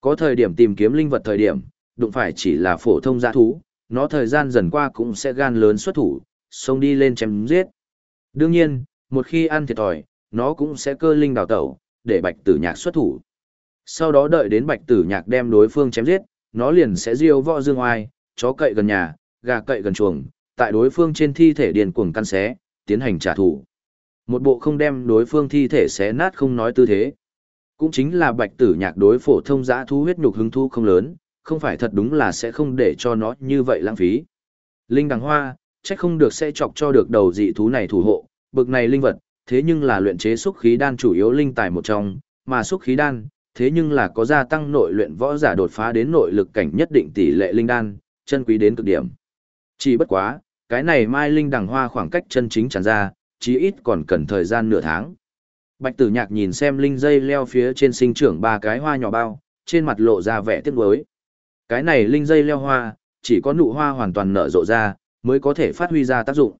Có thời điểm tìm kiếm linh vật thời điểm, đụng phải chỉ là phổ thông giã thú, nó thời gian dần qua cũng sẽ gan lớn xuất thủ, xông đi lên chém giết. Đương nhiên, một khi ăn thiệt thòi, nó cũng sẽ cơ linh đào tẩu, để bạch tử nhạc xuất thủ. Sau đó đợi đến bạch tử nhạc đem đối phương chém giết, nó liền sẽ diêu võ dương oai, chó cậy gần nhà, gà cậy gần chuồng, tại đối phương trên thi thể điền cuồng căn xé, tiến hành trả thù. Một bộ không đem đối phương thi thể xé nát không nói tư thế. Cũng chính là bạch tử nhạc đối phổ thông giã thú huyết nhục hứng thú không lớn, không phải thật đúng là sẽ không để cho nó như vậy lãng phí. Linh đằng hoa, chắc không được sẽ chọc cho được đầu dị thú này thủ hộ, bực này linh vật, thế nhưng là luyện chế xúc khí đan chủ yếu linh tài một trong, mà xúc khí đan, thế nhưng là có gia tăng nội luyện võ giả đột phá đến nội lực cảnh nhất định tỷ lệ linh đan, chân quý đến cực điểm. Chỉ bất quá, cái này mai linh đằng hoa khoảng cách chân chính tràn ra, chí ít còn cần thời gian nửa tháng. Bạch tử nhạc nhìn xem linh dây leo phía trên sinh trưởng ba cái hoa nhỏ bao, trên mặt lộ ra vẻ tiếc nuối. Cái này linh dây leo hoa, chỉ có nụ hoa hoàn toàn nở rộ ra, mới có thể phát huy ra tác dụng.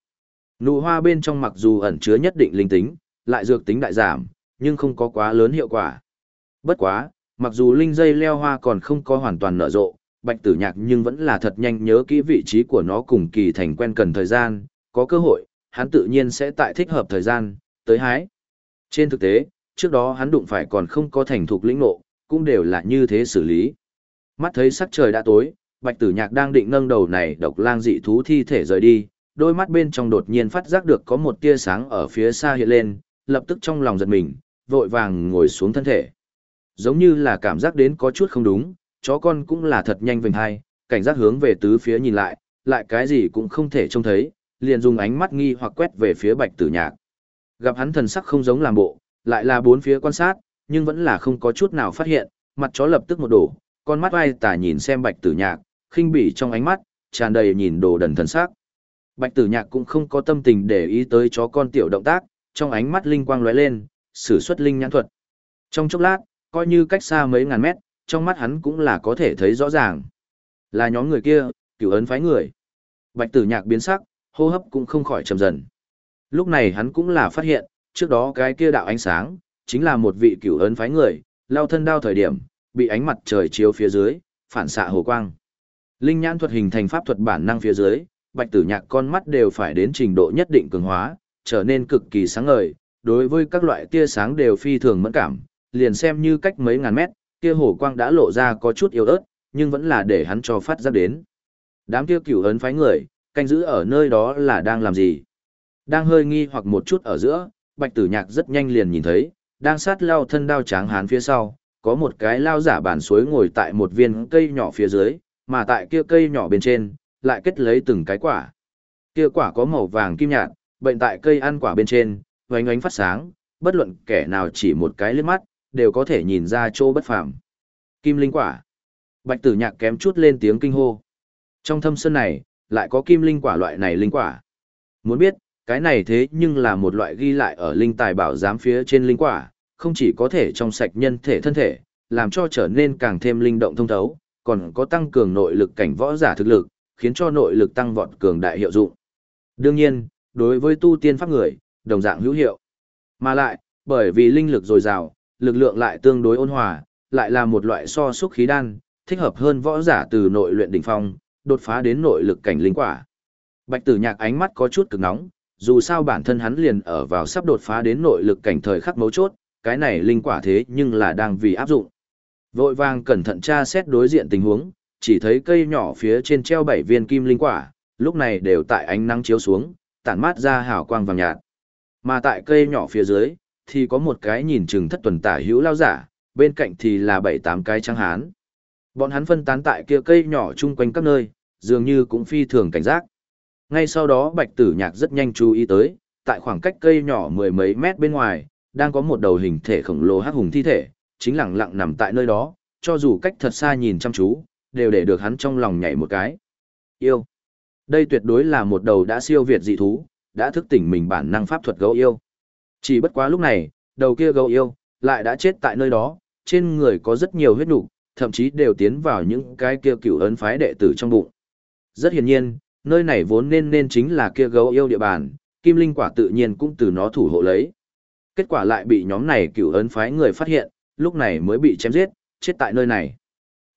Nụ hoa bên trong mặc dù ẩn chứa nhất định linh tính, lại dược tính đại giảm, nhưng không có quá lớn hiệu quả. Bất quá, mặc dù linh dây leo hoa còn không có hoàn toàn nở rộ, bạch tử nhạc nhưng vẫn là thật nhanh nhớ kỹ vị trí của nó cùng kỳ thành quen cần thời gian, có cơ hội, hắn tự nhiên sẽ tại thích hợp thời gian, tới hái. Trên thực tế, trước đó hắn đụng phải còn không có thành thục lĩnh nộ, cũng đều là như thế xử lý. Mắt thấy sắc trời đã tối, Bạch Tử Nhạc đang định nâng đầu này độc lang dị thú thi thể rời đi, đôi mắt bên trong đột nhiên phát giác được có một tia sáng ở phía xa hiện lên, lập tức trong lòng giật mình, vội vàng ngồi xuống thân thể. Giống như là cảm giác đến có chút không đúng, chó con cũng là thật nhanh vành hai, cảnh giác hướng về tứ phía nhìn lại, lại cái gì cũng không thể trông thấy, liền dùng ánh mắt nghi hoặc quét về phía Bạch Tử Nhạc. Gặp hắn thần sắc không giống làm bộ, lại là bốn phía quan sát, nhưng vẫn là không có chút nào phát hiện, mặt chó lập tức một đổ, con mắt vai tả nhìn xem Bạch Tử Nhạc, khinh bỉ trong ánh mắt, tràn đầy nhìn đồ đần thần sắc. Bạch Tử Nhạc cũng không có tâm tình để ý tới chó con tiểu động tác, trong ánh mắt linh quang lóe lên, sử xuất linh nhãn thuật. Trong chốc lát, coi như cách xa mấy ngàn mét, trong mắt hắn cũng là có thể thấy rõ ràng. Là nhóm người kia, cửu ấn phái người. Bạch Tử Nhạc biến sắc, hô hấp cũng không khỏi chậm dần. Lúc này hắn cũng là phát hiện, trước đó cái kia đạo ánh sáng, chính là một vị cửu ấn phái người, lao thân đao thời điểm, bị ánh mặt trời chiếu phía dưới, phản xạ hồ quang. Linh nhãn thuật hình thành pháp thuật bản năng phía dưới, bạch tử nhạc con mắt đều phải đến trình độ nhất định cường hóa, trở nên cực kỳ sáng ngời, đối với các loại tia sáng đều phi thường mẫn cảm, liền xem như cách mấy ngàn mét, kia hồ quang đã lộ ra có chút yếu ớt, nhưng vẫn là để hắn cho phát ra đến. Đám kia cửu ấn phái người, canh giữ ở nơi đó là đang làm gì? Đang hơi nghi hoặc một chút ở giữa, bạch tử nhạc rất nhanh liền nhìn thấy, đang sát lao thân đao tráng hán phía sau, có một cái lao giả bản suối ngồi tại một viên cây nhỏ phía dưới, mà tại kia cây nhỏ bên trên, lại kết lấy từng cái quả. Kia quả có màu vàng kim nhạt, bệnh tại cây ăn quả bên trên, vánh ánh phát sáng, bất luận kẻ nào chỉ một cái liếc mắt, đều có thể nhìn ra chỗ bất phàm. Kim linh quả. Bạch tử nhạc kém chút lên tiếng kinh hô. Trong thâm sơn này, lại có kim linh quả loại này linh quả. Muốn biết, cái này thế nhưng là một loại ghi lại ở linh tài bảo giám phía trên linh quả, không chỉ có thể trong sạch nhân thể thân thể, làm cho trở nên càng thêm linh động thông thấu, còn có tăng cường nội lực cảnh võ giả thực lực, khiến cho nội lực tăng vọt cường đại hiệu dụng. Đương nhiên, đối với tu tiên pháp người, đồng dạng hữu hiệu. Mà lại, bởi vì linh lực dồi dào, lực lượng lại tương đối ôn hòa, lại là một loại so xúc khí đan, thích hợp hơn võ giả từ nội luyện đỉnh phong, đột phá đến nội lực cảnh linh quả. Bạch Tử Nhạc ánh mắt có chút cực nóng, dù sao bản thân hắn liền ở vào sắp đột phá đến nội lực cảnh thời khắc mấu chốt, cái này linh quả thế nhưng là đang vì áp dụng. Vội vàng cẩn thận tra xét đối diện tình huống, chỉ thấy cây nhỏ phía trên treo bảy viên kim linh quả, lúc này đều tại ánh nắng chiếu xuống, tản mát ra hào quang vàng nhạt. Mà tại cây nhỏ phía dưới, thì có một cái nhìn chừng thất tuần tả hữu lao giả, bên cạnh thì là bảy tám cái trắng hán. Bọn hắn phân tán tại kia cây nhỏ chung quanh các nơi, dường như cũng phi thường cảnh giác. Ngay sau đó bạch tử nhạc rất nhanh chú ý tới, tại khoảng cách cây nhỏ mười mấy mét bên ngoài, đang có một đầu hình thể khổng lồ hắc hùng thi thể, chính lặng lặng nằm tại nơi đó, cho dù cách thật xa nhìn chăm chú, đều để được hắn trong lòng nhảy một cái. Yêu. Đây tuyệt đối là một đầu đã siêu việt dị thú, đã thức tỉnh mình bản năng pháp thuật gấu yêu. Chỉ bất quá lúc này, đầu kia gấu yêu, lại đã chết tại nơi đó, trên người có rất nhiều huyết nục, thậm chí đều tiến vào những cái kia cựu ấn phái đệ tử trong bụng. Rất hiển nhiên, nơi này vốn nên nên chính là kia gấu yêu địa bàn, kim linh quả tự nhiên cũng từ nó thủ hộ lấy. Kết quả lại bị nhóm này cựu ấn phái người phát hiện, lúc này mới bị chém giết, chết tại nơi này.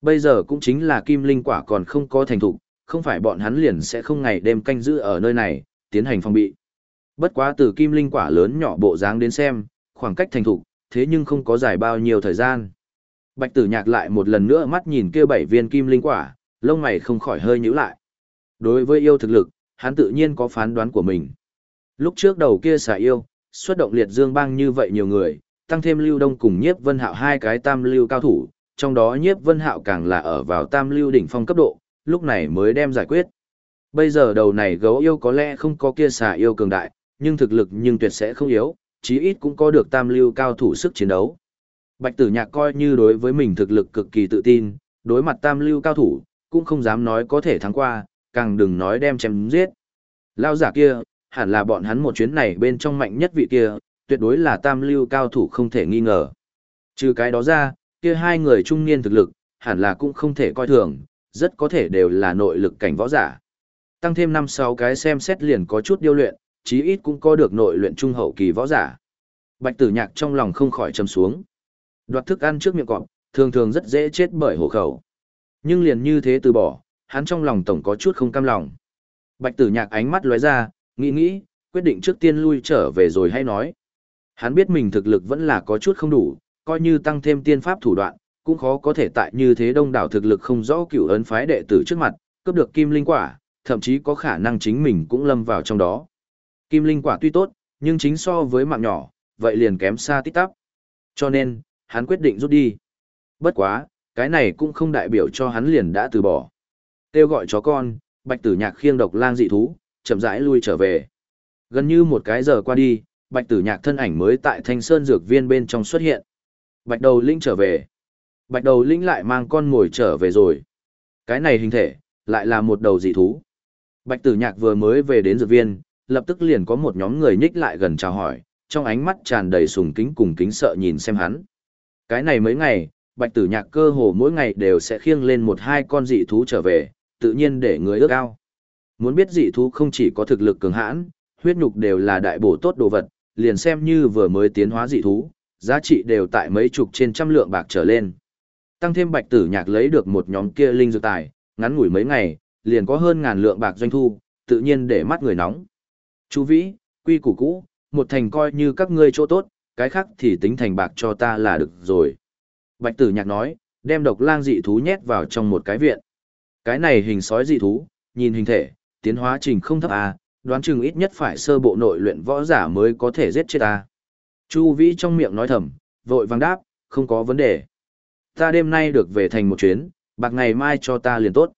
Bây giờ cũng chính là kim linh quả còn không có thành thục, không phải bọn hắn liền sẽ không ngày đêm canh giữ ở nơi này, tiến hành phòng bị. Bất quá từ kim linh quả lớn nhỏ bộ dáng đến xem, khoảng cách thành thục, thế nhưng không có dài bao nhiêu thời gian. Bạch tử nhạc lại một lần nữa mắt nhìn kia bảy viên kim linh quả, lông mày không khỏi hơi nhíu lại. Đối với yêu thực lực, hắn tự nhiên có phán đoán của mình. Lúc trước đầu kia xả yêu, xuất động liệt dương bang như vậy nhiều người, tăng thêm lưu đông cùng nhiếp vân hạo hai cái tam lưu cao thủ, trong đó nhiếp vân hạo càng là ở vào tam lưu đỉnh phong cấp độ, lúc này mới đem giải quyết. Bây giờ đầu này gấu yêu có lẽ không có kia xà yêu cường đại, nhưng thực lực nhưng tuyệt sẽ không yếu, chí ít cũng có được tam lưu cao thủ sức chiến đấu. Bạch tử nhạc coi như đối với mình thực lực cực kỳ tự tin, đối mặt tam lưu cao thủ, cũng không dám nói có thể thắng qua, càng đừng nói đem chém giết. Lao giả kia, hẳn là bọn hắn một chuyến này bên trong mạnh nhất vị kia, tuyệt đối là tam lưu cao thủ không thể nghi ngờ. Trừ cái đó ra, kia hai người trung niên thực lực, hẳn là cũng không thể coi thường, rất có thể đều là nội lực cảnh võ giả. Tăng thêm năm sáu cái xem xét liền có chút điêu luyện, chí ít cũng có được nội luyện trung hậu kỳ võ giả. Bạch tử nhạc trong lòng không khỏi trầm xuống. Đoạt thức ăn trước miệng cọp, thường thường rất dễ chết bởi hổ khẩu. Nhưng liền như thế từ bỏ, hắn trong lòng tổng có chút không cam lòng. Bạch tử nhạc ánh mắt lóe ra, nghĩ nghĩ, quyết định trước tiên lui trở về rồi hay nói. Hắn biết mình thực lực vẫn là có chút không đủ, coi như tăng thêm tiên pháp thủ đoạn, cũng khó có thể tại như thế đông đảo thực lực không rõ cựu ấn phái đệ tử trước mặt, cướp được kim linh quả, thậm chí có khả năng chính mình cũng lâm vào trong đó. Kim linh quả tuy tốt, nhưng chính so với mạng nhỏ, vậy liền kém xa tít tắp. Cho nên, hắn quyết định rút đi. Bất quá, cái này cũng không đại biểu cho hắn liền đã từ bỏ. Kêu gọi chó con, bạch tử nhạc khiêng độc lang dị thú, chậm rãi lui trở về. Gần như một cái giờ qua đi, bạch tử nhạc thân ảnh mới tại thanh sơn dược viên bên trong xuất hiện. Bạch đầu linh trở về. Bạch đầu linh lại mang con mồi trở về rồi. Cái này hình thể, lại là một đầu dị thú. Bạch tử nhạc vừa mới về đến dược viên, lập tức liền có một nhóm người nhích lại gần chào hỏi, trong ánh mắt tràn đầy sùng kính cùng kính sợ nhìn xem hắn. Cái này mấy ngày, bạch tử nhạc cơ hồ mỗi ngày đều sẽ khiêng lên một hai con dị thú trở về, tự nhiên để người ước ao. Muốn biết dị thú không chỉ có thực lực cường hãn, huyết nhục đều là đại bổ tốt đồ vật, liền xem như vừa mới tiến hóa dị thú, giá trị đều tại mấy chục trên trăm lượng bạc trở lên. Tăng thêm bạch tử nhạc lấy được một nhóm kia linh dược tài, ngắn ngủi mấy ngày, liền có hơn ngàn lượng bạc doanh thu, tự nhiên để mắt người nóng. Chú Vĩ, quy củ cũ, một thành coi như các ngươi chỗ tốt, cái khác thì tính thành bạc cho ta là được rồi. Bạch tử nhạc nói, đem độc lang dị thú nhét vào trong một cái viện. Cái này hình sói dị thú, nhìn hình thể, tiến hóa trình không thấp à, đoán chừng ít nhất phải sơ bộ nội luyện võ giả mới có thể giết chết ta. Chu Vĩ trong miệng nói thầm, vội vàng đáp, không có vấn đề. Ta đêm nay được về thành một chuyến, bạc ngày mai cho ta liền tốt.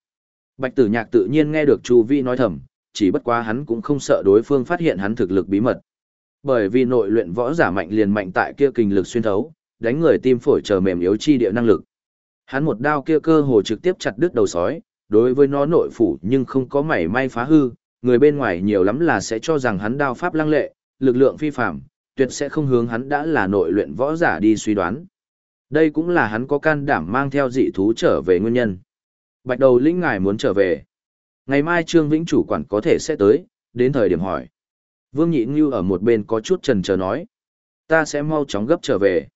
Bạch tử nhạc tự nhiên nghe được Chu Vĩ nói thầm, chỉ bất quá hắn cũng không sợ đối phương phát hiện hắn thực lực bí mật. Bởi vì nội luyện võ giả mạnh liền mạnh tại kia kinh lực xuyên thấu, đánh người tim phổi chờ mềm yếu chi địa năng lực. Hắn một đao kia cơ hồ trực tiếp chặt đứt đầu sói, đối với nó nội phủ nhưng không có mảy may phá hư, người bên ngoài nhiều lắm là sẽ cho rằng hắn đao pháp lăng lệ, lực lượng phi phạm, tuyệt sẽ không hướng hắn đã là nội luyện võ giả đi suy đoán. Đây cũng là hắn có can đảm mang theo dị thú trở về nguyên nhân. Bạch đầu lĩnh ngài muốn trở về. Ngày mai Trương Vĩnh chủ quản có thể sẽ tới, đến thời điểm hỏi. Vương Nhị Ngưu ở một bên có chút trần chờ nói. Ta sẽ mau chóng gấp trở về.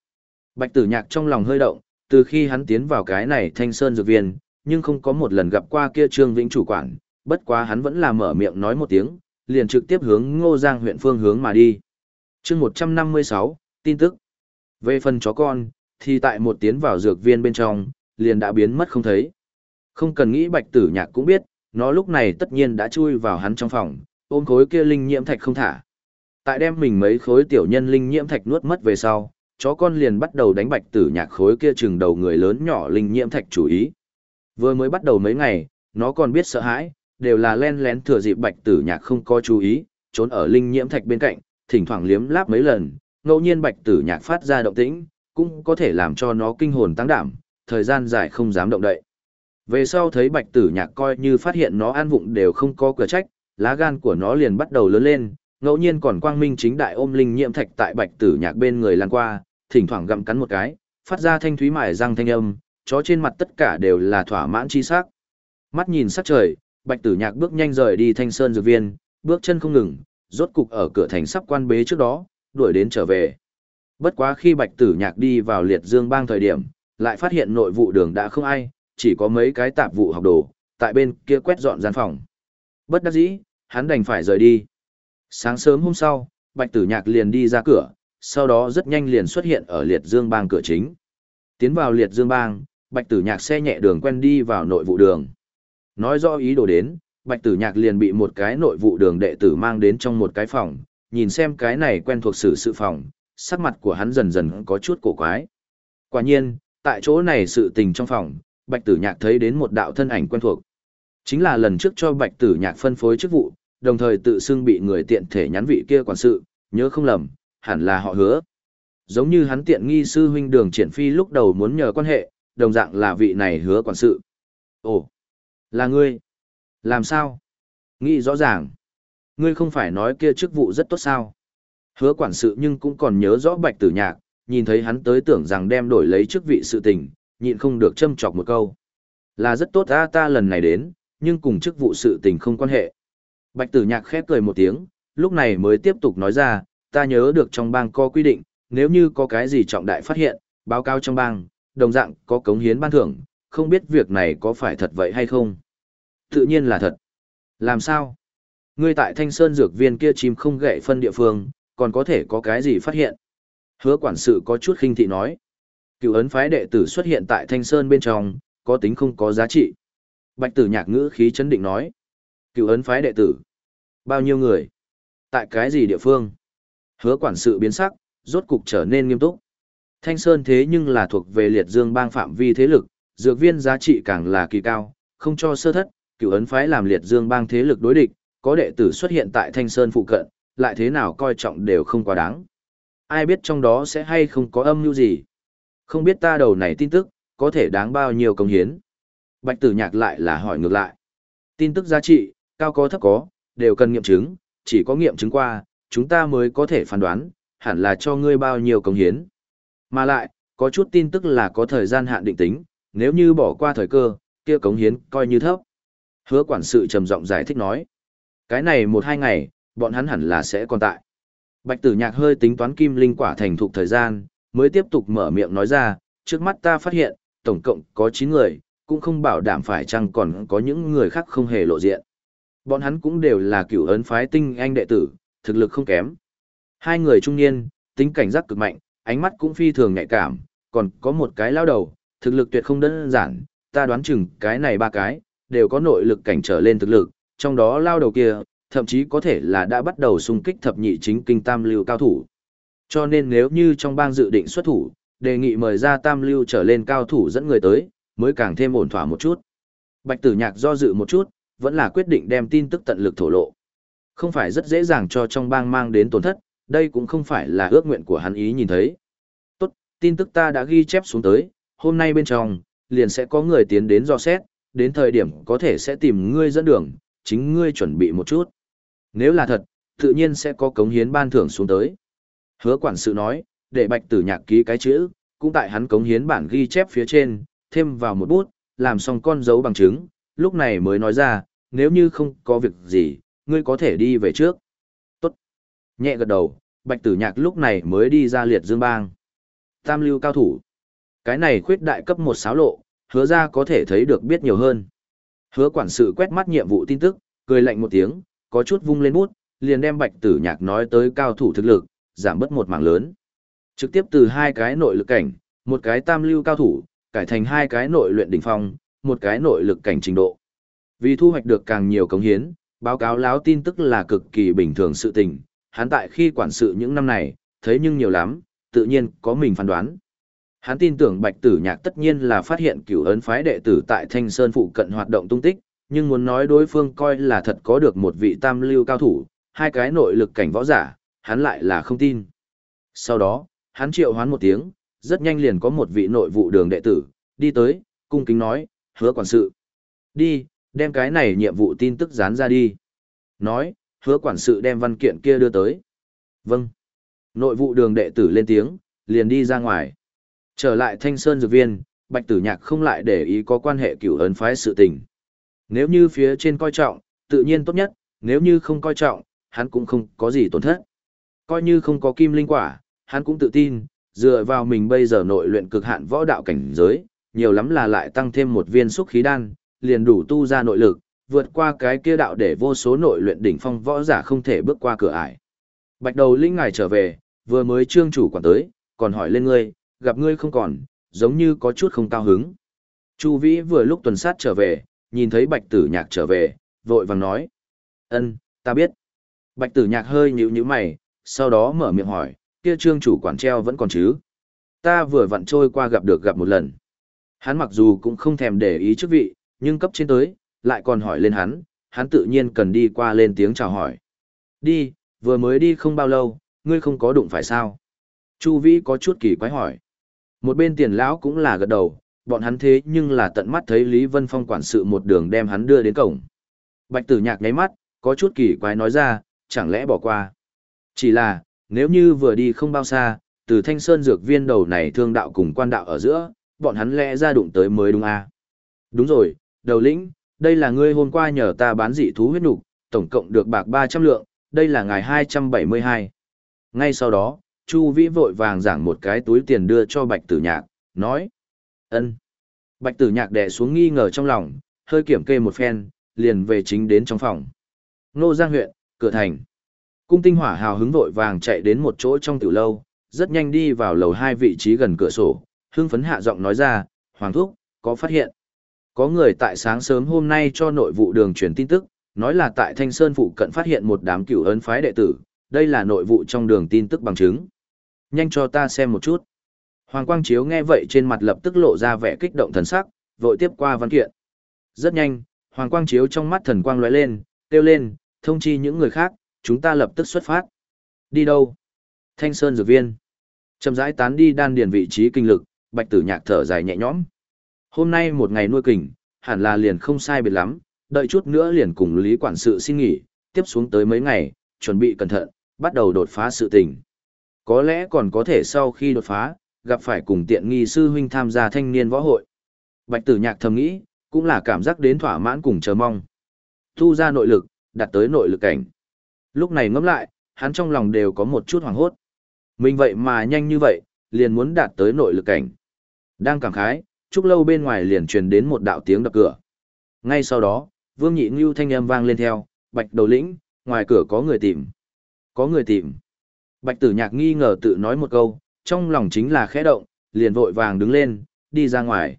Bạch tử nhạc trong lòng hơi động, từ khi hắn tiến vào cái này thanh sơn dược viên, nhưng không có một lần gặp qua kia Trương Vĩnh chủ quản, bất quá hắn vẫn là mở miệng nói một tiếng, liền trực tiếp hướng Ngô Giang huyện phương hướng mà đi chương 156, tin tức. Về phần chó con, thì tại một tiến vào dược viên bên trong, liền đã biến mất không thấy. Không cần nghĩ bạch tử nhạc cũng biết, nó lúc này tất nhiên đã chui vào hắn trong phòng, ôm khối kia linh nhiễm thạch không thả. Tại đem mình mấy khối tiểu nhân linh nhiễm thạch nuốt mất về sau, chó con liền bắt đầu đánh bạch tử nhạc khối kia chừng đầu người lớn nhỏ linh nhiễm thạch chủ ý. Vừa mới bắt đầu mấy ngày, nó còn biết sợ hãi, đều là len lén thừa dịp bạch tử nhạc không có chú ý, trốn ở linh nhiễm thạch bên cạnh, thỉnh thoảng liếm láp mấy lần, ngẫu nhiên bạch tử nhạc phát ra động tĩnh, cũng có thể làm cho nó kinh hồn tăng đảm, thời gian dài không dám động đậy. Về sau thấy bạch tử nhạc coi như phát hiện nó an vụng đều không có cửa trách, lá gan của nó liền bắt đầu lớn lên, ngẫu nhiên còn quang minh chính đại ôm linh nhiễm thạch tại bạch tử nhạc bên người lan qua, thỉnh thoảng gặm cắn một cái, phát ra thanh thúy mải răng thanh âm, chó trên mặt tất cả đều là thỏa mãn chi sắc. Mắt nhìn sắc trời, bạch tử nhạc bước nhanh rời đi thanh sơn dược viên, bước chân không ngừng, rốt cục ở cửa thành sắp quan bế trước đó, đuổi đến trở về. Bất quá khi bạch tử nhạc đi vào liệt dương bang thời điểm, lại phát hiện nội vụ đường đã không ai, chỉ có mấy cái tạp vụ học đồ, tại bên kia quét dọn gian phòng. Bất đắc dĩ, hắn đành phải rời đi. Sáng sớm hôm sau, Bạch Tử Nhạc liền đi ra cửa, sau đó rất nhanh liền xuất hiện ở Liệt Dương Bang cửa chính. Tiến vào Liệt Dương Bang, Bạch Tử Nhạc xe nhẹ đường quen đi vào nội vụ đường. Nói rõ ý đồ đến, Bạch Tử Nhạc liền bị một cái nội vụ đường đệ tử mang đến trong một cái phòng, nhìn xem cái này quen thuộc sự sự phòng, sắc mặt của hắn dần dần có chút cổ quái. Quả nhiên, tại chỗ này sự tình trong phòng, Bạch Tử Nhạc thấy đến một đạo thân ảnh quen thuộc. Chính là lần trước cho Bạch Tử Nhạc phân phối chức vụ, đồng thời tự xưng bị người tiện thể nhắn vị kia quản sự, nhớ không lầm, hẳn là họ hứa. Giống như hắn tiện nghi sư huynh đường triển phi lúc đầu muốn nhờ quan hệ, đồng dạng là vị này hứa quản sự. Ồ, là ngươi. Làm sao? Nghĩ rõ ràng. Ngươi không phải nói kia chức vụ rất tốt sao? Hứa quản sự nhưng cũng còn nhớ rõ bạch tử nhạc, nhìn thấy hắn tới tưởng rằng đem đổi lấy chức vị sự tình, nhịn không được châm chọc một câu. Là rất tốt ta ta lần này đến, nhưng cùng chức vụ sự tình không quan hệ. Bạch tử nhạc khép cười một tiếng, lúc này mới tiếp tục nói ra, ta nhớ được trong bang có quy định, nếu như có cái gì trọng đại phát hiện, báo cáo trong bang, đồng dạng có cống hiến ban thưởng, không biết việc này có phải thật vậy hay không. Tự nhiên là thật. Làm sao? Ngươi tại thanh sơn dược viên kia chim không gậy phân địa phương, còn có thể có cái gì phát hiện? Hứa quản sự có chút khinh thị nói. Cựu ấn phái đệ tử xuất hiện tại Thanh Sơn bên trong, có tính không có giá trị. Bạch tử nhạc ngữ khí chấn định nói. Cựu ấn phái đệ tử. Bao nhiêu người? Tại cái gì địa phương? Hứa quản sự biến sắc, rốt cục trở nên nghiêm túc. Thanh Sơn thế nhưng là thuộc về liệt dương bang phạm vi thế lực, dược viên giá trị càng là kỳ cao, không cho sơ thất, cựu ấn phái làm liệt dương bang thế lực đối địch, có đệ tử xuất hiện tại Thanh Sơn phụ cận, lại thế nào coi trọng đều không quá đáng. Ai biết trong đó sẽ hay không có âm mưu gì. Không biết ta đầu này tin tức, có thể đáng bao nhiêu công hiến. Bạch tử nhạc lại là hỏi ngược lại. Tin tức giá trị, cao có thấp có, đều cần nghiệm chứng, chỉ có nghiệm chứng qua, chúng ta mới có thể phán đoán, hẳn là cho ngươi bao nhiêu công hiến. Mà lại, có chút tin tức là có thời gian hạn định tính, nếu như bỏ qua thời cơ, kia cống hiến coi như thấp. Hứa quản sự trầm giọng giải thích nói. Cái này một hai ngày, bọn hắn hẳn là sẽ còn tại. Bạch tử nhạc hơi tính toán kim linh quả thành thục thời gian, mới tiếp tục mở miệng nói ra, trước mắt ta phát hiện, tổng cộng có 9 người, cũng không bảo đảm phải chăng còn có những người khác không hề lộ diện. Bọn hắn cũng đều là cửu ấn phái tinh anh đệ tử, thực lực không kém. Hai người trung niên, tính cảnh giác cực mạnh, ánh mắt cũng phi thường nhạy cảm, còn có một cái lao đầu, thực lực tuyệt không đơn giản, ta đoán chừng cái này ba cái, đều có nội lực cảnh trở lên thực lực, trong đó lao đầu kia, thậm chí có thể là đã bắt đầu xung kích thập nhị chính kinh tam lưu cao thủ. Cho nên nếu như trong bang dự định xuất thủ, đề nghị mời ra tam lưu trở lên cao thủ dẫn người tới, mới càng thêm ổn thỏa một chút. Bạch tử nhạc do dự một chút, vẫn là quyết định đem tin tức tận lực thổ lộ. Không phải rất dễ dàng cho trong bang mang đến tổn thất, đây cũng không phải là ước nguyện của hắn ý nhìn thấy. Tốt, tin tức ta đã ghi chép xuống tới, hôm nay bên trong, liền sẽ có người tiến đến do xét, đến thời điểm có thể sẽ tìm ngươi dẫn đường, chính ngươi chuẩn bị một chút. Nếu là thật, tự nhiên sẽ có cống hiến ban thưởng xuống tới. Hứa quản sự nói, để bạch tử nhạc ký cái chữ, cũng tại hắn cống hiến bản ghi chép phía trên, thêm vào một bút, làm xong con dấu bằng chứng, lúc này mới nói ra, nếu như không có việc gì, ngươi có thể đi về trước. Tốt. Nhẹ gật đầu, bạch tử nhạc lúc này mới đi ra liệt dương bang. Tam lưu cao thủ. Cái này khuyết đại cấp một xáo lộ, hứa ra có thể thấy được biết nhiều hơn. Hứa quản sự quét mắt nhiệm vụ tin tức, cười lạnh một tiếng, có chút vung lên bút, liền đem bạch tử nhạc nói tới cao thủ thực lực, giảm bớt một mảng lớn. Trực tiếp từ hai cái nội lực cảnh, một cái tam lưu cao thủ, cải thành hai cái nội luyện đỉnh phong, một cái nội lực cảnh trình độ. Vì thu hoạch được càng nhiều cống hiến, báo cáo láo tin tức là cực kỳ bình thường sự tình, hắn tại khi quản sự những năm này, thấy nhưng nhiều lắm, tự nhiên có mình phán đoán. Hắn tin tưởng Bạch Tử Nhạc tất nhiên là phát hiện cửu ấn phái đệ tử tại Thanh Sơn phụ cận hoạt động tung tích, nhưng muốn nói đối phương coi là thật có được một vị tam lưu cao thủ, hai cái nội lực cảnh võ giả, hắn lại là không tin. Sau đó, hắn triệu hoán một tiếng, rất nhanh liền có một vị nội vụ đường đệ tử, đi tới, cung kính nói, hứa quản sự. Đi, đem cái này nhiệm vụ tin tức dán ra đi. Nói, hứa quản sự đem văn kiện kia đưa tới. Vâng. Nội vụ đường đệ tử lên tiếng, liền đi ra ngoài. Trở lại thanh sơn dược viên, bạch tử nhạc không lại để ý có quan hệ cửu ấn phái sự tình. Nếu như phía trên coi trọng, tự nhiên tốt nhất, nếu như không coi trọng, hắn cũng không có gì tổn thất. Coi như không có kim linh quả, hắn cũng tự tin, dựa vào mình bây giờ nội luyện cực hạn võ đạo cảnh giới, nhiều lắm là lại tăng thêm một viên xúc khí đan, liền đủ tu ra nội lực, vượt qua cái kia đạo để vô số nội luyện đỉnh phong võ giả không thể bước qua cửa ải. Bạch đầu linh ngài trở về, vừa mới trương chủ quản tới, còn hỏi lên ngươi, gặp ngươi không còn, giống như có chút không cao hứng. Chu Vĩ vừa lúc tuần sát trở về, nhìn thấy bạch tử nhạc trở về, vội vàng nói. ân ta biết. Bạch tử nhạc hơi nhíu nhíu mày, sau đó mở miệng hỏi, kia trương chủ quản treo vẫn còn chứ. Ta vừa vặn trôi qua gặp được gặp một lần. Hắn mặc dù cũng không thèm để ý chức vị, nhưng cấp trên tới, lại còn hỏi lên hắn, hắn tự nhiên cần đi qua lên tiếng chào hỏi. Đi, vừa mới đi không bao lâu, ngươi không có đụng phải sao? Chu Vĩ có chút kỳ quái hỏi. Một bên tiền lão cũng là gật đầu, bọn hắn thế nhưng là tận mắt thấy Lý Vân Phong quản sự một đường đem hắn đưa đến cổng. Bạch tử nhạc nháy mắt, có chút kỳ quái nói ra, chẳng lẽ bỏ qua. Chỉ là, nếu như vừa đi không bao xa, từ thanh sơn dược viên đầu này thương đạo cùng quan đạo ở giữa, bọn hắn lẽ ra đụng tới mới đúng à. Đúng rồi, đầu lĩnh, đây là ngươi hôm qua nhờ ta bán dị thú huyết nục, tổng cộng được bạc 300 lượng, đây là ngày 272. Ngay sau đó, Chu Vĩ vội vàng giảng một cái túi tiền đưa cho Bạch Tử Nhạc, nói. ân. Bạch Tử Nhạc đè xuống nghi ngờ trong lòng, hơi kiểm kê một phen, liền về chính đến trong phòng. Nô Giang huyện, cửa thành. Cung tinh hỏa hào hứng vội vàng chạy đến một chỗ trong tiểu lâu, rất nhanh đi vào lầu hai vị trí gần cửa sổ, hưng phấn hạ giọng nói ra, Hoàng Thúc, có phát hiện. Có người tại sáng sớm hôm nay cho nội vụ đường truyền tin tức, nói là tại Thanh Sơn phụ cận phát hiện một đám cửu ấn phái đệ tử, đây là nội vụ trong đường tin tức bằng chứng. Nhanh cho ta xem một chút. Hoàng Quang Chiếu nghe vậy trên mặt lập tức lộ ra vẻ kích động thần sắc, vội tiếp qua văn kiện. Rất nhanh, Hoàng Quang Chiếu trong mắt thần quang lóe lên, kêu lên, thông chi những người khác, chúng ta lập tức xuất phát. Đi đâu? Thanh Sơn Dược Viên. Chậm rãi tán đi đan điền vị trí kinh lực, Bạch Tử Nhạc thở dài nhẹ nhõm. Hôm nay một ngày nuôi kình, hẳn là liền không sai biệt lắm, đợi chút nữa liền cùng Lý Quản sự xin nghỉ, tiếp xuống tới mấy ngày, chuẩn bị cẩn thận, bắt đầu đột phá sự tình. Có lẽ còn có thể sau khi đột phá, gặp phải cùng tiện nghi sư huynh tham gia thanh niên võ hội. Bạch tử nhạc thầm nghĩ, cũng là cảm giác đến thỏa mãn cùng chờ mong. Thu ra nội lực, đạt tới nội lực cảnh. Lúc này ngẫm lại, hắn trong lòng đều có một chút hoảng hốt. Mình vậy mà nhanh như vậy, liền muốn đạt tới nội lực cảnh. Đang cảm khái, chúc lâu bên ngoài liền truyền đến một đạo tiếng đập cửa. Ngay sau đó, Vương Nhị Ngưu thanh âm vang lên theo, Bạch Đầu Lĩnh, ngoài cửa có người tìm. Có người tìm. Bạch Tử Nhạc nghi ngờ tự nói một câu, trong lòng chính là khẽ động, liền vội vàng đứng lên, đi ra ngoài.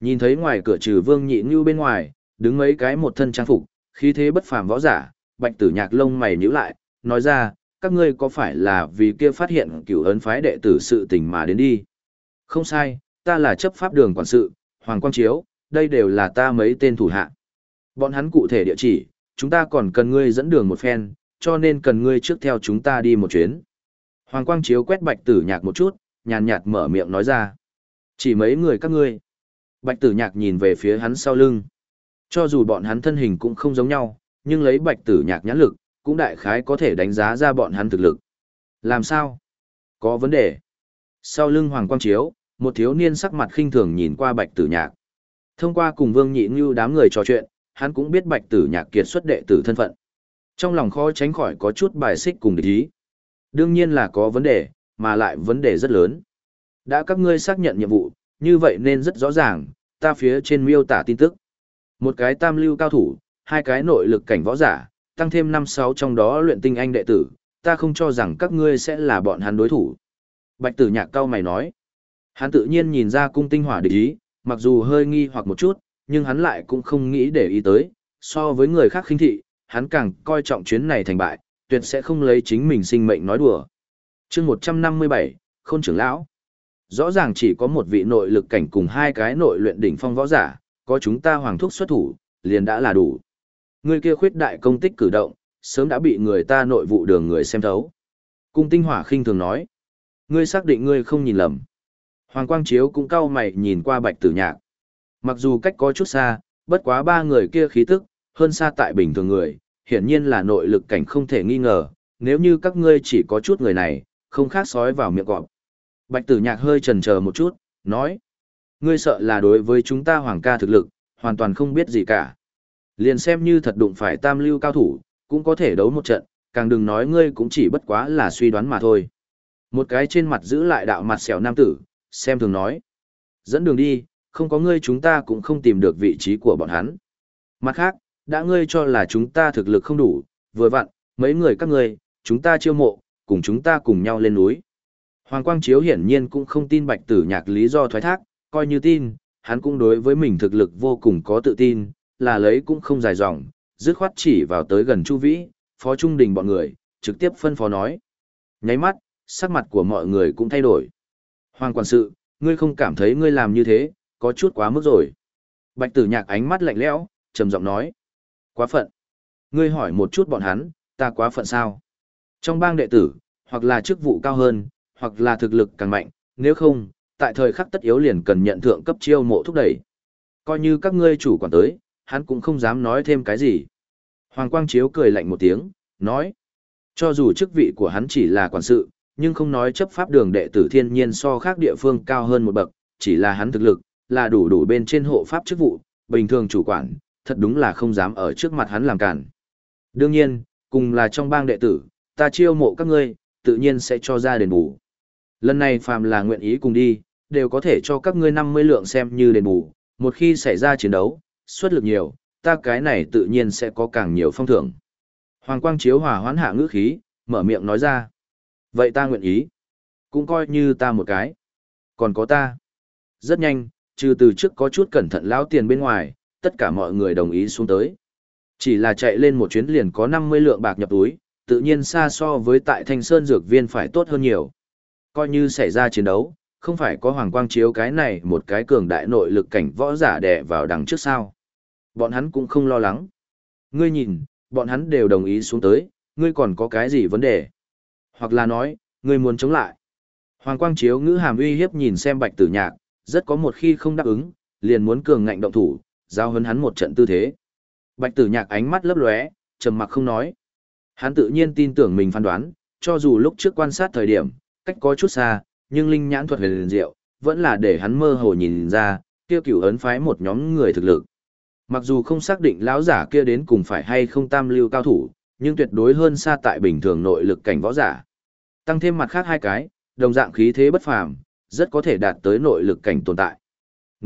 Nhìn thấy ngoài cửa trừ Vương Nhị như bên ngoài, đứng mấy cái một thân trang phục, khí thế bất phàm võ giả, Bạch Tử Nhạc lông mày nhíu lại, nói ra, các ngươi có phải là vì kia phát hiện cửu ấn phái đệ tử sự tình mà đến đi? Không sai, ta là chấp pháp đường quản sự, Hoàng Quang Chiếu, đây đều là ta mấy tên thủ hạ. Bọn hắn cụ thể địa chỉ, chúng ta còn cần ngươi dẫn đường một phen, cho nên cần ngươi trước theo chúng ta đi một chuyến. Hoàng Quang Chiếu quét Bạch Tử Nhạc một chút, nhàn nhạt mở miệng nói ra. Chỉ mấy người các ngươi. Bạch Tử Nhạc nhìn về phía hắn sau lưng. Cho dù bọn hắn thân hình cũng không giống nhau, nhưng lấy Bạch Tử Nhạc nhãn lực, cũng đại khái có thể đánh giá ra bọn hắn thực lực. Làm sao? Có vấn đề. Sau lưng Hoàng Quang Chiếu, một thiếu niên sắc mặt khinh thường nhìn qua Bạch Tử Nhạc. Thông qua cùng Vương Nhị Như đám người trò chuyện, hắn cũng biết Bạch Tử Nhạc kiệt xuất đệ tử thân phận. Trong lòng khó tránh khỏi có chút bài xích cùng địch ý. Đương nhiên là có vấn đề, mà lại vấn đề rất lớn. Đã các ngươi xác nhận nhiệm vụ, như vậy nên rất rõ ràng, ta phía trên miêu tả tin tức. Một cái tam lưu cao thủ, hai cái nội lực cảnh võ giả, tăng thêm năm sáu trong đó luyện tinh anh đệ tử, ta không cho rằng các ngươi sẽ là bọn hắn đối thủ. Bạch tử nhạc cao mày nói. Hắn tự nhiên nhìn ra cung tinh hỏa địch ý, mặc dù hơi nghi hoặc một chút, nhưng hắn lại cũng không nghĩ để ý tới. So với người khác khinh thị, hắn càng coi trọng chuyến này thành bại, tuyệt sẽ không lấy chính mình sinh mệnh nói đùa. chương 157, Khôn trưởng lão. Rõ ràng chỉ có một vị nội lực cảnh cùng hai cái nội luyện đỉnh phong võ giả, có chúng ta hoàng thúc xuất thủ, liền đã là đủ. Người kia khuyết đại công tích cử động, sớm đã bị người ta nội vụ đường người xem thấu. Cung tinh hỏa khinh thường nói. Ngươi xác định ngươi không nhìn lầm. Hoàng Quang Chiếu cũng cau mày nhìn qua bạch tử nhạc. Mặc dù cách có chút xa, bất quá ba người kia khí tức, hơn xa tại bình thường người, hiển nhiên là nội lực cảnh không thể nghi ngờ, nếu như các ngươi chỉ có chút người này, không khác sói vào miệng cọp. Bạch tử nhạc hơi chần chờ một chút, nói. Ngươi sợ là đối với chúng ta hoàng ca thực lực, hoàn toàn không biết gì cả. Liền xem như thật đụng phải tam lưu cao thủ, cũng có thể đấu một trận, càng đừng nói ngươi cũng chỉ bất quá là suy đoán mà thôi. Một cái trên mặt giữ lại đạo mặt xẻo nam tử, xem thường nói. Dẫn đường đi, không có ngươi chúng ta cũng không tìm được vị trí của bọn hắn. Mặt khác, đã ngươi cho là chúng ta thực lực không đủ, vừa vặn, mấy người các ngươi, chúng ta chiêu mộ, cùng chúng ta cùng nhau lên núi. Hoàng Quang Chiếu hiển nhiên cũng không tin bạch tử nhạc lý do thoái thác, coi như tin, hắn cũng đối với mình thực lực vô cùng có tự tin, là lấy cũng không dài dòng, dứt khoát chỉ vào tới gần Chu Vĩ, Phó Trung Đình bọn người, trực tiếp phân phó nói. Nháy mắt, sắc mặt của mọi người cũng thay đổi. Hoàng quản sự, ngươi không cảm thấy ngươi làm như thế, có chút quá mức rồi. Bạch tử nhạc ánh mắt lạnh lẽo, trầm giọng nói. Quá phận. Ngươi hỏi một chút bọn hắn, ta quá phận sao? Trong bang đệ tử, hoặc là chức vụ cao hơn, hoặc là thực lực càng mạnh, nếu không, tại thời khắc tất yếu liền cần nhận thượng cấp chiêu mộ thúc đẩy. Coi như các ngươi chủ quản tới, hắn cũng không dám nói thêm cái gì. Hoàng Quang Chiếu cười lạnh một tiếng, nói. Cho dù chức vị của hắn chỉ là quản sự, nhưng không nói chấp pháp đường đệ tử thiên nhiên so khác địa phương cao hơn một bậc, chỉ là hắn thực lực, là đủ đủ bên trên hộ pháp chức vụ, bình thường chủ quản, thật đúng là không dám ở trước mặt hắn làm cản. Đương nhiên, cùng là trong bang đệ tử, ta chiêu mộ các ngươi, tự nhiên sẽ cho ra đền bù. Lần này phàm là nguyện ý cùng đi, đều có thể cho các ngươi 50 lượng xem như đền bù, một khi xảy ra chiến đấu, xuất lực nhiều, ta cái này tự nhiên sẽ có càng nhiều phong thưởng. Hoàng Quang Chiếu hòa hoán hạ ngữ khí, mở miệng nói ra. Vậy ta nguyện ý. Cũng coi như ta một cái. Còn có ta. Rất nhanh, trừ từ trước có chút cẩn thận lão tiền bên ngoài, tất cả mọi người đồng ý xuống tới. Chỉ là chạy lên một chuyến liền có 50 lượng bạc nhập túi, tự nhiên xa so với tại Thanh Sơn dược viên phải tốt hơn nhiều. Coi như xảy ra chiến đấu, không phải có Hoàng Quang Chiếu cái này một cái cường đại nội lực cảnh võ giả đè vào đằng trước sao. Bọn hắn cũng không lo lắng. Ngươi nhìn, bọn hắn đều đồng ý xuống tới, ngươi còn có cái gì vấn đề? Hoặc là nói, ngươi muốn chống lại. Hoàng Quang Chiếu ngữ hàm uy hiếp nhìn xem Bạch Tử Nhạc, rất có một khi không đáp ứng, liền muốn cường ngạnh động thủ, giao hấn hắn một trận tư thế. Bạch Tử Nhạc ánh mắt lấp lóe, trầm mặc không nói. Hắn tự nhiên tin tưởng mình phán đoán, cho dù lúc trước quan sát thời điểm, cách có chút xa, nhưng linh nhãn thuật huyền diệu, vẫn là để hắn mơ hồ nhìn ra, kia cửu ấn phái một nhóm người thực lực. Mặc dù không xác định lão giả kia đến cùng phải hay không tam lưu cao thủ, nhưng tuyệt đối hơn xa tại bình thường nội lực cảnh võ giả. Tăng thêm mặt khác hai cái, đồng dạng khí thế bất phàm, rất có thể đạt tới nội lực cảnh tồn tại.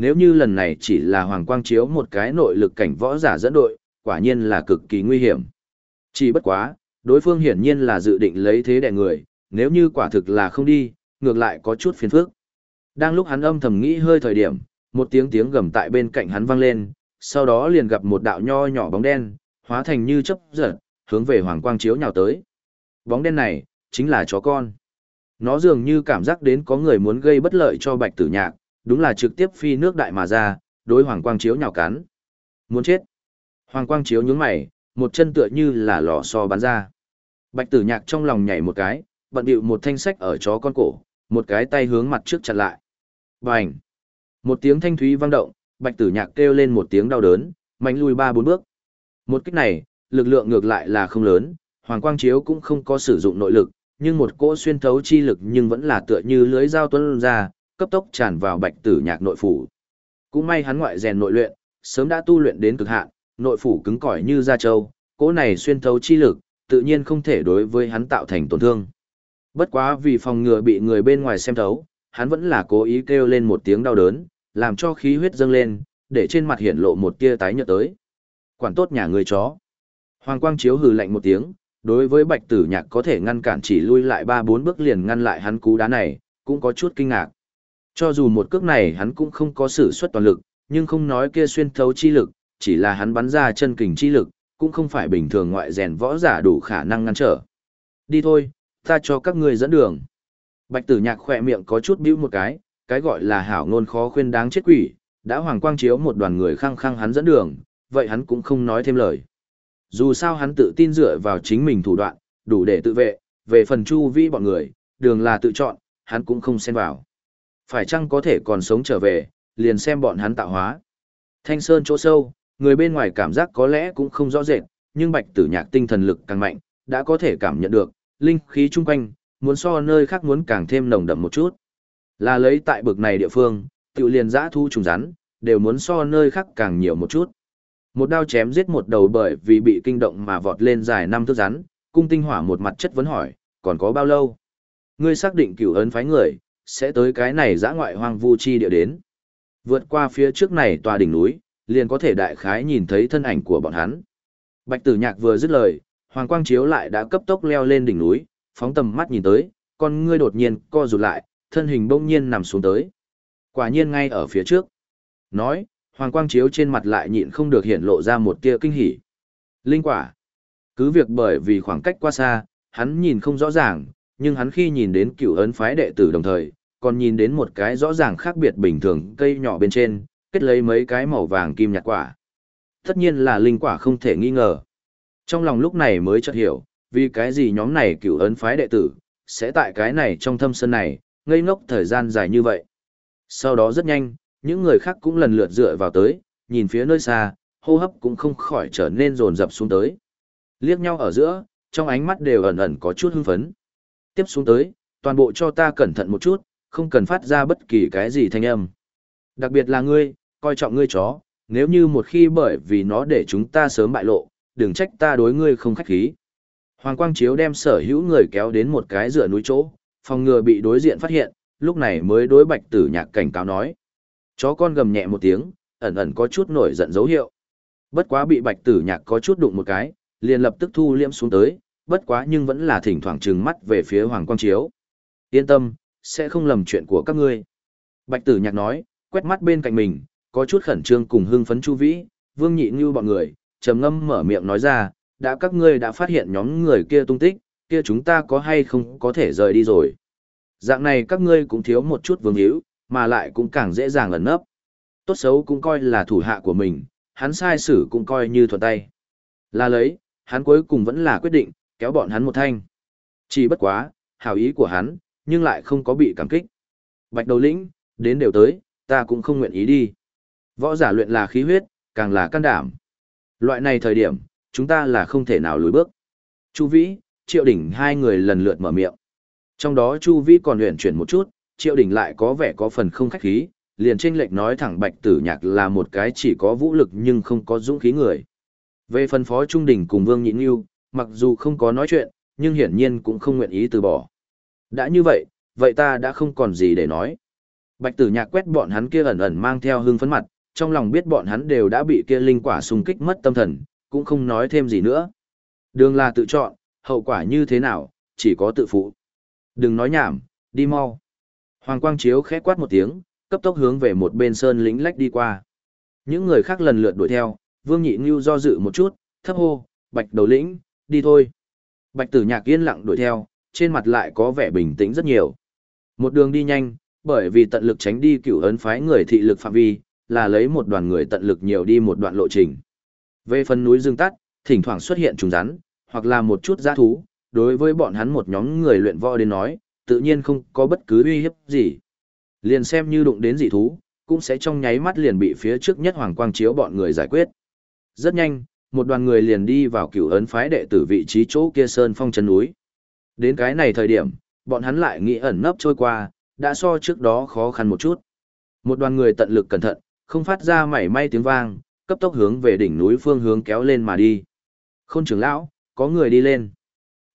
Nếu như lần này chỉ là Hoàng Quang Chiếu một cái nội lực cảnh võ giả dẫn đội, quả nhiên là cực kỳ nguy hiểm. Chỉ bất quá, đối phương hiển nhiên là dự định lấy thế đè người, nếu như quả thực là không đi, ngược lại có chút phiền phức. Đang lúc hắn âm thầm nghĩ hơi thời điểm, một tiếng tiếng gầm tại bên cạnh hắn vang lên, sau đó liền gặp một đạo nho nhỏ bóng đen, hóa thành như chớp giật, hướng về Hoàng Quang Chiếu nhào tới. Bóng đen này, chính là chó con. Nó dường như cảm giác đến có người muốn gây bất lợi cho Bạch Tử Nhạc, đúng là trực tiếp phi nước đại mà ra, đối Hoàng Quang Chiếu nhào cắn. Muốn chết. Hoàng Quang Chiếu nhướng mày, một chân tựa như là lò xo bắn ra. Bạch Tử Nhạc trong lòng nhảy một cái, bận bịu một thanh sách ở chó con cổ, một cái tay hướng mặt trước chặn lại. Bành! Một tiếng thanh thúy vang động, Bạch Tử Nhạc kêu lên một tiếng đau đớn, mạnh lùi ba bốn bước. Một kích này, lực lượng ngược lại là không lớn, Hoàng Quang Chiếu cũng không có sử dụng nội lực, nhưng một cỗ xuyên thấu chi lực nhưng vẫn là tựa như lưới dao tuấn ra, cấp tốc tràn vào Bạch Tử Nhạc nội phủ. Cũng may hắn ngoại rèn nội luyện, sớm đã tu luyện đến cực hạn, nội phủ cứng cỏi như da trâu, cỗ này xuyên thấu chi lực, tự nhiên không thể đối với hắn tạo thành tổn thương. Bất quá vì phòng ngừa bị người bên ngoài xem thấu, hắn vẫn là cố ý kêu lên một tiếng đau đớn, làm cho khí huyết dâng lên, để trên mặt hiển lộ một tia tái nhợt tới. Quản tốt nhà người chó. Hoàng Quang Chiếu hừ lạnh một tiếng, đối với Bạch Tử Nhạc có thể ngăn cản chỉ lui lại ba bốn bước liền ngăn lại hắn cú đá này, cũng có chút kinh ngạc. Cho dù một cước này hắn cũng không có sử xuất toàn lực, nhưng không nói kia xuyên thấu chi lực, chỉ là hắn bắn ra chân kình chi lực, cũng không phải bình thường ngoại rèn võ giả đủ khả năng ngăn trở. Đi thôi, ta cho các ngươi dẫn đường. Bạch tử nhạc khỏe miệng có chút bĩu một cái, cái gọi là hảo ngôn khó khuyên đáng chết quỷ, đã hoàng quang chiếu một đoàn người khăng khăng hắn dẫn đường, vậy hắn cũng không nói thêm lời. Dù sao hắn tự tin dựa vào chính mình thủ đoạn, đủ để tự vệ, về phần chu vi bọn người, đường là tự chọn, hắn cũng không xen vào. Phải chăng có thể còn sống trở về, liền xem bọn hắn tạo hóa. Thanh sơn chỗ sâu, người bên ngoài cảm giác có lẽ cũng không rõ rệt, nhưng bạch tử nhạc tinh thần lực càng mạnh, đã có thể cảm nhận được, linh khí chung quanh, muốn so nơi khác muốn càng thêm nồng đậm một chút. Là lấy tại bực này địa phương, tự liền giã thu trùng rắn, đều muốn so nơi khác càng nhiều một chút. Một đao chém giết một đầu bởi vì bị kinh động mà vọt lên dài năm thước rắn, cung tinh hỏa một mặt chất vấn hỏi, còn có bao lâu? Ngươi xác định cửu ấn phái người, sẽ tới cái này giã ngoại hoang vu chi địa đến. Vượt qua phía trước này tòa đỉnh núi, liền có thể đại khái nhìn thấy thân ảnh của bọn hắn. Bạch tử nhạc vừa dứt lời, Hoàng Quang Chiếu lại đã cấp tốc leo lên đỉnh núi, phóng tầm mắt nhìn tới, con ngươi đột nhiên co rụt lại, thân hình bỗng nhiên nằm xuống tới. Quả nhiên ngay ở phía trước. Nói, Hoàng Quang Chiếu trên mặt lại nhịn không được hiện lộ ra một tia kinh hỉ. Linh quả. Cứ việc bởi vì khoảng cách quá xa, hắn nhìn không rõ ràng, nhưng hắn khi nhìn đến cựu ấn phái đệ tử đồng thời, còn nhìn đến một cái rõ ràng khác biệt bình thường cây nhỏ bên trên, kết lấy mấy cái màu vàng kim nhạt quả. Tất nhiên là linh quả không thể nghi ngờ. Trong lòng lúc này mới chợt hiểu, vì cái gì nhóm này cựu ấn phái đệ tử, sẽ tại cái này trong thâm sơn này, ngây ngốc thời gian dài như vậy. Sau đó rất nhanh, những người khác cũng lần lượt dựa vào tới, nhìn phía nơi xa, hô hấp cũng không khỏi trở nên rồn rập xuống tới. Liếc nhau ở giữa, trong ánh mắt đều ẩn ẩn có chút hưng phấn. Tiếp xuống tới, toàn bộ cho ta cẩn thận một chút, không cần phát ra bất kỳ cái gì thanh âm. Đặc biệt là ngươi, coi trọng ngươi chó, nếu như một khi bởi vì nó để chúng ta sớm bại lộ, đừng trách ta đối ngươi không khách khí. Hoàng Quang Chiếu đem sở hữu người kéo đến một cái giữa núi chỗ, phòng ngừa bị đối diện phát hiện, lúc này mới đối bạch tử nhạc cảnh cáo nói. Chó con gầm nhẹ một tiếng, ẩn ẩn có chút nổi giận dấu hiệu. Bất quá bị bạch tử nhạc có chút đụng một cái, liền lập tức thu liễm xuống tới, bất quá nhưng vẫn là thỉnh thoảng trừng mắt về phía Hoàng Quang Chiếu. Yên tâm, sẽ không lầm chuyện của các ngươi. Bạch tử nhạc nói, quét mắt bên cạnh mình, có chút khẩn trương cùng hưng phấn Chu Vĩ, Vương Nhị Như bọn người, trầm ngâm mở miệng nói ra, đã các ngươi đã phát hiện nhóm người kia tung tích, kia chúng ta có hay không có thể rời đi rồi. Dạng này các ngươi cũng thiếu một chút vương hữu, mà lại cũng càng dễ dàng ẩn nấp. Tốt xấu cũng coi là thủ hạ của mình, hắn sai xử cũng coi như thuận tay. Là lấy, hắn cuối cùng vẫn là quyết định, kéo bọn hắn một thanh. Chỉ bất quá, hảo ý của hắn, nhưng lại không có bị cảm kích. Bạch đầu lĩnh, đến đều tới, ta cũng không nguyện ý đi. Võ giả luyện là khí huyết, càng là can đảm. Loại này thời điểm, chúng ta là không thể nào lùi bước. Chu Vĩ, Triệu Đỉnh hai người lần lượt mở miệng. Trong đó Chu Vĩ còn luyện chuyển một chút, Triệu Đỉnh lại có vẻ có phần không khách khí, liền tranh lệch nói thẳng Bạch Tử Nhạc là một cái chỉ có vũ lực nhưng không có dũng khí người. Về phân phó Trung Đỉnh cùng Vương Nhịn Nhu, mặc dù không có nói chuyện, nhưng hiển nhiên cũng không nguyện ý từ bỏ. Đã như vậy, vậy ta đã không còn gì để nói. Bạch Tử Nhạc quét bọn hắn kia ẩn ẩn mang theo hương phấn mặt, trong lòng biết bọn hắn đều đã bị kia linh quả xung kích mất tâm thần, cũng không nói thêm gì nữa. Đường là tự chọn, hậu quả như thế nào, chỉ có tự phụ. Đừng nói nhảm, đi mau. Hoàng Quang Chiếu khẽ quát một tiếng, cấp tốc hướng về một bên sơn lĩnh lách đi qua. Những người khác lần lượt đuổi theo, Vương Nhị Ngưu do dự một chút, thấp hô, Bạch đầu lĩnh, đi thôi. Bạch tử nhạc yên lặng đuổi theo, trên mặt lại có vẻ bình tĩnh rất nhiều. Một đường đi nhanh, bởi vì tận lực tránh đi cựu ấn phái người thị lực phạm vi, là lấy một đoàn người tận lực nhiều đi một đoạn lộ trình. Về phần núi rừng tắt, thỉnh thoảng xuất hiện trùng rắn, hoặc là một chút giã thú, đối với bọn hắn một nhóm người luyện võ đến nói, tự nhiên không có bất cứ uy hiếp gì. Liền xem như đụng đến dị thú, cũng sẽ trong nháy mắt liền bị phía trước nhất hoàng quang chiếu bọn người giải quyết. Rất nhanh, một đoàn người liền đi vào cửu ấn phái đệ tử vị trí chỗ kia sơn phong chân núi. Đến cái này thời điểm, bọn hắn lại nghĩ ẩn nấp trôi qua, đã so trước đó khó khăn một chút. Một đoàn người tận lực cẩn thận, không phát ra mảy may tiếng vang, cấp tốc hướng về đỉnh núi phương hướng kéo lên mà đi. Khôn trưởng lão, có người đi lên.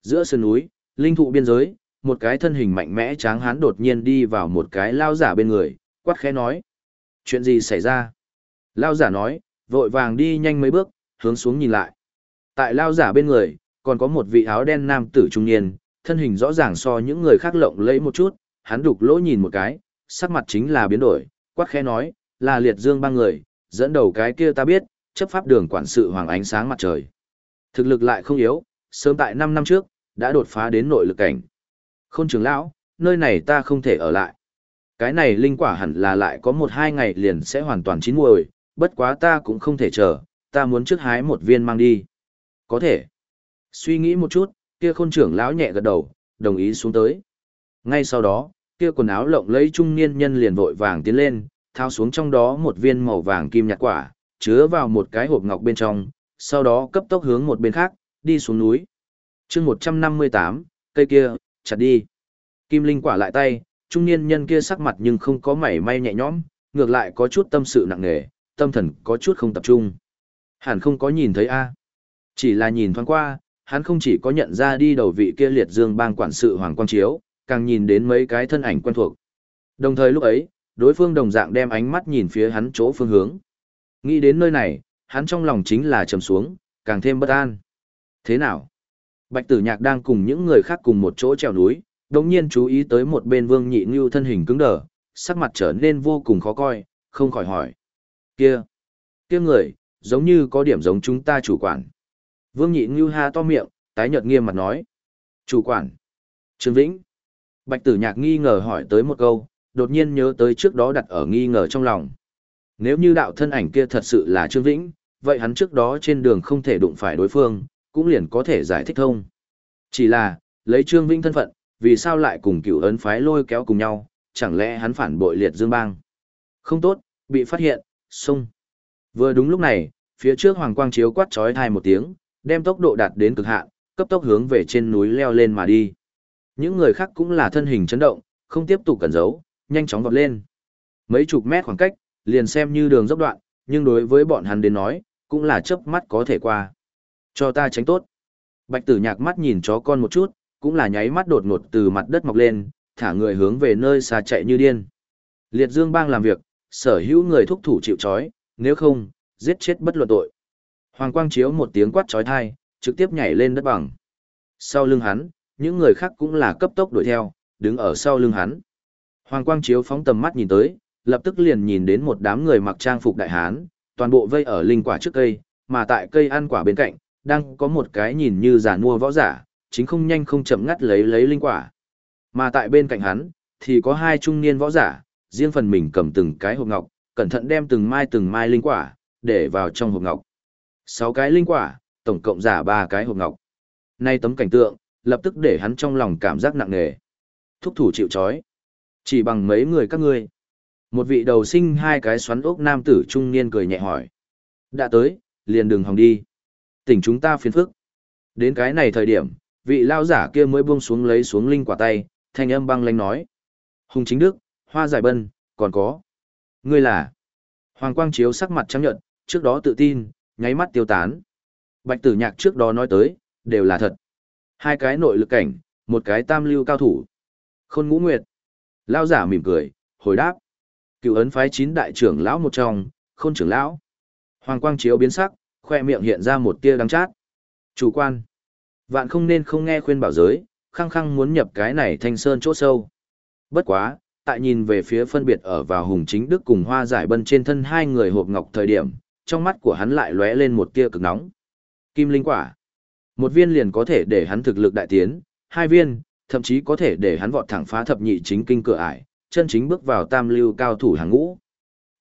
Giữa sơn núi, linh thụ biên giới, một cái thân hình mạnh mẽ tráng hán đột nhiên đi vào một cái lao giả bên người, quát khẽ nói. Chuyện gì xảy ra? Lao giả nói, vội vàng đi nhanh mấy bước, hướng xuống nhìn lại. Tại lao giả bên người, còn có một vị áo đen nam tử trung niên, thân hình rõ ràng so những người khác lộng lẫy một chút, hắn đục lỗ nhìn một cái, sắc mặt chính là biến đổi, quát khẽ nói, là liệt dương ba người, dẫn đầu cái kia ta biết, chấp pháp đường quản sự hoàng ánh sáng mặt trời. Thực lực lại không yếu, sớm tại 5 năm trước, đã đột phá đến nội lực cảnh. Khôn trưởng lão, nơi này ta không thể ở lại. Cái này linh quả hẳn là lại có một hai ngày liền sẽ hoàn toàn chín muồi, bất quá ta cũng không thể chờ, ta muốn trước hái một viên mang đi. Có thể. Suy nghĩ một chút, kia khôn trưởng lão nhẹ gật đầu, đồng ý xuống tới. Ngay sau đó, kia quần áo lộng lấy trung niên nhân liền vội vàng tiến lên, thao xuống trong đó một viên màu vàng kim nhạt quả, chứa vào một cái hộp ngọc bên trong, sau đó cấp tốc hướng một bên khác, đi xuống núi. chương 158, cây kia, chặt đi. Kim Linh quả lại tay, trung niên nhân kia sắc mặt nhưng không có mảy may nhẹ nhõm, ngược lại có chút tâm sự nặng nề, tâm thần có chút không tập trung. Hẳn không có nhìn thấy a Chỉ là nhìn thoáng qua, hắn không chỉ có nhận ra đi đầu vị kia liệt dương bang quản sự Hoàng Quang Chiếu, càng nhìn đến mấy cái thân ảnh quen thuộc. Đồng thời lúc ấy, đối phương đồng dạng đem ánh mắt nhìn phía hắn chỗ phương hướng. Nghĩ đến nơi này, hắn trong lòng chính là trầm xuống, càng thêm bất an. Thế nào? Bạch tử nhạc đang cùng những người khác cùng một chỗ trèo núi, đồng nhiên chú ý tới một bên vương nhị như thân hình cứng đờ, sắc mặt trở nên vô cùng khó coi, không khỏi hỏi. Kia! Kia người, giống như có điểm giống chúng ta chủ quản. Vương nhị ngưu ha to miệng, tái nhợt nghiêm mặt nói. Chủ quản! Trương Vĩnh! Bạch tử nhạc nghi ngờ hỏi tới một câu, đột nhiên nhớ tới trước đó đặt ở nghi ngờ trong lòng. Nếu như đạo thân ảnh kia thật sự là Trương Vĩnh, vậy hắn trước đó trên đường không thể đụng phải đối phương, cũng liền có thể giải thích thông. Chỉ là, lấy Trương Vĩnh thân phận, vì sao lại cùng cựu ấn phái lôi kéo cùng nhau, chẳng lẽ hắn phản bội liệt dương bang. Không tốt, bị phát hiện, xung. Vừa đúng lúc này, phía trước hoàng quang chiếu quát chói thai một tiếng, đem tốc độ đạt đến cực hạn, cấp tốc hướng về trên núi leo lên mà đi. Những người khác cũng là thân hình chấn động, không tiếp tục cẩn giấu, nhanh chóng vọt lên. Mấy chục mét khoảng cách, liền xem như đường dốc đoạn, nhưng đối với bọn hắn đến nói, cũng là chớp mắt có thể qua. Cho ta tránh tốt. Bạch tử nhạc mắt nhìn chó con một chút, cũng là nháy mắt đột ngột từ mặt đất mọc lên, thả người hướng về nơi xa chạy như điên. Liệt dương bang làm việc, sở hữu người thúc thủ chịu chói nếu không, giết chết bất luận tội. Hoàng quang chiếu một tiếng quát trói thai, trực tiếp nhảy lên đất bằng. Sau lưng hắn, những người khác cũng là cấp tốc đuổi theo, đứng ở sau lưng hắn. Hoàng quang chiếu phóng tầm mắt nhìn tới, lập tức liền nhìn đến một đám người mặc trang phục đại hán, toàn bộ vây ở linh quả trước cây, mà tại cây ăn quả bên cạnh, đang có một cái nhìn như giả mua võ giả, chính không nhanh không chậm ngắt lấy lấy linh quả. Mà tại bên cạnh hắn, thì có hai trung niên võ giả, riêng phần mình cầm từng cái hộp ngọc, cẩn thận đem từng mai từng mai linh quả, để vào trong hộp ngọc. Sáu cái linh quả, tổng cộng giả ba cái hộp ngọc. Nay tấm cảnh tượng, lập tức để hắn trong lòng cảm giác nặng nề. Thúc thủ chịu chói. Chỉ bằng mấy người các ngươi. Một vị đầu sinh hai cái xoắn ốc nam tử trung niên cười nhẹ hỏi. Đã tới, liền đường hòng đi. Tỉnh chúng ta phiền phức. Đến cái này thời điểm, vị lao giả kia mới buông xuống lấy xuống linh quả tay, thanh âm băng lanh nói. Hùng chính đức, hoa giải bân, còn có. Ngươi là. Hoàng quang chiếu sắc mặt trắng nhợt, trước đó tự tin, nháy mắt tiêu tán. Bạch tử nhạc trước đó nói tới, đều là thật. Hai cái nội lực cảnh, một cái tam lưu cao thủ. Khôn ngũ nguyệt. Lao giả mỉm cười, hồi đáp. Cựu ấn phái chín đại trưởng lão một trong, khôn trưởng lão. Hoàng quang chiếu biến sắc, khoe miệng hiện ra một tia đắng chát. Chủ quan. Vạn không nên không nghe khuyên bảo giới, khăng khăng muốn nhập cái này thanh sơn chỗ sâu. Bất quá, tại nhìn về phía phân biệt ở vào hùng chính đức cùng hoa giải bân trên thân hai người hộp ngọc thời điểm, trong mắt của hắn lại lóe lên một tia cực nóng. Kim linh quả. Một viên liền có thể để hắn thực lực đại tiến, hai viên, thậm chí có thể để hắn vọt thẳng phá thập nhị chính kinh cửa ải, chân chính bước vào tam lưu cao thủ hàng ngũ.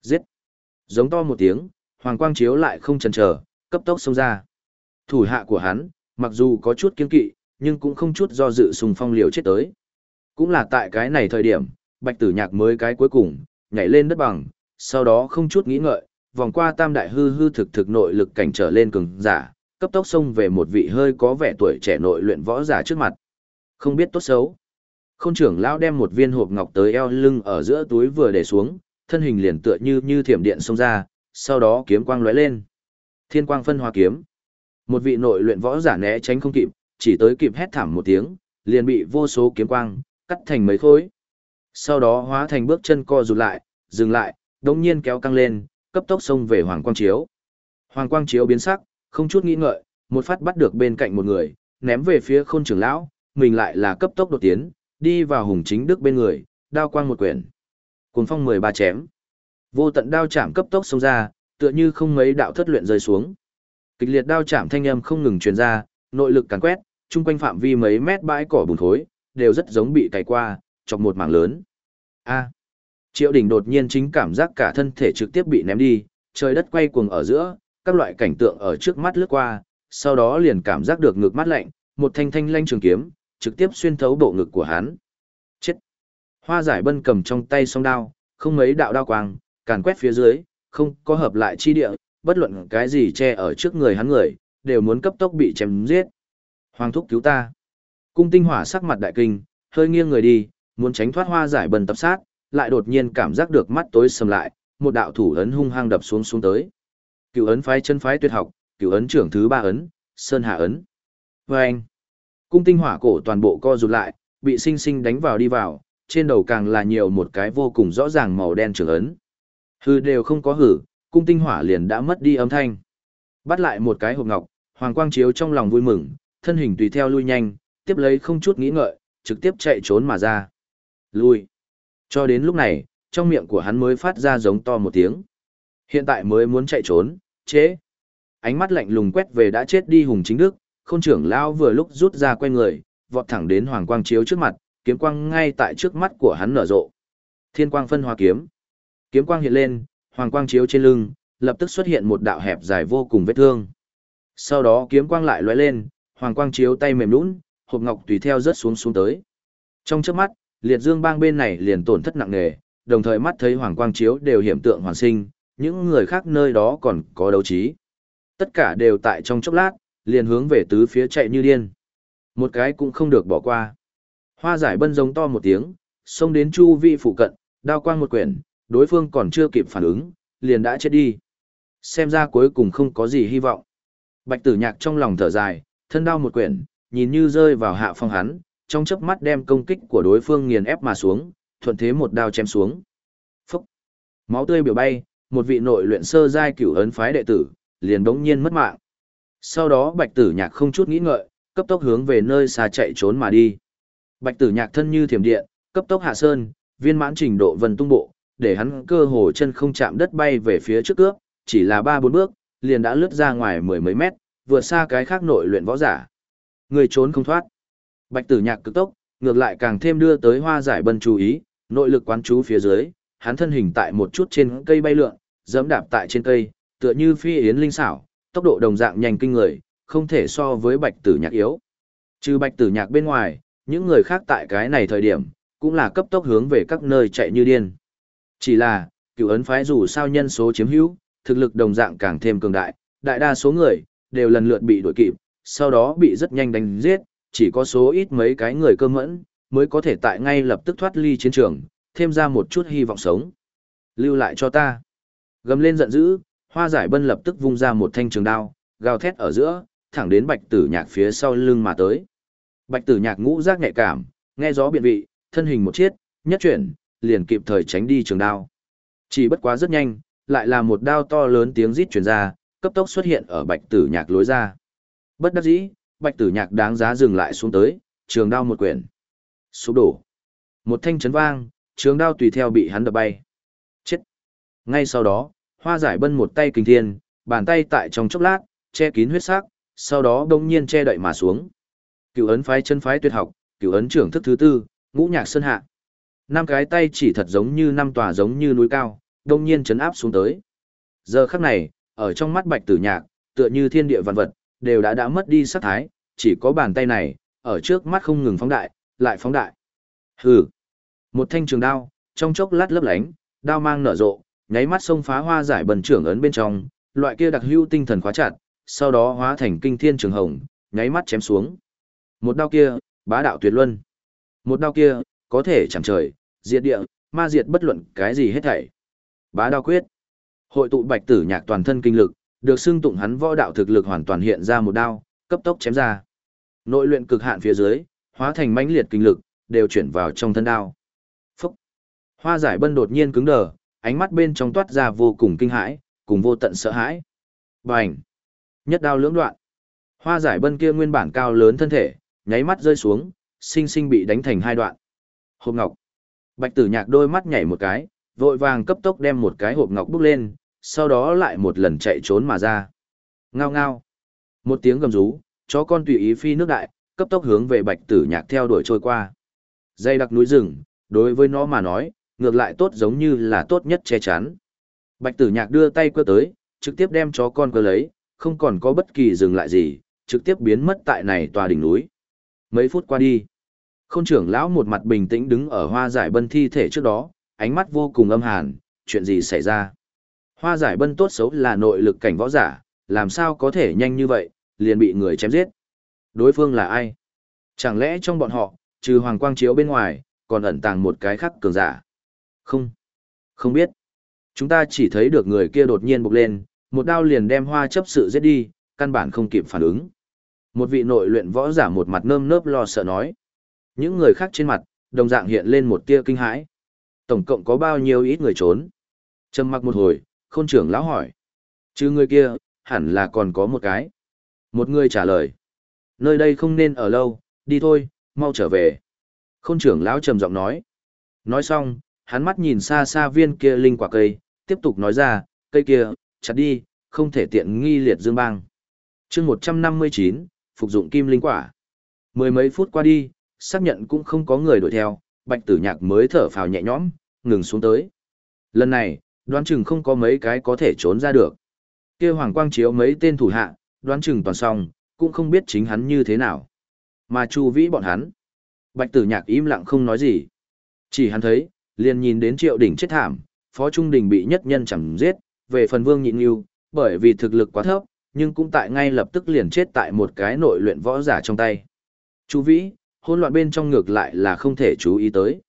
Giết! Giống to một tiếng, hoàng quang chiếu lại không chần chờ, cấp tốc xông ra. Thủ hạ của hắn, mặc dù có chút kiên kỵ, nhưng cũng không chút do dự sùng phong liều chết tới. Cũng là tại cái này thời điểm, bạch tử nhạc mới cái cuối cùng, nhảy lên đất bằng, sau đó không chút nghĩ ngợi, vòng qua tam đại hư hư thực thực nội lực cảnh trở lên cường giả, cấp tốc xông về một vị hơi có vẻ tuổi trẻ nội luyện võ giả trước mặt. Không biết tốt xấu. Khôn trưởng lão đem một viên hộp ngọc tới eo lưng ở giữa túi vừa để xuống, thân hình liền tựa như như thiểm điện xông ra, sau đó kiếm quang lóe lên. Thiên quang phân hóa kiếm. Một vị nội luyện võ giả né tránh không kịp, chỉ tới kịp hét thảm một tiếng, liền bị vô số kiếm quang cắt thành mấy khối. Sau đó hóa thành bước chân co rụt lại, dừng lại, đống nhiên kéo căng lên, cấp tốc xông về Hoàng Quang Chiếu. Hoàng Quang Chiếu biến sắc, không chút nghĩ ngợi, một phát bắt được bên cạnh một người, ném về phía khôn trưởng lão, mình lại là cấp tốc đột tiến, đi vào hùng chính đức bên người, đao quang một quyển. Cuốn phong 13 chém. Vô tận đao chạm cấp tốc xông ra, tựa như không mấy đạo thất luyện rơi xuống. Kịch liệt đao chạm thanh âm không ngừng truyền ra, nội lực càn quét, chung quanh phạm vi mấy mét bãi cỏ bùn thối, đều rất giống bị cày qua, chọc một mảng lớn. A. Triệu Đình đột nhiên chính cảm giác cả thân thể trực tiếp bị ném đi, trời đất quay cuồng ở giữa, các loại cảnh tượng ở trước mắt lướt qua, sau đó liền cảm giác được ngực mắt lạnh, một thanh thanh lanh trường kiếm, trực tiếp xuyên thấu bộ ngực của hắn. Chết! Hoa giải bân cầm trong tay song đao, không mấy đạo đao quang, càn quét phía dưới, không có hợp lại chi địa, bất luận cái gì che ở trước người hắn người, đều muốn cấp tốc bị chém giết. Hoàng thúc cứu ta! Cung tinh hỏa sắc mặt đại kinh, hơi nghiêng người đi, muốn tránh thoát hoa giải bần tập sát, lại đột nhiên cảm giác được mắt tối sầm lại, một đạo thủ ấn hung hăng đập xuống xuống tới. Cựu ấn phái chân phái tuyệt học, cựu ấn trưởng thứ ba ấn, sơn hạ ấn. Và anh, cung tinh hỏa cổ toàn bộ co rụt lại, bị sinh sinh đánh vào đi vào, trên đầu càng là nhiều một cái vô cùng rõ ràng màu đen trưởng ấn. Hư đều không có hử, cung tinh hỏa liền đã mất đi âm thanh. Bắt lại một cái hộp ngọc, hoàng quang chiếu trong lòng vui mừng, thân hình tùy theo lui nhanh, tiếp lấy không chút nghĩ ngợi, trực tiếp chạy trốn mà ra. Lui. Cho đến lúc này, trong miệng của hắn mới phát ra giống to một tiếng. Hiện tại mới muốn chạy trốn, chế. Ánh mắt lạnh lùng quét về đã chết đi Hùng Chính Đức, khôn trưởng lao vừa lúc rút ra quay người, vọt thẳng đến Hoàng Quang Chiếu trước mặt, kiếm quang ngay tại trước mắt của hắn nở rộ. Thiên quang phân hoa kiếm. Kiếm quang hiện lên, Hoàng Quang Chiếu trên lưng, lập tức xuất hiện một đạo hẹp dài vô cùng vết thương. Sau đó kiếm quang lại lóe lên, Hoàng Quang Chiếu tay mềm lún hộp ngọc tùy theo rớt xuống xuống tới. Trong chớp mắt, liệt dương bang bên này liền tổn thất nặng nề, đồng thời mắt thấy Hoàng Quang Chiếu đều hiểm tượng hoàn sinh, những người khác nơi đó còn có đấu trí. Tất cả đều tại trong chốc lát, liền hướng về tứ phía chạy như điên. Một cái cũng không được bỏ qua. Hoa giải bân giống to một tiếng, xông đến chu vi phụ cận, đao quang một quyển, đối phương còn chưa kịp phản ứng, liền đã chết đi. Xem ra cuối cùng không có gì hy vọng. Bạch tử nhạc trong lòng thở dài, thân đao một quyển, nhìn như rơi vào hạ phong hắn, trong chớp mắt đem công kích của đối phương nghiền ép mà xuống, thuận thế một đao chém xuống. Phúc! Máu tươi biểu bay, một vị nội luyện sơ giai cửu ấn phái đệ tử, liền đống nhiên mất mạng. Sau đó bạch tử nhạc không chút nghĩ ngợi, cấp tốc hướng về nơi xa chạy trốn mà đi. Bạch tử nhạc thân như thiểm điện, cấp tốc hạ sơn, viên mãn trình độ vần tung bộ, để hắn cơ hồ chân không chạm đất bay về phía trước cước, chỉ là ba bốn bước, liền đã lướt ra ngoài mười mấy mét, vượt xa cái khác nội luyện võ giả. Người trốn không thoát. Bạch tử nhạc cực tốc, ngược lại càng thêm đưa tới hoa giải bân chú ý, nội lực quán chú phía dưới, hắn thân hình tại một chút trên cây bay lượn, dẫm đạp tại trên cây, tựa như phi yến linh xảo, tốc độ đồng dạng nhanh kinh người, không thể so với bạch tử nhạc yếu. Trừ bạch tử nhạc bên ngoài, những người khác tại cái này thời điểm, cũng là cấp tốc hướng về các nơi chạy như điên. Chỉ là, cựu ấn phái dù sao nhân số chiếm hữu, thực lực đồng dạng càng thêm cường đại, đại đa số người, đều lần lượt bị đuổi kịp, sau đó bị rất nhanh đánh giết, chỉ có số ít mấy cái người cơ mẫn, mới có thể tại ngay lập tức thoát ly chiến trường, thêm ra một chút hy vọng sống. Lưu lại cho ta. Gầm lên giận dữ, hoa giải bân lập tức vung ra một thanh trường đao, gào thét ở giữa, thẳng đến bạch tử nhạc phía sau lưng mà tới. Bạch tử nhạc ngũ giác nhạy cảm, nghe gió biện vị, thân hình một chiết, nhất chuyển, liền kịp thời tránh đi trường đao. Chỉ bất quá rất nhanh, lại là một đao to lớn tiếng rít truyền ra, cấp tốc xuất hiện ở bạch tử nhạc lối ra. Bất đắc dĩ, bạch tử nhạc đáng giá dừng lại xuống tới, trường đao một quyển. Sụp đổ. Một thanh chấn vang, trường đao tùy theo bị hắn đập bay. Chết. Ngay sau đó, hoa giải bân một tay kinh thiên, bàn tay tại trong chốc lát, che kín huyết sắc, sau đó đông nhiên che đậy mà xuống. Cựu ấn phái chân phái tuyệt học, cựu ấn trưởng thức thứ tư, ngũ nhạc sơn hạ. Năm cái tay chỉ thật giống như năm tòa giống như núi cao, đông nhiên chấn áp xuống tới. Giờ khắc này, ở trong mắt bạch tử nhạc, tựa như thiên địa vạn vật, đều đã đã mất đi sát thái, chỉ có bàn tay này, ở trước mắt không ngừng phóng đại, lại phóng đại. Hừ. Một thanh trường đao, trong chốc lát lấp lánh, đao mang nở rộ, nháy mắt xông phá hoa giải bần trưởng ấn bên trong, loại kia đặc hữu tinh thần khóa chặt, sau đó hóa thành kinh thiên trường hồng, nháy mắt chém xuống. Một đao kia, bá đạo tuyệt luân. Một đao kia, có thể chẳng trời, diệt địa, ma diệt bất luận cái gì hết thảy. Bá đao quyết. Hội tụ bạch tử nhạc toàn thân kinh lực, được xưng tụng hắn võ đạo thực lực hoàn toàn hiện ra một đao, cấp tốc chém ra. Nội luyện cực hạn phía dưới, hóa thành mãnh liệt kinh lực, đều chuyển vào trong thân đao. Phúc. Hoa giải bân đột nhiên cứng đờ, ánh mắt bên trong toát ra vô cùng kinh hãi, cùng vô tận sợ hãi. Bành. Nhất đao lưỡng đoạn. Hoa giải bân kia nguyên bản cao lớn thân thể, nháy mắt rơi xuống, sinh sinh bị đánh thành hai đoạn. Hộp ngọc. Bạch tử nhạc đôi mắt nhảy một cái, vội vàng cấp tốc đem một cái hộp ngọc bút lên, sau đó lại một lần chạy trốn mà ra. Ngao ngao. Một tiếng gầm rú, chó con tùy ý phi nước đại, cấp tốc hướng về bạch tử nhạc theo đuổi trôi qua. Dây đặc núi rừng, đối với nó mà nói, ngược lại tốt giống như là tốt nhất che chắn. Bạch tử nhạc đưa tay quơ tới, trực tiếp đem chó con cơ lấy, không còn có bất kỳ dừng lại gì, trực tiếp biến mất tại này tòa đỉnh núi. Mấy phút qua đi, khôn trưởng lão một mặt bình tĩnh đứng ở hoa giải bân thi thể trước đó, ánh mắt vô cùng âm hàn, chuyện gì xảy ra. Hoa giải bân tốt xấu là nội lực cảnh võ giả, làm sao có thể nhanh như vậy, liền bị người chém giết. Đối phương là ai? Chẳng lẽ trong bọn họ, trừ hoàng quang chiếu bên ngoài, còn ẩn tàng một cái khác cường giả? Không. Không biết. Chúng ta chỉ thấy được người kia đột nhiên bục lên, một đao liền đem hoa chấp sự giết đi, căn bản không kịp phản ứng. Một vị nội luyện võ giả một mặt nơm nớp lo sợ nói. Những người khác trên mặt, đồng dạng hiện lên một tia kinh hãi. Tổng cộng có bao nhiêu ít người trốn? Trầm mặc một hồi, khôn trưởng lão hỏi. Chứ người kia, hẳn là còn có một cái. Một người trả lời. Nơi đây không nên ở lâu, đi thôi, mau trở về. Khôn trưởng lão trầm giọng nói. Nói xong, hắn mắt nhìn xa xa viên kia linh quả cây, tiếp tục nói ra, cây kia, chặt đi, không thể tiện nghi liệt dương bang. chương 159, phục dụng kim linh quả. Mười mấy phút qua đi, xác nhận cũng không có người đuổi theo, bạch tử nhạc mới thở phào nhẹ nhõm, ngừng xuống tới. Lần này, đoán chừng không có mấy cái có thể trốn ra được. kia hoàng quang chiếu mấy tên thủ hạ, đoán chừng toàn xong, cũng không biết chính hắn như thế nào. Mà chu vĩ bọn hắn. Bạch tử nhạc im lặng không nói gì. Chỉ hắn thấy, liền nhìn đến triệu đỉnh chết thảm, phó trung đình bị nhất nhân chẳng giết, về phần vương nhịn yêu, bởi vì thực lực quá thấp, nhưng cũng tại ngay lập tức liền chết tại một cái nội luyện võ giả trong tay. Chú Vĩ, hỗn loạn bên trong ngược lại là không thể chú ý tới.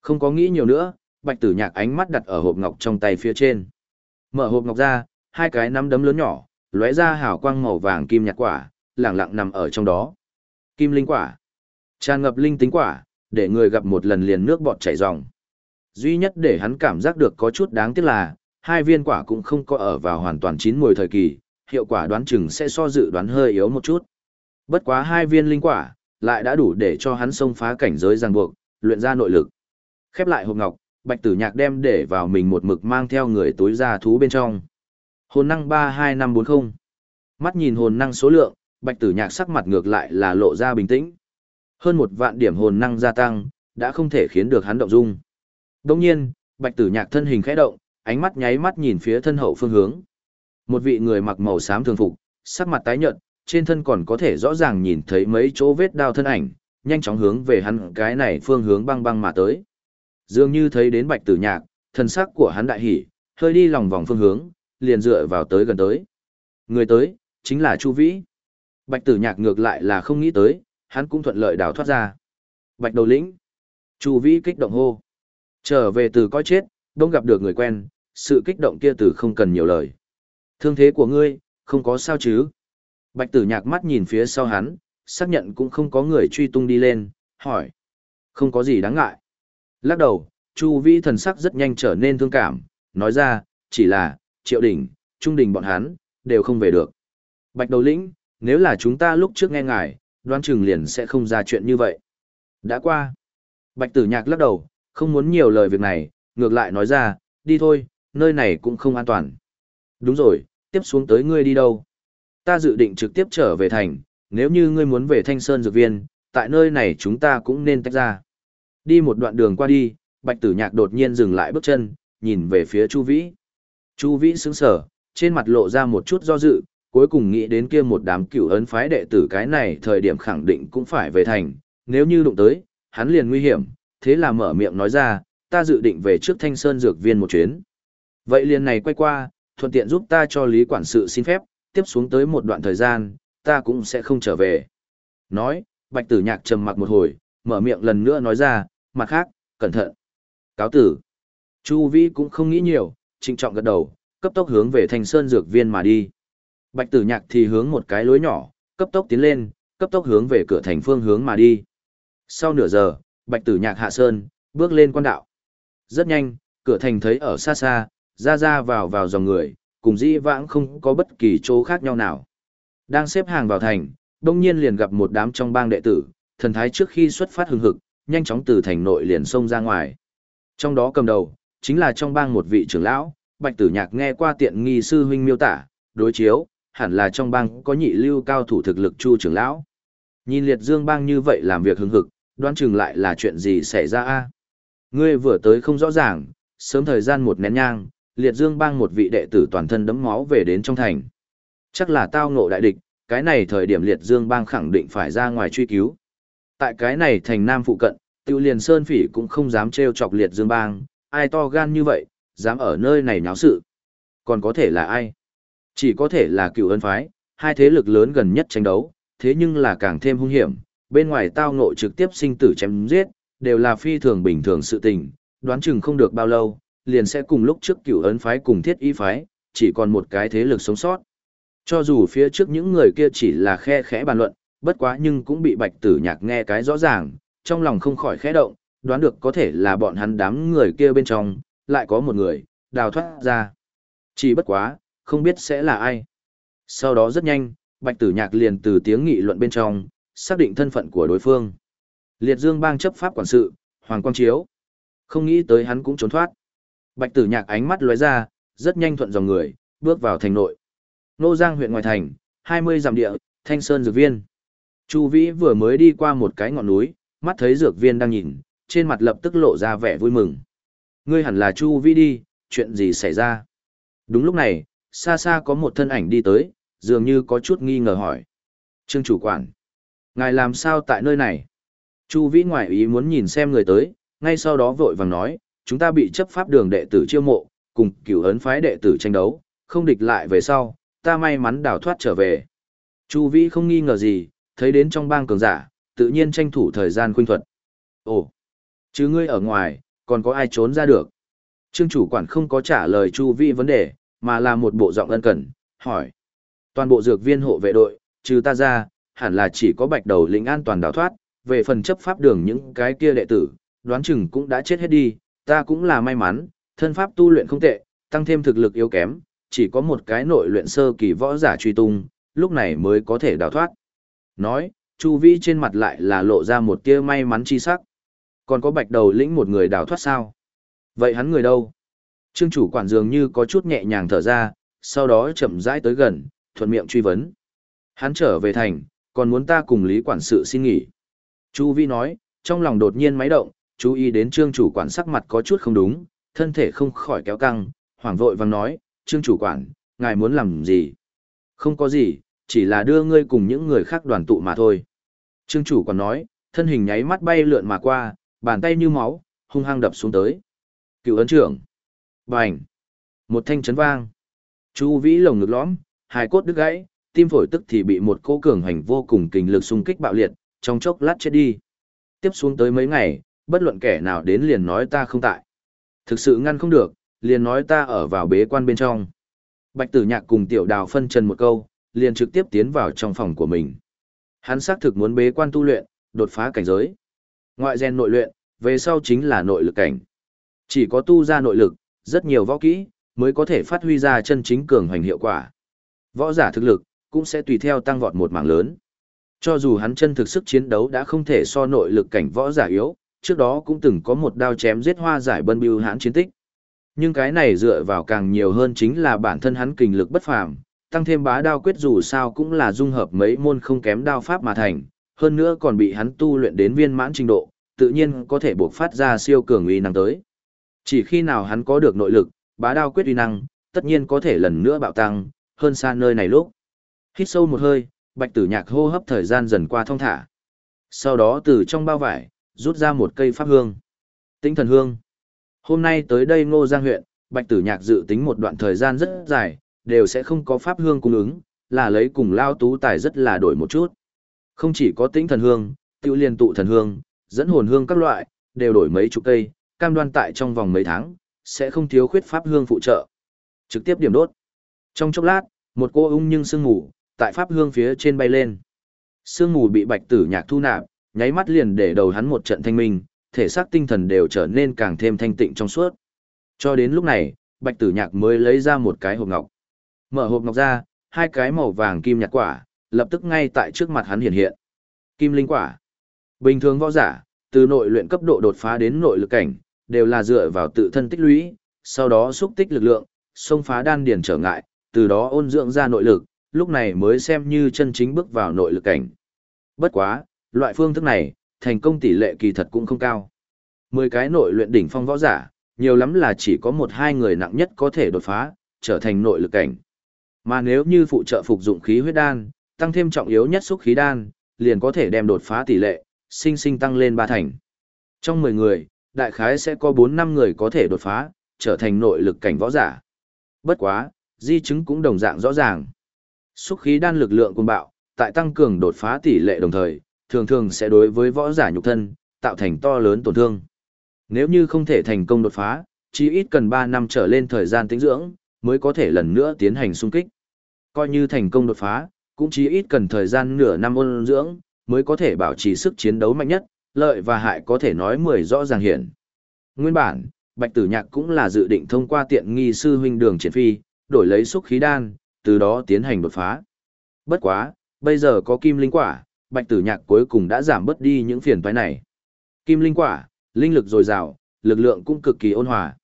Không có nghĩ nhiều nữa, bạch tử nhạc ánh mắt đặt ở hộp ngọc trong tay phía trên. Mở hộp ngọc ra, hai cái nắm đấm lớn nhỏ, lóe ra hào quang màu vàng kim nhạt quả, lẳng lặng nằm ở trong đó. Kim linh quả, tràn ngập linh tính quả, để người gặp một lần liền nước bọt chảy ròng. Duy nhất để hắn cảm giác được có chút đáng tiếc là, hai viên quả cũng không có ở vào hoàn toàn chín mùi thời kỳ, hiệu quả đoán chừng sẽ so dự đoán hơi yếu một chút. Bất quá hai viên linh quả, lại đã đủ để cho hắn xông phá cảnh giới ràng buộc, luyện ra nội lực. Khép lại hộp ngọc, bạch tử nhạc đem để vào mình một mực mang theo người túi ra thú bên trong. Hồn năng 32540. Mắt nhìn hồn năng số lượng, bạch tử nhạc sắc mặt ngược lại là lộ ra bình tĩnh. Hơn một vạn điểm hồn năng gia tăng, đã không thể khiến được hắn động dung. Đồng nhiên, bạch tử nhạc thân hình khẽ động, ánh mắt nháy mắt nhìn phía thân hậu phương hướng. Một vị người mặc màu xám thường phục, sắc mặt tái nhợt, trên thân còn có thể rõ ràng nhìn thấy mấy chỗ vết đao thân ảnh, nhanh chóng hướng về hắn cái này phương hướng băng băng mà tới. Dường như thấy đến bạch tử nhạc, thần sắc của hắn đại hỉ, hơi đi lòng vòng phương hướng, liền dựa vào tới gần tới. Người tới, chính là Chu Vĩ. Bạch tử nhạc ngược lại là không nghĩ tới, hắn cũng thuận lợi đào thoát ra. Bạch đầu lĩnh. Chu Vĩ kích động hô. Trở về từ coi chết, đông gặp được người quen, sự kích động kia từ không cần nhiều lời. Thương thế của ngươi, không có sao chứ? Bạch tử nhạc mắt nhìn phía sau hắn, xác nhận cũng không có người truy tung đi lên, hỏi. Không có gì đáng ngại. Lắc đầu, Chu Vĩ thần sắc rất nhanh trở nên thương cảm, nói ra, chỉ là, triệu đình, trung đình bọn hắn, đều không về được. Bạch đầu lĩnh, nếu là chúng ta lúc trước nghe ngài, đoán chừng liền sẽ không ra chuyện như vậy. Đã qua. Bạch tử nhạc lắc đầu, không muốn nhiều lời việc này, ngược lại nói ra, đi thôi, nơi này cũng không an toàn. Đúng rồi, tiếp xuống tới ngươi đi đâu? Ta dự định trực tiếp trở về thành, nếu như ngươi muốn về Thanh Sơn Dược Viên, tại nơi này chúng ta cũng nên tách ra. Đi một đoạn đường qua đi, Bạch Tử Nhạc đột nhiên dừng lại bước chân, nhìn về phía Chu Vĩ. Chu Vĩ sững sờ, trên mặt lộ ra một chút do dự, cuối cùng nghĩ đến kia một đám cựu ấn phái đệ tử cái này thời điểm khẳng định cũng phải về thành, nếu như đụng tới, hắn liền nguy hiểm, thế là mở miệng nói ra, ta dự định về trước Thanh Sơn Dược Viên một chuyến. Vậy liền này quay qua, thuận tiện giúp ta cho Lý Quản sự xin phép, tiếp xuống tới một đoạn thời gian, ta cũng sẽ không trở về. Nói, Bạch Tử Nhạc trầm mặc một hồi, mở miệng lần nữa nói ra, mặt khác, cẩn thận. Cáo tử. Chu Vĩ cũng không nghĩ nhiều, trịnh trọng gật đầu, cấp tốc hướng về Thanh Sơn Dược Viên mà đi. Bạch Tử Nhạc thì hướng một cái lối nhỏ, cấp tốc tiến lên, cấp tốc hướng về cửa thành phương hướng mà đi. Sau nửa giờ, Bạch Tử Nhạc hạ sơn, bước lên quan đạo. Rất nhanh, cửa thành thấy ở xa xa, ra ra vào vào dòng người, cùng dĩ vãng không có bất kỳ chỗ khác nhau nào. Đang xếp hàng vào thành, đông nhiên liền gặp một đám trong bang đệ tử, thần thái trước khi xuất phát hừng hực, nhanh chóng từ thành nội liền xông ra ngoài. Trong đó cầm đầu, chính là trong bang một vị trưởng lão, Bạch Tử Nhạc nghe qua tiện nghi sư huynh miêu tả, đối chiếu, hẳn là trong bang có nhị lưu cao thủ thực lực Chu trưởng lão. Nhìn liệt dương bang như vậy làm việc hứng hực, đoán chừng lại là chuyện gì xảy ra a? Ngươi vừa tới không rõ ràng, sớm thời gian một nén nhang, liệt dương bang một vị đệ tử toàn thân đấm máu về đến trong thành. Chắc là tao ngộ đại địch, cái này thời điểm liệt dương bang khẳng định phải ra ngoài truy cứu. Tại cái này thành nam phụ cận, tiêu liền sơn phỉ cũng không dám trêu chọc liệt dương bang, ai to gan như vậy, dám ở nơi này nháo sự. Còn có thể là ai? Chỉ có thể là cựu ân phái, hai thế lực lớn gần nhất tranh đấu, thế nhưng là càng thêm hung hiểm, bên ngoài tao ngộ trực tiếp sinh tử chém giết, đều là phi thường bình thường sự tình, đoán chừng không được bao lâu, liền sẽ cùng lúc trước cựu ấn phái cùng thiết y phái, chỉ còn một cái thế lực sống sót. Cho dù phía trước những người kia chỉ là khe khẽ bàn luận, bất quá nhưng cũng bị bạch tử nhạc nghe cái rõ ràng, trong lòng không khỏi khẽ động, đoán được có thể là bọn hắn đám người kia bên trong, lại có một người, đào thoát ra. Chỉ bất quá, không biết sẽ là ai. Sau đó rất nhanh, bạch tử nhạc liền từ tiếng nghị luận bên trong, xác định thân phận của đối phương. Liệt dương bang chấp pháp quản sự, Hoàng Quang Chiếu. Không nghĩ tới hắn cũng trốn thoát. Bạch tử nhạc ánh mắt lóe ra, rất nhanh thuận dòng người, bước vào thành nội. Nô Giang huyện ngoài thành, 20 dặm địa, Thanh Sơn Dược Viên. Chu Vĩ vừa mới đi qua một cái ngọn núi, mắt thấy Dược Viên đang nhìn, trên mặt lập tức lộ ra vẻ vui mừng. Ngươi hẳn là Chu Vĩ đi, chuyện gì xảy ra? Đúng lúc này, xa xa có một thân ảnh đi tới, dường như có chút nghi ngờ hỏi. Trương chủ quản, ngài làm sao tại nơi này? Chu Vĩ ngoại ý muốn nhìn xem người tới, ngay sau đó vội vàng nói, chúng ta bị chấp pháp đường đệ tử chiêu mộ, cùng cửu ấn phái đệ tử tranh đấu, không địch lại về sau, ta may mắn đào thoát trở về. Chu Vĩ không nghi ngờ gì, thấy đến trong bang cường giả, tự nhiên tranh thủ thời gian khuynh thuật. Ồ, chứ ngươi ở ngoài, còn có ai trốn ra được? Trương chủ quản không có trả lời Chu vi vấn đề, mà là một bộ giọng ân cần, hỏi. Toàn bộ dược viên hộ vệ đội, trừ ta ra, hẳn là chỉ có bạch đầu lĩnh an toàn đào thoát, về phần chấp pháp đường những cái kia đệ tử, đoán chừng cũng đã chết hết đi, ta cũng là may mắn, thân pháp tu luyện không tệ, tăng thêm thực lực yếu kém, chỉ có một cái nội luyện sơ kỳ võ giả truy tung, lúc này mới có thể đào thoát. Nói, Chu Vĩ trên mặt lại là lộ ra một tia may mắn chi sắc. Còn có bạch đầu lĩnh một người đào thoát sao? Vậy hắn người đâu? Trương chủ quản dường như có chút nhẹ nhàng thở ra, sau đó chậm rãi tới gần, thuận miệng truy vấn. Hắn trở về thành, còn muốn ta cùng lý quản sự xin nghỉ. Chu Vi nói, trong lòng đột nhiên máy động, chú ý đến trương chủ quản sắc mặt có chút không đúng, thân thể không khỏi kéo căng, hoảng vội vàng nói, trương chủ quản, ngài muốn làm gì? Không có gì, chỉ là đưa ngươi cùng những người khác đoàn tụ mà thôi. Trương chủ còn nói, thân hình nháy mắt bay lượn mà qua, bàn tay như máu, hung hăng đập xuống tới. Cựu ấn trưởng. Bành. Một thanh chấn vang. Chu vĩ lồng ngực lõm, hai cốt đứt gãy, tim phổi tức thì bị một cô cường hành vô cùng kình lực xung kích bạo liệt, trong chốc lát chết đi. Tiếp xuống tới mấy ngày, bất luận kẻ nào đến liền nói ta không tại. Thực sự ngăn không được, liền nói ta ở vào bế quan bên trong. Bạch tử nhạc cùng tiểu đào phân trần một câu, liền trực tiếp tiến vào trong phòng của mình. Hắn xác thực muốn bế quan tu luyện, đột phá cảnh giới. Ngoại gen nội luyện, về sau chính là nội lực cảnh. Chỉ có tu ra nội lực, rất nhiều võ kỹ, mới có thể phát huy ra chân chính cường hoành hiệu quả. Võ giả thực lực, cũng sẽ tùy theo tăng vọt một mảng lớn. Cho dù hắn chân thực sức chiến đấu đã không thể so nội lực cảnh võ giả yếu, trước đó cũng từng có một đao chém giết hoa giải bân bưu hãn chiến tích. Nhưng cái này dựa vào càng nhiều hơn chính là bản thân hắn kình lực bất phàm, tăng thêm bá đao quyết dù sao cũng là dung hợp mấy môn không kém đao pháp mà thành, hơn nữa còn bị hắn tu luyện đến viên mãn trình độ, tự nhiên có thể buộc phát ra siêu cường uy năng tới. Chỉ khi nào hắn có được nội lực, bá đao quyết uy năng, tất nhiên có thể lần nữa bạo tăng, hơn xa nơi này lúc. Hít sâu một hơi, bạch tử nhạc hô hấp thời gian dần qua thông thả. Sau đó từ trong bao vải, rút ra một cây pháp hương. Tinh thần hương. Hôm nay tới đây ngô giang huyện, bạch tử nhạc dự tính một đoạn thời gian rất dài, đều sẽ không có pháp hương cung ứng, là lấy cùng lao tú tài rất là đổi một chút. Không chỉ có tinh thần hương, tiêu liên tụ thần hương, dẫn hồn hương các loại, đều đổi mấy chục cây, cam đoan tại trong vòng mấy tháng, sẽ không thiếu khuyết pháp hương phụ trợ. Trực tiếp điểm đốt. Trong chốc lát, một cô ung nhưng sương ngủ tại pháp hương phía trên bay lên. Sương ngủ bị bạch tử nhạc thu nạp, nháy mắt liền để đầu hắn một trận thanh minh, thể xác tinh thần đều trở nên càng thêm thanh tịnh trong suốt. Cho đến lúc này, bạch tử nhạc mới lấy ra một cái hộp ngọc. Mở hộp ngọc ra, hai cái màu vàng kim nhạt quả, lập tức ngay tại trước mặt hắn hiện hiện. Kim linh quả. Bình thường võ giả, từ nội luyện cấp độ đột phá đến nội lực cảnh, đều là dựa vào tự thân tích lũy, sau đó xúc tích lực lượng, xông phá đan điền trở ngại, từ đó ôn dưỡng ra nội lực, lúc này mới xem như chân chính bước vào nội lực cảnh. Bất quá, loại phương thức này, thành công tỷ lệ kỳ thật cũng không cao. Mười cái nội luyện đỉnh phong võ giả, nhiều lắm là chỉ có một hai người nặng nhất có thể đột phá, trở thành nội lực cảnh. Mà nếu như phụ trợ phục dụng khí huyết đan, tăng thêm trọng yếu nhất xúc khí đan, liền có thể đem đột phá tỷ lệ, sinh sinh tăng lên ba thành. Trong 10 người, đại khái sẽ có 4-5 người có thể đột phá, trở thành nội lực cảnh võ giả. Bất quá, di chứng cũng đồng dạng rõ ràng. Xúc khí đan lực lượng cuồng bạo, tại tăng cường đột phá tỷ lệ đồng thời, thường thường sẽ đối với võ giả nhục thân, tạo thành to lớn tổn thương. Nếu như không thể thành công đột phá, chỉ ít cần 3 năm trở lên thời gian tĩnh dưỡng, mới có thể lần nữa tiến hành xung kích. Coi như thành công đột phá, cũng chỉ ít cần thời gian nửa năm ôn dưỡng, mới có thể bảo trì sức chiến đấu mạnh nhất, lợi và hại có thể nói mười rõ ràng hiển. Nguyên bản, Bạch Tử Nhạc cũng là dự định thông qua tiện nghi sư huynh đường triển phi, đổi lấy xúc khí đan, từ đó tiến hành đột phá. Bất quá, bây giờ có kim linh quả, Bạch Tử Nhạc cuối cùng đã giảm bớt đi những phiền toái này. Kim linh quả, linh lực dồi dào, lực lượng cũng cực kỳ ôn hòa.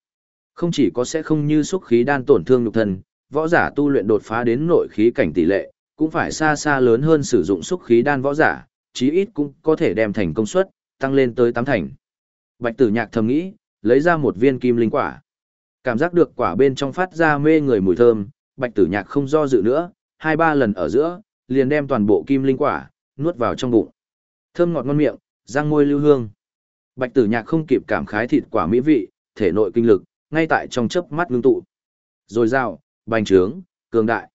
Không chỉ có sẽ không như xúc khí đan tổn thương nhục thân, võ giả tu luyện đột phá đến nội khí cảnh tỷ lệ, cũng phải xa xa lớn hơn sử dụng xúc khí đan võ giả, chí ít cũng có thể đem thành công suất, tăng lên tới tám thành. Bạch tử nhạc thầm nghĩ, lấy ra một viên kim linh quả. Cảm giác được quả bên trong phát ra mê người mùi thơm, bạch tử nhạc không do dự nữa, hai ba lần ở giữa, liền đem toàn bộ kim linh quả, nuốt vào trong bụng. Thơm ngọt ngon miệng, răng môi lưu hương. Bạch tử nhạc không kịp cảm khái thịt quả mỹ vị, thể nội kinh lực, ngay tại trong chớp mắt ngưng tụ. Rồi rào, bành trướng, cường đại.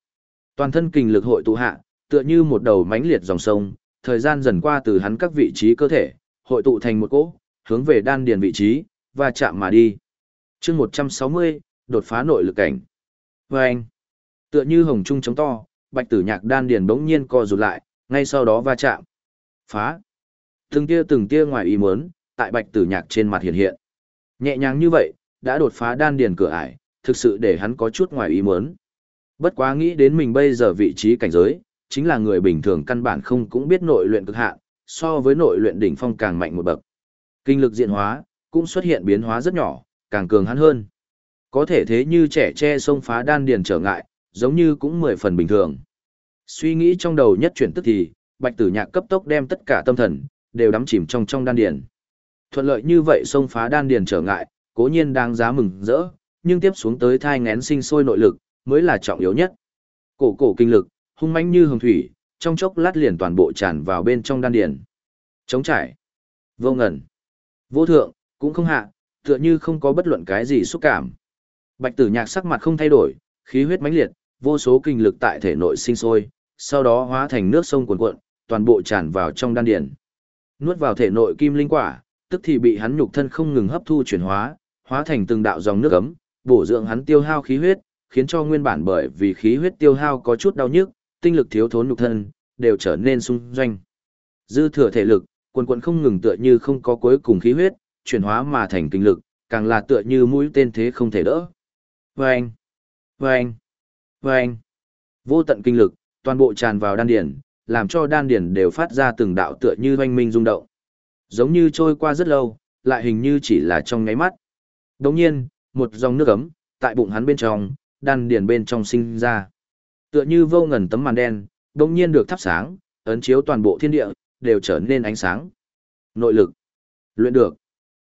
Toàn thân kinh lực hội tụ hạ, tựa như một đầu mãnh liệt dòng sông, thời gian dần qua từ hắn các vị trí cơ thể, hội tụ thành một cỗ, hướng về đan điền vị trí, và chạm mà đi. chương 160, đột phá nội lực cảnh. Và anh, tựa như hồng trung chống to, bạch tử nhạc đan điền bỗng nhiên co rụt lại, ngay sau đó va chạm. Phá. Từng tia từng tia ngoài ý muốn, tại bạch tử nhạc trên mặt hiện hiện. Nhẹ nhàng như vậy, đã đột phá đan điền cửa ải, thực sự để hắn có chút ngoài ý muốn. Bất quá nghĩ đến mình bây giờ vị trí cảnh giới, chính là người bình thường căn bản không cũng biết nội luyện cực hạn, so với nội luyện đỉnh phong càng mạnh một bậc. Kinh lực diện hóa cũng xuất hiện biến hóa rất nhỏ, càng cường hắn hơn. Có thể thế như trẻ che sông phá đan điền trở ngại, giống như cũng mười phần bình thường. Suy nghĩ trong đầu nhất chuyển tức thì, bạch tử nhạc cấp tốc đem tất cả tâm thần, đều đắm chìm trong trong đan điền. Thuận lợi như vậy xông phá đan điền trở ngại, cố nhiên đang giá mừng rỡ, nhưng tiếp xuống tới thai ngén sinh sôi nội lực, mới là trọng yếu nhất. Cổ cổ kinh lực, hung mãnh như hồng thủy, trong chốc lát liền toàn bộ tràn vào bên trong đan điền. Chống trải, vô ngẩn, vô thượng, cũng không hạ, tựa như không có bất luận cái gì xúc cảm. Bạch tử nhạc sắc mặt không thay đổi, khí huyết mãnh liệt, vô số kinh lực tại thể nội sinh sôi, sau đó hóa thành nước sông cuồn cuộn, toàn bộ tràn vào trong đan điền. Nuốt vào thể nội kim linh quả, tức thì bị hắn nhục thân không ngừng hấp thu chuyển hóa, hóa thành từng đạo dòng nước ấm, bổ dưỡng hắn tiêu hao khí huyết, khiến cho nguyên bản bởi vì khí huyết tiêu hao có chút đau nhức, tinh lực thiếu thốn nhục thân, đều trở nên sung doanh. Dư thừa thể lực, quần quần không ngừng tựa như không có cuối cùng khí huyết, chuyển hóa mà thành kinh lực, càng là tựa như mũi tên thế không thể đỡ. Vâng! Vâng! Vâng! Vô tận kinh lực, toàn bộ tràn vào đan điển, làm cho đan điển đều phát ra từng đạo tựa như doanh minh rung động. Giống như trôi qua rất lâu, lại hình như chỉ là trong ngáy mắt. Đồng nhiên, một dòng nước ấm, tại bụng hắn bên trong, đan điển bên trong sinh ra. Tựa như vô ngần tấm màn đen, đồng nhiên được thắp sáng, ấn chiếu toàn bộ thiên địa, đều trở nên ánh sáng. Nội lực. Luyện được.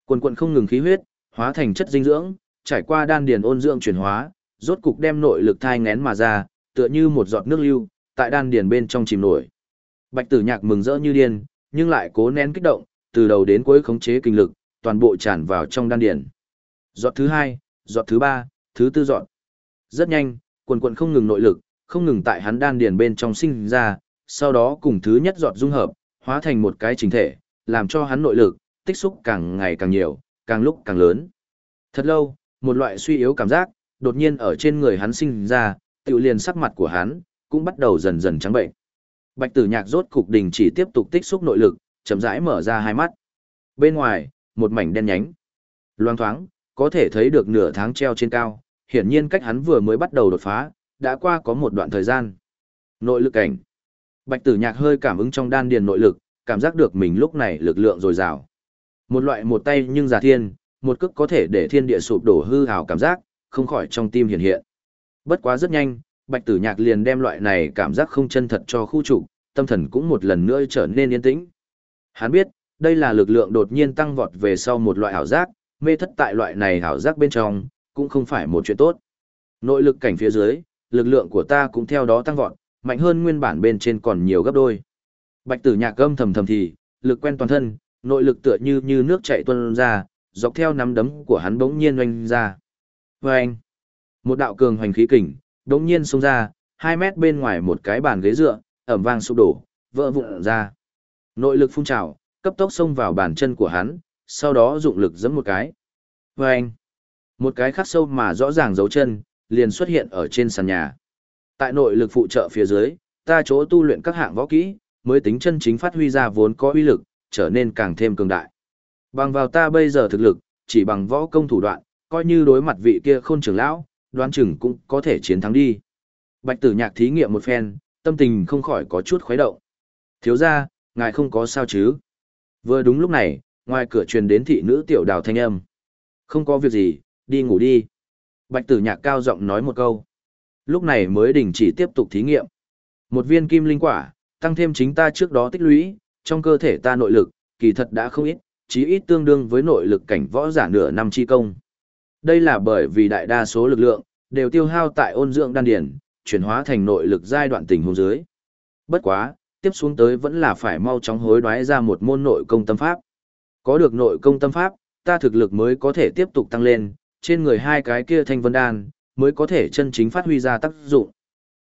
Quần quần không ngừng khí huyết, hóa thành chất dinh dưỡng, trải qua đan điền ôn dưỡng chuyển hóa, rốt cục đem nội lực thai ngén mà ra, tựa như một giọt nước lưu, tại đan điền bên trong chìm nổi. Bạch Tử Nhạc mừng rỡ như điên, nhưng lại cố nén kích động, từ đầu đến cuối khống chế kinh lực, toàn bộ tràn vào trong đan điền. Giọt thứ hai, giọt thứ ba, thứ tư giọt. Rất nhanh, quần quần không ngừng nội lực, không ngừng tại hắn đan điền bên trong sinh ra, sau đó cùng thứ nhất giọt dung hợp, hóa thành một cái chính thể, làm cho hắn nội lực tích xúc càng ngày càng nhiều, càng lúc càng lớn. Thật lâu, một loại suy yếu cảm giác đột nhiên ở trên người hắn sinh ra, tự liền sắc mặt của hắn cũng bắt đầu dần dần trắng bệnh. Bạch Tử Nhạc rốt cục đình chỉ tiếp tục tích xúc nội lực, chậm rãi mở ra hai mắt. Bên ngoài, một mảnh đen nhánh. Loang thoáng, có thể thấy được nửa tháng treo trên cao, hiển nhiên cách hắn vừa mới bắt đầu đột phá, đã qua có một đoạn thời gian. Nội lực cảnh. Bạch Tử Nhạc hơi cảm ứng trong đan điền nội lực, cảm giác được mình lúc này lực lượng dồi dào. Một loại một tay nhưng giả thiên, một cước có thể để thiên địa sụp đổ hư hào cảm giác, không khỏi trong tim hiện hiện. Bất quá rất nhanh, Bạch Tử Nhạc liền đem loại này cảm giác không chân thật cho khu trụ, tâm thần cũng một lần nữa trở nên yên tĩnh. Hắn biết, đây là lực lượng đột nhiên tăng vọt về sau một loại ảo giác, mê thất tại loại này hảo giác bên trong, cũng không phải một chuyện tốt. Nội lực cảnh phía dưới, lực lượng của ta cũng theo đó tăng vọt, mạnh hơn nguyên bản bên trên còn nhiều gấp đôi. Bạch Tử Nhạc âm thầm thầm thì, lực quen toàn thân, nội lực tựa như như nước chảy tuôn ra, dọc theo nắm đấm của hắn bỗng nhiên oanh ra. Oanh! Một đạo cường hoành khí kình, bỗng nhiên xông ra, 2 mét bên ngoài một cái bàn ghế dựa, ẩm vang sụp đổ, vỡ vụn ra. Nội lực phun trào, cấp tốc xông vào bàn chân của hắn, sau đó dụng lực giẫm một cái. Oanh! Một cái khắc sâu mà rõ ràng dấu chân, liền xuất hiện ở trên sàn nhà. Tại nội lực phụ trợ phía dưới, ta chỗ tu luyện các hạng võ kỹ, mới tính chân chính phát huy ra vốn có uy lực, trở nên càng thêm cường đại. Bằng vào ta bây giờ thực lực, chỉ bằng võ công thủ đoạn, coi như đối mặt vị kia khôn trưởng lão, đoán chừng cũng có thể chiến thắng đi. Bạch tử nhạc thí nghiệm một phen, tâm tình không khỏi có chút khuấy động. Thiếu ra, ngài không có sao chứ. Vừa đúng lúc này, ngoài cửa truyền đến thị nữ tiểu đào thanh âm. Không có việc gì, đi ngủ đi. Bạch tử nhạc cao giọng nói một câu. Lúc này mới đình chỉ tiếp tục thí nghiệm. Một viên kim linh quả, tăng thêm chính ta trước đó tích lũy, trong cơ thể ta nội lực, kỳ thật đã không ít, chí ít tương đương với nội lực cảnh võ giả nửa năm chi công. Đây là bởi vì đại đa số lực lượng đều tiêu hao tại ôn dưỡng đan điển, chuyển hóa thành nội lực giai đoạn tình hôn dưới. Bất quá, tiếp xuống tới vẫn là phải mau chóng hối đoái ra một môn nội công tâm pháp. Có được nội công tâm pháp, ta thực lực mới có thể tiếp tục tăng lên, trên người hai cái kia thanh vân đan mới có thể chân chính phát huy ra tác dụng.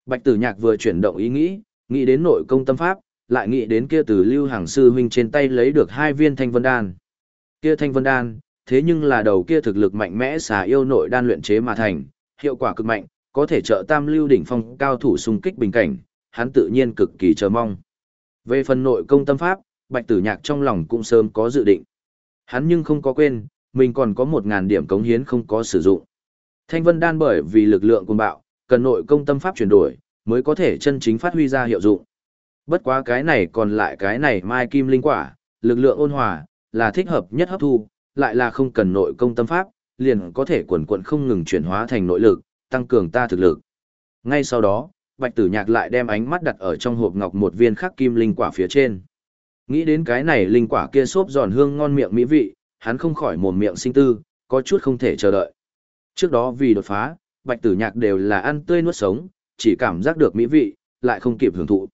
Bạch Tử Nhạc vừa chuyển động ý nghĩ, nghĩ đến nội công tâm pháp, lại nghĩ đến kia từ Lưu Hàng sư huynh trên tay lấy được hai viên thanh vân đan. Kia thanh vân đan, thế nhưng là đầu kia thực lực mạnh mẽ xà yêu nội đan luyện chế mà thành, hiệu quả cực mạnh, có thể trợ tam lưu đỉnh phong cao thủ xung kích bình cảnh, hắn tự nhiên cực kỳ chờ mong. Về phần nội công tâm pháp, Bạch Tử Nhạc trong lòng cũng sớm có dự định. Hắn nhưng không có quên, mình còn có một ngàn điểm cống hiến không có sử dụng. Thanh Vân Đan bởi vì lực lượng cuồng bạo, cần nội công tâm pháp chuyển đổi, mới có thể chân chính phát huy ra hiệu dụng. Bất quá cái này còn lại cái này mai kim linh quả, lực lượng ôn hòa, là thích hợp nhất hấp thu, lại là không cần nội công tâm pháp, liền có thể quần quận không ngừng chuyển hóa thành nội lực, tăng cường ta thực lực. Ngay sau đó, Bạch Tử Nhạc lại đem ánh mắt đặt ở trong hộp ngọc một viên khắc kim linh quả phía trên. Nghĩ đến cái này linh quả kia xốp giòn hương ngon miệng mỹ vị, hắn không khỏi mồm miệng sinh tư, có chút không thể chờ đợi. Trước đó vì đột phá, Bạch Tử Nhạc đều là ăn tươi nuốt sống, chỉ cảm giác được mỹ vị, lại không kịp hưởng thụ.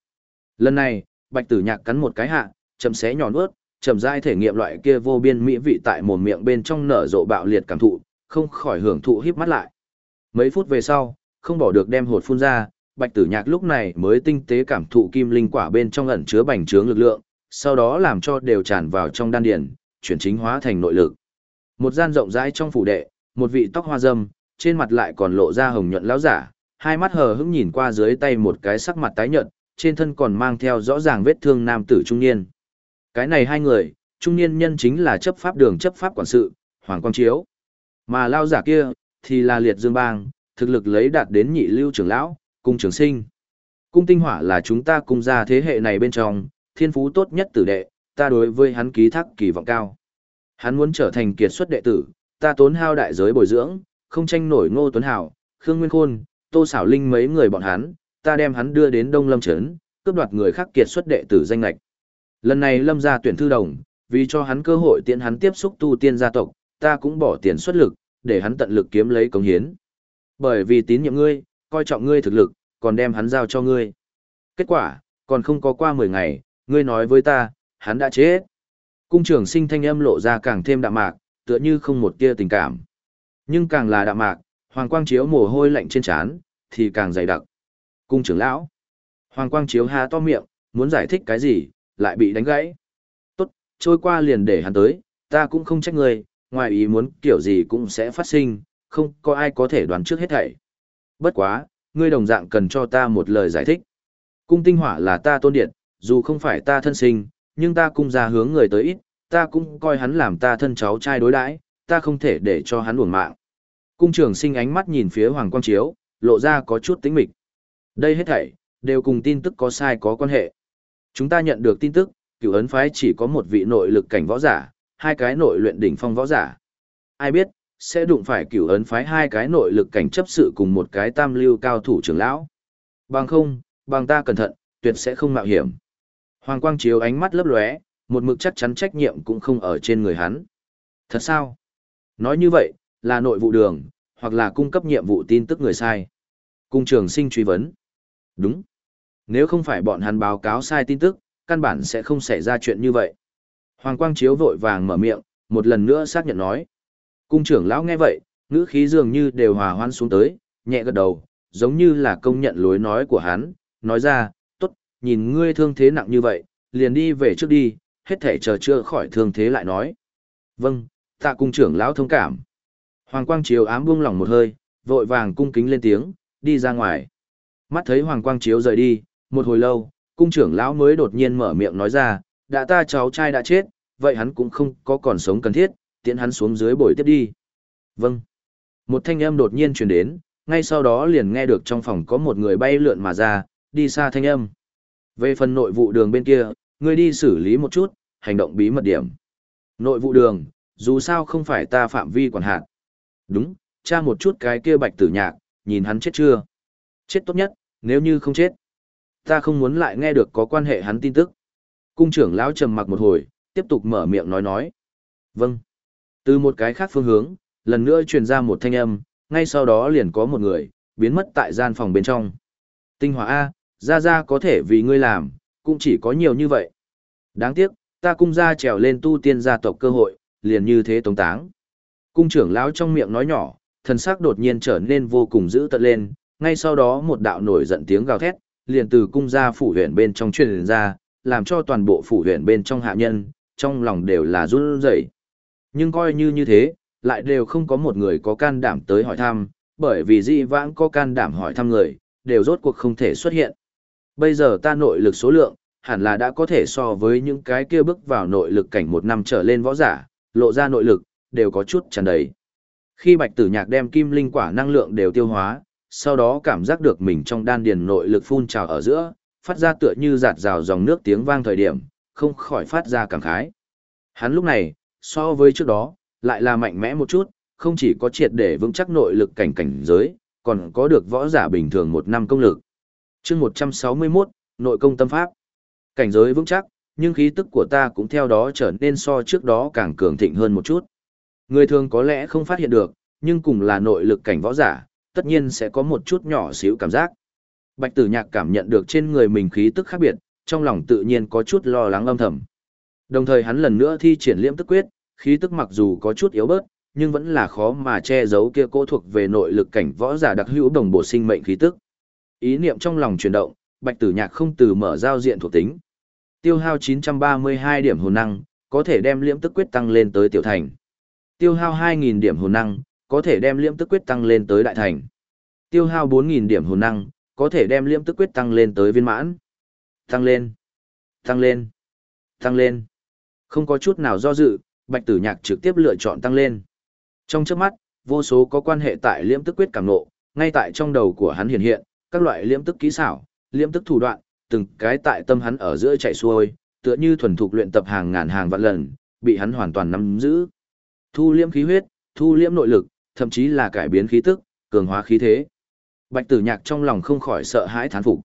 Lần này, Bạch Tử Nhạc cắn một cái hạ, chậm xé nhỏ nuốt, chậm rãi thể nghiệm loại kia vô biên mỹ vị tại mồm miệng bên trong nở rộ bạo liệt cảm thụ, không khỏi hưởng thụ híp mắt lại. Mấy phút về sau, không bỏ được đem hột phun ra, Bạch Tử Nhạc lúc này mới tinh tế cảm thụ kim linh quả bên trong ẩn chứa bành trướng lực lượng, sau đó làm cho đều tràn vào trong đan điền, chuyển chính hóa thành nội lực. Một gian rộng rãi trong phủ đệ, một vị tóc hoa râm, trên mặt lại còn lộ ra hồng nhuận lão giả, hai mắt hờ hững nhìn qua dưới tay một cái sắc mặt tái nhợt, trên thân còn mang theo rõ ràng vết thương nam tử trung niên. Cái này hai người, trung niên nhân chính là chấp pháp đường chấp pháp quản sự, Hoàng Quang Chiếu. Mà lao giả kia, thì là liệt dương bang, thực lực lấy đạt đến nhị lưu trưởng lão, cung trưởng sinh. Cung tinh hỏa là chúng ta cung gia thế hệ này bên trong, thiên phú tốt nhất tử đệ, ta đối với hắn ký thác kỳ vọng cao. Hắn muốn trở thành kiệt xuất đệ tử, ta tốn hao đại giới bồi dưỡng, không tranh nổi Ngô Tuấn Hảo, Khương Nguyên Khôn, Tô Sảo Linh mấy người bọn hắn, ta đem hắn đưa đến Đông Lâm Trấn, cướp đoạt người khác kiệt xuất đệ tử danh lệch. Lần này Lâm gia tuyển thư đồng, vì cho hắn cơ hội tiện hắn tiếp xúc tu tiên gia tộc, ta cũng bỏ tiền xuất lực, để hắn tận lực kiếm lấy công hiến. Bởi vì tín nhiệm ngươi, coi trọng ngươi thực lực, còn đem hắn giao cho ngươi. Kết quả, còn không có qua 10 ngày, ngươi nói với ta, hắn đã chết. Cung trưởng sinh thanh âm lộ ra càng thêm đạm mạc, tựa như không một tia tình cảm. Nhưng càng là đạm mạc, hoàng quang chiếu mồ hôi lạnh trên trán, thì càng dày đặc. Cung trưởng lão. Hoàng quang chiếu há to miệng, muốn giải thích cái gì, lại bị đánh gãy. Tốt, trôi qua liền để hắn tới, ta cũng không trách ngươi, ngoài ý muốn kiểu gì cũng sẽ phát sinh, không có ai có thể đoán trước hết thảy. Bất quá, ngươi đồng dạng cần cho ta một lời giải thích. Cung tinh hỏa là ta tôn điện, dù không phải ta thân sinh, nhưng ta cung ra hướng người tới ít, ta cũng coi hắn làm ta thân cháu trai đối đãi, ta không thể để cho hắn uổng mạng. Cung trưởng sinh ánh mắt nhìn phía Hoàng Quang Chiếu, lộ ra có chút tính mịch. Đây hết thảy, đều cùng tin tức có sai có quan hệ. Chúng ta nhận được tin tức, cửu ấn phái chỉ có một vị nội lực cảnh võ giả, hai cái nội luyện đỉnh phong võ giả. Ai biết, sẽ đụng phải cửu ấn phái hai cái nội lực cảnh chấp sự cùng một cái tam lưu cao thủ trưởng lão. Bằng không, bằng ta cẩn thận, tuyệt sẽ không mạo hiểm. Hoàng quang chiếu ánh mắt lấp lóe, một mực chắc chắn trách nhiệm cũng không ở trên người hắn. Thật sao? Nói như vậy, là nội vụ đường, hoặc là cung cấp nhiệm vụ tin tức người sai. Cung trường sinh truy vấn. Đúng. Nếu không phải bọn hắn báo cáo sai tin tức, căn bản sẽ không xảy ra chuyện như vậy. Hoàng quang chiếu vội vàng mở miệng, một lần nữa xác nhận nói. Cung trưởng lão nghe vậy, ngữ khí dường như đều hòa hoan xuống tới, nhẹ gật đầu, giống như là công nhận lối nói của hắn, nói ra, nhìn ngươi thương thế nặng như vậy, liền đi về trước đi, hết thể chờ chưa khỏi thương thế lại nói. Vâng, tạ cung trưởng lão thông cảm. Hoàng quang chiếu ám buông lòng một hơi, vội vàng cung kính lên tiếng, đi ra ngoài. Mắt thấy hoàng quang chiếu rời đi, một hồi lâu, cung trưởng lão mới đột nhiên mở miệng nói ra, đã ta cháu trai đã chết, vậy hắn cũng không có còn sống cần thiết, tiễn hắn xuống dưới bồi tiếp đi. Vâng. Một thanh âm đột nhiên truyền đến, ngay sau đó liền nghe được trong phòng có một người bay lượn mà ra, đi xa thanh âm. Về phần nội vụ đường bên kia, ngươi đi xử lý một chút, hành động bí mật điểm. Nội vụ đường, dù sao không phải ta phạm vi quản hạt. Đúng, tra một chút cái kia bạch tử nhạc, nhìn hắn chết chưa. Chết tốt nhất, nếu như không chết. Ta không muốn lại nghe được có quan hệ hắn tin tức. Cung trưởng lão trầm mặc một hồi, tiếp tục mở miệng nói nói. Vâng. Từ một cái khác phương hướng, lần nữa truyền ra một thanh âm, ngay sau đó liền có một người, biến mất tại gian phòng bên trong. Tinh hỏa A, ra ra có thể vì ngươi làm, cũng chỉ có nhiều như vậy. Đáng tiếc, ta cung ra trèo lên tu tiên gia tộc cơ hội, liền như thế tống táng. Cung trưởng lão trong miệng nói nhỏ, thần sắc đột nhiên trở nên vô cùng dữ tợn lên, ngay sau đó một đạo nổi giận tiếng gào thét, liền từ cung gia phủ huyện bên trong truyền ra, làm cho toàn bộ phủ huyện bên trong hạ nhân, trong lòng đều là run rẩy. Nhưng coi như như thế, lại đều không có một người có can đảm tới hỏi thăm, bởi vì di vãng có can đảm hỏi thăm người, đều rốt cuộc không thể xuất hiện. Bây giờ ta nội lực số lượng, hẳn là đã có thể so với những cái kia bước vào nội lực cảnh một năm trở lên võ giả, lộ ra nội lực, đều có chút tràn đầy. Khi bạch tử nhạc đem kim linh quả năng lượng đều tiêu hóa, sau đó cảm giác được mình trong đan điền nội lực phun trào ở giữa, phát ra tựa như giạt rào dòng nước tiếng vang thời điểm, không khỏi phát ra cảm khái. Hắn lúc này, so với trước đó, lại là mạnh mẽ một chút, không chỉ có triệt để vững chắc nội lực cảnh cảnh giới, còn có được võ giả bình thường một năm công lực chương 161, nội công tâm pháp. Cảnh giới vững chắc, nhưng khí tức của ta cũng theo đó trở nên so trước đó càng cường thịnh hơn một chút. Người thường có lẽ không phát hiện được, nhưng cùng là nội lực cảnh võ giả, tất nhiên sẽ có một chút nhỏ xíu cảm giác. Bạch tử nhạc cảm nhận được trên người mình khí tức khác biệt, trong lòng tự nhiên có chút lo lắng âm thầm. Đồng thời hắn lần nữa thi triển liễm tức quyết, khí tức mặc dù có chút yếu bớt, nhưng vẫn là khó mà che giấu kia cố thuộc về nội lực cảnh võ giả đặc hữu đồng bộ sinh mệnh khí tức. Ý niệm trong lòng chuyển động, Bạch Tử Nhạc không từ mở giao diện thuộc tính. Tiêu hao 932 điểm hồn năng, có thể đem liễm tức quyết tăng lên tới tiểu thành. Tiêu hao 2.000 điểm hồn năng, có thể đem liễm tức quyết tăng lên tới đại thành. Tiêu hao 4.000 điểm hồn năng, có thể đem liễm tức quyết tăng lên tới viên mãn. Tăng lên, tăng lên, tăng lên. Không có chút nào do dự, Bạch Tử Nhạc trực tiếp lựa chọn tăng lên. Trong trước mắt, vô số có quan hệ tại liễm tức quyết cảm nộ, ngay tại trong đầu của hắn hiện hiện, các loại liễm tức kỹ xảo, liễm tức thủ đoạn, từng cái tại tâm hắn ở giữa chạy xuôi, tựa như thuần thục luyện tập hàng ngàn hàng vạn lần, bị hắn hoàn toàn nắm giữ. Thu liễm khí huyết, thu liễm nội lực, thậm chí là cải biến khí tức, cường hóa khí thế. Bạch Tử Nhạc trong lòng không khỏi sợ hãi thán phục.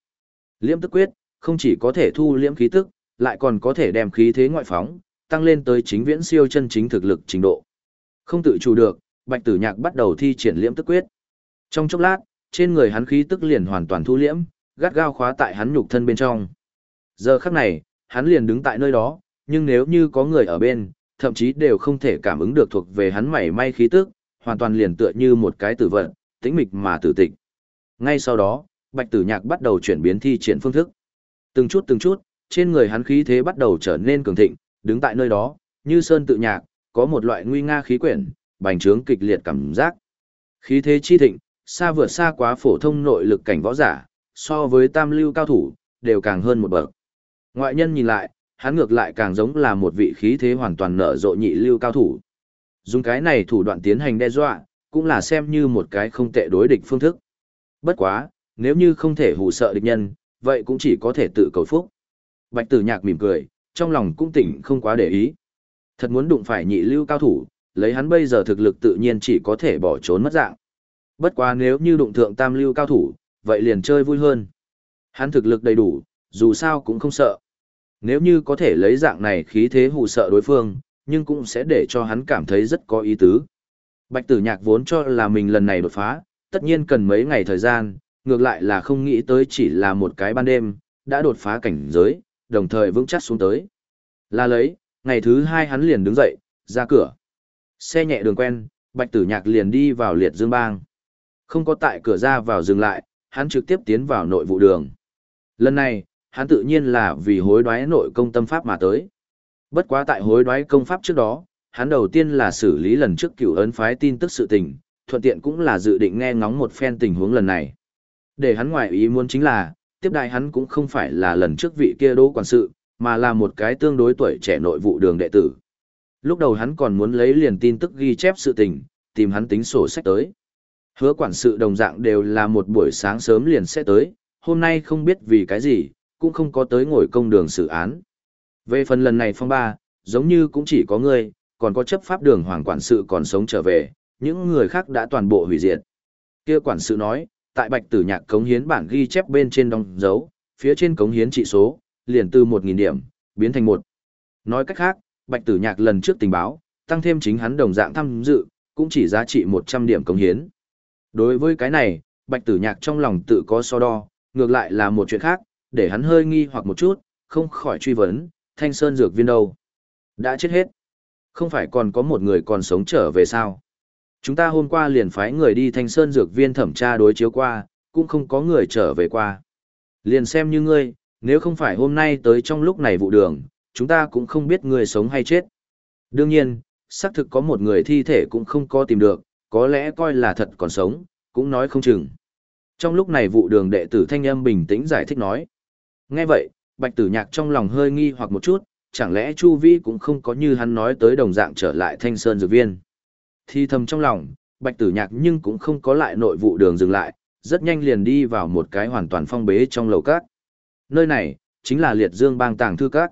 Liễm tức quyết, không chỉ có thể thu liễm khí tức, lại còn có thể đem khí thế ngoại phóng, tăng lên tới chính viễn siêu chân chính thực lực trình độ. Không tự chủ được, Bạch Tử Nhạc bắt đầu thi triển liễm tức quyết. Trong chốc lát, trên người hắn khí tức liền hoàn toàn thu liễm, gắt gao khóa tại hắn nhục thân bên trong. Giờ khắc này, hắn liền đứng tại nơi đó, nhưng nếu như có người ở bên, thậm chí đều không thể cảm ứng được thuộc về hắn mảy may khí tức, hoàn toàn liền tựa như một cái tử vận, tĩnh mịch mà tử tịch. Ngay sau đó, Bạch Tử Nhạc bắt đầu chuyển biến thi triển phương thức. Từng chút từng chút, trên người hắn khí thế bắt đầu trở nên cường thịnh, đứng tại nơi đó, như sơn tự nhạc, có một loại nguy nga khí quyển, bành trướng kịch liệt cảm giác. Khí thế chi thịnh, xa vượt xa quá phổ thông nội lực cảnh võ giả, so với tam lưu cao thủ, đều càng hơn một bậc. Ngoại nhân nhìn lại, hắn ngược lại càng giống là một vị khí thế hoàn toàn nở rộ nhị lưu cao thủ. Dùng cái này thủ đoạn tiến hành đe dọa, cũng là xem như một cái không tệ đối địch phương thức. Bất quá, nếu như không thể hù sợ địch nhân, vậy cũng chỉ có thể tự cầu phúc. Bạch tử nhạc mỉm cười, trong lòng cũng tỉnh không quá để ý. Thật muốn đụng phải nhị lưu cao thủ, lấy hắn bây giờ thực lực tự nhiên chỉ có thể bỏ trốn mất dạng. Bất quá nếu như đụng thượng tam lưu cao thủ, vậy liền chơi vui hơn. Hắn thực lực đầy đủ, dù sao cũng không sợ. Nếu như có thể lấy dạng này khí thế hù sợ đối phương, nhưng cũng sẽ để cho hắn cảm thấy rất có ý tứ. Bạch tử nhạc vốn cho là mình lần này đột phá, tất nhiên cần mấy ngày thời gian, ngược lại là không nghĩ tới chỉ là một cái ban đêm, đã đột phá cảnh giới, đồng thời vững chắc xuống tới. Là lấy, ngày thứ hai hắn liền đứng dậy, ra cửa. Xe nhẹ đường quen, bạch tử nhạc liền đi vào liệt dương bang. Không có tại cửa ra vào dừng lại, hắn trực tiếp tiến vào nội vụ đường. Lần này, hắn tự nhiên là vì hối đoái nội công tâm pháp mà tới. Bất quá tại hối đoái công pháp trước đó, hắn đầu tiên là xử lý lần trước cựu ấn phái tin tức sự tình, thuận tiện cũng là dự định nghe ngóng một phen tình huống lần này. Để hắn ngoại ý muốn chính là, tiếp đại hắn cũng không phải là lần trước vị kia đỗ quản sự, mà là một cái tương đối tuổi trẻ nội vụ đường đệ tử. Lúc đầu hắn còn muốn lấy liền tin tức ghi chép sự tình, tìm hắn tính sổ sách tới. Hứa quản sự đồng dạng đều là một buổi sáng sớm liền sẽ tới, hôm nay không biết vì cái gì, cũng không có tới ngồi công đường xử án. Về phần lần này phong ba, giống như cũng chỉ có ngươi, còn có chấp pháp đường hoàng quản sự còn sống trở về, những người khác đã toàn bộ hủy diệt. Kia quản sự nói, tại bạch tử nhạc cống hiến bản ghi chép bên trên đóng dấu, phía trên cống hiến trị số, liền từ 1.000 điểm, biến thành một. Nói cách khác, bạch tử nhạc lần trước tình báo, tăng thêm chính hắn đồng dạng tham dự, cũng chỉ giá trị 100 điểm cống hiến. Đối với cái này, bạch tử nhạc trong lòng tự có so đo, ngược lại là một chuyện khác, để hắn hơi nghi hoặc một chút, không khỏi truy vấn, thanh sơn dược viên đâu? Đã chết hết. Không phải còn có một người còn sống trở về sao? Chúng ta hôm qua liền phái người đi thanh sơn dược viên thẩm tra đối chiếu qua, cũng không có người trở về qua. Liền xem như ngươi, nếu không phải hôm nay tới trong lúc này vụ đường, chúng ta cũng không biết người sống hay chết. Đương nhiên, xác thực có một người thi thể cũng không có tìm được, có lẽ coi là thật còn sống, cũng nói không chừng. Trong lúc này vụ đường đệ tử thanh âm bình tĩnh giải thích nói. Nghe vậy, bạch tử nhạc trong lòng hơi nghi hoặc một chút, chẳng lẽ Chu Vi cũng không có như hắn nói tới đồng dạng trở lại thanh sơn dược viên. Thì thầm trong lòng, bạch tử nhạc nhưng cũng không có lại nội vụ đường dừng lại, rất nhanh liền đi vào một cái hoàn toàn phong bế trong lầu cát. Nơi này, chính là liệt dương bang tàng thư cát.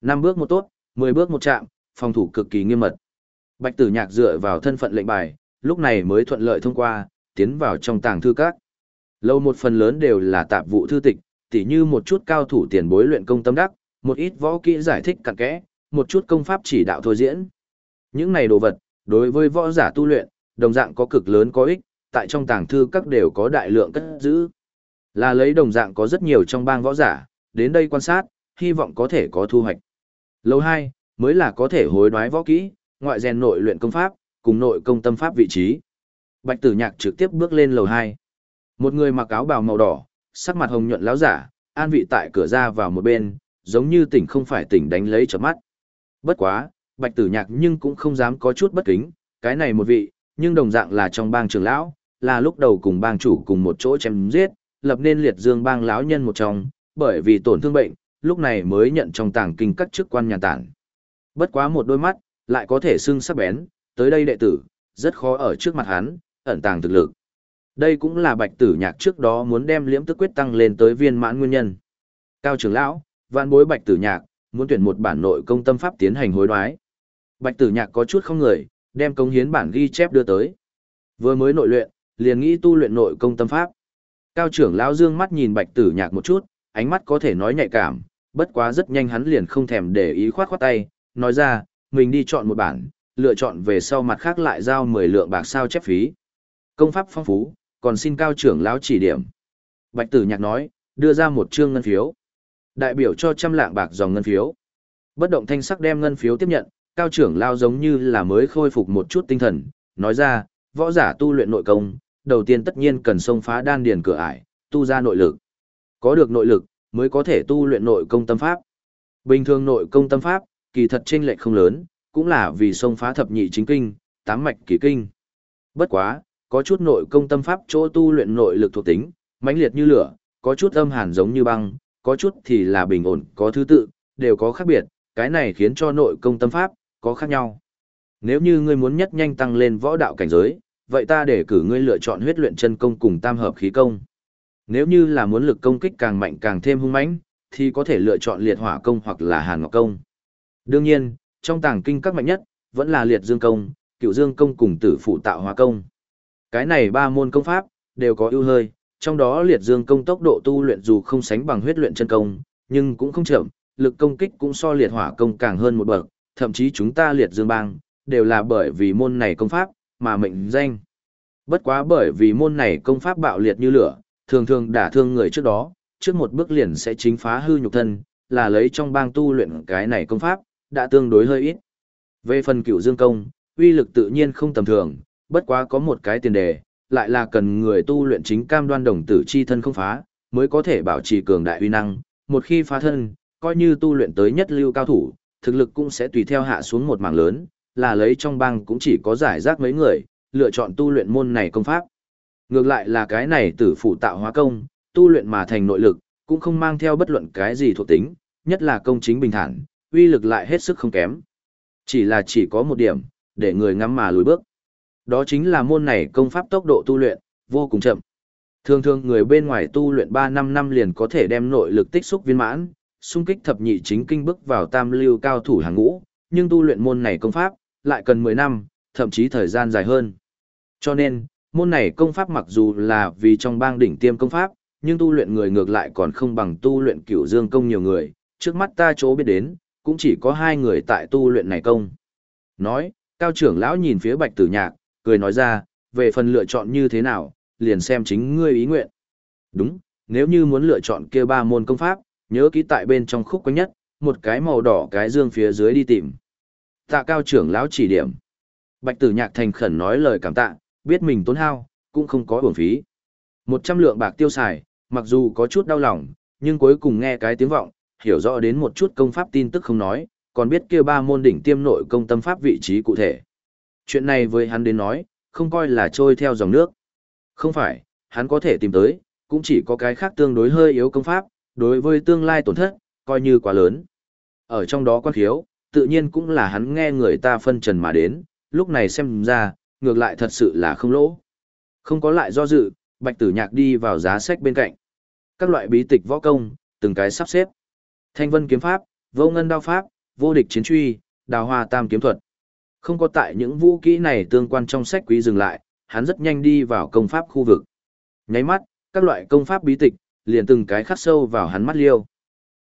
Năm bước một tốt, mười bước một chạm, phòng thủ cực kỳ nghiêm mật. Bạch tử nhạc dựa vào thân phận lệnh bài, lúc này mới thuận lợi thông qua, tiến vào trong tàng thư các. Lâu một phần lớn đều là tạp vụ thư tịch, tỉ như một chút cao thủ tiền bối luyện công tâm đắc, một ít võ kỹ giải thích cặn kẽ, một chút công pháp chỉ đạo thôi diễn. Những này đồ vật, đối với võ giả tu luyện, đồng dạng có cực lớn có ích, tại trong tàng thư các đều có đại lượng cất giữ. Là lấy đồng dạng có rất nhiều trong bang võ giả, đến đây quan sát, hy vọng có thể có thu hoạch. lâu 2, mới là có thể hối đoái võ kỹ, ngoại rèn nội luyện công pháp, cùng nội công tâm pháp vị trí. Bạch Tử Nhạc trực tiếp bước lên lầu 2. Một người mặc áo bào màu đỏ, sắc mặt hồng nhuận láo giả, an vị tại cửa ra vào một bên, giống như tỉnh không phải tỉnh đánh lấy chớp mắt. Bất quá, Bạch Tử Nhạc nhưng cũng không dám có chút bất kính, cái này một vị, nhưng đồng dạng là trong bang trưởng lão, là lúc đầu cùng bang chủ cùng một chỗ chém giết, lập nên liệt dương bang lão nhân một trong, bởi vì tổn thương bệnh, lúc này mới nhận trong tàng kinh các chức quan nhà tản. Bất quá một đôi mắt, lại có thể xưng sắc bén, tới đây đệ tử, rất khó ở trước mặt hắn, ẩn tàng thực lực. Đây cũng là bạch tử nhạc trước đó muốn đem liễm tức quyết tăng lên tới viên mãn nguyên nhân. Cao trưởng lão, vạn bối bạch tử nhạc, muốn tuyển một bản nội công tâm pháp tiến hành hối đoái. Bạch tử nhạc có chút không người, đem công hiến bản ghi chép đưa tới. Vừa mới nội luyện, liền nghĩ tu luyện nội công tâm pháp. Cao trưởng lão dương mắt nhìn bạch tử nhạc một chút, ánh mắt có thể nói nhạy cảm, bất quá rất nhanh hắn liền không thèm để ý khoát khoát tay, nói ra, mình đi chọn một bản, lựa chọn về sau mặt khác lại giao 10 lượng bạc sao chép phí. Công pháp phong phú, còn xin cao trưởng lão chỉ điểm. Bạch tử nhạc nói, đưa ra một trương ngân phiếu. Đại biểu cho trăm lạng bạc dòng ngân phiếu. Bất động thanh sắc đem ngân phiếu tiếp nhận, cao trưởng lao giống như là mới khôi phục một chút tinh thần, nói ra, võ giả tu luyện nội công, đầu tiên tất nhiên cần xông phá đan điền cửa ải, tu ra nội lực. Có được nội lực, mới có thể tu luyện nội công tâm pháp. Bình thường nội công tâm pháp, kỳ thật chênh lệch không lớn, cũng là vì xông phá thập nhị chính kinh, tám mạch kỳ kinh. Bất quá, có chút nội công tâm pháp chỗ tu luyện nội lực thuộc tính, mãnh liệt như lửa, có chút âm hàn giống như băng, có chút thì là bình ổn, có thứ tự, đều có khác biệt, cái này khiến cho nội công tâm pháp có khác nhau. Nếu như ngươi muốn nhất nhanh tăng lên võ đạo cảnh giới, vậy ta để cử ngươi lựa chọn huyết luyện chân công cùng tam hợp khí công. Nếu như là muốn lực công kích càng mạnh càng thêm hung mãnh, thì có thể lựa chọn liệt hỏa công hoặc là hàn ngọc công. Đương nhiên, trong tàng kinh các mạnh nhất, vẫn là liệt dương công, cựu dương công cùng tử phụ tạo hóa công. Cái này ba môn công pháp, đều có ưu hơi, trong đó liệt dương công tốc độ tu luyện dù không sánh bằng huyết luyện chân công, nhưng cũng không chậm, lực công kích cũng so liệt hỏa công càng hơn một bậc, thậm chí chúng ta liệt dương bang, đều là bởi vì môn này công pháp, mà mệnh danh. Bất quá bởi vì môn này công pháp bạo liệt như lửa, thường thường đả thương người trước đó, trước một bước liền sẽ chính phá hư nhục thân, là lấy trong bang tu luyện cái này công pháp, đã tương đối hơi ít. Về phần cửu dương công, uy lực tự nhiên không tầm thường, bất quá có một cái tiền đề, lại là cần người tu luyện chính cam đoan đồng tử chi thân không phá, mới có thể bảo trì cường đại uy năng, một khi phá thân, coi như tu luyện tới nhất lưu cao thủ, thực lực cũng sẽ tùy theo hạ xuống một mảng lớn, là lấy trong bang cũng chỉ có giải rác mấy người, lựa chọn tu luyện môn này công pháp. Ngược lại là cái này tử phụ tạo hóa công, tu luyện mà thành nội lực, cũng không mang theo bất luận cái gì thuộc tính, nhất là công chính bình thản, uy lực lại hết sức không kém. Chỉ là chỉ có một điểm, để người ngắm mà lùi bước. Đó chính là môn này công pháp tốc độ tu luyện, vô cùng chậm. Thường thường người bên ngoài tu luyện 3 năm năm liền có thể đem nội lực tích xúc viên mãn, xung kích thập nhị chính kinh bước vào tam lưu cao thủ hàng ngũ, nhưng tu luyện môn này công pháp, lại cần 10 năm, thậm chí thời gian dài hơn. Cho nên, môn này công pháp mặc dù là vì trong bang đỉnh tiêm công pháp, nhưng tu luyện người ngược lại còn không bằng tu luyện cửu dương công nhiều người, trước mắt ta chỗ biết đến, cũng chỉ có hai người tại tu luyện này công. Nói, cao trưởng lão nhìn phía bạch tử nhạc, cười nói ra, về phần lựa chọn như thế nào, liền xem chính ngươi ý nguyện. Đúng, nếu như muốn lựa chọn kia ba môn công pháp, nhớ kỹ tại bên trong khúc quanh nhất, một cái màu đỏ cái dương phía dưới đi tìm. Tạ cao trưởng lão chỉ điểm. Bạch tử nhạc thành khẩn nói lời cảm tạ, biết mình tốn hao, cũng không có bổng phí. Một trăm lượng bạc tiêu xài, mặc dù có chút đau lòng, nhưng cuối cùng nghe cái tiếng vọng, hiểu rõ đến một chút công pháp tin tức không nói, còn biết kia ba môn đỉnh tiêm nội công tâm pháp vị trí cụ thể. Chuyện này với hắn đến nói, không coi là trôi theo dòng nước. Không phải, hắn có thể tìm tới, cũng chỉ có cái khác tương đối hơi yếu công pháp, đối với tương lai tổn thất, coi như quá lớn. Ở trong đó quan khiếu, tự nhiên cũng là hắn nghe người ta phân trần mà đến, lúc này xem ra, ngược lại thật sự là không lỗ. Không có lại do dự, bạch tử nhạc đi vào giá sách bên cạnh. Các loại bí tịch võ công, từng cái sắp xếp. Thanh vân kiếm pháp, vô ngân đao pháp, vô địch chiến truy, đào hoa tam kiếm thuật. Không có tại những vũ kỹ này tương quan trong sách quý dừng lại, hắn rất nhanh đi vào công pháp khu vực. Nháy mắt, các loại công pháp bí tịch, liền từng cái khắc sâu vào hắn mắt liêu.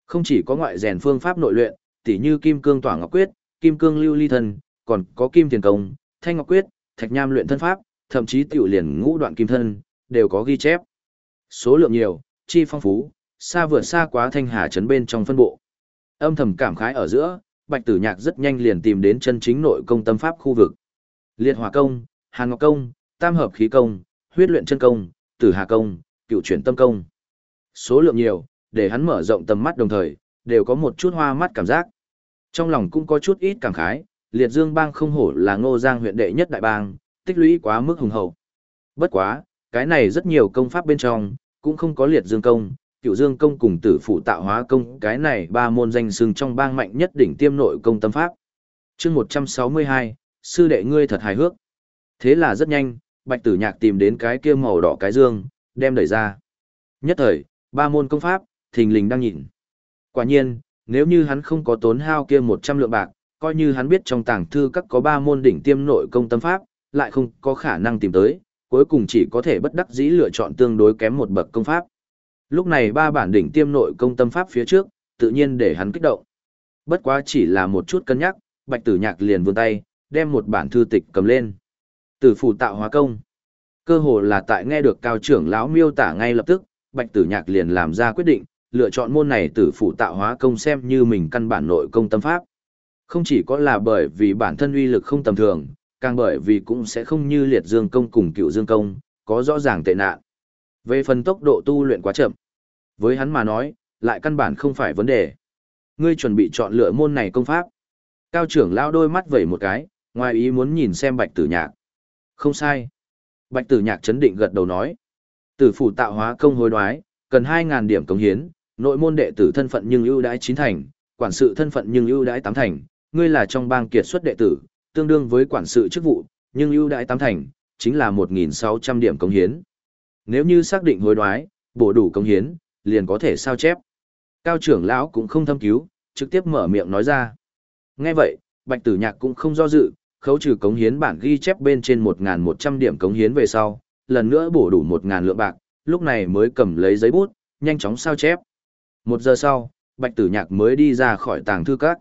Không chỉ có ngoại rèn phương pháp nội luyện, tỉ như kim cương tỏa ngọc quyết, kim cương lưu ly thần, còn có kim tiền công, thanh ngọc quyết, thạch nham luyện thân pháp, thậm chí tiểu liền ngũ đoạn kim thân, đều có ghi chép. Số lượng nhiều, chi phong phú, xa vượt xa quá thanh hà trấn bên trong phân bộ. Âm thầm cảm khái ở giữa, Bạch Tử Nhạc rất nhanh liền tìm đến chân chính nội công tâm pháp khu vực. Liệt Hỏa công, Hàn Ngọc công, Tam hợp khí công, Huyết luyện chân công, Tử Hà công, Cựu chuyển tâm công. Số lượng nhiều, để hắn mở rộng tầm mắt đồng thời, đều có một chút hoa mắt cảm giác. Trong lòng cũng có chút ít cảm khái, Liệt Dương bang không hổ là Ngô Giang huyện đệ nhất đại bang, tích lũy quá mức hùng hậu. Bất quá, cái này rất nhiều công pháp bên trong, cũng không có Liệt Dương công, Cựu Dương công cùng Tử phụ tạo hóa công, cái này ba môn danh xưng trong bang mạnh nhất đỉnh tiêm nội công tâm pháp. Chương 162, sư đệ ngươi thật hài hước. Thế là rất nhanh, Bạch Tử Nhạc tìm đến cái kia màu đỏ cái dương, đem đẩy ra. Nhất thời, ba môn công pháp, thình lình đang nhìn. Quả nhiên, nếu như hắn không có tốn hao kia 100 lượng bạc, coi như hắn biết trong tàng thư các có ba môn đỉnh tiêm nội công tâm pháp, lại không có khả năng tìm tới, cuối cùng chỉ có thể bất đắc dĩ lựa chọn tương đối kém một bậc công pháp. Lúc này ba bản đỉnh tiêm nội công tâm pháp phía trước, tự nhiên để hắn kích động. Bất quá chỉ là một chút cân nhắc, Bạch Tử Nhạc liền vươn tay, đem một bản thư tịch cầm lên. Tử phủ tạo hóa công. Cơ hồ là tại nghe được cao trưởng lão miêu tả ngay lập tức, Bạch Tử Nhạc liền làm ra quyết định, lựa chọn môn này tử phủ tạo hóa công xem như mình căn bản nội công tâm pháp. Không chỉ có là bởi vì bản thân uy lực không tầm thường, càng bởi vì cũng sẽ không như liệt dương công cùng cựu dương công, có rõ ràng tệ nạn. Về phần tốc độ tu luyện quá chậm, với hắn mà nói, lại căn bản không phải vấn đề. Ngươi chuẩn bị chọn lựa môn này công pháp. Cao trưởng lao đôi mắt vẩy một cái, ngoài ý muốn nhìn xem bạch tử nhạc. Không sai. Bạch tử nhạc chấn định gật đầu nói. Tử phủ tạo hóa công hối đoái, cần 2.000 điểm công hiến, nội môn đệ tử thân phận nhưng ưu đãi chín thành, quản sự thân phận nhưng ưu đãi tám thành, ngươi là trong bang kiệt xuất đệ tử, tương đương với quản sự chức vụ, nhưng ưu đãi tám thành, chính là 1.600 điểm công hiến. Nếu như xác định hối đoái, bổ đủ công hiến, liền có thể sao chép. Cao trưởng lão cũng không thâm cứu, trực tiếp mở miệng nói ra. Nghe vậy, Bạch Tử Nhạc cũng không do dự, khấu trừ cống hiến bản ghi chép bên trên 1.100 điểm cống hiến về sau, lần nữa bổ đủ 1.000 lượng bạc, lúc này mới cầm lấy giấy bút, nhanh chóng sao chép. Một giờ sau, Bạch Tử Nhạc mới đi ra khỏi tàng thư các.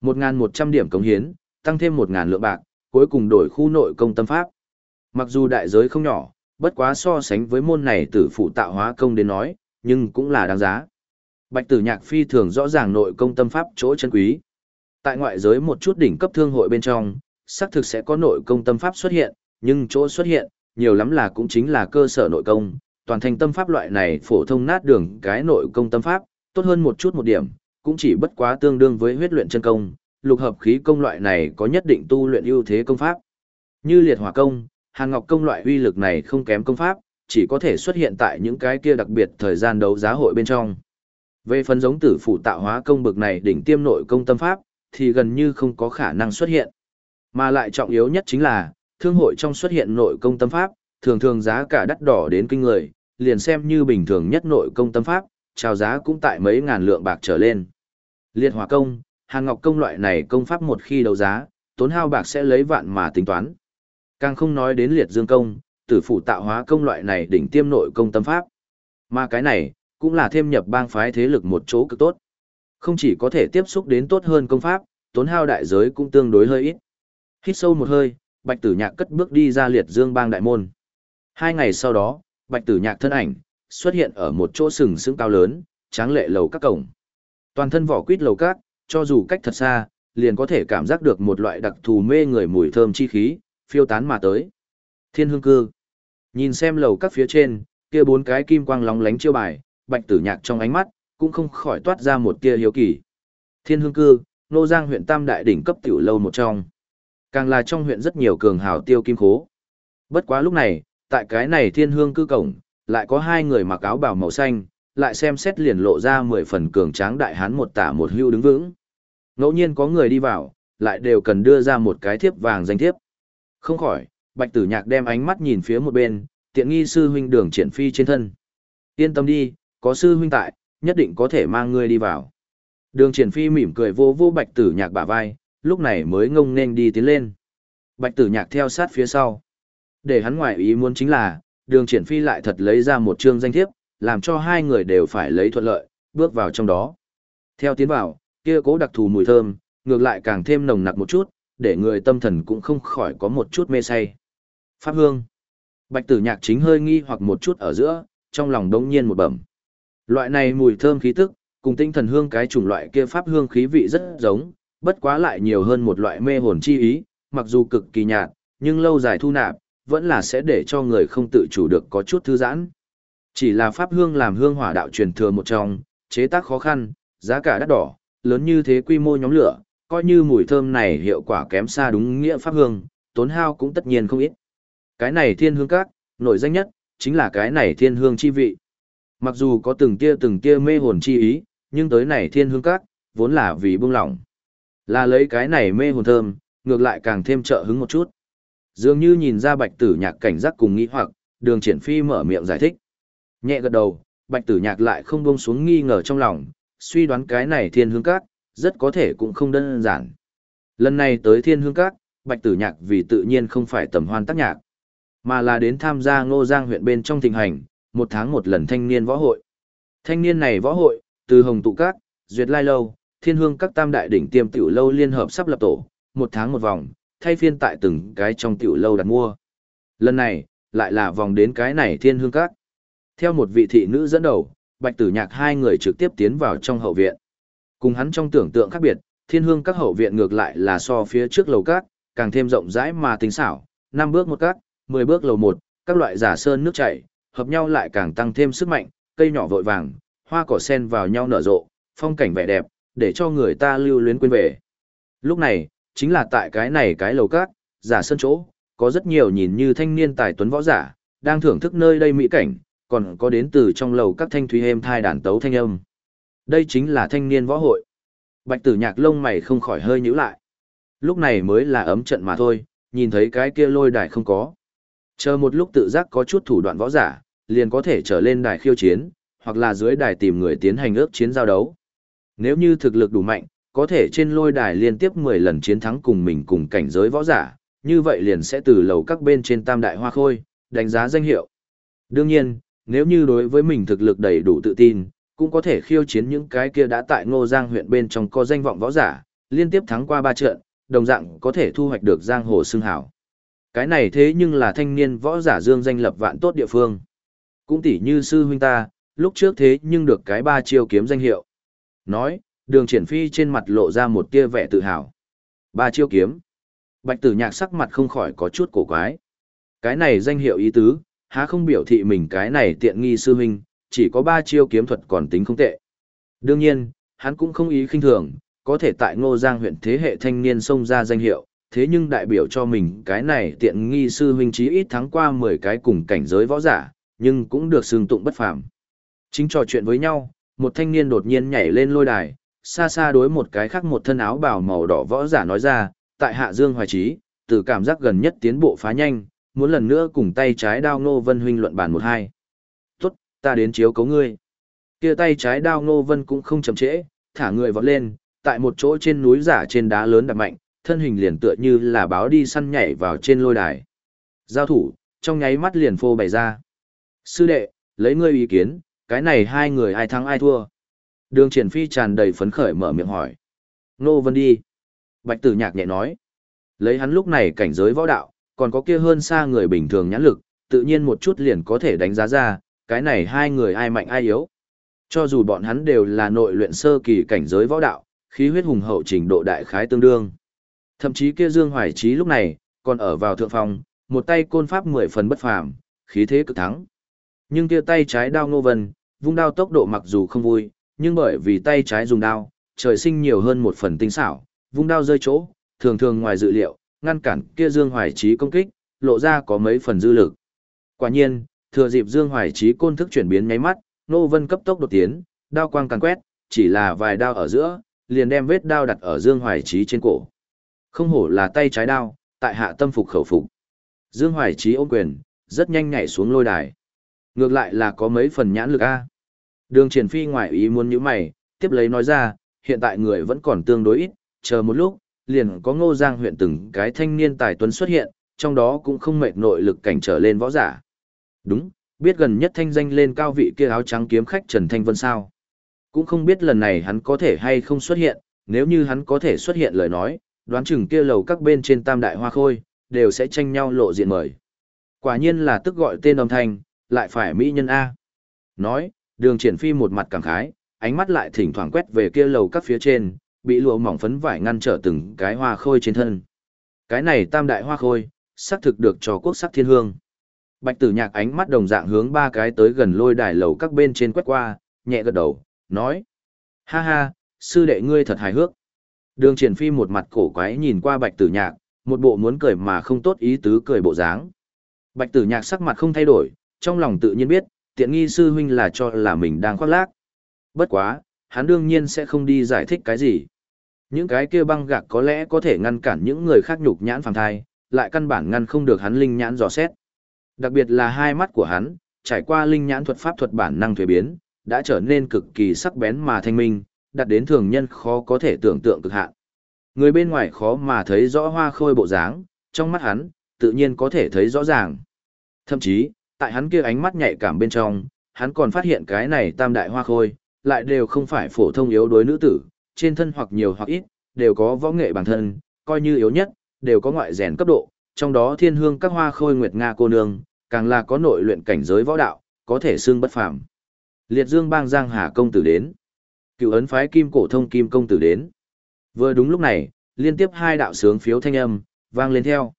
1.100 điểm cống hiến, tăng thêm 1.000 lượng bạc, cuối cùng đổi khu nội công tâm pháp. Mặc dù đại giới không nhỏ, bất quá so sánh với môn này tử phụ tạo hóa công đến nói, nhưng cũng là đáng giá. Bạch Tử Nhạc phi thường rõ ràng nội công tâm pháp chỗ chân quý. Tại ngoại giới một chút đỉnh cấp thương hội bên trong, xác thực sẽ có nội công tâm pháp xuất hiện, nhưng chỗ xuất hiện, nhiều lắm là cũng chính là cơ sở nội công, toàn thành tâm pháp loại này phổ thông nát đường cái nội công tâm pháp, tốt hơn một chút một điểm, cũng chỉ bất quá tương đương với huyết luyện chân công, lục hợp khí công loại này có nhất định tu luyện ưu thế công pháp. Như liệt hỏa công, hàn ngọc công loại uy lực này không kém công pháp, chỉ có thể xuất hiện tại những cái kia đặc biệt thời gian đấu giá hội bên trong. Về phần giống tử phủ tạo hóa công bực này đỉnh tiêm nội công tâm pháp, thì gần như không có khả năng xuất hiện. Mà lại trọng yếu nhất chính là, thương hội trong xuất hiện nội công tâm pháp, thường thường giá cả đắt đỏ đến kinh người, liền xem như bình thường nhất nội công tâm pháp, chào giá cũng tại mấy ngàn lượng bạc trở lên. Liệt hỏa công, hàng ngọc công loại này công pháp một khi đấu giá, tốn hao bạc sẽ lấy vạn mà tính toán. Càng không nói đến liệt dương công, tử phủ tạo hóa công loại này đỉnh tiêm nội công tâm pháp. Mà cái này, cũng là thêm nhập bang phái thế lực một chỗ cực tốt. Không chỉ có thể tiếp xúc đến tốt hơn công pháp, tốn hao đại giới cũng tương đối hơi ít. Hít sâu một hơi, Bạch Tử Nhạc cất bước đi ra liệt dương bang đại môn. Hai ngày sau đó, Bạch Tử Nhạc thân ảnh xuất hiện ở một chỗ sừng sững cao lớn, tráng lệ lầu các cổng. Toàn thân vỏ quýt lầu các, cho dù cách thật xa, liền có thể cảm giác được một loại đặc thù mê người mùi thơm chi khí, phiêu tán mà tới. Thiên hương cư. Nhìn xem lầu các phía trên, kia bốn cái kim quang lóng lánh chiêu bài, Bạch Tử Nhạc trong ánh mắt cũng không khỏi toát ra một tia hiếu kỳ. Thiên hương cư, nô giang huyện Tam Đại đỉnh cấp tiểu lâu một trong. Càng là trong huyện rất nhiều cường hào tiêu kim khố. Bất quá lúc này, tại cái này thiên hương cư cổng, lại có hai người mặc áo bào màu xanh, lại xem xét liền lộ ra mười phần cường tráng đại hán một tả một hưu đứng vững. Ngẫu nhiên có người đi vào, lại đều cần đưa ra một cái thiếp vàng danh thiếp. Không khỏi, bạch tử nhạc đem ánh mắt nhìn phía một bên, tiện nghi sư huynh đường triển phi trên thân. Yên tâm đi, có sư huynh tại, nhất định có thể mang ngươi đi vào. Đường triển phi mỉm cười vô vô bạch tử nhạc bả vai, lúc này mới ngông nên đi tiến lên. Bạch tử nhạc theo sát phía sau. Để hắn ngoại ý muốn chính là, đường triển phi lại thật lấy ra một chương danh thiếp, làm cho hai người đều phải lấy thuận lợi, bước vào trong đó. Theo tiến vào, kia cố đặc thù mùi thơm, ngược lại càng thêm nồng nặc một chút, để người tâm thần cũng không khỏi có một chút mê say. Pháp hương. Bạch tử nhạc chính hơi nghi hoặc một chút ở giữa, trong lòng đống nhiên một bẩm. Loại này mùi thơm khí tức, cùng tinh thần hương cái chủng loại kia pháp hương khí vị rất giống, bất quá lại nhiều hơn một loại mê hồn chi ý, mặc dù cực kỳ nhạt, nhưng lâu dài thu nạp, vẫn là sẽ để cho người không tự chủ được có chút thư giãn. Chỉ là pháp hương làm hương hỏa đạo truyền thừa một trong, chế tác khó khăn, giá cả đắt đỏ, lớn như thế quy mô nhóm lửa, coi như mùi thơm này hiệu quả kém xa đúng nghĩa pháp hương, tốn hao cũng tất nhiên không ít. Cái này thiên hương các, nổi danh nhất, chính là cái này thiên hương chi vị. Mặc dù có từng tia từng tia mê hồn chi ý, nhưng tới này thiên hương các, vốn là vì buông lỏng. Là lấy cái này mê hồn thơm, ngược lại càng thêm trợ hứng một chút. Dường như nhìn ra bạch tử nhạc cảnh giác cùng nghĩ hoặc, đường triển phi mở miệng giải thích. Nhẹ gật đầu, bạch tử nhạc lại không buông xuống nghi ngờ trong lòng, suy đoán cái này thiên hương các, rất có thể cũng không đơn giản. Lần này tới thiên hương các, bạch tử nhạc vì tự nhiên không phải tầm hoan tác nhạc, mà là đến tham gia ngô giang huyện bên trong thịnh hành, một tháng một lần thanh niên võ hội. Thanh niên này võ hội, từ hồng tụ các, duyệt lai lâu, thiên hương các tam đại đỉnh tiêm tiểu lâu liên hợp sắp lập tổ, một tháng một vòng, thay phiên tại từng cái trong tiểu lâu đặt mua. Lần này, lại là vòng đến cái này thiên hương các. Theo một vị thị nữ dẫn đầu, bạch tử nhạc hai người trực tiếp tiến vào trong hậu viện. Cùng hắn trong tưởng tượng khác biệt, thiên hương các hậu viện ngược lại là so phía trước lầu các, càng thêm rộng rãi mà tính xảo, năm bước một các, mười bước lầu một, các loại giả sơn nước chảy, hợp nhau lại càng tăng thêm sức mạnh, cây nhỏ vội vàng, hoa cỏ sen vào nhau nở rộ, phong cảnh vẻ đẹp, để cho người ta lưu luyến quên về. Lúc này, chính là tại cái này cái lầu cát, giả sơn chỗ, có rất nhiều nhìn như thanh niên tài tuấn võ giả, đang thưởng thức nơi đây mỹ cảnh, còn có đến từ trong lầu các thanh thúy êm thai đàn tấu thanh âm. Đây chính là thanh niên võ hội. Bạch tử nhạc lông mày không khỏi hơi nhíu lại. Lúc này mới là ấm trận mà thôi, nhìn thấy cái kia lôi đài không có. Chờ một lúc tự giác có chút thủ đoạn võ giả, liền có thể trở lên đài khiêu chiến, hoặc là dưới đài tìm người tiến hành ước chiến giao đấu. Nếu như thực lực đủ mạnh, có thể trên lôi đài liên tiếp 10 lần chiến thắng cùng mình cùng cảnh giới võ giả, như vậy liền sẽ từ lầu các bên trên tam đại hoa khôi, đánh giá danh hiệu. Đương nhiên, nếu như đối với mình thực lực đầy đủ tự tin, cũng có thể khiêu chiến những cái kia đã tại Ngô Giang huyện bên trong có danh vọng võ giả, liên tiếp thắng qua ba trận, đồng dạng có thể thu hoạch được giang hồ xưng hảo. Cái này thế nhưng là thanh niên võ giả dương danh lập vạn tốt địa phương. Cũng tỉ như sư huynh ta, lúc trước thế nhưng được cái ba chiêu kiếm danh hiệu. Nói, đường triển phi trên mặt lộ ra một tia vẻ tự hào. Ba chiêu kiếm. Bạch tử nhạc sắc mặt không khỏi có chút cổ quái. Cái này danh hiệu ý tứ, há không biểu thị mình cái này tiện nghi sư huynh, chỉ có ba chiêu kiếm thuật còn tính không tệ. Đương nhiên, hắn cũng không ý khinh thường, có thể tại ngô giang huyện thế hệ thanh niên xông ra danh hiệu, thế nhưng đại biểu cho mình cái này tiện nghi sư huynh chí ít thắng qua 10 cái cùng cảnh giới võ giả, nhưng cũng được xương tụng bất phàm. Chính trò chuyện với nhau, một thanh niên đột nhiên nhảy lên lôi đài, xa xa đối một cái khác một thân áo bào màu đỏ võ giả nói ra, tại Hạ Dương Hoài Trí, từ cảm giác gần nhất tiến bộ phá nhanh, muốn lần nữa cùng tay trái đao Ngô Vân huynh luận bàn một hai. Ta đến chiếu cấu ngươi. Kia tay trái đao Ngô Vân cũng không chậm trễ, thả người vọt lên, tại một chỗ trên núi giả trên đá lớn đập mạnh, thân hình liền tựa như là báo đi săn nhảy vào trên lôi đài. Giao thủ, trong nháy mắt liền phô bày ra. Sư đệ, lấy ngươi ý kiến, cái này hai người ai thắng ai thua. Đường triển phi tràn đầy phấn khởi mở miệng hỏi. Nô Vân đi. Bạch tử nhạc nhẹ nói. Lấy hắn lúc này cảnh giới võ đạo, còn có kia hơn xa người bình thường nhãn lực, tự nhiên một chút liền có thể đánh giá ra, cái này hai người ai mạnh ai yếu. Cho dù bọn hắn đều là nội luyện sơ kỳ cảnh giới võ đạo, khí huyết hùng hậu trình độ đại khái tương đương. Thậm chí kia Dương Hoài Trí lúc này, còn ở vào thượng phòng, một tay côn pháp mười phần bất phàm, khí thế cực thắng. Nhưng kia tay trái đao Ngô Vân, vung đao tốc độ mặc dù không vui, nhưng bởi vì tay trái dùng đao, trời sinh nhiều hơn một phần tinh xảo, vung đao rơi chỗ, thường thường ngoài dự liệu, ngăn cản kia Dương Hoài Chí công kích, lộ ra có mấy phần dư lực. Quả nhiên, thừa dịp Dương Hoài Chí côn thức chuyển biến nháy mắt, Nô Vân cấp tốc đột tiến, đao quang càng quét, chỉ là vài đao ở giữa, liền đem vết đao đặt ở Dương Hoài Chí trên cổ. Không hổ là tay trái đao, tại hạ tâm phục khẩu phục. Dương Hoài Chí ôm quyền, rất nhanh nhảy xuống lôi đài. Ngược lại là có mấy phần nhãn lực a. Đường triển phi ngoại ý muốn nhíu mày, tiếp lấy nói ra, hiện tại người vẫn còn tương đối ít, chờ một lúc, liền có ngô giang huyện từng cái thanh niên tài tuấn xuất hiện, trong đó cũng không mệt nội lực cảnh trở lên võ giả. Đúng, biết gần nhất thanh danh lên cao vị kia áo trắng kiếm khách Trần Thanh Vân sao. Cũng không biết lần này hắn có thể hay không xuất hiện, nếu như hắn có thể xuất hiện lời nói, đoán chừng kia lầu các bên trên tam đại hoa khôi, đều sẽ tranh nhau lộ diện mời. Quả nhiên là tức gọi tên âm thanh, lại phải mỹ nhân A. Nói, đường triển phi một mặt cảm khái, ánh mắt lại thỉnh thoảng quét về kia lầu các phía trên, bị lụa mỏng phấn vải ngăn trở từng cái hoa khôi trên thân. Cái này tam đại hoa khôi, xác thực được cho quốc sắc thiên hương. Bạch tử nhạc ánh mắt đồng dạng hướng ba cái tới gần lôi đài lầu các bên trên quét qua, nhẹ gật đầu, nói. Ha ha, sư đệ ngươi thật hài hước. Đường triển phi một mặt cổ quái nhìn qua bạch tử nhạc, một bộ muốn cười mà không tốt ý tứ cười bộ dáng. Bạch tử nhạc sắc mặt không thay đổi, trong lòng tự nhiên biết, tiện nghi sư huynh là cho là mình đang khoác lác. Bất quá, hắn đương nhiên sẽ không đi giải thích cái gì. Những cái kia băng gạc có lẽ có thể ngăn cản những người khác nhục nhãn phàm thai, lại căn bản ngăn không được hắn linh nhãn dò xét. Đặc biệt là hai mắt của hắn, trải qua linh nhãn thuật pháp thuật bản năng thuế biến, đã trở nên cực kỳ sắc bén mà thanh minh, đặt đến thường nhân khó có thể tưởng tượng cực hạn. Người bên ngoài khó mà thấy rõ hoa khôi bộ dáng, trong mắt hắn, tự nhiên có thể thấy rõ ràng. Thậm chí, tại hắn kia ánh mắt nhạy cảm bên trong, hắn còn phát hiện cái này tam đại hoa khôi, lại đều không phải phổ thông yếu đối nữ tử, trên thân hoặc nhiều hoặc ít, đều có võ nghệ bản thân, coi như yếu nhất, đều có ngoại rèn cấp độ, trong đó thiên hương các hoa khôi nguyệt nga cô nương, càng là có nội luyện cảnh giới võ đạo, có thể xương bất phàm. Liệt Dương bang Giang Hà công tử đến. Cựu ấn phái Kim Cổ Thông Kim công tử đến. Vừa đúng lúc này, liên tiếp hai đạo sướng phiếu thanh âm vang lên theo.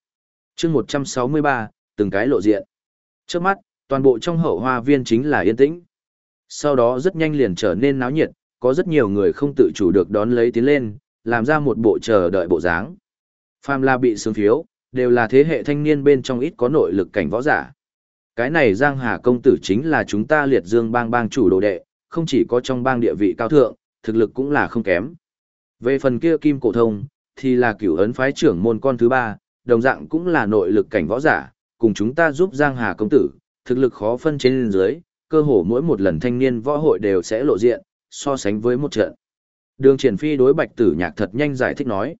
Chương 163, từng cái lộ diện. Trước mắt, toàn bộ trong hậu hoa viên chính là yên tĩnh. Sau đó rất nhanh liền trở nên náo nhiệt, có rất nhiều người không tự chủ được đón lấy tiến lên, làm ra một bộ chờ đợi bộ dáng. Phàm La bị sướng phiếu, đều là thế hệ thanh niên bên trong ít có nội lực cảnh võ giả. Cái này Giang Hà công tử chính là chúng ta liệt dương bang bang chủ đồ đệ, không chỉ có trong bang địa vị cao thượng, thực lực cũng là không kém. Về phần kia kim cổ thông, thì là cửu ấn phái trưởng môn con thứ ba, đồng dạng cũng là nội lực cảnh võ giả, cùng chúng ta giúp Giang Hà công tử, thực lực khó phân trên dưới, cơ hồ mỗi một lần thanh niên võ hội đều sẽ lộ diện, so sánh với một trận. Đường triển phi đối bạch tử nhạc thật nhanh giải thích nói.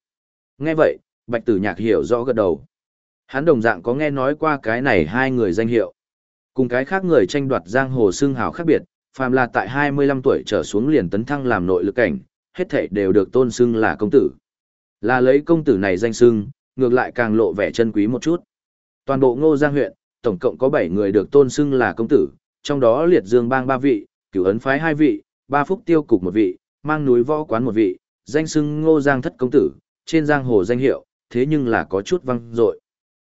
Nghe vậy, bạch tử nhạc hiểu rõ gật đầu. Hắn đồng dạng có nghe nói qua cái này hai người danh hiệu. Cùng cái khác người tranh đoạt giang hồ xương hào khác biệt, phàm là tại 25 tuổi trở xuống liền tấn thăng làm nội lực cảnh, hết thảy đều được tôn xưng là công tử. Là lấy công tử này danh xưng, ngược lại càng lộ vẻ chân quý một chút. Toàn bộ Ngô Giang huyện, tổng cộng có 7 người được tôn xưng là công tử, trong đó liệt dương bang 3 vị, cửu ấn phái 2 vị, ba phúc tiêu cục một vị, mang núi võ quán một vị, danh xưng Ngô Giang thất công tử, trên giang hồ danh hiệu, thế nhưng là có chút vang dội.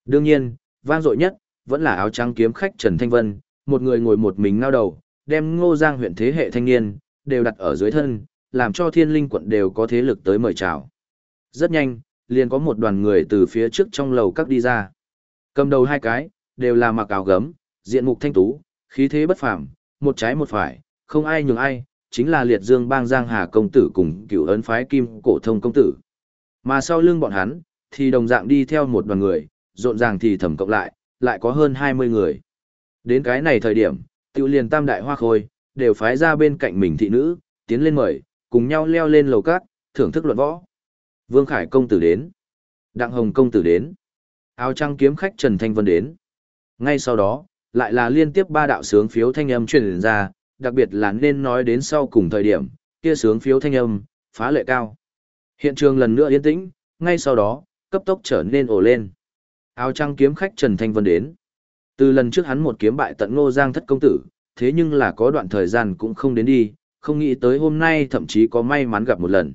Đương nhiên, vang dội nhất vẫn là áo trắng kiếm khách Trần Thanh Vân, một người ngồi một mình ngao đầu, đem Ngô Giang huyện thế hệ thanh niên đều đặt ở dưới thân, làm cho Thiên Linh quận đều có thế lực tới mời chào. Rất nhanh, liền có một đoàn người từ phía trước trong lầu các đi ra. Cầm đầu hai cái, đều là mặc áo gấm, diện mục thanh tú, khí thế bất phàm, một trái một phải, không ai nhường ai, chính là liệt dương bang Giang Hà công tử cùng cựu ấn phái kim cổ thông công tử. Mà sau lưng bọn hắn, thì đồng dạng đi theo một đoàn người, rộn ràng thì thầm cộng lại, lại có hơn 20 người. Đến cái này thời điểm, tiểu liền tam đại hoa khôi, đều phái ra bên cạnh mình thị nữ, tiến lên mời, cùng nhau leo lên lầu cát, thưởng thức luận võ. Vương Khải công tử đến. Đặng Hồng công tử đến. Áo trăng kiếm khách Trần Thanh Vân đến. Ngay sau đó, lại là liên tiếp ba đạo sướng phiếu thanh âm truyền ra, đặc biệt là nên nói đến sau cùng thời điểm, kia sướng phiếu thanh âm, phá lệ cao. Hiện trường lần nữa yên tĩnh, ngay sau đó, cấp tốc trở nên ồ lên. Áo trăng kiếm khách Trần Thanh Vân đến. Từ lần trước hắn một kiếm bại tận ngô giang thất công tử, thế nhưng là có đoạn thời gian cũng không đến đi, không nghĩ tới hôm nay thậm chí có may mắn gặp một lần.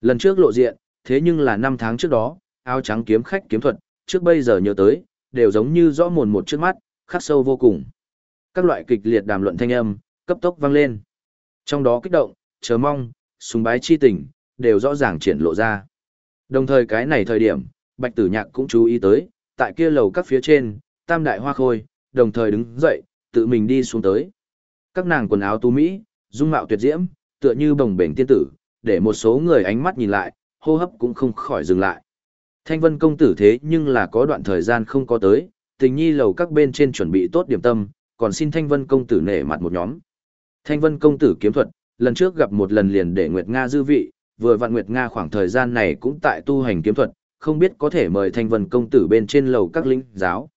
Lần trước lộ diện, thế nhưng là năm tháng trước đó, áo trắng kiếm khách kiếm thuật, trước bây giờ nhớ tới, đều giống như rõ mồn một trước mắt, khắc sâu vô cùng. Các loại kịch liệt đàm luận thanh âm, cấp tốc vang lên. Trong đó kích động, chờ mong, sùng bái chi tình, đều rõ ràng triển lộ ra. Đồng thời cái này thời điểm, Bạch Tử Nhạc cũng chú ý tới, tại kia lầu các phía trên, tam đại hoa khôi, đồng thời đứng dậy, tự mình đi xuống tới. Các nàng quần áo tu mỹ, dung mạo tuyệt diễm, tựa như bồng bềnh tiên tử, để một số người ánh mắt nhìn lại, hô hấp cũng không khỏi dừng lại. Thanh Vân công tử thế nhưng là có đoạn thời gian không có tới, tình nhi lầu các bên trên chuẩn bị tốt điểm tâm, còn xin Thanh Vân công tử nể mặt một nhóm. Thanh Vân công tử kiếm thuật, lần trước gặp một lần liền để Nguyệt Nga dư vị, vừa vạn Nguyệt Nga khoảng thời gian này cũng tại tu hành kiếm thuật, không biết có thể mời Thanh Vân công tử bên trên lầu các linh giáo.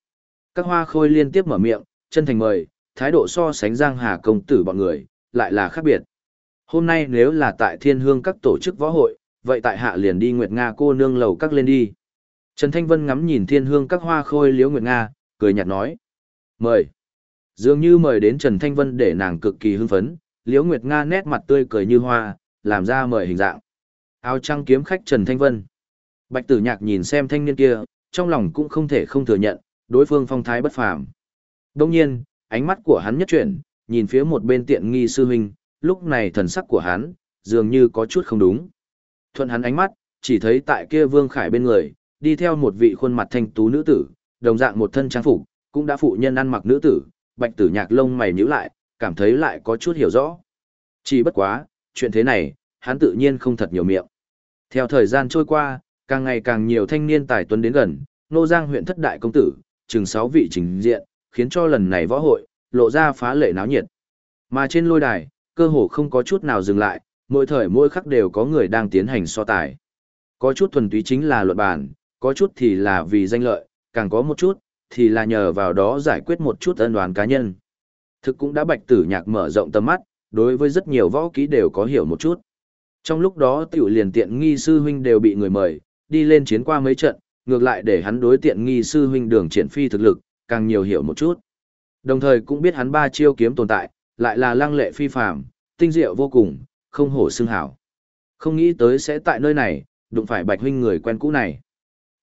Các hoa khôi liên tiếp mở miệng, chân thành mời, thái độ so sánh Giang Hà công tử bọn người, lại là khác biệt. Hôm nay nếu là tại thiên hương các tổ chức võ hội, vậy tại hạ liền đi Nguyệt Nga cô nương lầu các lên đi. Trần Thanh Vân ngắm nhìn thiên hương các hoa khôi liễu Nguyệt Nga, cười nhạt nói. Mời. Dường như mời đến Trần Thanh Vân để nàng cực kỳ hưng phấn, liễu Nguyệt Nga nét mặt tươi cười như hoa, làm ra mời hình dạng. Áo trăng kiếm khách Trần Thanh Vân. Bạch tử nhạc nhìn xem thanh niên kia, trong lòng cũng không thể không thừa nhận, đối phương phong thái bất phàm. Đông nhiên, ánh mắt của hắn nhất chuyển, nhìn phía một bên tiện nghi sư huynh, lúc này thần sắc của hắn, dường như có chút không đúng. Thuận hắn ánh mắt, chỉ thấy tại kia Vương Khải bên người, đi theo một vị khuôn mặt thanh tú nữ tử, đồng dạng một thân trang phục, cũng đã phụ nhân ăn mặc nữ tử, bạch tử nhạc lông mày nhíu lại, cảm thấy lại có chút hiểu rõ. Chỉ bất quá, chuyện thế này, hắn tự nhiên không thật nhiều miệng. Theo thời gian trôi qua, càng ngày càng nhiều thanh niên tài tuấn đến gần, nô giang huyện thất đại công tử, chừng 6 vị trình diện, khiến cho lần này võ hội, lộ ra phá lệ náo nhiệt. Mà trên lôi đài, cơ hồ không có chút nào dừng lại, mỗi thời mỗi khắc đều có người đang tiến hành so tài. Có chút thuần túy chính là luận bàn, có chút thì là vì danh lợi, càng có một chút, thì là nhờ vào đó giải quyết một chút ân đoán cá nhân. Thực cũng đã bạch tử nhạc mở rộng tầm mắt, đối với rất nhiều võ kỹ đều có hiểu một chút. Trong lúc đó tiểu liền tiện nghi sư huynh đều bị người mời, đi lên chiến qua mấy trận, ngược lại để hắn đối tiện nghi sư huynh đường triển phi thực lực, càng nhiều hiểu một chút. Đồng thời cũng biết hắn ba chiêu kiếm tồn tại, lại là lăng lệ phi phàm, tinh diệu vô cùng, không hổ xưng hảo. Không nghĩ tới sẽ tại nơi này, đụng phải bạch huynh người quen cũ này.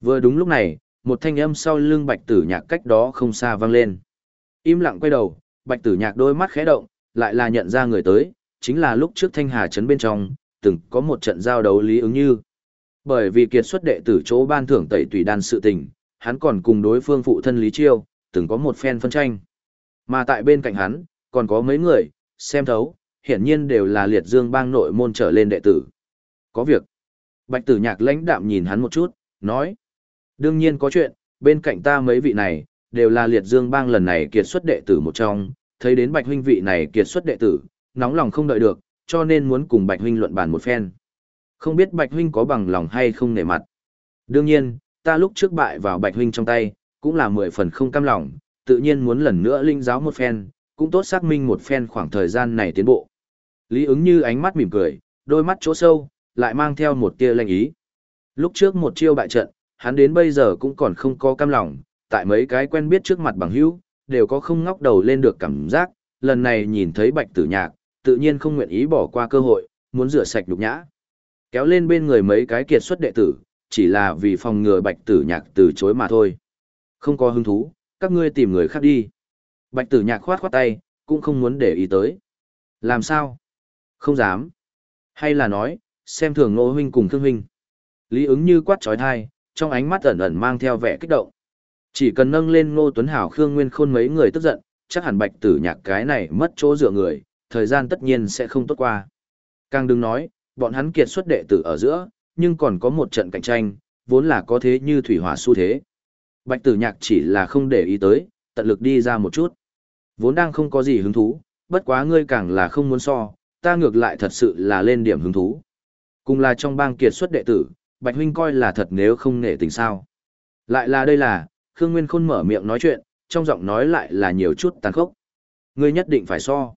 Vừa đúng lúc này, một thanh âm sau lưng bạch tử nhạc cách đó không xa vang lên. Im lặng quay đầu, bạch tử nhạc đôi mắt khẽ động, lại là nhận ra người tới, chính là lúc trước thanh hà trấn bên trong, từng có một trận giao đấu lý ứng như. Bởi vì kiệt xuất đệ tử chỗ ban thưởng tẩy tùy đan sự tình, hắn còn cùng đối phương phụ thân Lý Chiêu, từng có một phen phân tranh. Mà tại bên cạnh hắn, còn có mấy người, xem thấu, hiển nhiên đều là liệt dương bang nội môn trở lên đệ tử. Có việc. Bạch tử nhạc lãnh đạm nhìn hắn một chút, nói. Đương nhiên có chuyện, bên cạnh ta mấy vị này, đều là liệt dương bang lần này kiệt xuất đệ tử một trong, thấy đến bạch huynh vị này kiệt xuất đệ tử, nóng lòng không đợi được, cho nên muốn cùng bạch huynh luận bàn một phen. Không biết bạch huynh có bằng lòng hay không nể mặt. Đương nhiên, ta lúc trước bại vào bạch huynh trong tay, cũng là mười phần không cam lòng, tự nhiên muốn lần nữa linh giáo một phen, cũng tốt xác minh một phen khoảng thời gian này tiến bộ. Lý ứng như ánh mắt mỉm cười, đôi mắt chỗ sâu, lại mang theo một tia lanh ý. Lúc trước một chiêu bại trận, hắn đến bây giờ cũng còn không có cam lòng, tại mấy cái quen biết trước mặt bằng hữu, đều có không ngóc đầu lên được cảm giác, lần này nhìn thấy bạch tử nhạc, tự nhiên không nguyện ý bỏ qua cơ hội, muốn rửa sạch nhục nhã. Kéo lên bên người mấy cái kiệt xuất đệ tử, chỉ là vì phòng ngừa bạch tử nhạc từ chối mà thôi. Không có hứng thú, các ngươi tìm người khác đi. Bạch tử nhạc khoát khoát tay, cũng không muốn để ý tới. Làm sao? Không dám. Hay là nói, xem thường nô huynh cùng thương huynh. Lý ứng như quát trói thai, trong ánh mắt ẩn ẩn mang theo vẻ kích động. Chỉ cần nâng lên ngô tuấn hảo khương nguyên khôn mấy người tức giận, chắc hẳn bạch tử nhạc cái này mất chỗ dựa người, thời gian tất nhiên sẽ không tốt qua. Càng đừng nói, bọn hắn kiệt xuất đệ tử ở giữa, nhưng còn có một trận cạnh tranh, vốn là có thế như thủy hỏa xu thế. Bạch tử nhạc chỉ là không để ý tới, tận lực đi ra một chút. Vốn đang không có gì hứng thú, bất quá ngươi càng là không muốn so, ta ngược lại thật sự là lên điểm hứng thú. Cùng là trong bang kiệt xuất đệ tử, Bạch Huynh coi là thật nếu không nể tình sao. Lại là đây là, Khương Nguyên Khôn mở miệng nói chuyện, trong giọng nói lại là nhiều chút tàn khốc. Ngươi nhất định phải so.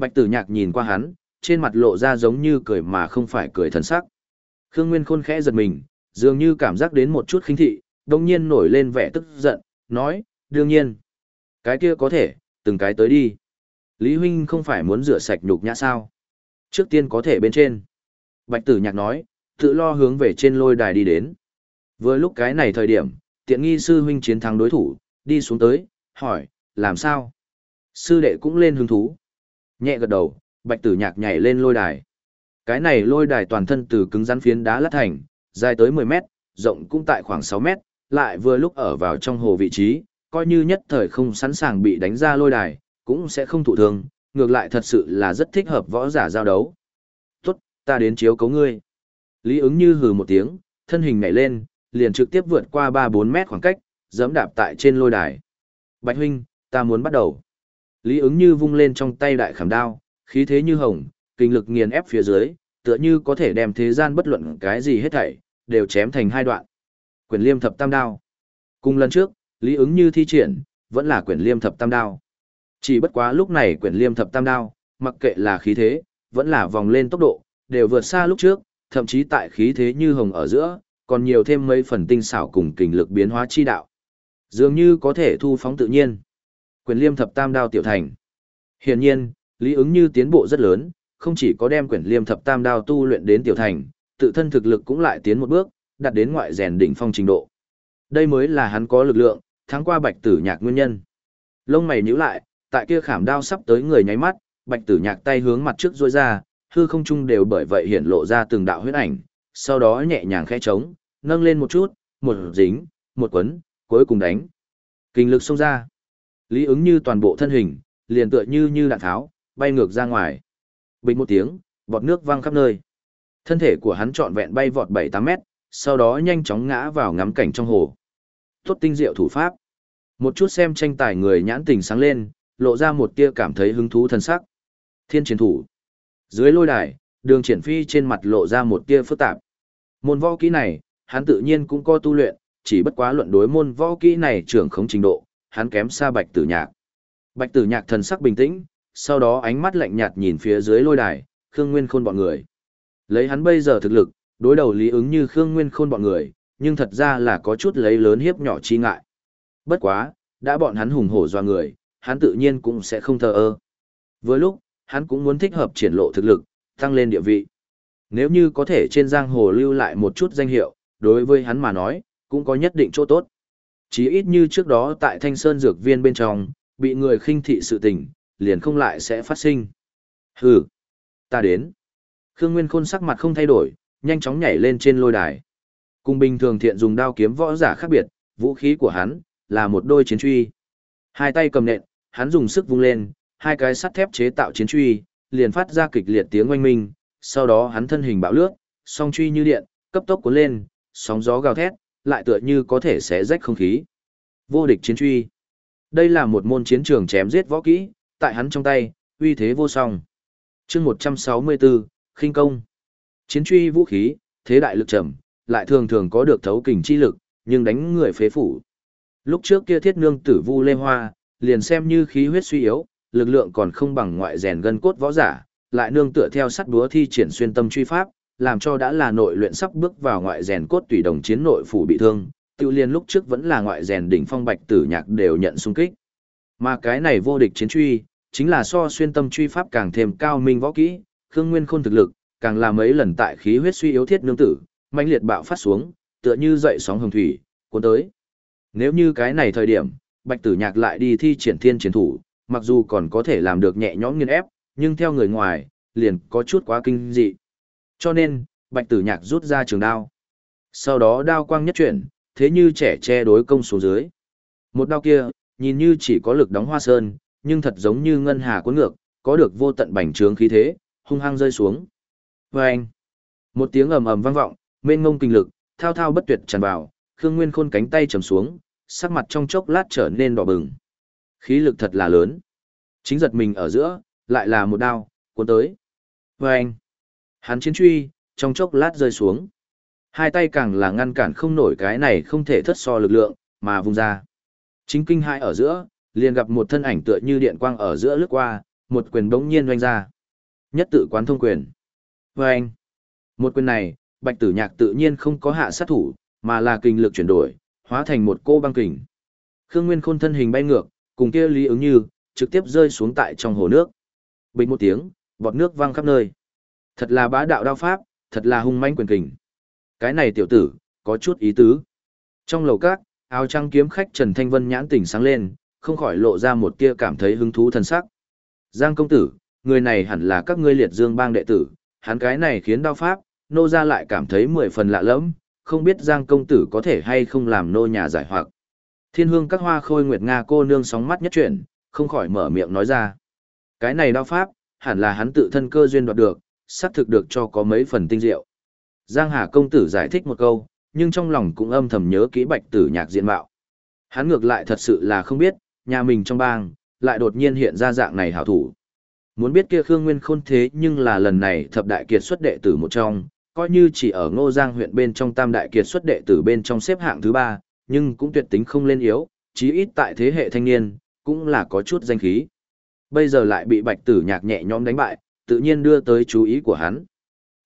Bạch tử nhạc nhìn qua hắn, trên mặt lộ ra giống như cười mà không phải cười thần sắc. Khương Nguyên Khôn khẽ giật mình, dường như cảm giác đến một chút khinh thị, đồng nhiên nổi lên vẻ tức giận, nói, đương nhiên. Cái kia có thể, từng cái tới đi. Lý Huynh không phải muốn rửa sạch nhục nhã sao. Trước tiên có thể bên trên. Bạch tử nhạc nói, tự lo hướng về trên lôi đài đi đến. Vừa lúc cái này thời điểm, tiện nghi sư huynh chiến thắng đối thủ, đi xuống tới, hỏi, làm sao? Sư đệ cũng lên hứng thú. Nhẹ gật đầu, bạch tử nhạc nhảy lên lôi đài. Cái này lôi đài toàn thân từ cứng rắn phiến đá lát thành, dài tới 10 mét, rộng cũng tại khoảng 6 mét, lại vừa lúc ở vào trong hồ vị trí, coi như nhất thời không sẵn sàng bị đánh ra lôi đài, cũng sẽ không thụ thương, ngược lại thật sự là rất thích hợp võ giả giao đấu. Tốt, ta đến chiếu cấu ngươi. Lý ứng như hừ một tiếng, thân hình nhảy lên, liền trực tiếp vượt qua 3-4 mét khoảng cách, giẫm đạp tại trên lôi đài. Bạch huynh, ta muốn bắt đầu. Lý ứng như vung lên trong tay đại khảm đao, khí thế như hồng, kinh lực nghiền ép phía dưới, tựa như có thể đem thế gian bất luận cái gì hết thảy, đều chém thành hai đoạn. Quyền liêm thập tam đao. Cùng lần trước, Lý ứng như thi triển, vẫn là quyển liêm thập tam đao. Chỉ bất quá lúc này quyển liêm thập tam đao, mặc kệ là khí thế, vẫn là vòng lên tốc độ, đều vượt xa lúc trước, thậm chí tại khí thế như hồng ở giữa, còn nhiều thêm mấy phần tinh xảo cùng kình lực biến hóa chi đạo. Dường như có thể thu phóng tự nhiên. Quyền liêm thập tam đao tiểu thành. Hiển nhiên, lý ứng như tiến bộ rất lớn, không chỉ có đem quyền liêm thập tam đao tu luyện đến tiểu thành, tự thân thực lực cũng lại tiến một bước, đạt đến ngoại rèn đỉnh phong trình độ. Đây mới là hắn có lực lượng, thắng qua bạch tử nhạc nguyên nhân. Lông mày nhíu lại, tại kia khảm đao sắp tới người nháy mắt, bạch tử nhạc tay hướng mặt trước rôi ra, hư không trung đều bởi vậy hiện lộ ra từng đạo huyết ảnh, sau đó nhẹ nhàng khẽ trống, nâng lên một chút, một dính, một quấn, cuối cùng đánh. Kinh lực xông ra. Lý ứng như toàn bộ thân hình, liền tựa như như đạn tháo, bay ngược ra ngoài. Bình một tiếng, bọt nước văng khắp nơi. Thân thể của hắn trọn vẹn bay vọt 7-8 mét, sau đó nhanh chóng ngã vào ngắm cảnh trong hồ. Tốt tinh diệu thủ pháp. Một chút xem tranh tài người nhãn tình sáng lên, lộ ra một tia cảm thấy hứng thú thân sắc. Thiên chiến thủ. Dưới lôi đài, đường triển phi trên mặt lộ ra một tia phức tạp. Môn võ kỹ này, hắn tự nhiên cũng có tu luyện, chỉ bất quá luận đối môn võ kỹ này trưởng không trình độ, hắn kém xa bạch tử nhạc. Bạch tử nhạc thần sắc bình tĩnh, sau đó ánh mắt lạnh nhạt nhìn phía dưới lôi đài, Khương Nguyên Khôn bọn người. Lấy hắn bây giờ thực lực, đối đầu lý ứng như Khương Nguyên Khôn bọn người, nhưng thật ra là có chút lấy lớn hiếp nhỏ chi ngại. Bất quá, đã bọn hắn hùng hổ doa người, hắn tự nhiên cũng sẽ không thờ ơ. Với lúc, hắn cũng muốn thích hợp triển lộ thực lực, tăng lên địa vị. Nếu như có thể trên giang hồ lưu lại một chút danh hiệu, đối với hắn mà nói, cũng có nhất định chỗ tốt. Chí ít như trước đó tại Thanh Sơn Dược Viên bên trong, bị người khinh thị sự tình, liền không lại sẽ phát sinh. Hừ, ta đến. Khương Nguyên Khôn sắc mặt không thay đổi, nhanh chóng nhảy lên trên lôi đài. Cùng bình thường thiện dùng đao kiếm võ giả khác biệt, vũ khí của hắn là một đôi chiến truy. Hai tay cầm nện, hắn dùng sức vung lên, hai cái sắt thép chế tạo chiến truy, liền phát ra kịch liệt tiếng oanh minh, sau đó hắn thân hình bạo lướt, song truy như điện, cấp tốc cuốn lên, sóng gió gào thét, lại tựa như có thể xé rách không khí. Vô địch chiến truy. Đây là một môn chiến trường chém giết võ kỹ, tại hắn trong tay, uy thế vô song. Chương 164, khinh công. Chiến truy vũ khí, thế đại lực trầm, lại thường thường có được thấu kình chi lực, nhưng đánh người phế phủ. Lúc trước kia thiết nương tử vu lê hoa, liền xem như khí huyết suy yếu, lực lượng còn không bằng ngoại rèn gân cốt võ giả, lại nương tựa theo sắt búa thi triển xuyên tâm truy pháp, làm cho đã là nội luyện sắp bước vào ngoại rèn cốt tùy đồng chiến nội phủ bị thương, tiêu liên lúc trước vẫn là ngoại rèn đỉnh phong bạch tử nhạc đều nhận xung kích. Mà cái này vô địch chiến truy, chính là so xuyên tâm truy pháp càng thêm cao minh võ kỹ, khương nguyên khôn thực lực, càng là mấy lần tại khí huyết suy yếu thiết nương tử, mãnh liệt bạo phát xuống, tựa như dậy sóng hồng thủy, cuốn tới. Nếu như cái này thời điểm, Bạch Tử Nhạc lại đi thi triển thiên chiến thủ, mặc dù còn có thể làm được nhẹ nhõm nghiên ép, nhưng theo người ngoài, liền có chút quá kinh dị. Cho nên, Bạch Tử Nhạc rút ra trường đao. Sau đó đao quang nhất chuyển, thế như trẻ che đối công xuống dưới. Một đao kia, nhìn như chỉ có lực đóng hoa sơn, nhưng thật giống như ngân hà cuốn ngược, có được vô tận bành trướng khí thế, hung hăng rơi xuống. Vâng! Một tiếng ầm ầm vang vọng, mênh ngông kinh lực, thao thao bất tuyệt tràn vào, Khương Nguyên Khôn cánh tay trầm xuống, sắc mặt trong chốc lát trở nên đỏ bừng. Khí lực thật là lớn. Chính giật mình ở giữa, lại là một đao, cuốn tới. Vâng! Hắn chiến truy, trong chốc lát rơi xuống. Hai tay càng là ngăn cản không nổi cái này không thể thất so lực lượng, mà vùng ra. Chính kinh hai ở giữa, liền gặp một thân ảnh tựa như điện quang ở giữa lướt qua, một quyền bỗng nhiên doanh ra. Nhất tự quán thông quyền. Vâng! Một quyền này, bạch tử nhạc tự nhiên không có hạ sát thủ, mà là kinh lực chuyển đổi, hóa thành một cô băng kình. Khương Nguyên Khôn thân hình bay ngược, cùng kia Lý ứng như, trực tiếp rơi xuống tại trong hồ nước. Bình một tiếng, bọt nước văng khắp nơi. Thật là bá đạo đao pháp, thật là hung manh quyền kình. Cái này tiểu tử, có chút ý tứ. Trong lầu các, áo trăng kiếm khách Trần Thanh Vân nhãn tỉnh sáng lên, không khỏi lộ ra một tia cảm thấy hứng thú thần sắc. Giang công tử, người này hẳn là các ngươi liệt dương bang đệ tử, hắn cái này khiến đao pháp, nô ra lại cảm thấy mười phần lạ lẫm, không biết Giang công tử có thể hay không làm nô nhà giải hoặc. Thiên hương các hoa khôi nguyệt Nga cô nương sóng mắt nhất chuyển, không khỏi mở miệng nói ra. Cái này đao pháp, hẳn là hắn tự thân cơ duyên đoạt được, xác thực được cho có mấy phần tinh diệu. Giang Hà công tử giải thích một câu, nhưng trong lòng cũng âm thầm nhớ kỹ bạch tử nhạc diện mạo. Hắn ngược lại thật sự là không biết, nhà mình trong bang, lại đột nhiên hiện ra dạng này hảo thủ. Muốn biết kia Khương Nguyên Khôn thế nhưng là lần này thập đại kiệt xuất đệ tử một trong, coi như chỉ ở Ngô Giang huyện bên trong tam đại kiệt xuất đệ tử bên trong xếp hạng thứ ba, nhưng cũng tuyệt tính không lên yếu, chí ít tại thế hệ thanh niên, cũng là có chút danh khí. Bây giờ lại bị Bạch Tử Nhạc nhẹ nhõm đánh bại, tự nhiên đưa tới chú ý của hắn.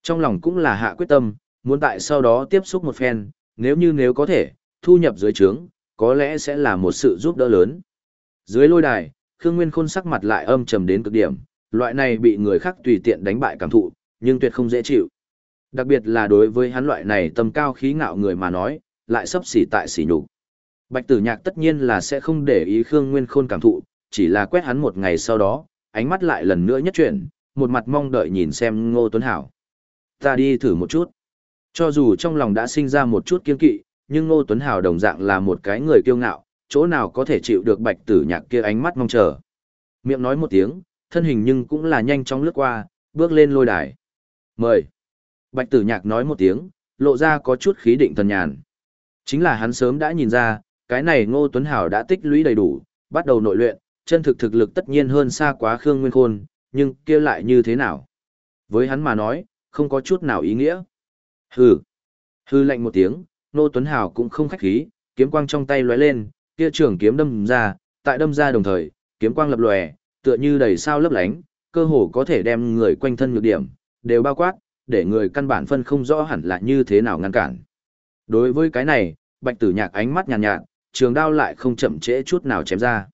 Trong lòng cũng là hạ quyết tâm, muốn tại sau đó tiếp xúc một phen, nếu như nếu có thể, thu nhập dưới trướng, có lẽ sẽ là một sự giúp đỡ lớn. Dưới lôi đài, Khương Nguyên Khôn sắc mặt lại âm trầm đến cực điểm, loại này bị người khác tùy tiện đánh bại cảm thụ, nhưng tuyệt không dễ chịu. Đặc biệt là đối với hắn loại này tầm cao khí ngạo người mà nói, lại sắp xỉ tại xỉ nhục. Bạch Tử Nhạc tất nhiên là sẽ không để ý Khương Nguyên Khôn cảm thụ, chỉ là quét hắn một ngày sau đó, ánh mắt lại lần nữa nhất chuyển, một mặt mong đợi nhìn xem Ngô Tuấn Hảo. Ta đi thử một chút. Cho dù trong lòng đã sinh ra một chút kiên kỵ, nhưng Ngô Tuấn Hảo đồng dạng là một cái người kiêu ngạo, chỗ nào có thể chịu được Bạch Tử Nhạc kia ánh mắt mong chờ. Miệng nói một tiếng, thân hình nhưng cũng là nhanh chóng lướt qua, bước lên lôi đài. Mời. Bạch tử nhạc nói một tiếng, lộ ra có chút khí định thần nhàn. Chính là hắn sớm đã nhìn ra, cái này Ngô Tuấn Hảo đã tích lũy đầy đủ, bắt đầu nội luyện, chân thực thực lực tất nhiên hơn xa quá Khương Nguyên Khôn, nhưng kia lại như thế nào? Với hắn mà nói, không có chút nào ý nghĩa. Hừ. Hừ lạnh một tiếng, nô Tuấn Hào cũng không khách khí, kiếm quang trong tay lóe lên, kia trường kiếm đâm ra, tại đâm ra đồng thời, kiếm quang lập lòe, tựa như đầy sao lấp lánh, cơ hồ có thể đem người quanh thân nhược điểm, đều bao quát, để người căn bản phân không rõ hẳn là như thế nào ngăn cản. Đối với cái này, bạch tử nhạc ánh mắt nhàn nhạt, nhạt, trường đao lại không chậm trễ chút nào chém ra.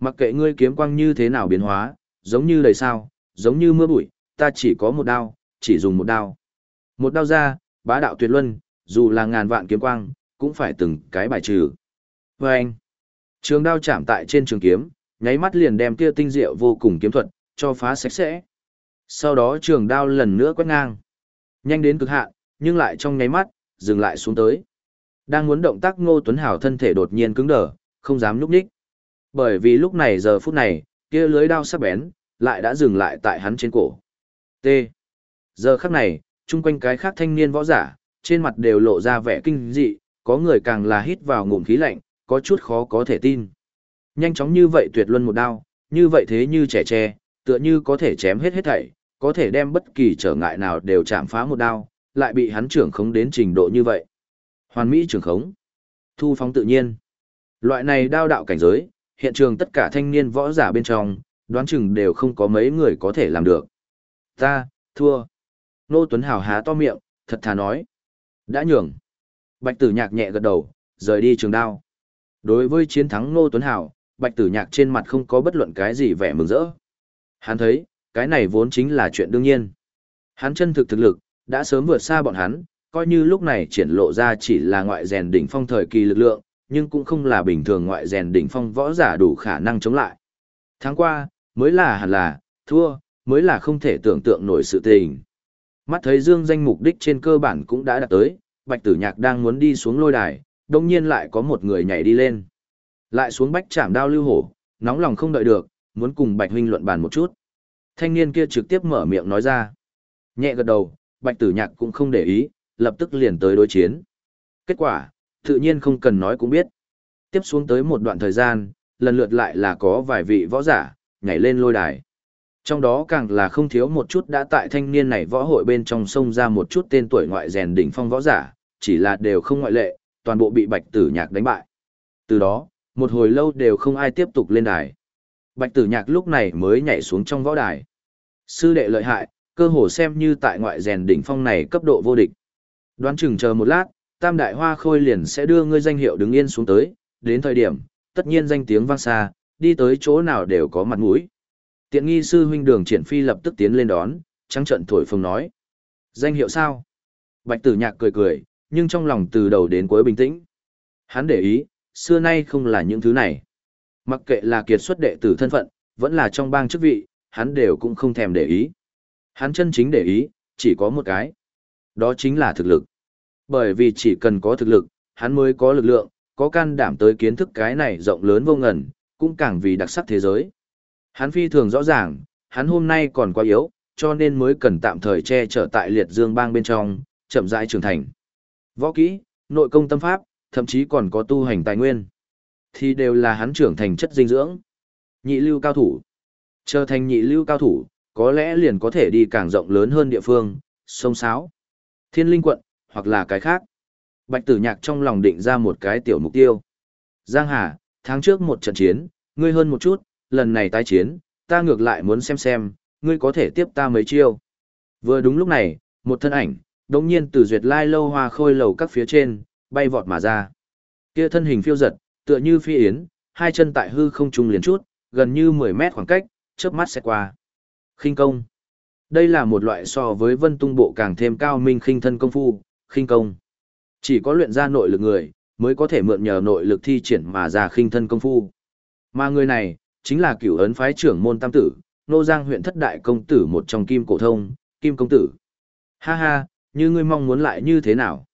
Mặc kệ ngươi kiếm quang như thế nào biến hóa, giống như đầy sao, giống như mưa bụi, ta chỉ có một đao, chỉ dùng một đao. Một đao ra, bá đạo tuyệt luân, dù là ngàn vạn kiếm quang, cũng phải từng cái bài trừ. Và anh, trường đao chạm tại trên trường kiếm, nháy mắt liền đem kia tinh diệu vô cùng kiếm thuật, cho phá sạch sẽ. Sau đó trường đao lần nữa quét ngang. Nhanh đến cực hạn, nhưng lại trong nháy mắt, dừng lại xuống tới. Đang muốn động tác Ngô Tuấn Hảo thân thể đột nhiên cứng đờ, không dám nhúc nhích. Bởi vì lúc này giờ phút này, kia lưới đao sắc bén, lại đã dừng lại tại hắn trên cổ. T. Giờ khắc này, chung quanh cái khác thanh niên võ giả, trên mặt đều lộ ra vẻ kinh dị, có người càng là hít vào ngụm khí lạnh, có chút khó có thể tin. Nhanh chóng như vậy tuyệt luân một đao, như vậy thế như trẻ tre, tựa như có thể chém hết hết thảy, có thể đem bất kỳ trở ngại nào đều chạm phá một đao, lại bị hắn trưởng khống đến trình độ như vậy. Hoàn mỹ trưởng khống. Thu phóng tự nhiên. Loại này đao đạo cảnh giới, hiện trường tất cả thanh niên võ giả bên trong, đoán chừng đều không có mấy người có thể làm được. Ta, thua. Nô Tuấn Hào há to miệng, thật thà nói. Đã nhường. Bạch tử nhạc nhẹ gật đầu, rời đi trường đao. Đối với chiến thắng Nô Tuấn Hào, Bạch tử nhạc trên mặt không có bất luận cái gì vẻ mừng rỡ. Hắn thấy, cái này vốn chính là chuyện đương nhiên. Hắn chân thực thực lực, đã sớm vượt xa bọn hắn, coi như lúc này triển lộ ra chỉ là ngoại rèn đỉnh phong thời kỳ lực lượng, nhưng cũng không là bình thường ngoại rèn đỉnh phong võ giả đủ khả năng chống lại. Tháng qua, mới là hẳn là, thua, mới là không thể tưởng tượng nổi sự tình. Mắt thấy dương danh mục đích trên cơ bản cũng đã đạt tới, bạch tử nhạc đang muốn đi xuống lôi đài, đồng nhiên lại có một người nhảy đi lên. Lại xuống bách chạm đao lưu hổ, nóng lòng không đợi được, muốn cùng bạch huynh luận bàn một chút. Thanh niên kia trực tiếp mở miệng nói ra. Nhẹ gật đầu, bạch tử nhạc cũng không để ý, lập tức liền tới đối chiến. Kết quả, tự nhiên không cần nói cũng biết. Tiếp xuống tới một đoạn thời gian, lần lượt lại là có vài vị võ giả, nhảy lên lôi đài. Trong đó càng là không thiếu một chút đã tại thanh niên này võ hội bên trong sông ra một chút tên tuổi ngoại rèn đỉnh phong võ giả, chỉ là đều không ngoại lệ, toàn bộ bị bạch tử nhạc đánh bại. Từ đó, một hồi lâu đều không ai tiếp tục lên đài. Bạch tử nhạc lúc này mới nhảy xuống trong võ đài. Sư đệ lợi hại, cơ hồ xem như tại ngoại rèn đỉnh phong này cấp độ vô địch. Đoán chừng chờ một lát, tam đại hoa khôi liền sẽ đưa ngươi danh hiệu đứng yên xuống tới, đến thời điểm, tất nhiên danh tiếng vang xa, đi tới chỗ nào đều có mặt mũi. Tiện nghi sư huynh đường triển phi lập tức tiến lên đón, trắng trận thổi phồng nói. Danh hiệu sao? Bạch tử nhạc cười cười, nhưng trong lòng từ đầu đến cuối bình tĩnh. Hắn để ý, xưa nay không là những thứ này. Mặc kệ là kiệt xuất đệ tử thân phận, vẫn là trong bang chức vị, hắn đều cũng không thèm để ý. Hắn chân chính để ý, chỉ có một cái. Đó chính là thực lực. Bởi vì chỉ cần có thực lực, hắn mới có lực lượng, có can đảm tới kiến thức cái này rộng lớn vô ngần, cũng càng vì đặc sắc thế giới. Hắn phi thường rõ ràng, hắn hôm nay còn quá yếu, cho nên mới cần tạm thời che chở tại liệt dương bang bên trong, chậm rãi trưởng thành. Võ kỹ, nội công tâm pháp, thậm chí còn có tu hành tài nguyên thì đều là hắn trưởng thành chất dinh dưỡng. Nhị lưu cao thủ. Trở thành nhị lưu cao thủ, có lẽ liền có thể đi càng rộng lớn hơn địa phương, sông sáo, thiên linh quận, hoặc là cái khác. Bạch tử nhạc trong lòng định ra một cái tiểu mục tiêu. Giang Hà, tháng trước một trận chiến, ngươi hơn một chút, lần này tái chiến, ta ngược lại muốn xem xem, ngươi có thể tiếp ta mấy chiêu. Vừa đúng lúc này, một thân ảnh, đồng nhiên từ duyệt lai lâu hoa khôi lầu các phía trên, bay vọt mà ra. Kia thân hình phiêu giật, tựa như phi yến, hai chân tại hư không trung liền chút, gần như 10 mét khoảng cách, chớp mắt sẽ qua. Khinh công. Đây là một loại so với vân tung bộ càng thêm cao minh khinh thân công phu, khinh công. Chỉ có luyện ra nội lực người, mới có thể mượn nhờ nội lực thi triển mà ra khinh thân công phu. Mà người này, chính là cửu ấn phái trưởng môn tam tử, nô giang huyện thất đại công tử một trong kim cổ thông, kim công tử. Ha ha, như ngươi mong muốn lại như thế nào?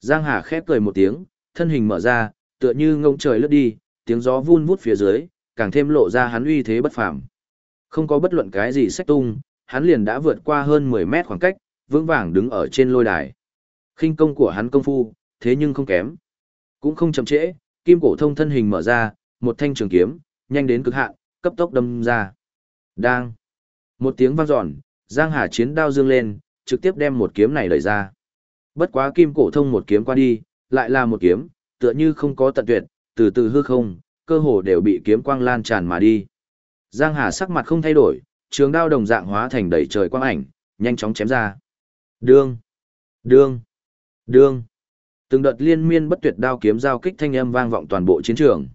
Giang Hà khép cười một tiếng, thân hình mở ra, tựa như ngông trời lướt đi, tiếng gió vun vút phía dưới, càng thêm lộ ra hắn uy thế bất phàm. Không có bất luận cái gì sách tung, hắn liền đã vượt qua hơn 10 mét khoảng cách, vững vàng đứng ở trên lôi đài khinh công của hắn công phu, thế nhưng không kém. Cũng không chậm trễ, kim cổ thông thân hình mở ra, một thanh trường kiếm, nhanh đến cực hạn, cấp tốc đâm ra. Đang. Một tiếng vang dọn, Giang Hà chiến đao dương lên, trực tiếp đem một kiếm này đẩy ra. Bất quá kim cổ thông một kiếm qua đi, lại là một kiếm, tựa như không có tận tuyệt, từ từ hư không, cơ hồ đều bị kiếm quang lan tràn mà đi. Giang Hà sắc mặt không thay đổi, trường đao đồng dạng hóa thành đầy trời quang ảnh, nhanh chóng chém ra. Đương, đương, đương. Từng đợt liên miên bất tuyệt đao kiếm giao kích thanh âm vang vọng toàn bộ chiến trường.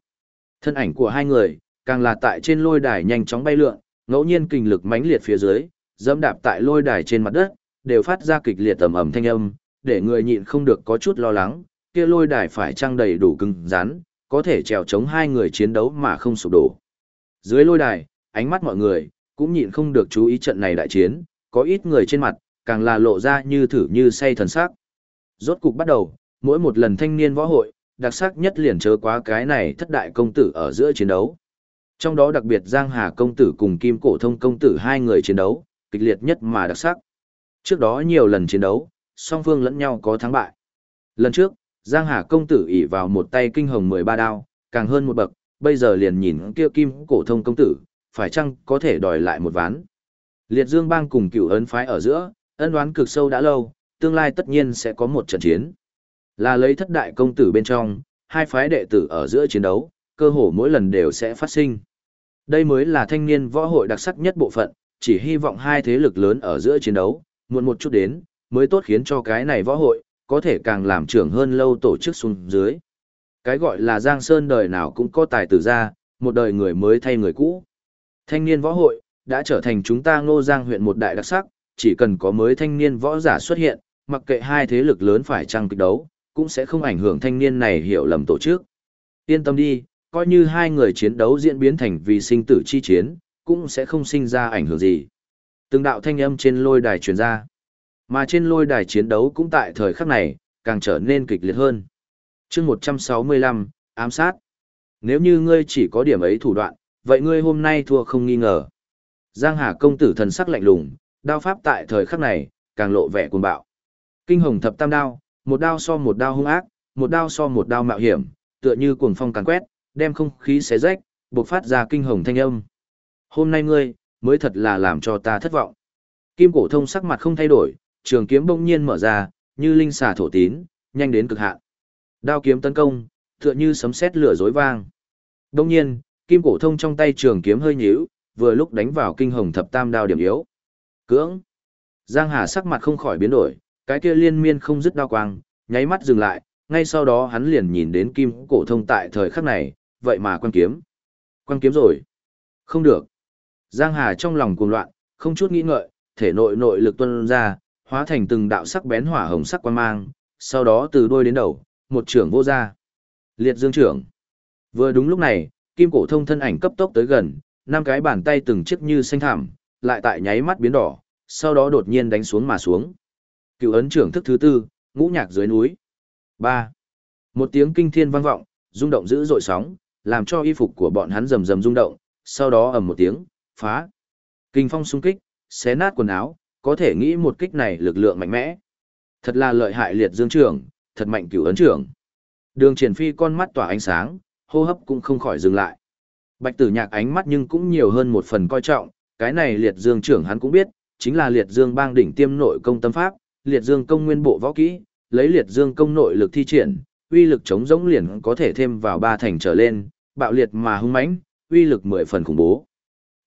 Thân ảnh của hai người, càng là tại trên lôi đài nhanh chóng bay lượn, ngẫu nhiên kình lực mãnh liệt phía dưới, dẫm đạp tại lôi đài trên mặt đất, đều phát ra kịch liệt tầm ầm thanh âm, để người nhịn không được có chút lo lắng, kia lôi đài phải trang đầy đủ cứng rắn, có thể trèo chống hai người chiến đấu mà không sụp đổ. Dưới lôi đài, ánh mắt mọi người cũng nhịn không được chú ý trận này đại chiến, có ít người trên mặt càng là lộ ra như thử như say thần sắc. Rốt cục bắt đầu, mỗi một lần thanh niên võ hội, đặc sắc nhất liền chớ quá cái này thất đại công tử ở giữa chiến đấu. Trong đó đặc biệt Giang Hà công tử cùng Kim Cổ Thông công tử hai người chiến đấu, kịch liệt nhất mà đặc sắc. Trước đó nhiều lần chiến đấu, song phương lẫn nhau có thắng bại. Lần trước, Giang Hà công tử ỷ vào một tay kinh hồng 13 đao, càng hơn một bậc, bây giờ liền nhìn kia Kim Cổ Thông công tử, phải chăng có thể đòi lại một ván. Liệt Dương bang cùng cửu ấn phái ở giữa, ân đoán cực sâu đã lâu, tương lai tất nhiên sẽ có một trận chiến. Là lấy thất đại công tử bên trong, hai phái đệ tử ở giữa chiến đấu, cơ hồ mỗi lần đều sẽ phát sinh. Đây mới là thanh niên võ hội đặc sắc nhất bộ phận, chỉ hy vọng hai thế lực lớn ở giữa chiến đấu, muộn một chút đến, mới tốt khiến cho cái này võ hội, có thể càng làm trưởng hơn lâu tổ chức xuống dưới. Cái gọi là Giang Sơn đời nào cũng có tài tử ra, một đời người mới thay người cũ. Thanh niên võ hội, đã trở thành chúng ta ngô giang huyện một đại đặc sắc, chỉ cần có mới thanh niên võ giả xuất hiện, mặc kệ hai thế lực lớn phải chăng kịch đấu, cũng sẽ không ảnh hưởng thanh niên này hiểu lầm tổ chức. Yên tâm đi, coi như hai người chiến đấu diễn biến thành vì sinh tử chi chiến, cũng sẽ không sinh ra ảnh hưởng gì. Từng đạo thanh âm trên lôi đài truyền ra. Mà trên lôi đài chiến đấu cũng tại thời khắc này, càng trở nên kịch liệt hơn. chương 165, ám sát. Nếu như ngươi chỉ có điểm ấy thủ đoạn, vậy ngươi hôm nay thua không nghi ngờ. Giang Hà công tử thần sắc lạnh lùng, đao pháp tại thời khắc này, càng lộ vẻ cuồng bạo. Kinh hồng thập tam đao, một đao so một đao hung ác, một đao so một đao mạo hiểm, tựa như cuồng phong càn quét, đem không khí xé rách, bộc phát ra kinh hồng thanh âm. Hôm nay ngươi, mới thật là làm cho ta thất vọng. Kim cổ thông sắc mặt không thay đổi, trường kiếm bỗng nhiên mở ra, như linh xà thổ tín, nhanh đến cực hạn. Đao kiếm tấn công, tựa như sấm sét lửa rối vang. Bỗng nhiên, kim cổ thông trong tay trường kiếm hơi nhíu, vừa lúc đánh vào kinh hồng thập tam đao điểm yếu. Cưỡng. Giang Hà sắc mặt không khỏi biến đổi, cái kia liên miên không dứt đao quang, nháy mắt dừng lại, ngay sau đó hắn liền nhìn đến kim cổ thông tại thời khắc này, vậy mà quan kiếm. Quan kiếm rồi. Không được. Giang Hà trong lòng cuồng loạn, không chút nghĩ ngợi, thể nội nội lực tuôn ra, hóa thành từng đạo sắc bén hỏa hồng sắc quan mang, sau đó từ đôi đến đầu, một trưởng vô ra. Liệt dương trưởng. Vừa đúng lúc này, kim cổ thông thân ảnh cấp tốc tới gần, năm cái bàn tay từng chiếc như xanh thảm, lại tại nháy mắt biến đỏ, sau đó đột nhiên đánh xuống mà xuống. Cựu ấn trưởng thức thứ tư, ngũ nhạc dưới núi. ba, Một tiếng kinh thiên vang vọng, rung động dữ dội sóng, làm cho y phục của bọn hắn rầm rầm rung động, sau đó ầm một tiếng, phá. Kinh phong xung kích, xé nát quần áo, có thể nghĩ một kích này lực lượng mạnh mẽ. Thật là lợi hại liệt dương trưởng, thật mạnh cửu ấn trưởng. Đường triển phi con mắt tỏa ánh sáng, hô hấp cũng không khỏi dừng lại. Bạch tử nhạc ánh mắt nhưng cũng nhiều hơn một phần coi trọng, cái này liệt dương trưởng hắn cũng biết, chính là liệt dương bang đỉnh tiêm nội công tâm pháp, liệt dương công nguyên bộ võ kỹ, lấy liệt dương công nội lực thi triển, uy lực chống giống liền có thể thêm vào ba thành trở lên, bạo liệt mà hung mãnh, uy lực mười phần khủng bố.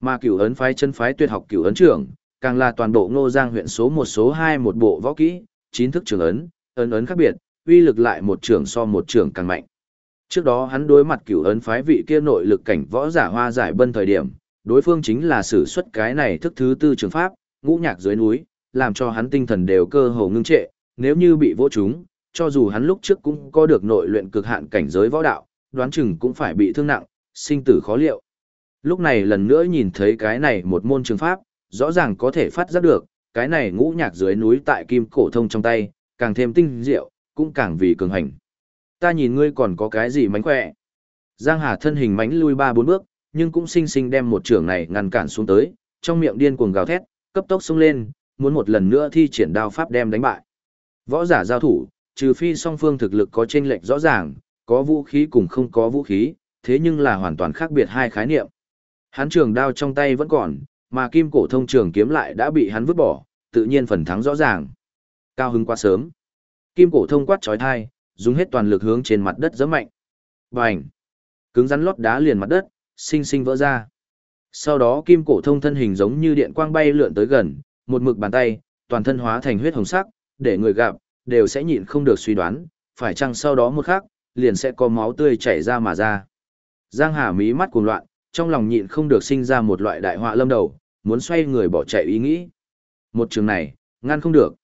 Mà cửu ấn phái chân phái tuyệt học cửu ấn trưởng, càng là toàn bộ Ngô Giang huyện số một số hai một bộ võ kỹ, chín thức trường ấn, ấn ấn khác biệt, uy lực lại một trưởng so một trưởng càng mạnh. Trước đó hắn đối mặt cửu ấn phái vị kia nội lực cảnh võ giả hoa giải bân thời điểm, đối phương chính là sử xuất cái này thức thứ tư trường pháp, ngũ nhạc dưới núi, làm cho hắn tinh thần đều cơ hồ ngưng trệ, nếu như bị vỗ chúng, cho dù hắn lúc trước cũng có được nội luyện cực hạn cảnh giới võ đạo, đoán chừng cũng phải bị thương nặng, sinh tử khó liệu. Lúc này lần nữa nhìn thấy cái này một môn trường pháp, rõ ràng có thể phát giác được, cái này ngũ nhạc dưới núi tại kim cổ thông trong tay, càng thêm tinh diệu, cũng càng vì cường hành. Ta nhìn ngươi còn có cái gì mánh khỏe. Giang Hà thân hình mánh lui ba bốn bước, nhưng cũng sinh sinh đem một trường này ngăn cản xuống tới, trong miệng điên cuồng gào thét, cấp tốc xông lên, muốn một lần nữa thi triển đao pháp đem đánh bại. Võ giả giao thủ, trừ phi song phương thực lực có chênh lệch rõ ràng, có vũ khí cùng không có vũ khí, thế nhưng là hoàn toàn khác biệt hai khái niệm. Hắn trường đao trong tay vẫn còn, mà kim cổ thông trường kiếm lại đã bị hắn vứt bỏ, tự nhiên phần thắng rõ ràng. Cao hứng quá sớm. Kim cổ thông quát chói tai, dùng hết toàn lực hướng trên mặt đất giẫm mạnh. Bành! Cứng rắn lót đá liền mặt đất, sinh sinh vỡ ra. Sau đó kim cổ thông thân hình giống như điện quang bay lượn tới gần, một mực bàn tay, toàn thân hóa thành huyết hồng sắc, để người gặp, đều sẽ nhịn không được suy đoán, phải chăng sau đó một khắc, liền sẽ có máu tươi chảy ra mà ra. Giang Hà mí mắt cuồng loạn, trong lòng nhịn không được sinh ra một loại đại họa lâm đầu, muốn xoay người bỏ chạy ý nghĩ. Một trường này, ngăn không được.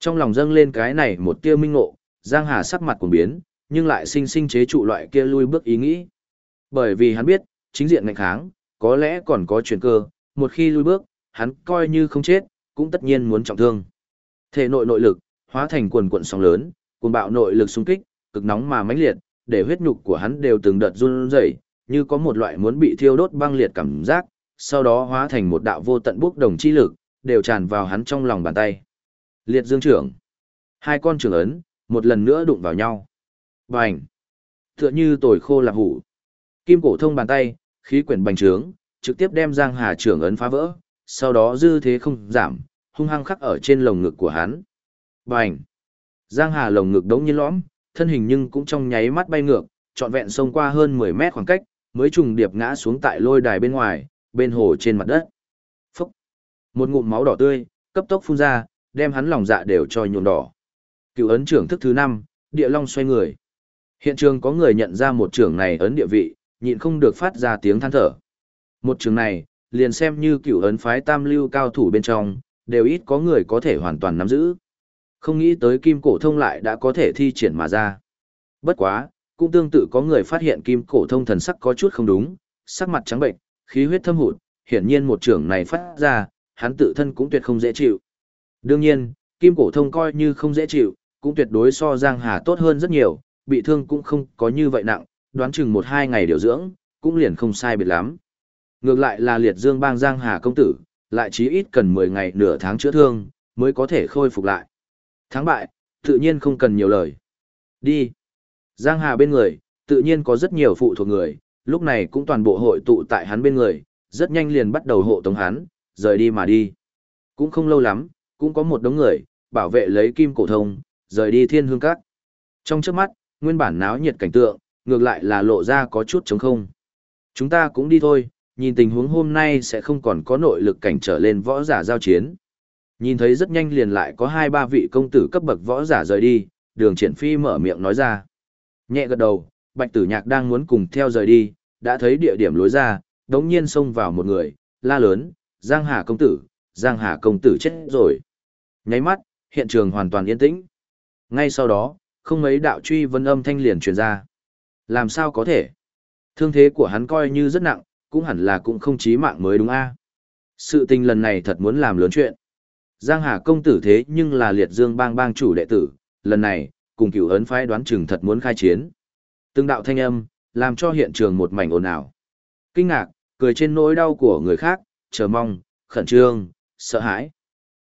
Trong lòng dâng lên cái này một tia minh ngộ, Giang Hà sắc mặt cuồng biến, nhưng lại sinh sinh chế trụ loại kia lui bước ý nghĩ. Bởi vì hắn biết, chính diện ngạnh kháng, có lẽ còn có chuyển cơ, một khi lui bước, hắn coi như không chết, cũng tất nhiên muốn trọng thương. Thể nội nội lực, hóa thành quần cuộn sóng lớn, cuồng bạo nội lực xung kích, cực nóng mà mãnh liệt, để huyết nhục của hắn đều từng đợt run rẩy, như có một loại muốn bị thiêu đốt băng liệt cảm giác, sau đó hóa thành một đạo vô tận bốc đồng chi lực, đều tràn vào hắn trong lòng bàn tay. Liệt dương trưởng. Hai con trưởng ấn, một lần nữa đụng vào nhau. Bành. Tựa như tồi khô lạp hủ. Kim cổ thông bàn tay, khí quyển bành trướng, trực tiếp đem Giang Hà trưởng ấn phá vỡ, sau đó dư thế không giảm, hung hăng khắc ở trên lồng ngực của hắn. Bành! Giang Hà lồng ngực đống nhiên lõm, thân hình nhưng cũng trong nháy mắt bay ngược, trọn vẹn xông qua hơn 10 mét khoảng cách, mới trùng điệp ngã xuống tại lôi đài bên ngoài, bên hồ trên mặt đất. Phúc! Một ngụm máu đỏ tươi, cấp tốc phun ra, đem hắn lòng dạ đều cho nhuộm đỏ. Cựu ấn trưởng thức thứ 5, địa long xoay người. Hiện trường có người nhận ra một trưởng này ấn địa vị, nhịn không được phát ra tiếng than thở. Một trường này, liền xem như cựu ấn phái tam lưu cao thủ bên trong, đều ít có người có thể hoàn toàn nắm giữ. Không nghĩ tới kim cổ thông lại đã có thể thi triển mà ra. Bất quá, cũng tương tự có người phát hiện kim cổ thông thần sắc có chút không đúng, sắc mặt trắng bệnh, khí huyết thâm hụt, hiển nhiên một trưởng này phát ra, hắn tự thân cũng tuyệt không dễ chịu. Đương nhiên, kim cổ thông coi như không dễ chịu, cũng tuyệt đối so Giang Hà tốt hơn rất nhiều, bị thương cũng không có như vậy nặng, đoán chừng một hai ngày điều dưỡng, cũng liền không sai biệt lắm. Ngược lại là liệt dương bang Giang Hà công tử, lại chí ít cần 10 ngày nửa tháng chữa thương, mới có thể khôi phục lại. Thắng bại, tự nhiên không cần nhiều lời. Đi. Giang Hà bên người, tự nhiên có rất nhiều phụ thuộc người, lúc này cũng toàn bộ hội tụ tại hắn bên người, rất nhanh liền bắt đầu hộ tống hắn, rời đi mà đi. Cũng không lâu lắm, cũng có một đống người, bảo vệ lấy kim cổ thông, rời đi thiên hương các. Trong trước mắt, nguyên bản náo nhiệt cảnh tượng, ngược lại là lộ ra có chút trống không. Chúng ta cũng đi thôi, nhìn tình huống hôm nay sẽ không còn có nội lực cảnh trở lên võ giả giao chiến. Nhìn thấy rất nhanh liền lại có hai ba vị công tử cấp bậc võ giả rời đi, đường triển phi mở miệng nói ra. Nhẹ gật đầu, bạch tử nhạc đang muốn cùng theo rời đi, đã thấy địa điểm lối ra, đống nhiên xông vào một người, la lớn, Giang Hà công tử, Giang Hà công tử chết rồi. Nháy mắt, hiện trường hoàn toàn yên tĩnh. Ngay sau đó, không mấy đạo truy vân âm thanh liền truyền ra. Làm sao có thể? Thương thế của hắn coi như rất nặng, cũng hẳn là cũng không chí mạng mới đúng a. Sự tình lần này thật muốn làm lớn chuyện. Giang Hà công tử thế nhưng là liệt dương bang bang chủ đệ tử, lần này, cùng cửu ấn phái đoán chừng thật muốn khai chiến. Từng đạo thanh âm, làm cho hiện trường một mảnh ồn ào. Kinh ngạc, cười trên nỗi đau của người khác, chờ mong, khẩn trương, sợ hãi.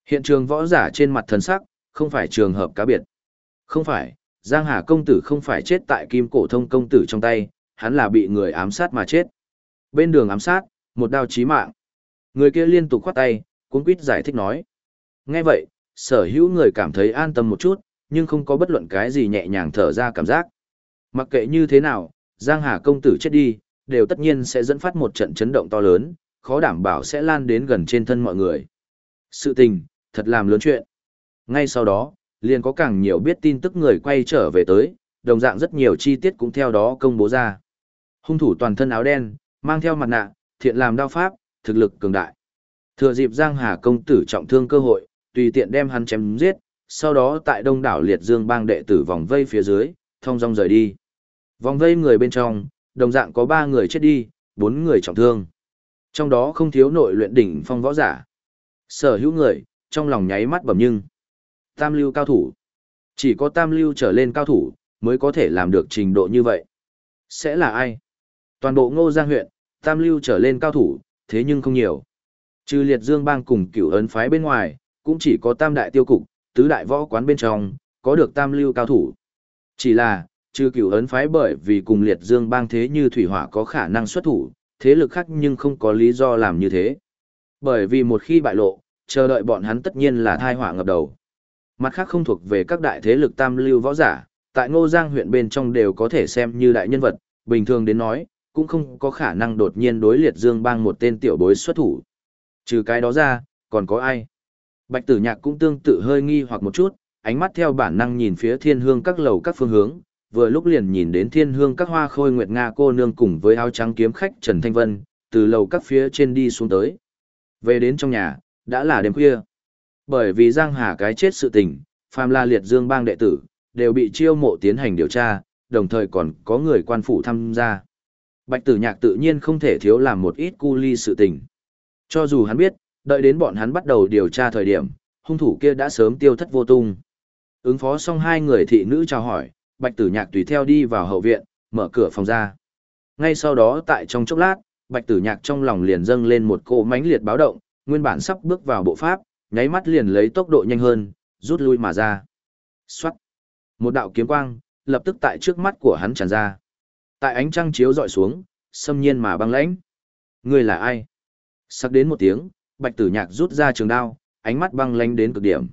Hiện trường võ giả trên mặt thần sắc, không phải trường hợp cá biệt. Không phải, Giang Hà công tử không phải chết tại kim cổ thông công tử trong tay, hắn là bị người ám sát mà chết. Bên đường ám sát, một đao chí mạng. Người kia liên tục khoát tay, cuống quýt giải thích nói. Nghe vậy, sở hữu người cảm thấy an tâm một chút, nhưng không có bất luận cái gì nhẹ nhàng thở ra cảm giác. Mặc kệ như thế nào, Giang Hà công tử chết đi, đều tất nhiên sẽ dẫn phát một trận chấn động to lớn, khó đảm bảo sẽ lan đến gần trên thân mọi người. Sự tình, thật làm lớn chuyện. Ngay sau đó, liền có càng nhiều biết tin tức người quay trở về tới, đồng dạng rất nhiều chi tiết cũng theo đó công bố ra. Hung thủ toàn thân áo đen, mang theo mặt nạ, thiện làm đao pháp, thực lực cường đại. Thừa dịp Giang Hà công tử trọng thương cơ hội, tùy tiện đem hắn chém giết, sau đó tại đông đảo liệt dương bang đệ tử vòng vây phía dưới, thông dong rời đi. Vòng vây người bên trong, đồng dạng có 3 người chết đi, 4 người trọng thương. Trong đó không thiếu nội luyện đỉnh phong võ giả. Sở hữu người, trong lòng nháy mắt bẩm nhưng. Tam lưu cao thủ. Chỉ có tam lưu trở lên cao thủ, mới có thể làm được trình độ như vậy. Sẽ là ai? Toàn bộ ngô giang huyện, tam lưu trở lên cao thủ, thế nhưng không nhiều. Trừ liệt dương bang cùng cửu ấn phái bên ngoài, cũng chỉ có tam đại tiêu cục, tứ đại võ quán bên trong, có được tam lưu cao thủ. Chỉ là, trừ cửu ấn phái bởi vì cùng liệt dương bang thế như thủy hỏa có khả năng xuất thủ, thế lực khác nhưng không có lý do làm như thế. Bởi vì một khi bại lộ, chờ đợi bọn hắn tất nhiên là thai họa ngập đầu. Mặt khác không thuộc về các đại thế lực tam lưu võ giả, tại Ngô Giang huyện bên trong đều có thể xem như đại nhân vật, bình thường đến nói, cũng không có khả năng đột nhiên đối liệt dương bang một tên tiểu bối xuất thủ. Trừ cái đó ra, còn có ai? Bạch tử nhạc cũng tương tự hơi nghi hoặc một chút, ánh mắt theo bản năng nhìn phía thiên hương các lầu các phương hướng, vừa lúc liền nhìn đến thiên hương các hoa khôi nguyệt Nga cô nương cùng với áo trắng kiếm khách Trần Thanh Vân, từ lầu các phía trên đi xuống tới. Về đến trong nhà, đã là đêm khuya. Bởi vì Giang Hà cái chết sự tình, phàm la liệt dương bang đệ tử, đều bị chiêu mộ tiến hành điều tra, đồng thời còn có người quan phủ tham gia. Bạch tử nhạc tự nhiên không thể thiếu làm một ít cu ly sự tình. Cho dù hắn biết, đợi đến bọn hắn bắt đầu điều tra thời điểm, hung thủ kia đã sớm tiêu thất vô tung. Ứng phó xong hai người thị nữ chào hỏi, bạch tử nhạc tùy theo đi vào hậu viện, mở cửa phòng ra. Ngay sau đó tại trong chốc lát, bạch tử nhạc trong lòng liền dâng lên một cỗ mãnh liệt báo động, nguyên bản sắp bước vào bộ pháp, nháy mắt liền lấy tốc độ nhanh hơn, rút lui mà ra. Xoát! Một đạo kiếm quang, lập tức tại trước mắt của hắn tràn ra. Tại ánh trăng chiếu dọi xuống, xâm nhiên mà băng lãnh. Ngươi là ai? Sắc đến một tiếng, bạch tử nhạc rút ra trường đao, ánh mắt băng lãnh đến cực điểm.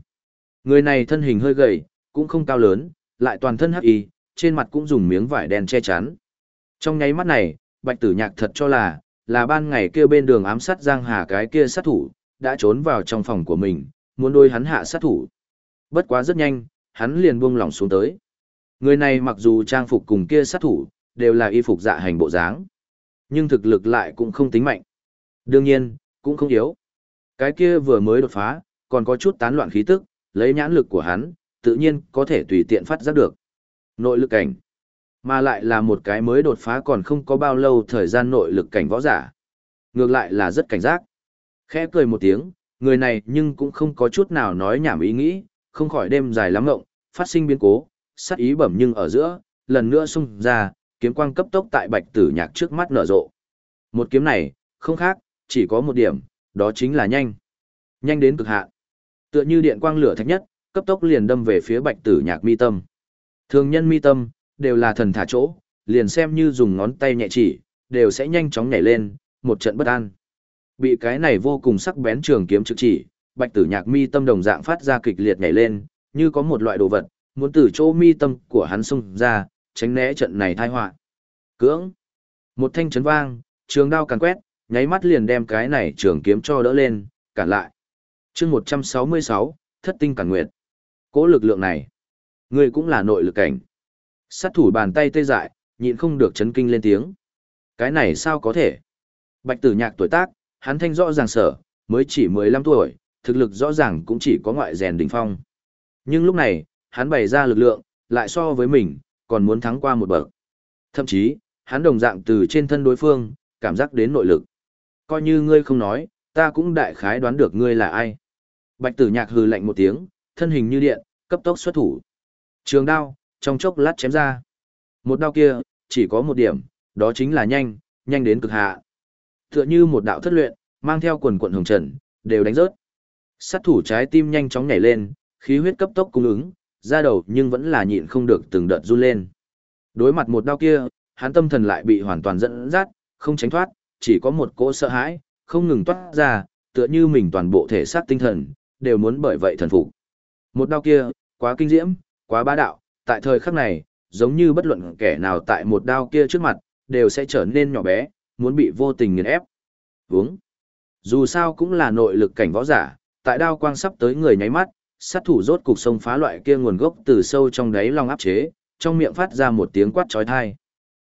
Người này thân hình hơi gầy, cũng không cao lớn, lại toàn thân hắc y, trên mặt cũng dùng miếng vải đen che chắn. Trong nháy mắt này, bạch tử nhạc thật cho là, là ban ngày kia bên đường ám sát Giang Hà cái kia sát thủ, đã trốn vào trong phòng của mình, muốn đôi hắn hạ sát thủ. Bất quá rất nhanh, hắn liền buông lỏng xuống tới. Người này mặc dù trang phục cùng kia sát thủ, đều là y phục dạ hành bộ dáng, nhưng thực lực lại cũng không tính mạnh. Đương nhiên, cũng không yếu. Cái kia vừa mới đột phá, còn có chút tán loạn khí tức, lấy nhãn lực của hắn, tự nhiên có thể tùy tiện phát giác được. Nội lực cảnh, mà lại là một cái mới đột phá còn không có bao lâu thời gian nội lực cảnh võ giả. Ngược lại là rất cảnh giác. Khẽ cười một tiếng, người này nhưng cũng không có chút nào nói nhảm ý nghĩ, không khỏi đêm dài lắm ngộng, phát sinh biến cố, sát ý bẩm nhưng ở giữa, lần nữa xung ra, kiếm quang cấp tốc tại bạch tử nhạc trước mắt nở rộ. Một kiếm này, không khác, chỉ có một điểm, đó chính là nhanh. Nhanh đến cực hạn. Tựa như điện quang lửa thạch nhất, cấp tốc liền đâm về phía bạch tử nhạc mi tâm. Thường nhân mi tâm, đều là thần thả chỗ, liền xem như dùng ngón tay nhẹ chỉ, đều sẽ nhanh chóng nhảy lên, một trận bất an. Bị cái này vô cùng sắc bén trường kiếm trực chỉ, bạch tử nhạc mi tâm đồng dạng phát ra kịch liệt nhảy lên, như có một loại đồ vật, muốn từ chỗ mi tâm của hắn xung ra, tránh né trận này tai họa. Cưỡng. Một thanh chấn vang, trường đao càn quét, nháy mắt liền đem cái này trường kiếm cho đỡ lên, cản lại. chương 166, thất tinh cản nguyệt. Cố lực lượng này, người cũng là nội lực cảnh. Sát thủ bàn tay tê dại, nhịn không được chấn kinh lên tiếng. Cái này sao có thể? Bạch tử nhạc tuổi tác, hắn thanh rõ ràng sở, mới chỉ 15 tuổi, thực lực rõ ràng cũng chỉ có ngoại rèn đỉnh phong. Nhưng lúc này, hắn bày ra lực lượng, lại so với mình, còn muốn thắng qua một bậc. Thậm chí, hắn đồng dạng từ trên thân đối phương, cảm giác đến nội lực. Coi như ngươi không nói, ta cũng đại khái đoán được ngươi là ai. Bạch tử nhạc hừ lạnh một tiếng, thân hình như điện, cấp tốc xuất thủ. Trường đao, trong chốc lát chém ra. Một đao kia, chỉ có một điểm, đó chính là nhanh, nhanh đến cực hạ. Tựa như một đạo thất luyện, mang theo quần quận hồng trần, đều đánh rớt. Sát thủ trái tim nhanh chóng nhảy lên, khí huyết cấp tốc cung ứng, ra đầu nhưng vẫn là nhịn không được từng đợt run lên. Đối mặt một đao kia, hắn tâm thần lại bị hoàn toàn dẫn dắt, không tránh thoát, chỉ có một cỗ sợ hãi, không ngừng toát ra, tựa như mình toàn bộ thể xác tinh thần, đều muốn bởi vậy thần phục. Một đao kia, quá kinh diễm, quá bá đạo, tại thời khắc này, giống như bất luận kẻ nào tại một đao kia trước mặt, đều sẽ trở nên nhỏ bé, muốn bị vô tình nghiền ép. Vướng. Dù sao cũng là nội lực cảnh võ giả, tại đao quang sắp tới người nháy mắt, sát thủ rốt cục sông phá loại kia nguồn gốc từ sâu trong đáy lòng áp chế, trong miệng phát ra một tiếng quát chói tai.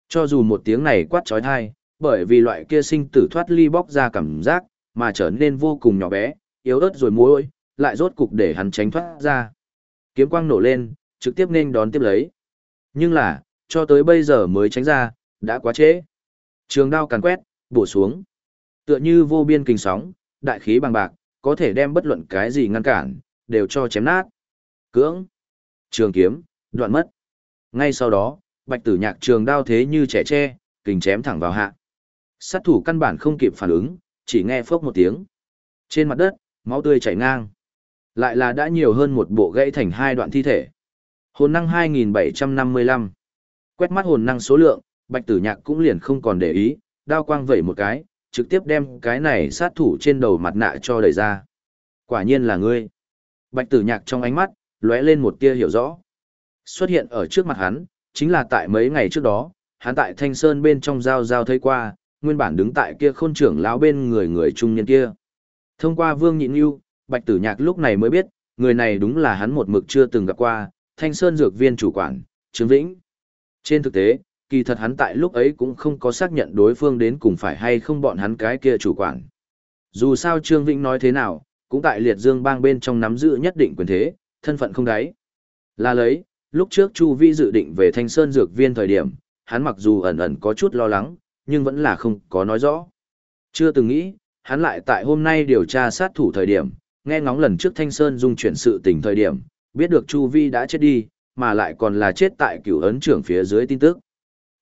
Cho dù một tiếng này quát chói tai, bởi vì loại kia sinh tử thoát ly bóc ra cảm giác, mà trở nên vô cùng nhỏ bé, yếu ớt rồi muối, lại rốt cục để hắn tránh thoát ra. Kiếm quang nổ lên, trực tiếp nên đón tiếp lấy. Nhưng là, cho tới bây giờ mới tránh ra, đã quá trễ. Trường đao càn quét, bổ xuống. Tựa như vô biên kinh sóng, đại khí bằng bạc, có thể đem bất luận cái gì ngăn cản, đều cho chém nát. Cưỡng. Trường kiếm, đoạn mất. Ngay sau đó, bạch tử nhạc trường đao thế như trẻ tre, kình chém thẳng vào hạ. Sát thủ căn bản không kịp phản ứng, chỉ nghe phốc một tiếng. Trên mặt đất, máu tươi chảy ngang. Lại là đã nhiều hơn một bộ gãy thành hai đoạn thi thể. Hồn năng 2755. Quét mắt hồn năng số lượng, bạch tử nhạc cũng liền không còn để ý, đao quang vẩy một cái, trực tiếp đem cái này sát thủ trên đầu mặt nạ cho đẩy ra. Quả nhiên là ngươi. Bạch tử nhạc trong ánh mắt, lóe lên một tia hiểu rõ. Xuất hiện ở trước mặt hắn, chính là tại mấy ngày trước đó, hắn tại Thanh Sơn bên trong giao giao thấy qua, nguyên bản đứng tại kia khôn trưởng lão bên người người trung niên kia. Thông qua Vương Nhịn Nhu, Bạch Tử Nhạc lúc này mới biết, người này đúng là hắn một mực chưa từng gặp qua, Thanh Sơn dược viên chủ quản, Trương Vĩnh. Trên thực tế, kỳ thật hắn tại lúc ấy cũng không có xác nhận đối phương đến cùng phải hay không bọn hắn cái kia chủ quản. Dù sao Trương Vĩnh nói thế nào, cũng tại liệt dương bang bên trong nắm giữ nhất định quyền thế, thân phận không đáy. Là lấy, lúc trước Chu Vi dự định về Thanh Sơn dược viên thời điểm, hắn mặc dù ẩn ẩn có chút lo lắng, nhưng vẫn là không có nói rõ. Chưa từng nghĩ, hắn lại tại hôm nay điều tra sát thủ thời điểm, nghe ngóng lần trước Thanh Sơn dung chuyển sự tình thời điểm, biết được Chu Vi đã chết đi, mà lại còn là chết tại cửu ấn trưởng phía dưới tin tức.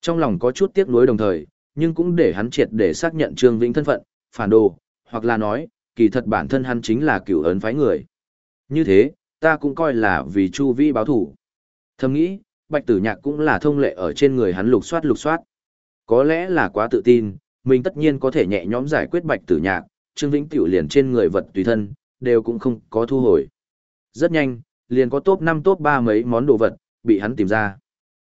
Trong lòng có chút tiếc nuối đồng thời, nhưng cũng để hắn triệt để xác nhận Trương Vĩnh thân phận, phản đồ, hoặc là nói, kỳ thật bản thân hắn chính là cửu ấn phái người. Như thế, ta cũng coi là vì Chu Vi báo thủ. Thầm nghĩ, Bạch Tử Nhạc cũng là thông lệ ở trên người hắn lục soát lục soát. Có lẽ là quá tự tin, mình tất nhiên có thể nhẹ nhõm giải quyết Bạch Tử Nhạc, Trương Vĩnh tiểu liền trên người vật tùy thân, đều cũng không có thu hồi. Rất nhanh, liền có top 5 top 3 mấy món đồ vật, bị hắn tìm ra.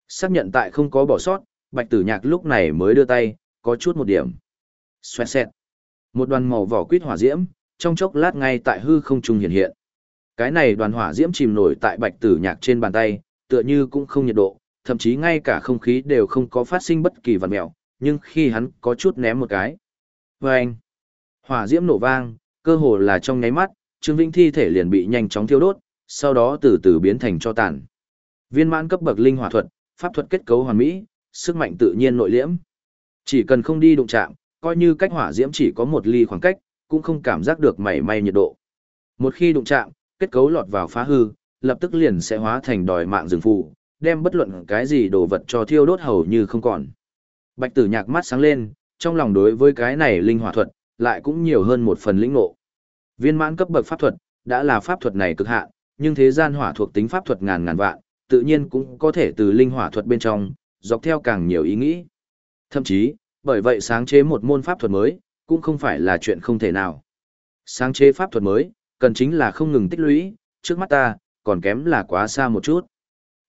Xác nhận tại không có bỏ sót, Bạch Tử Nhạc lúc này mới đưa tay, có chút một điểm. Xoẹt xẹt. Một đoàn màu vỏ quýt hỏa diễm, trong chốc lát ngay tại hư không trung hiện hiện. Cái này đoàn hỏa diễm chìm nổi tại Bạch Tử Nhạc trên bàn tay, tựa như cũng không nhiệt độ, thậm chí ngay cả không khí đều không có phát sinh bất kỳ vật mèo, nhưng khi hắn có chút ném một cái. Vâng! Hỏa diễm nổ vang, cơ hồ là trong nháy mắt, Trương Vĩnh thi thể liền bị nhanh chóng thiêu đốt, sau đó từ từ biến thành cho tàn. Viên mãn cấp bậc linh hỏa thuật, pháp thuật kết cấu hoàn mỹ, sức mạnh tự nhiên nội liễm. Chỉ cần không đi đụng chạm, coi như cách hỏa diễm chỉ có một ly khoảng cách, cũng không cảm giác được mảy may nhiệt độ. Một khi đụng chạm, kết cấu lọt vào phá hư, lập tức liền sẽ hóa thành đòi mạng rừng phù, đem bất luận cái gì đồ vật cho thiêu đốt hầu như không còn. Bạch tử nhạc mắt sáng lên, trong lòng đối với cái này linh hỏa thuật, lại cũng nhiều hơn một phần lĩnh ngộ. Viên mãn cấp bậc pháp thuật, đã là pháp thuật này cực hạn, nhưng thế gian hỏa thuộc tính pháp thuật ngàn ngàn vạn, tự nhiên cũng có thể từ linh hỏa thuật bên trong, dọc theo càng nhiều ý nghĩ. Thậm chí, bởi vậy sáng chế một môn pháp thuật mới, cũng không phải là chuyện không thể nào. Sáng chế pháp thuật mới, cần chính là không ngừng tích lũy, trước mắt ta, còn kém là quá xa một chút.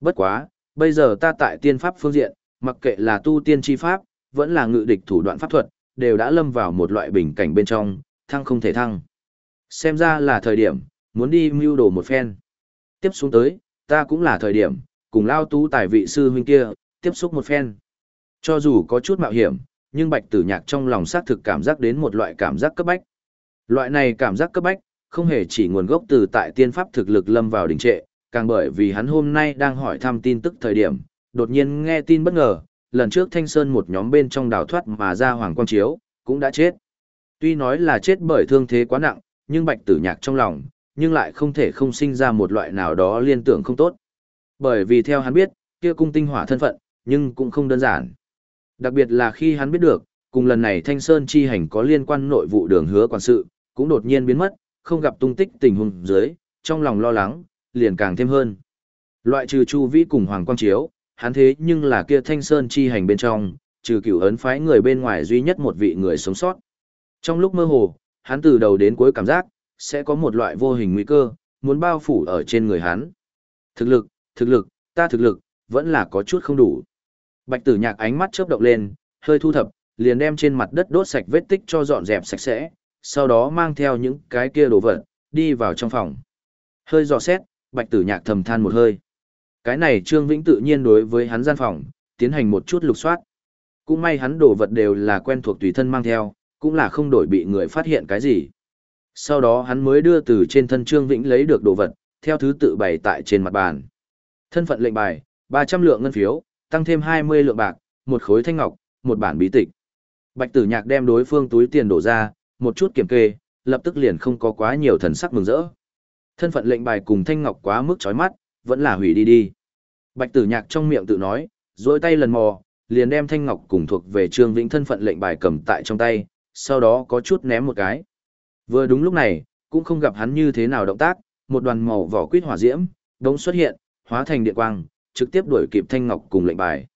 Bất quá, bây giờ ta tại tiên pháp phương diện, mặc kệ là tu tiên chi pháp, vẫn là ngự địch thủ đoạn pháp thuật, đều đã lâm vào một loại bình cảnh bên trong, thăng không thể thăng. Xem ra là thời điểm, muốn đi mưu đồ một phen. Tiếp xuống tới, ta cũng là thời điểm, cùng lao tú tài vị sư huynh kia, tiếp xúc một phen. Cho dù có chút mạo hiểm, nhưng bạch tử nhạc trong lòng xác thực cảm giác đến một loại cảm giác cấp bách. Loại này cảm giác cấp bách, không hề chỉ nguồn gốc từ tại tiên pháp thực lực lâm vào đỉnh trệ, càng bởi vì hắn hôm nay đang hỏi thăm tin tức thời điểm, đột nhiên nghe tin bất ngờ, lần trước Thanh Sơn một nhóm bên trong đào thoát mà ra Hoàng Quang Chiếu, cũng đã chết. Tuy nói là chết bởi thương thế quá nặng, nhưng bạch tử nhạc trong lòng, nhưng lại không thể không sinh ra một loại nào đó liên tưởng không tốt. Bởi vì theo hắn biết, kia cung tinh hỏa thân phận, nhưng cũng không đơn giản. Đặc biệt là khi hắn biết được, cùng lần này Thanh Sơn chi hành có liên quan nội vụ đường hứa quản sự, cũng đột nhiên biến mất, không gặp tung tích tình huống dưới, trong lòng lo lắng, liền càng thêm hơn. Loại trừ Chu Vĩ cùng Hoàng Quang Chiếu, hắn thế nhưng là kia Thanh Sơn chi hành bên trong, trừ cửu ấn phái người bên ngoài duy nhất một vị người sống sót. Trong lúc mơ hồ, hắn từ đầu đến cuối cảm giác, sẽ có một loại vô hình nguy cơ, muốn bao phủ ở trên người hắn. Thực lực, thực lực, ta thực lực, vẫn là có chút không đủ. Bạch tử nhạc ánh mắt chớp động lên, hơi thu thập, liền đem trên mặt đất đốt sạch vết tích cho dọn dẹp sạch sẽ, sau đó mang theo những cái kia đồ vật, đi vào trong phòng. Hơi dò xét, bạch tử nhạc thầm than một hơi. Cái này Trương Vĩnh tự nhiên đối với hắn gian phòng, tiến hành một chút lục soát. Cũng may hắn đồ vật đều là quen thuộc tùy thân mang theo, cũng là không đổi bị người phát hiện cái gì. Sau đó hắn mới đưa từ trên thân Trương Vĩnh lấy được đồ vật, theo thứ tự bày tại trên mặt bàn. Thân phận lệnh bài, 300 lượng ngân phiếu, tăng thêm 20 lượng bạc, một khối thanh ngọc, một bản bí tịch. Bạch Tử Nhạc đem đối phương túi tiền đổ ra, một chút kiểm kê, lập tức liền không có quá nhiều thần sắc mừng rỡ. Thân phận lệnh bài cùng thanh ngọc quá mức chói mắt, vẫn là hủy đi đi. Bạch Tử Nhạc trong miệng tự nói, duỗi tay lần mò, liền đem thanh ngọc cùng thuộc về Trương Vĩnh thân phận lệnh bài cầm tại trong tay, sau đó có chút ném một cái. Vừa đúng lúc này, cũng không gặp hắn như thế nào động tác, một đoàn màu vỏ quýt hỏa diễm, đống xuất hiện, hóa thành điện quang, trực tiếp đuổi kịp thanh ngọc cùng lệnh bài.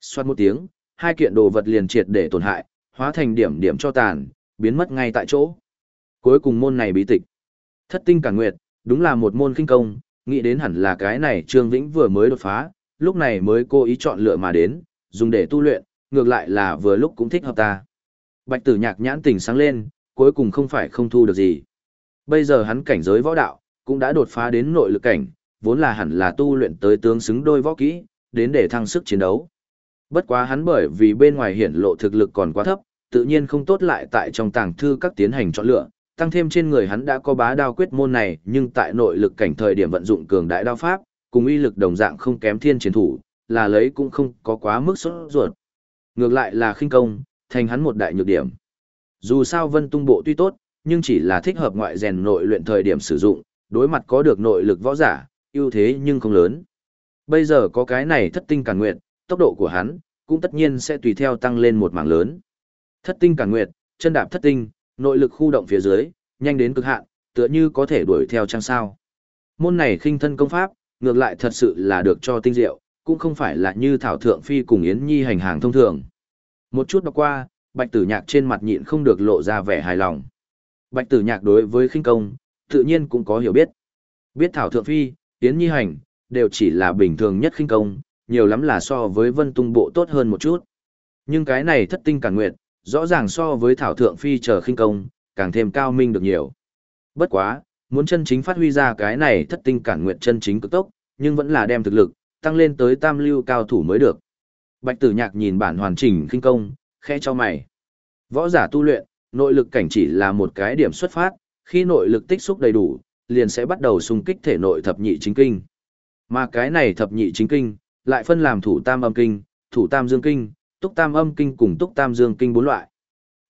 Xoát một tiếng, hai kiện đồ vật liền triệt để tổn hại, hóa thành điểm điểm cho tàn, biến mất ngay tại chỗ. Cuối cùng môn này bí tịch. Thất tinh cả nguyệt, đúng là một môn kinh công, nghĩ đến hẳn là cái này Trương Vĩnh vừa mới đột phá, lúc này mới cố ý chọn lựa mà đến, dùng để tu luyện, ngược lại là vừa lúc cũng thích hợp ta. Bạch tử nhạc nhãn tỉnh sáng lên, cuối cùng không phải không thu được gì. Bây giờ hắn cảnh giới võ đạo, cũng đã đột phá đến nội lực cảnh, vốn là hẳn là tu luyện tới tướng xứng đôi võ kỹ, đến để thăng sức chiến đấu. Bất quá hắn bởi vì bên ngoài hiển lộ thực lực còn quá thấp, tự nhiên không tốt lại tại trong tàng thư các tiến hành chọn lựa, tăng thêm trên người hắn đã có bá đao quyết môn này, nhưng tại nội lực cảnh thời điểm vận dụng cường đại đao pháp, cùng uy lực đồng dạng không kém thiên chiến thủ, là lấy cũng không có quá mức sốt ruột. Ngược lại là khinh công, thành hắn một đại nhược điểm. Dù sao vân tung bộ tuy tốt, nhưng chỉ là thích hợp ngoại rèn nội luyện thời điểm sử dụng, đối mặt có được nội lực võ giả, ưu thế nhưng không lớn. Bây giờ có cái này thất tinh cản Nguyệt, tốc độ của hắn, cũng tất nhiên sẽ tùy theo tăng lên một mảng lớn. Thất tinh cản nguyệt, chân đạp thất tinh, nội lực khu động phía dưới, nhanh đến cực hạn, tựa như có thể đuổi theo trang sao. Môn này khinh thân công pháp, ngược lại thật sự là được cho tinh diệu, cũng không phải là như Thảo Thượng Phi cùng Yến Nhi hành hàng thông thường. Một chút đọc qua, Bạch Tử Nhạc trên mặt nhịn không được lộ ra vẻ hài lòng. Bạch Tử Nhạc đối với khinh công, tự nhiên cũng có hiểu biết. Biết Thảo Thượng Phi, Yến Nhi hành, đều chỉ là bình thường nhất khinh công, nhiều lắm là so với Vân Tung Bộ tốt hơn một chút. Nhưng cái này thất tinh cản nguyệt, rõ ràng so với Thảo Thượng Phi chờ khinh công, càng thêm cao minh được nhiều. Bất quá, muốn chân chính phát huy ra cái này thất tinh cản nguyện chân chính cực tốc, nhưng vẫn là đem thực lực, tăng lên tới tam lưu cao thủ mới được. Bạch tử nhạc nhìn bản hoàn chỉnh khinh công, khẽ cho mày. Võ giả tu luyện, nội lực cảnh chỉ là một cái điểm xuất phát, khi nội lực tích xúc đầy đủ, liền sẽ bắt đầu xung kích thể nội thập nhị chính kinh. Mà cái này thập nhị chính kinh, lại phân làm thủ tam âm kinh, thủ tam dương kinh, túc tam âm kinh cùng túc tam dương kinh bốn loại.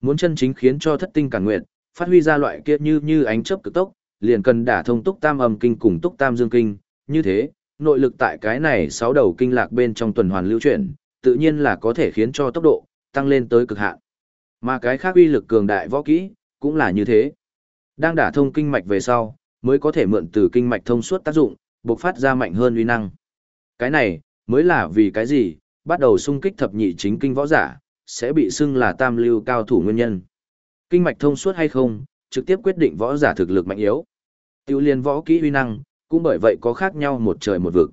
Muốn chân chính khiến cho thất tinh cản nguyện, phát huy ra loại kia như như ánh chớp cực tốc, liền cần đả thông túc tam âm kinh cùng túc tam dương kinh, như thế, nội lực tại cái này sáu đầu kinh lạc bên trong tuần hoàn lưu chuyển, tự nhiên là có thể khiến cho tốc độ tăng lên tới cực hạn. Mà cái khác uy lực cường đại võ kỹ cũng là như thế. Đang đả thông kinh mạch về sau, mới có thể mượn từ kinh mạch thông suốt tác dụng, bộc phát ra mạnh hơn uy năng. Cái này mới là vì cái gì, bắt đầu xung kích thập nhị chính kinh võ giả, sẽ bị xưng là tam lưu cao thủ nguyên nhân. Kinh mạch thông suốt hay không, trực tiếp quyết định võ giả thực lực mạnh yếu. Tiêu liên võ kỹ uy năng, cũng bởi vậy có khác nhau một trời một vực.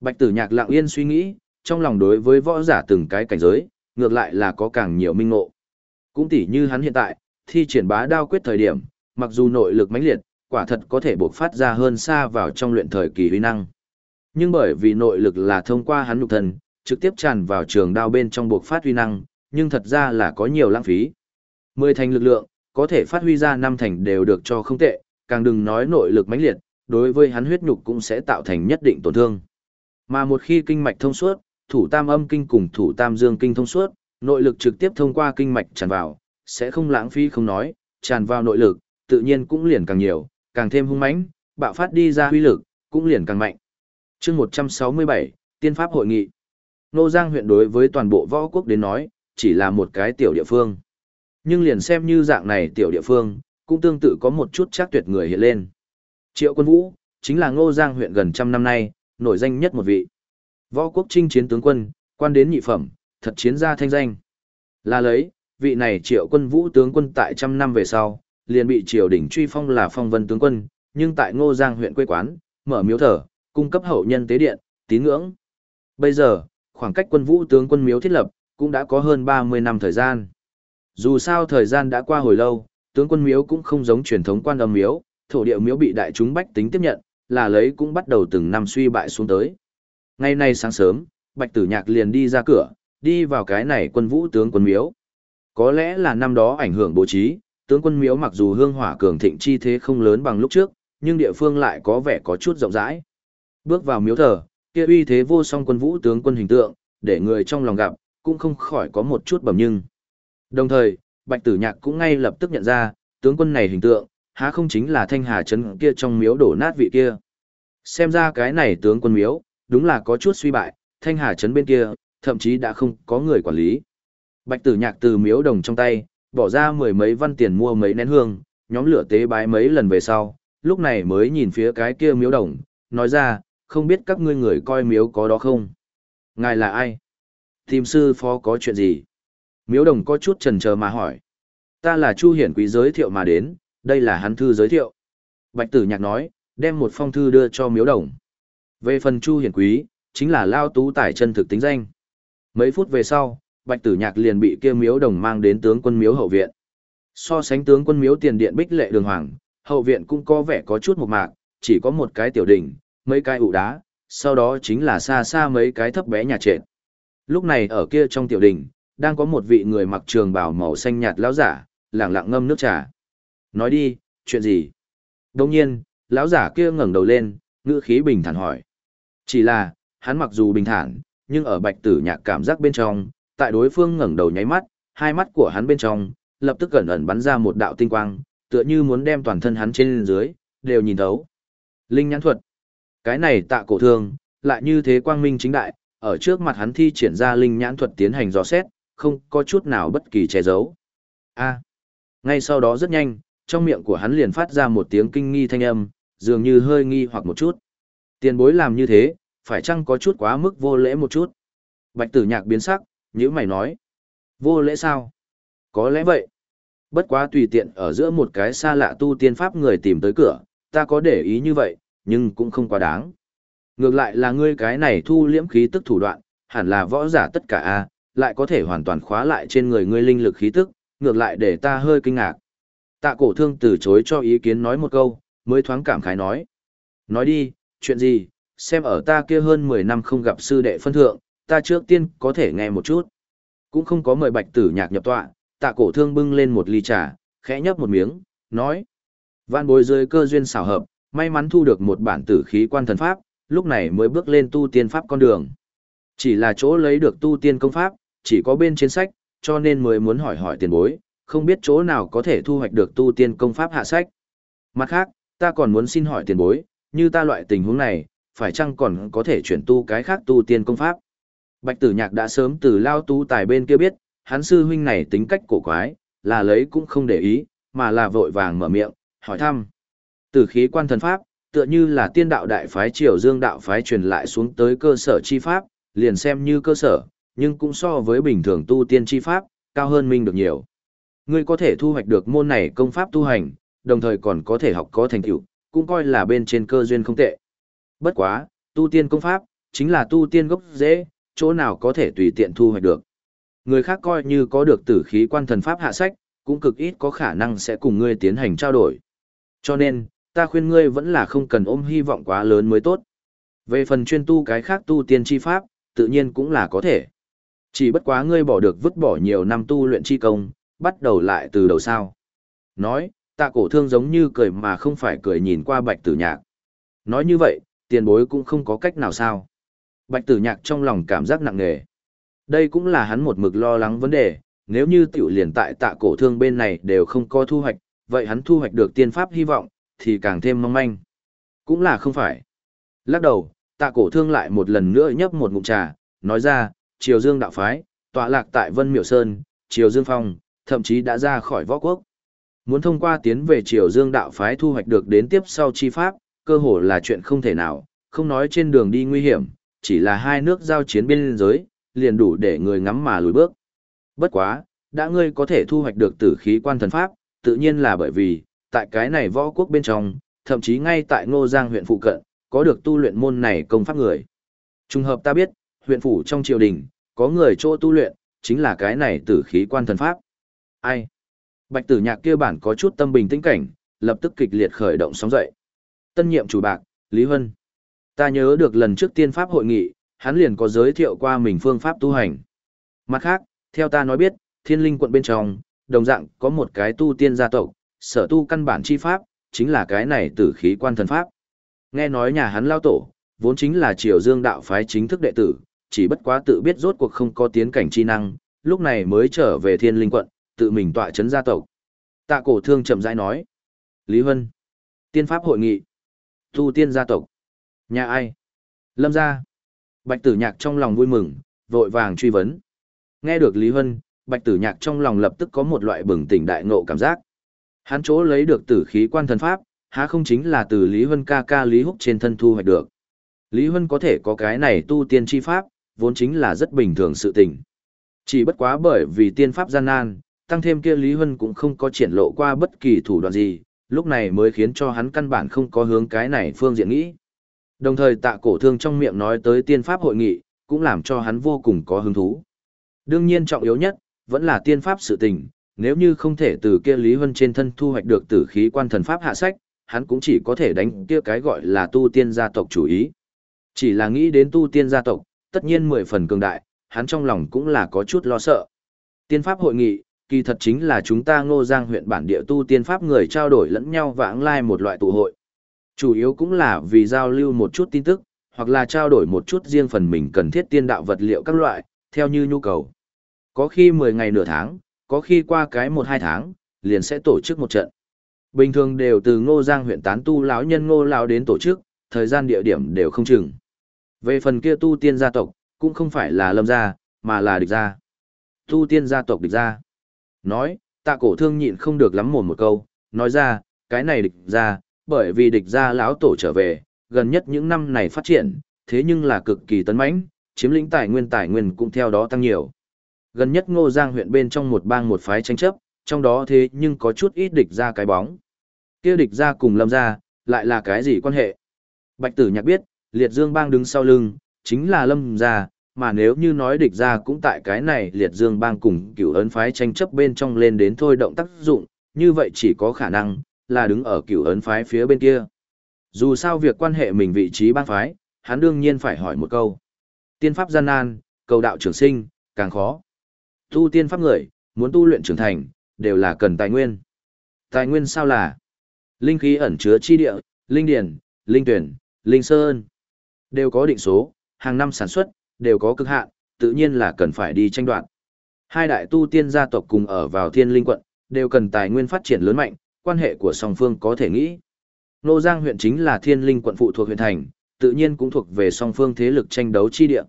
Bạch tử nhạc lặng yên suy nghĩ, trong lòng đối với võ giả từng cái cảnh giới, ngược lại là có càng nhiều minh ngộ. Cũng tỉ như hắn hiện tại, thi triển bá đao quyết thời điểm, mặc dù nội lực mãnh liệt, quả thật có thể buộc phát ra hơn xa vào trong luyện thời kỳ huy năng. Nhưng bởi vì nội lực là thông qua hắn nhục thần trực tiếp tràn vào trường đao bên trong buộc phát huy năng, nhưng thật ra là có nhiều lãng phí. Mười thành lực lượng, có thể phát huy ra năm thành đều được cho không tệ, càng đừng nói nội lực mãnh liệt, đối với hắn huyết nhục cũng sẽ tạo thành nhất định tổn thương. Mà một khi kinh mạch thông suốt, thủ tam âm kinh cùng thủ tam dương kinh thông suốt, nội lực trực tiếp thông qua kinh mạch tràn vào, sẽ không lãng phí không nói, tràn vào nội lực, tự nhiên cũng liền càng nhiều, càng thêm hung mãnh, bạo phát đi ra uy lực, cũng liền càng mạnh. Chương 167, Tiên pháp hội nghị. Nô Giang huyện đối với toàn bộ võ quốc đến nói, chỉ là một cái tiểu địa phương. Nhưng liền xem như dạng này tiểu địa phương, cũng tương tự có một chút chắc tuyệt người hiện lên. Triệu quân vũ, chính là ngô giang huyện gần trăm năm nay, nổi danh nhất một vị. Võ quốc trinh chiến tướng quân, quan đến nhị phẩm, thật chiến gia thanh danh. Là lấy, vị này triệu quân vũ tướng quân tại trăm năm về sau, liền bị triều đình truy phong là phong vân tướng quân, nhưng tại Ngô Giang huyện quê quán, mở miếu thờ, cung cấp hậu nhân tế điện, tín ngưỡng. Bây giờ, khoảng cách quân vũ tướng quân miếu thiết lập, cũng đã có hơn 30 năm thời gian. Dù sao thời gian đã qua hồi lâu, tướng quân miếu cũng không giống truyền thống quan âm miếu, thổ địa miếu bị đại chúng bách tính tiếp nhận, là lấy cũng bắt đầu từng năm suy bại xuống tới. Ngày nay sáng sớm, Bạch Tử Nhạc liền đi ra cửa, đi vào cái này quân vũ tướng quân miếu. Có lẽ là năm đó ảnh hưởng bố trí, tướng quân miếu mặc dù hương hỏa cường thịnh chi thế không lớn bằng lúc trước, nhưng địa phương lại có vẻ có chút rộng rãi. Bước vào miếu thờ, kia uy thế vô song quân vũ tướng quân hình tượng, để người trong lòng gặp, cũng không khỏi có một chút bẩm nhưng. Đồng thời, Bạch Tử Nhạc cũng ngay lập tức nhận ra, tướng quân này hình tượng, há không chính là thanh hà trấn kia trong miếu đổ nát vị kia. Xem ra cái này tướng quân miếu, đúng là có chút suy bại, thanh hà trấn bên kia, thậm chí đã không có người quản lý. Bạch tử nhạc từ miếu đồng trong tay, bỏ ra mười mấy văn tiền mua mấy nén hương, nhóm lửa tế bái mấy lần về sau, lúc này mới nhìn phía cái kia miếu đồng, nói ra, không biết các ngươi người coi miếu có đó không? Ngài là ai? Tìm sư phó có chuyện gì? Miếu đồng có chút trần chờ mà hỏi. Ta là Chu Hiển Quý giới thiệu mà đến, đây là hắn thư giới thiệu. Bạch tử nhạc nói, đem một phong thư đưa cho miếu đồng. Về phần Chu Hiển Quý, chính là Lao Tú Tài chân thực tính danh. Mấy phút về sau, Bạch Tử Nhạc liền bị kia miếu đồng mang đến tướng quân miếu hậu viện. So sánh tướng quân miếu tiền điện bích lệ đường hoàng, hậu viện cũng có vẻ có chút một mạc, chỉ có một cái tiểu đỉnh, mấy cái ụ đá, sau đó chính là xa xa mấy cái thấp bé nhà trệt. Lúc này ở kia trong tiểu đỉnh, đang có một vị người mặc trường bào màu xanh nhạt lão giả, lẳng lặng ngâm nước trà. Nói đi, chuyện gì? Đồng nhiên, lão giả kia ngẩng đầu lên, ngữ khí bình thản hỏi. Chỉ là, hắn mặc dù bình thản, nhưng ở bạch tử nhạc cảm giác bên trong, tại đối phương ngẩng đầu nháy mắt, hai mắt của hắn bên trong, lập tức cẩn ẩn bắn ra một đạo tinh quang, tựa như muốn đem toàn thân hắn trên dưới, đều nhìn thấu. Linh nhãn thuật. Cái này tạ cổ thương, lại như thế quang minh chính đại, ở trước mặt hắn thi triển ra linh nhãn thuật tiến hành dò xét, không có chút nào bất kỳ che giấu. A. Ngay sau đó rất nhanh, trong miệng của hắn liền phát ra một tiếng kinh nghi thanh âm, dường như hơi nghi hoặc một chút. Tiền bối làm như thế, phải chăng có chút quá mức vô lễ một chút? Bạch tử nhạc biến sắc, như mày nói. Vô lễ sao? Có lẽ vậy. Bất quá tùy tiện ở giữa một cái xa lạ tu tiên pháp người tìm tới cửa, ta có để ý như vậy, nhưng cũng không quá đáng. Ngược lại là ngươi cái này thu liễm khí tức thủ đoạn, hẳn là võ giả tất cả a, lại có thể hoàn toàn khóa lại trên người ngươi linh lực khí tức, ngược lại để ta hơi kinh ngạc. Tạ cổ thương từ chối cho ý kiến nói một câu, mới thoáng cảm khái nói. Nói đi, chuyện gì, xem ở ta kia hơn 10 năm không gặp sư đệ phân thượng, ta trước tiên có thể nghe một chút. Cũng không có mời bạch tử nhạc nhập tọa, tạ cổ thương bưng lên một ly trà, khẽ nhấp một miếng, nói. Vạn bối rơi cơ duyên xảo hợp, may mắn thu được một bản tử khí quan thần pháp, lúc này mới bước lên tu tiên pháp con đường. Chỉ là chỗ lấy được tu tiên công pháp, chỉ có bên trên sách, cho nên mới muốn hỏi hỏi tiền bối, không biết chỗ nào có thể thu hoạch được tu tiên công pháp hạ sách. Mặt khác, ta còn muốn xin hỏi tiền bối, như ta loại tình huống này, phải chăng còn có thể chuyển tu cái khác tu tiên công pháp? Bạch tử nhạc đã sớm từ lao tu tài bên kia biết, hắn sư huynh này tính cách cổ quái, là lấy cũng không để ý, mà là vội vàng mở miệng, hỏi thăm. Tử khí quan thần pháp, tựa như là tiên đạo đại phái triều dương đạo phái truyền lại xuống tới cơ sở chi pháp, liền xem như cơ sở, nhưng cũng so với bình thường tu tiên chi pháp, cao hơn minh được nhiều. Ngươi có thể thu hoạch được môn này công pháp tu hành, đồng thời còn có thể học có thành tựu, cũng coi là bên trên cơ duyên không tệ. Bất quá, tu tiên công pháp, chính là tu tiên gốc dễ, chỗ nào có thể tùy tiện thu hoạch được. Người khác coi như có được tử khí quan thần pháp hạ sách, cũng cực ít có khả năng sẽ cùng ngươi tiến hành trao đổi. Cho nên, ta khuyên ngươi vẫn là không cần ôm hy vọng quá lớn mới tốt. Về phần chuyên tu cái khác tu tiên chi pháp, tự nhiên cũng là có thể. Chỉ bất quá ngươi bỏ được vứt bỏ nhiều năm tu luyện chi công, bắt đầu lại từ đầu sao. Nói, tạ cổ thương giống như cười mà không phải cười nhìn qua bạch tử nhạc. Nói như vậy, tiền bối cũng không có cách nào sao. Bạch tử nhạc trong lòng cảm giác nặng nề. Đây cũng là hắn một mực lo lắng vấn đề, nếu như tiểu liền tại tạ cổ thương bên này đều không có thu hoạch, vậy hắn thu hoạch được tiên pháp hy vọng, thì càng thêm mong manh. Cũng là không phải. Lắc đầu, tạ cổ thương lại một lần nữa nhấp một ngụm trà, nói ra, Triều Dương đạo phái, tọa lạc tại Vân Miểu Sơn, Triều Dương Phong, thậm chí đã ra khỏi võ quốc. Muốn thông qua tiến về Triều Dương đạo phái thu hoạch được đến tiếp sau chi pháp, cơ hồ là chuyện không thể nào, không nói trên đường đi nguy hiểm, chỉ là hai nước giao chiến biên giới, liền đủ để người ngắm mà lùi bước. Bất quá, đã ngươi có thể thu hoạch được tử khí quan thần pháp, tự nhiên là bởi vì, tại cái này võ quốc bên trong, thậm chí ngay tại Ngô Giang huyện phụ cận, có được tu luyện môn này công pháp người. Trùng hợp ta biết, huyện phủ trong triều đình, có người chỗ tu luyện, chính là cái này tử khí quan thần pháp. Ai? Bạch tử nhạc kia bản có chút tâm bình tĩnh cảnh, lập tức kịch liệt khởi động sóng dậy. Tân nhiệm chủ bạc, Lý Hân. Ta nhớ được lần trước tiên pháp hội nghị, hắn liền có giới thiệu qua mình phương pháp tu hành. Mặt khác, theo ta nói biết, thiên linh quận bên trong, đồng dạng có một cái tu tiên gia tộc, sở tu căn bản chi pháp, chính là cái này tử khí quan thần pháp. Nghe nói nhà hắn lao tổ, vốn chính là triều dương đạo phái chính thức đệ tử, chỉ bất quá tự biết rốt cuộc không có tiến cảnh chi năng, lúc này mới trở về thiên linh quận, tự mình tọa chấn gia tộc. Tạ cổ thương chậm rãi nói. Lý Hân. Tiên pháp hội nghị. Tu tiên gia tộc. Nhà ai? Lâm gia. Bạch tử nhạc trong lòng vui mừng, vội vàng truy vấn. Nghe được Lý Hân, bạch tử nhạc trong lòng lập tức có một loại bừng tỉnh đại ngộ cảm giác. Hắn chỗ lấy được tử khí quan thần pháp, há không chính là từ Lý Hân ca ca Lý Húc trên thân thu hoạch được. Lý Hân có thể có cái này tu tiên chi pháp, vốn chính là rất bình thường sự tình. Chỉ bất quá bởi vì tiên pháp gian nan, tăng thêm kia Lý Hân cũng không có triển lộ qua bất kỳ thủ đoạn gì, lúc này mới khiến cho hắn căn bản không có hướng cái này phương diện nghĩ. Đồng thời tạ cổ thương trong miệng nói tới tiên pháp hội nghị, cũng làm cho hắn vô cùng có hứng thú. Đương nhiên trọng yếu nhất, vẫn là tiên pháp sự tình, nếu như không thể từ kia Lý Vân trên thân thu hoạch được tử khí quan thần pháp hạ sách, hắn cũng chỉ có thể đánh kia cái gọi là tu tiên gia tộc chủ ý. Chỉ là nghĩ đến tu tiên gia tộc, tất nhiên mười phần cường đại, hắn trong lòng cũng là có chút lo sợ. Tiên pháp hội nghị, kỳ thật chính là chúng ta ngô giang huyện bản địa tu tiên pháp người trao đổi lẫn nhau vãng lai một loại tụ hội. Chủ yếu cũng là vì giao lưu một chút tin tức, hoặc là trao đổi một chút riêng phần mình cần thiết tiên đạo vật liệu các loại, theo như nhu cầu. Có khi 10 ngày nửa tháng, có khi qua cái 1-2 tháng, liền sẽ tổ chức một trận. Bình thường đều từ ngô giang huyện tán tu lão nhân ngô lão đến tổ chức, thời gian địa điểm đều không chừng. Về phần kia tu tiên gia tộc, cũng không phải là lâm gia, mà là địch gia. Tu tiên gia tộc địch gia. Nói, tạ cổ thương nhịn không được lắm mồm một câu, nói ra, cái này địch gia, bởi vì địch gia lão tổ trở về, gần nhất những năm này phát triển, thế nhưng là cực kỳ tấn mãnh, chiếm lĩnh tài nguyên tài nguyên cũng theo đó tăng nhiều. Gần nhất Ngô Giang huyện bên trong một bang một phái tranh chấp, trong đó thế nhưng có chút ít địch gia cái bóng. Kia địch gia cùng Lâm gia, lại là cái gì quan hệ? Bạch Tử Nhạc biết, Liệt Dương bang đứng sau lưng, chính là Lâm gia, mà nếu như nói địch gia cũng tại cái này Liệt Dương bang cùng cửu ấn phái tranh chấp bên trong lên đến thôi động tác dụng, như vậy chỉ có khả năng là đứng ở cửu ấn phái phía bên kia. Dù sao việc quan hệ mình vị trí bang phái, hắn đương nhiên phải hỏi một câu. Tiên pháp gian nan, cầu đạo trường sinh, càng khó. Tu tiên pháp người, muốn tu luyện trưởng thành, đều là cần tài nguyên. Tài nguyên sao là? Linh khí ẩn chứa chi địa, linh điển, linh tuyển, linh sơn. Đều có định số, hàng năm sản xuất, đều có cực hạn, tự nhiên là cần phải đi tranh đoạt. Hai đại tu tiên gia tộc cùng ở vào thiên linh quận, đều cần tài nguyên phát triển lớn mạnh, quan hệ của song phương có thể nghĩ. Nô Giang huyện chính là thiên linh quận phụ thuộc huyện thành, tự nhiên cũng thuộc về song phương thế lực tranh đấu chi địa.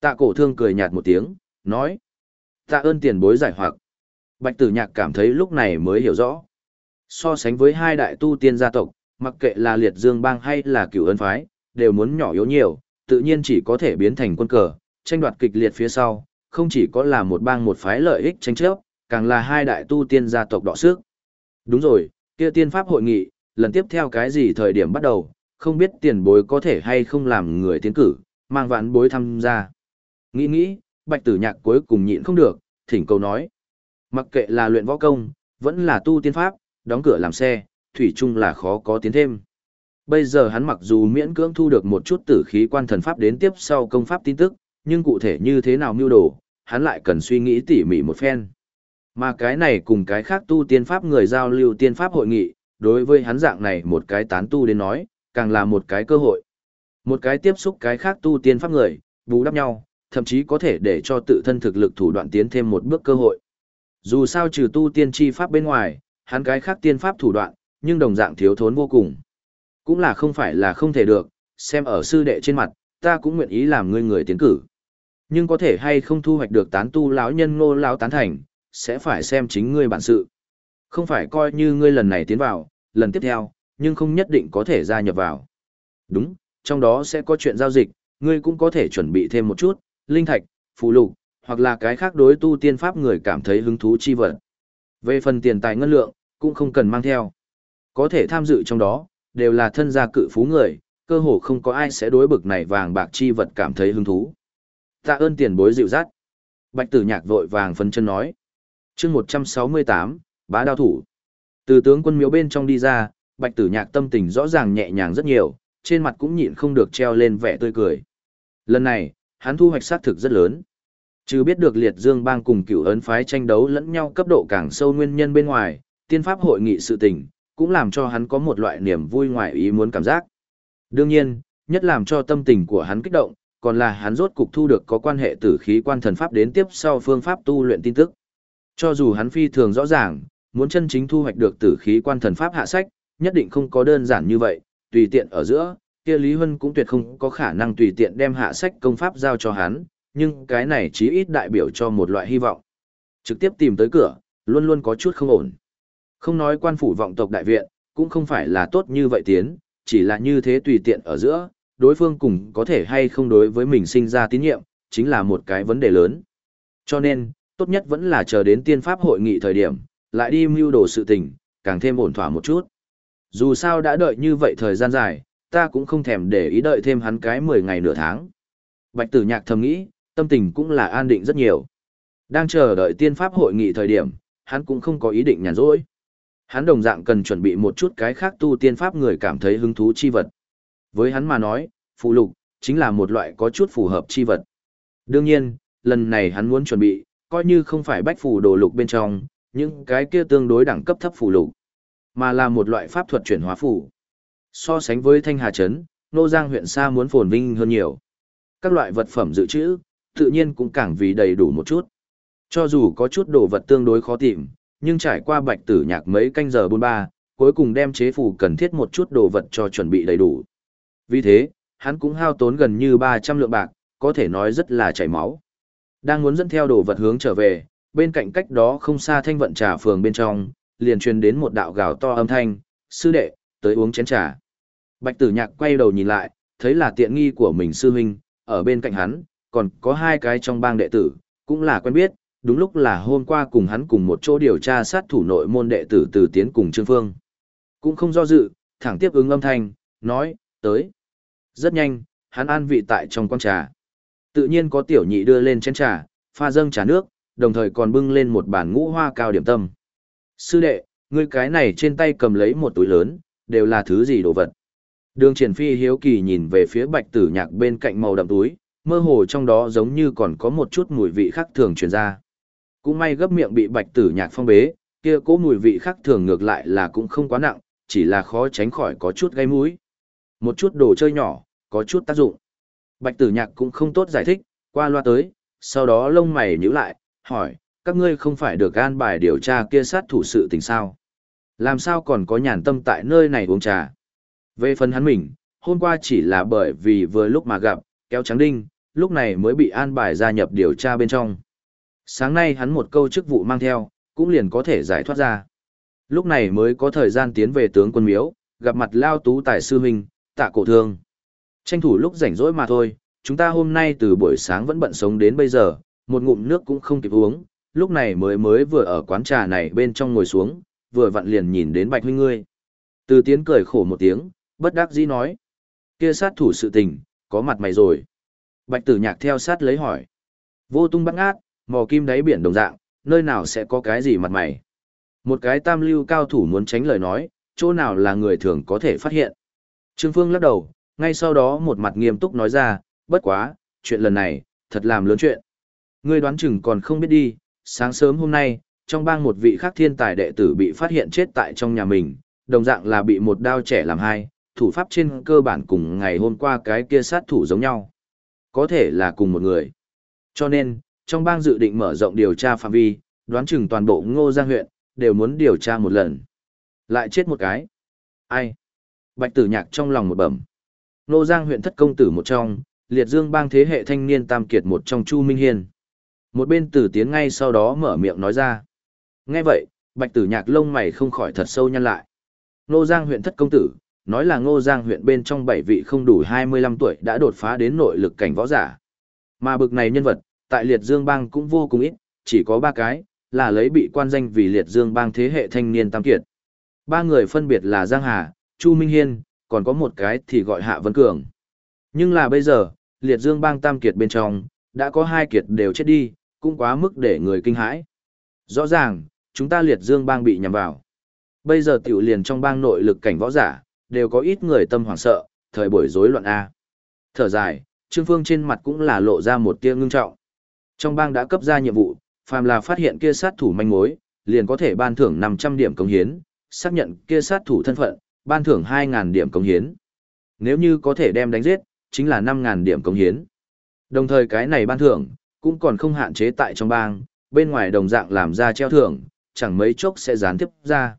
Tạ cổ thương cười nhạt một tiếng, nói. Tạ ơn tiền bối giải hoặc. Bạch tử nhạc cảm thấy lúc này mới hiểu rõ. So sánh với hai đại tu tiên gia tộc, mặc kệ là liệt dương bang hay là cửu ân phái, đều muốn nhỏ yếu nhiều, tự nhiên chỉ có thể biến thành quân cờ, tranh đoạt kịch liệt phía sau, không chỉ có là một bang một phái lợi ích tranh chấp, càng là hai đại tu tiên gia tộc đọ sức. Đúng rồi, kia tiên pháp hội nghị, lần tiếp theo cái gì thời điểm bắt đầu, không biết tiền bối có thể hay không làm người tiến cử, mang vạn bối tham gia. Nghĩ nghĩ, bạch tử nhạc cuối cùng nhịn không được, thỉnh cầu nói. Mặc kệ là luyện võ công, vẫn là tu tiên pháp, đóng cửa làm xe, thủy chung là khó có tiến thêm. Bây giờ hắn mặc dù miễn cưỡng thu được một chút tử khí quan thần pháp đến tiếp sau công pháp tin tức, nhưng cụ thể như thế nào mưu đồ, hắn lại cần suy nghĩ tỉ mỉ một phen. Mà cái này cùng cái khác tu tiên pháp người giao lưu tiên pháp hội nghị, đối với hắn dạng này một cái tán tu đến nói, càng là một cái cơ hội. Một cái tiếp xúc cái khác tu tiên pháp người, bù đắp nhau, thậm chí có thể để cho tự thân thực lực thủ đoạn tiến thêm một bước cơ hội. Dù sao trừ tu tiên chi pháp bên ngoài, hắn cái khác tiên pháp thủ đoạn, nhưng đồng dạng thiếu thốn vô cùng. Cũng là không phải là không thể được, xem ở sư đệ trên mặt, ta cũng nguyện ý làm ngươi người tiến cử. Nhưng có thể hay không thu hoạch được tán tu lão nhân ngô lão tán thành, sẽ phải xem chính ngươi bản sự. Không phải coi như ngươi lần này tiến vào, lần tiếp theo, nhưng không nhất định có thể gia nhập vào. Đúng, trong đó sẽ có chuyện giao dịch, ngươi cũng có thể chuẩn bị thêm một chút, linh thạch, phụ lục, hoặc là cái khác đối tu tiên pháp người cảm thấy hứng thú chi vật. Về phần tiền tài ngân lượng, cũng không cần mang theo. Có thể tham dự trong đó, đều là thân gia cự phú người, cơ hồ không có ai sẽ đối bực này vàng bạc chi vật cảm thấy hứng thú. Tạ ơn tiền bối dịu dắt. Bạch tử nhạc vội vàng phân chân nói chương 168, bá đao thủ. Từ tướng quân miếu bên trong đi ra, bạch tử nhạc tâm tình rõ ràng nhẹ nhàng rất nhiều, trên mặt cũng nhịn không được treo lên vẻ tươi cười. Lần này, hắn thu hoạch sát thực rất lớn. Chứ biết được liệt dương bang cùng cựu ấn phái tranh đấu lẫn nhau cấp độ càng sâu nguyên nhân bên ngoài, tiên pháp hội nghị sự tình, cũng làm cho hắn có một loại niềm vui ngoài ý muốn cảm giác. Đương nhiên, nhất làm cho tâm tình của hắn kích động, còn là hắn rốt cục thu được có quan hệ tử khí quan thần pháp đến tiếp sau phương pháp tu luyện tin tức. Cho dù hắn phi thường rõ ràng, muốn chân chính thu hoạch được tử khí quan thần pháp hạ sách, nhất định không có đơn giản như vậy, tùy tiện ở giữa, kia Lý Hân cũng tuyệt không có khả năng tùy tiện đem hạ sách công pháp giao cho hắn, nhưng cái này chí ít đại biểu cho một loại hy vọng. Trực tiếp tìm tới cửa, luôn luôn có chút không ổn. Không nói quan phủ vọng tộc đại viện, cũng không phải là tốt như vậy tiến, chỉ là như thế tùy tiện ở giữa, đối phương cùng có thể hay không đối với mình sinh ra tín nhiệm, chính là một cái vấn đề lớn. Cho nên, tốt nhất vẫn là chờ đến tiên pháp hội nghị thời điểm, lại đi mưu đồ sự tình, càng thêm ổn thỏa một chút. Dù sao đã đợi như vậy thời gian dài, ta cũng không thèm để ý đợi thêm hắn cái 10 ngày nửa tháng. Bạch tử nhạc thầm nghĩ, tâm tình cũng là an định rất nhiều. Đang chờ đợi tiên pháp hội nghị thời điểm, hắn cũng không có ý định nhàn rỗi. Hắn đồng dạng cần chuẩn bị một chút cái khác tu tiên pháp người cảm thấy hứng thú chi vật. Với hắn mà nói, phụ lục, chính là một loại có chút phù hợp chi vật. Đương nhiên, lần này hắn muốn chuẩn bị, coi như không phải bách phù đồ lục bên trong, những cái kia tương đối đẳng cấp thấp phù lục, mà là một loại pháp thuật chuyển hóa phù. So sánh với Thanh Hà Trấn, Nô Giang huyện xa muốn phồn vinh hơn nhiều. Các loại vật phẩm dự trữ, tự nhiên cũng càng vì đầy đủ một chút. Cho dù có chút đồ vật tương đối khó tìm, nhưng trải qua bạch tử nhạc mấy canh giờ bôn ba, cuối cùng đem chế phù cần thiết một chút đồ vật cho chuẩn bị đầy đủ. Vì thế, hắn cũng hao tốn gần như 300 lượng bạc, có thể nói rất là chảy máu. Đang muốn dẫn theo đồ vật hướng trở về, bên cạnh cách đó không xa thanh vận trà phường bên trong, liền truyền đến một đạo gào to âm thanh, sư đệ, tới uống chén trà. Bạch tử nhạc quay đầu nhìn lại, thấy là tiện nghi của mình sư huynh, ở bên cạnh hắn, còn có hai cái trong bang đệ tử, cũng là quen biết, đúng lúc là hôm qua cùng hắn cùng một chỗ điều tra sát thủ nội môn đệ tử từ tiến cùng Trương Phương. Cũng không do dự, thẳng tiếp ứng âm thanh, nói, tới. Rất nhanh, hắn an vị tại trong con trà. Tự nhiên có tiểu nhị đưa lên chén trà, pha dâng trà nước, đồng thời còn bưng lên một bàn ngũ hoa cao điểm tâm. Sư đệ, ngươi cái này trên tay cầm lấy một túi lớn, đều là thứ gì đồ vật. Đường triển phi hiếu kỳ nhìn về phía bạch tử nhạc bên cạnh màu đậm túi, mơ hồ trong đó giống như còn có một chút mùi vị khác thường truyền ra. Cũng may gấp miệng bị bạch tử nhạc phong bế, kia cố mùi vị khác thường ngược lại là cũng không quá nặng, chỉ là khó tránh khỏi có chút gây mũi. Một chút đồ chơi nhỏ, có chút tác dụng. Bạch tử nhạc cũng không tốt giải thích, qua loa tới, sau đó lông mày nhíu lại, hỏi, các ngươi không phải được An bài điều tra kia sát thủ sự tình sao? Làm sao còn có nhàn tâm tại nơi này uống trà? Về phần hắn mình, hôm qua chỉ là bởi vì vừa lúc mà gặp, kéo trắng đinh, lúc này mới bị an bài gia nhập điều tra bên trong. Sáng nay hắn một câu chức vụ mang theo, cũng liền có thể giải thoát ra. Lúc này mới có thời gian tiến về tướng quân miếu, gặp mặt lao tú tài sư Minh, tạ cổ thương. Tranh thủ lúc rảnh rỗi mà thôi, chúng ta hôm nay từ buổi sáng vẫn bận sống đến bây giờ, một ngụm nước cũng không kịp uống, lúc này mới mới vừa ở quán trà này bên trong ngồi xuống, vừa vặn liền nhìn đến bạch huynh ngươi. Từ tiến cười khổ một tiếng, bất đắc dĩ nói. Kia sát thủ sự tình, có mặt mày rồi. Bạch tử nhạc theo sát lấy hỏi. Vô tung bắt ngát, mò kim đáy biển đồng dạng, nơi nào sẽ có cái gì mặt mày. Một cái tam lưu cao thủ muốn tránh lời nói, chỗ nào là người thường có thể phát hiện. Trương Phương lắc đầu, ngay sau đó một mặt nghiêm túc nói ra, bất quá, chuyện lần này, thật làm lớn chuyện. Ngươi đoán chừng còn không biết đi, sáng sớm hôm nay, trong bang một vị khác thiên tài đệ tử bị phát hiện chết tại trong nhà mình, đồng dạng là bị một đao trẻ làm hai, thủ pháp trên cơ bản cùng ngày hôm qua cái kia sát thủ giống nhau. Có thể là cùng một người. Cho nên, trong bang dự định mở rộng điều tra phạm vi, đoán chừng toàn bộ ngô giang huyện, đều muốn điều tra một lần. Lại chết một cái. Ai? Bạch tử nhạc trong lòng một bẩm. Nô giang huyện thất công tử một trong, liệt dương bang thế hệ thanh niên tam kiệt một trong Chu Minh Hiên. Một bên tử tiến ngay sau đó mở miệng nói ra. Nghe vậy, bạch tử nhạc lông mày không khỏi thật sâu nhăn lại. Nô giang huyện thất công tử, nói là ngô giang huyện bên trong bảy vị không đủ 25 tuổi đã đột phá đến nội lực cảnh võ giả. Mà bực này nhân vật, tại liệt dương bang cũng vô cùng ít, chỉ có ba cái, là lấy bị quan danh vì liệt dương bang thế hệ thanh niên tam kiệt. Ba người phân biệt là Giang Hà, Chu Minh Hiên, còn có một cái thì gọi Hạ Vân Cường. Nhưng là bây giờ, liệt dương bang tam kiệt bên trong, đã có hai kiệt đều chết đi, cũng quá mức để người kinh hãi. Rõ ràng, chúng ta liệt dương bang bị nhầm vào. Bây giờ tiểu liền trong bang nội lực cảnh võ giả, đều có ít người tâm hoảng sợ, thời buổi rối loạn A. Thở dài, Trương Phương trên mặt cũng là lộ ra một tia ngưng trọng. Trong bang đã cấp ra nhiệm vụ, phàm là phát hiện kia sát thủ manh mối, liền có thể ban thưởng 500 điểm công hiến, xác nhận kia sát thủ thân phận, ban thưởng 2.000 điểm công hiến. Nếu như có thể đem đánh giết, chính là 5.000 điểm công hiến. Đồng thời cái này ban thưởng, cũng còn không hạn chế tại trong bang, bên ngoài đồng dạng làm ra treo thưởng, chẳng mấy chốc sẽ gián tiếp ra.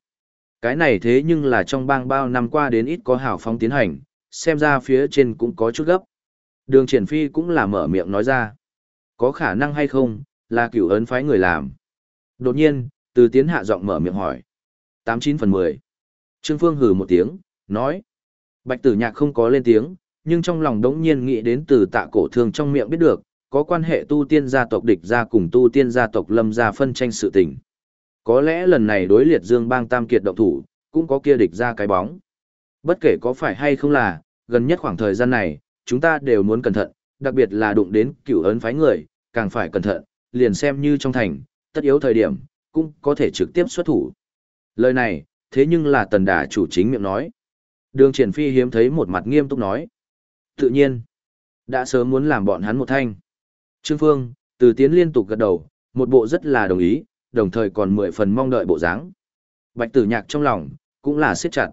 Cái này thế nhưng là trong bang bao năm qua đến ít có hào phóng tiến hành, xem ra phía trên cũng có chút gấp. Đường triển phi cũng là mở miệng nói ra. Có khả năng hay không, là cửu ấn phái người làm. Đột nhiên, từ tiến hạ giọng mở miệng hỏi. 89 phần 10. Trương Phương hừ một tiếng, nói. Bạch tử nhạc không có lên tiếng, nhưng trong lòng đống nhiên nghĩ đến từ tạ cổ thương trong miệng biết được, có quan hệ tu tiên gia tộc địch gia cùng tu tiên gia tộc lâm gia phân tranh sự tình. Có lẽ lần này đối liệt dương bang tam kiệt động thủ, cũng có kia địch ra cái bóng. Bất kể có phải hay không là, gần nhất khoảng thời gian này, chúng ta đều muốn cẩn thận, đặc biệt là đụng đến cửu ấn phái người, càng phải cẩn thận, liền xem như trong thành, tất yếu thời điểm, cũng có thể trực tiếp xuất thủ. Lời này, thế nhưng là tần đà chủ chính miệng nói. Đường triển phi hiếm thấy một mặt nghiêm túc nói. Tự nhiên, đã sớm muốn làm bọn hắn một thanh. Trương Phương, từ tiến liên tục gật đầu, một bộ rất là đồng ý, đồng thời còn mười phần mong đợi bộ dáng. Bạch tử nhạc trong lòng, cũng là siết chặt.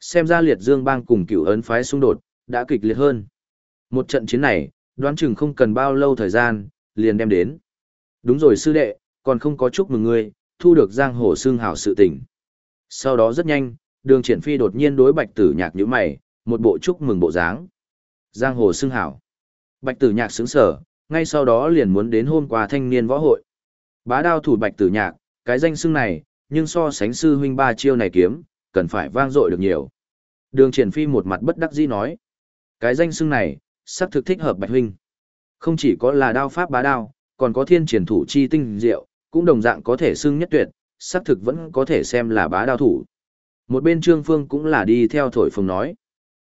Xem ra liệt dương bang cùng cửu ấn phái xung đột, đã kịch liệt hơn. Một trận chiến này, đoán chừng không cần bao lâu thời gian, liền đem đến. Đúng rồi sư đệ, còn không có chúc mừng ngươi, thu được giang hồ xương hào sự tình. Sau đó rất nhanh, đường triển phi đột nhiên đối bạch tử nhạc như mày, một bộ chúc mừng bộ dáng. Giang hồ xưng hào. Bạch tử nhạc sướng sở, ngay sau đó liền muốn đến hôm qua thanh niên võ hội. Bá đao thủ bạch tử nhạc, cái danh xưng này, nhưng so sánh sư huynh ba chiêu này kiếm, cần phải vang dội được nhiều. Đường triển phi một mặt bất đắc dĩ nói. Cái danh xưng này, sắc thực thích hợp bạch huynh. Không chỉ có là đao pháp bá đao, còn có thiên triển thủ chi tinh diệu, cũng đồng dạng có thể xưng nhất tuyệt, xác thực vẫn có thể xem là bá đao thủ. Một bên trương phương cũng là đi theo thổi phồng nói.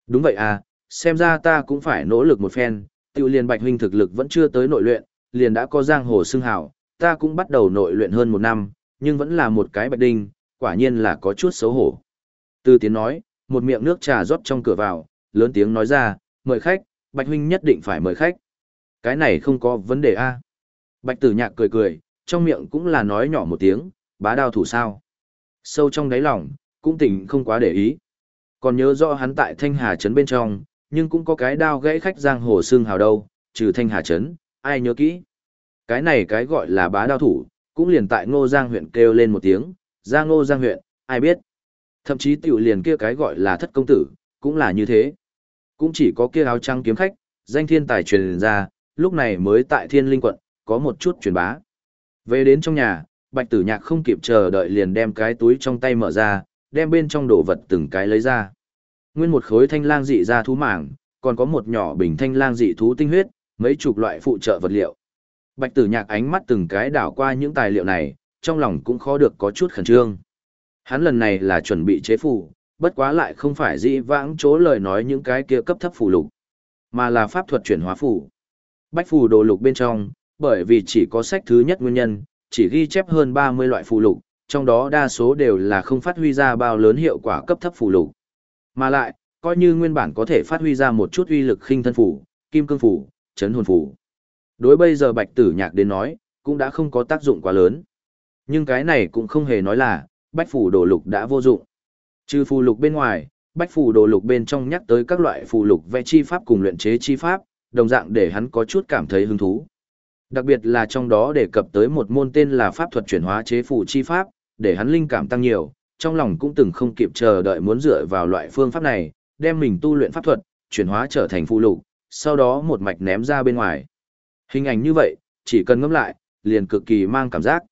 Đúng vậy à, xem ra ta cũng phải nỗ lực một phen, tiêu liền bạch huynh thực lực vẫn chưa tới nội luyện, liền đã có giang hồ xưng hào, ta cũng bắt đầu nội luyện hơn một năm, nhưng vẫn là một cái bạch đinh, quả nhiên là có chút xấu hổ. Từ tiến nói, một miệng nước trà rót trong cửa vào, lớn tiếng nói ra, mời khách, bạch huynh nhất định phải mời khách. Cái này không có vấn đề a. Bạch tử nhạc cười cười, trong miệng cũng là nói nhỏ một tiếng, bá đao thủ sao. Sâu trong đáy lòng, cũng tỉnh không quá để ý. Còn nhớ rõ hắn tại Thanh Hà Trấn bên trong, nhưng cũng có cái đao gãy khách giang hồ xương hào đâu, trừ Thanh Hà Trấn, ai nhớ kỹ. Cái này cái gọi là bá đao thủ, cũng liền tại Ngô Giang huyện kêu lên một tiếng, ra Ngô Giang huyện, ai biết. Thậm chí tiểu liền kia cái gọi là thất công tử, cũng là như thế. Cũng chỉ có kia áo trắng kiếm khách, danh thiên tài truyền ra, lúc này mới tại thiên linh quận, có một chút truyền bá. Về đến trong nhà, bạch tử nhạc không kịp chờ đợi liền đem cái túi trong tay mở ra, đem bên trong đồ vật từng cái lấy ra. Nguyên một khối thanh lang dị ra thú mảng, còn có một nhỏ bình thanh lang dị thú tinh huyết, mấy chục loại phụ trợ vật liệu. Bạch tử nhạc ánh mắt từng cái đảo qua những tài liệu này, trong lòng cũng khó được có chút khẩn trương. Hắn lần này là chuẩn bị chế phù, bất quá lại không phải dị vãng chỗ lời nói những cái kia cấp thấp phù lục, mà là pháp thuật chuyển hóa phù. Bách phù đồ lục bên trong, bởi vì chỉ có sách thứ nhất nguyên nhân, chỉ ghi chép hơn 30 loại phù lục, trong đó đa số đều là không phát huy ra bao lớn hiệu quả cấp thấp phù lục. Mà lại, coi như nguyên bản có thể phát huy ra một chút uy lực khinh thân phù, kim cương phù, chấn hồn phù. Đối bây giờ bạch tử nhạc đến nói, cũng đã không có tác dụng quá lớn. Nhưng cái này cũng không hề nói là, bách phủ đồ lục đã vô dụng. Trừ phù lục bên ngoài, bách phủ đồ lục bên trong nhắc tới các loại phù lục vẽ chi pháp cùng luyện chế chi pháp, đồng dạng để hắn có chút cảm thấy hứng thú. Đặc biệt là trong đó đề cập tới một môn tên là pháp thuật chuyển hóa chế phù chi pháp, để hắn linh cảm tăng nhiều, trong lòng cũng từng không kịp chờ đợi muốn dựa vào loại phương pháp này, đem mình tu luyện pháp thuật, chuyển hóa trở thành phụ lục, sau đó một mạch ném ra bên ngoài. Hình ảnh như vậy, chỉ cần ngẫm lại, liền cực kỳ mang cảm giác.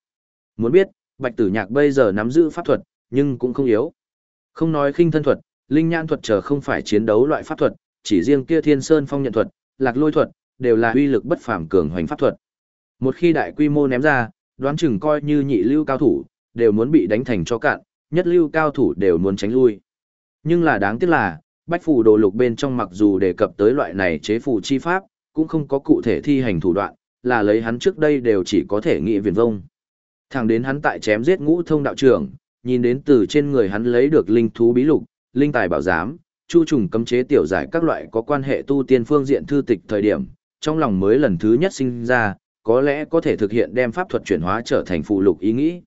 Muốn biết, Bạch Tử Nhạc bây giờ nắm giữ pháp thuật, nhưng cũng không yếu. Không nói khinh thân thuật, linh nhãn thuật chờ không phải chiến đấu loại pháp thuật, chỉ riêng kia Thiên Sơn Phong nhận thuật, Lạc Lôi thuật, đều là uy lực bất phàm cường hoành pháp thuật. Một khi đại quy mô ném ra, đoán chừng coi như nhị lưu cao thủ, đều muốn bị đánh thành cho cạn, nhất lưu cao thủ đều muốn tránh lui. Nhưng là đáng tiếc là, bách phù đồ lục bên trong mặc dù đề cập tới loại này chế phù chi pháp, cũng không có cụ thể thi hành thủ đoạn, là lấy hắn trước đây đều chỉ có thể nghĩ viền vông. Thẳng đến hắn tại chém giết ngũ thông đạo trưởng, nhìn đến từ trên người hắn lấy được linh thú bí lục, linh tài bảo giám, chu trùng cấm chế tiểu giải các loại có quan hệ tu tiên phương diện thư tịch thời điểm, trong lòng mới lần thứ nhất sinh ra, có lẽ có thể thực hiện đem pháp thuật chuyển hóa trở thành phụ lục ý nghĩ.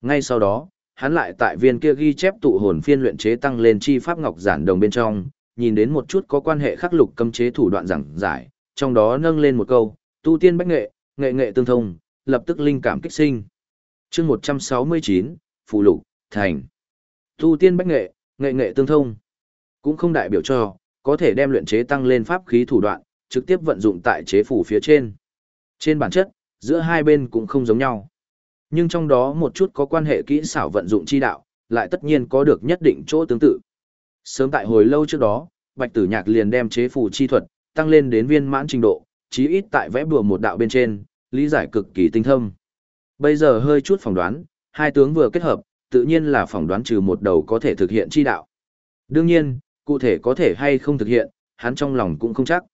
Ngay sau đó, hắn lại tại viên kia ghi chép tụ hồn phiên luyện chế tăng lên chi pháp ngọc giản đồng bên trong, nhìn đến một chút có quan hệ khắc lục cấm chế thủ đoạn giảng giải, trong đó nâng lên một câu, tu tiên bách nghệ, nghệ nghệ tương thông, lập tức linh cảm kích sinh. chương 169, phụ lục, thành. Tu tiên bách nghệ, nghệ nghệ tương thông. Cũng không đại biểu cho, có thể đem luyện chế tăng lên pháp khí thủ đoạn, trực tiếp vận dụng tại chế phủ phía trên. Trên bản chất, giữa hai bên cũng không giống nhau. Nhưng trong đó một chút có quan hệ kỹ xảo vận dụng chi đạo, lại tất nhiên có được nhất định chỗ tương tự. Sớm tại hồi lâu trước đó, Bạch Tử Nhạc liền đem chế phù chi thuật tăng lên đến viên mãn trình độ, chí ít tại vẽ bùa một đạo bên trên, lý giải cực kỳ tinh thâm. Bây giờ hơi chút phỏng đoán, hai tướng vừa kết hợp, tự nhiên là phỏng đoán trừ một đầu có thể thực hiện chi đạo. Đương nhiên, cụ thể có thể hay không thực hiện, hắn trong lòng cũng không chắc.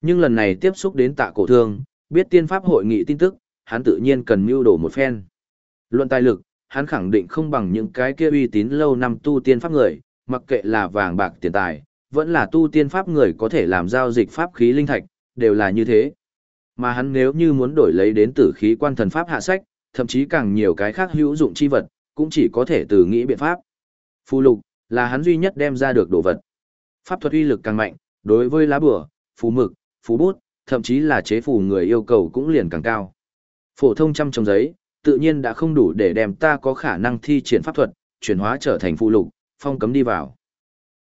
Nhưng lần này tiếp xúc đến tạ cổ thương, biết tiên pháp hội nghị tin tức, hắn tự nhiên cần mưu đồ một phen. Luận tài lực, hắn khẳng định không bằng những cái kia uy tín lâu năm tu tiên pháp người, mặc kệ là vàng bạc tiền tài, vẫn là tu tiên pháp người có thể làm giao dịch pháp khí linh thạch, đều là như thế. Mà hắn nếu như muốn đổi lấy đến tử khí quan thần pháp hạ sách, thậm chí càng nhiều cái khác hữu dụng chi vật, cũng chỉ có thể từ nghĩ biện pháp. Phù lục, là hắn duy nhất đem ra được đồ vật. Pháp thuật uy lực càng mạnh, đối với lá bùa, phù mực, phù bút, thậm chí là chế phù người yêu cầu cũng liền càng cao. Phổ thông trăm trong giấy, tự nhiên đã không đủ để đem ta có khả năng thi triển pháp thuật, chuyển hóa trở thành phù lục, phong cấm đi vào.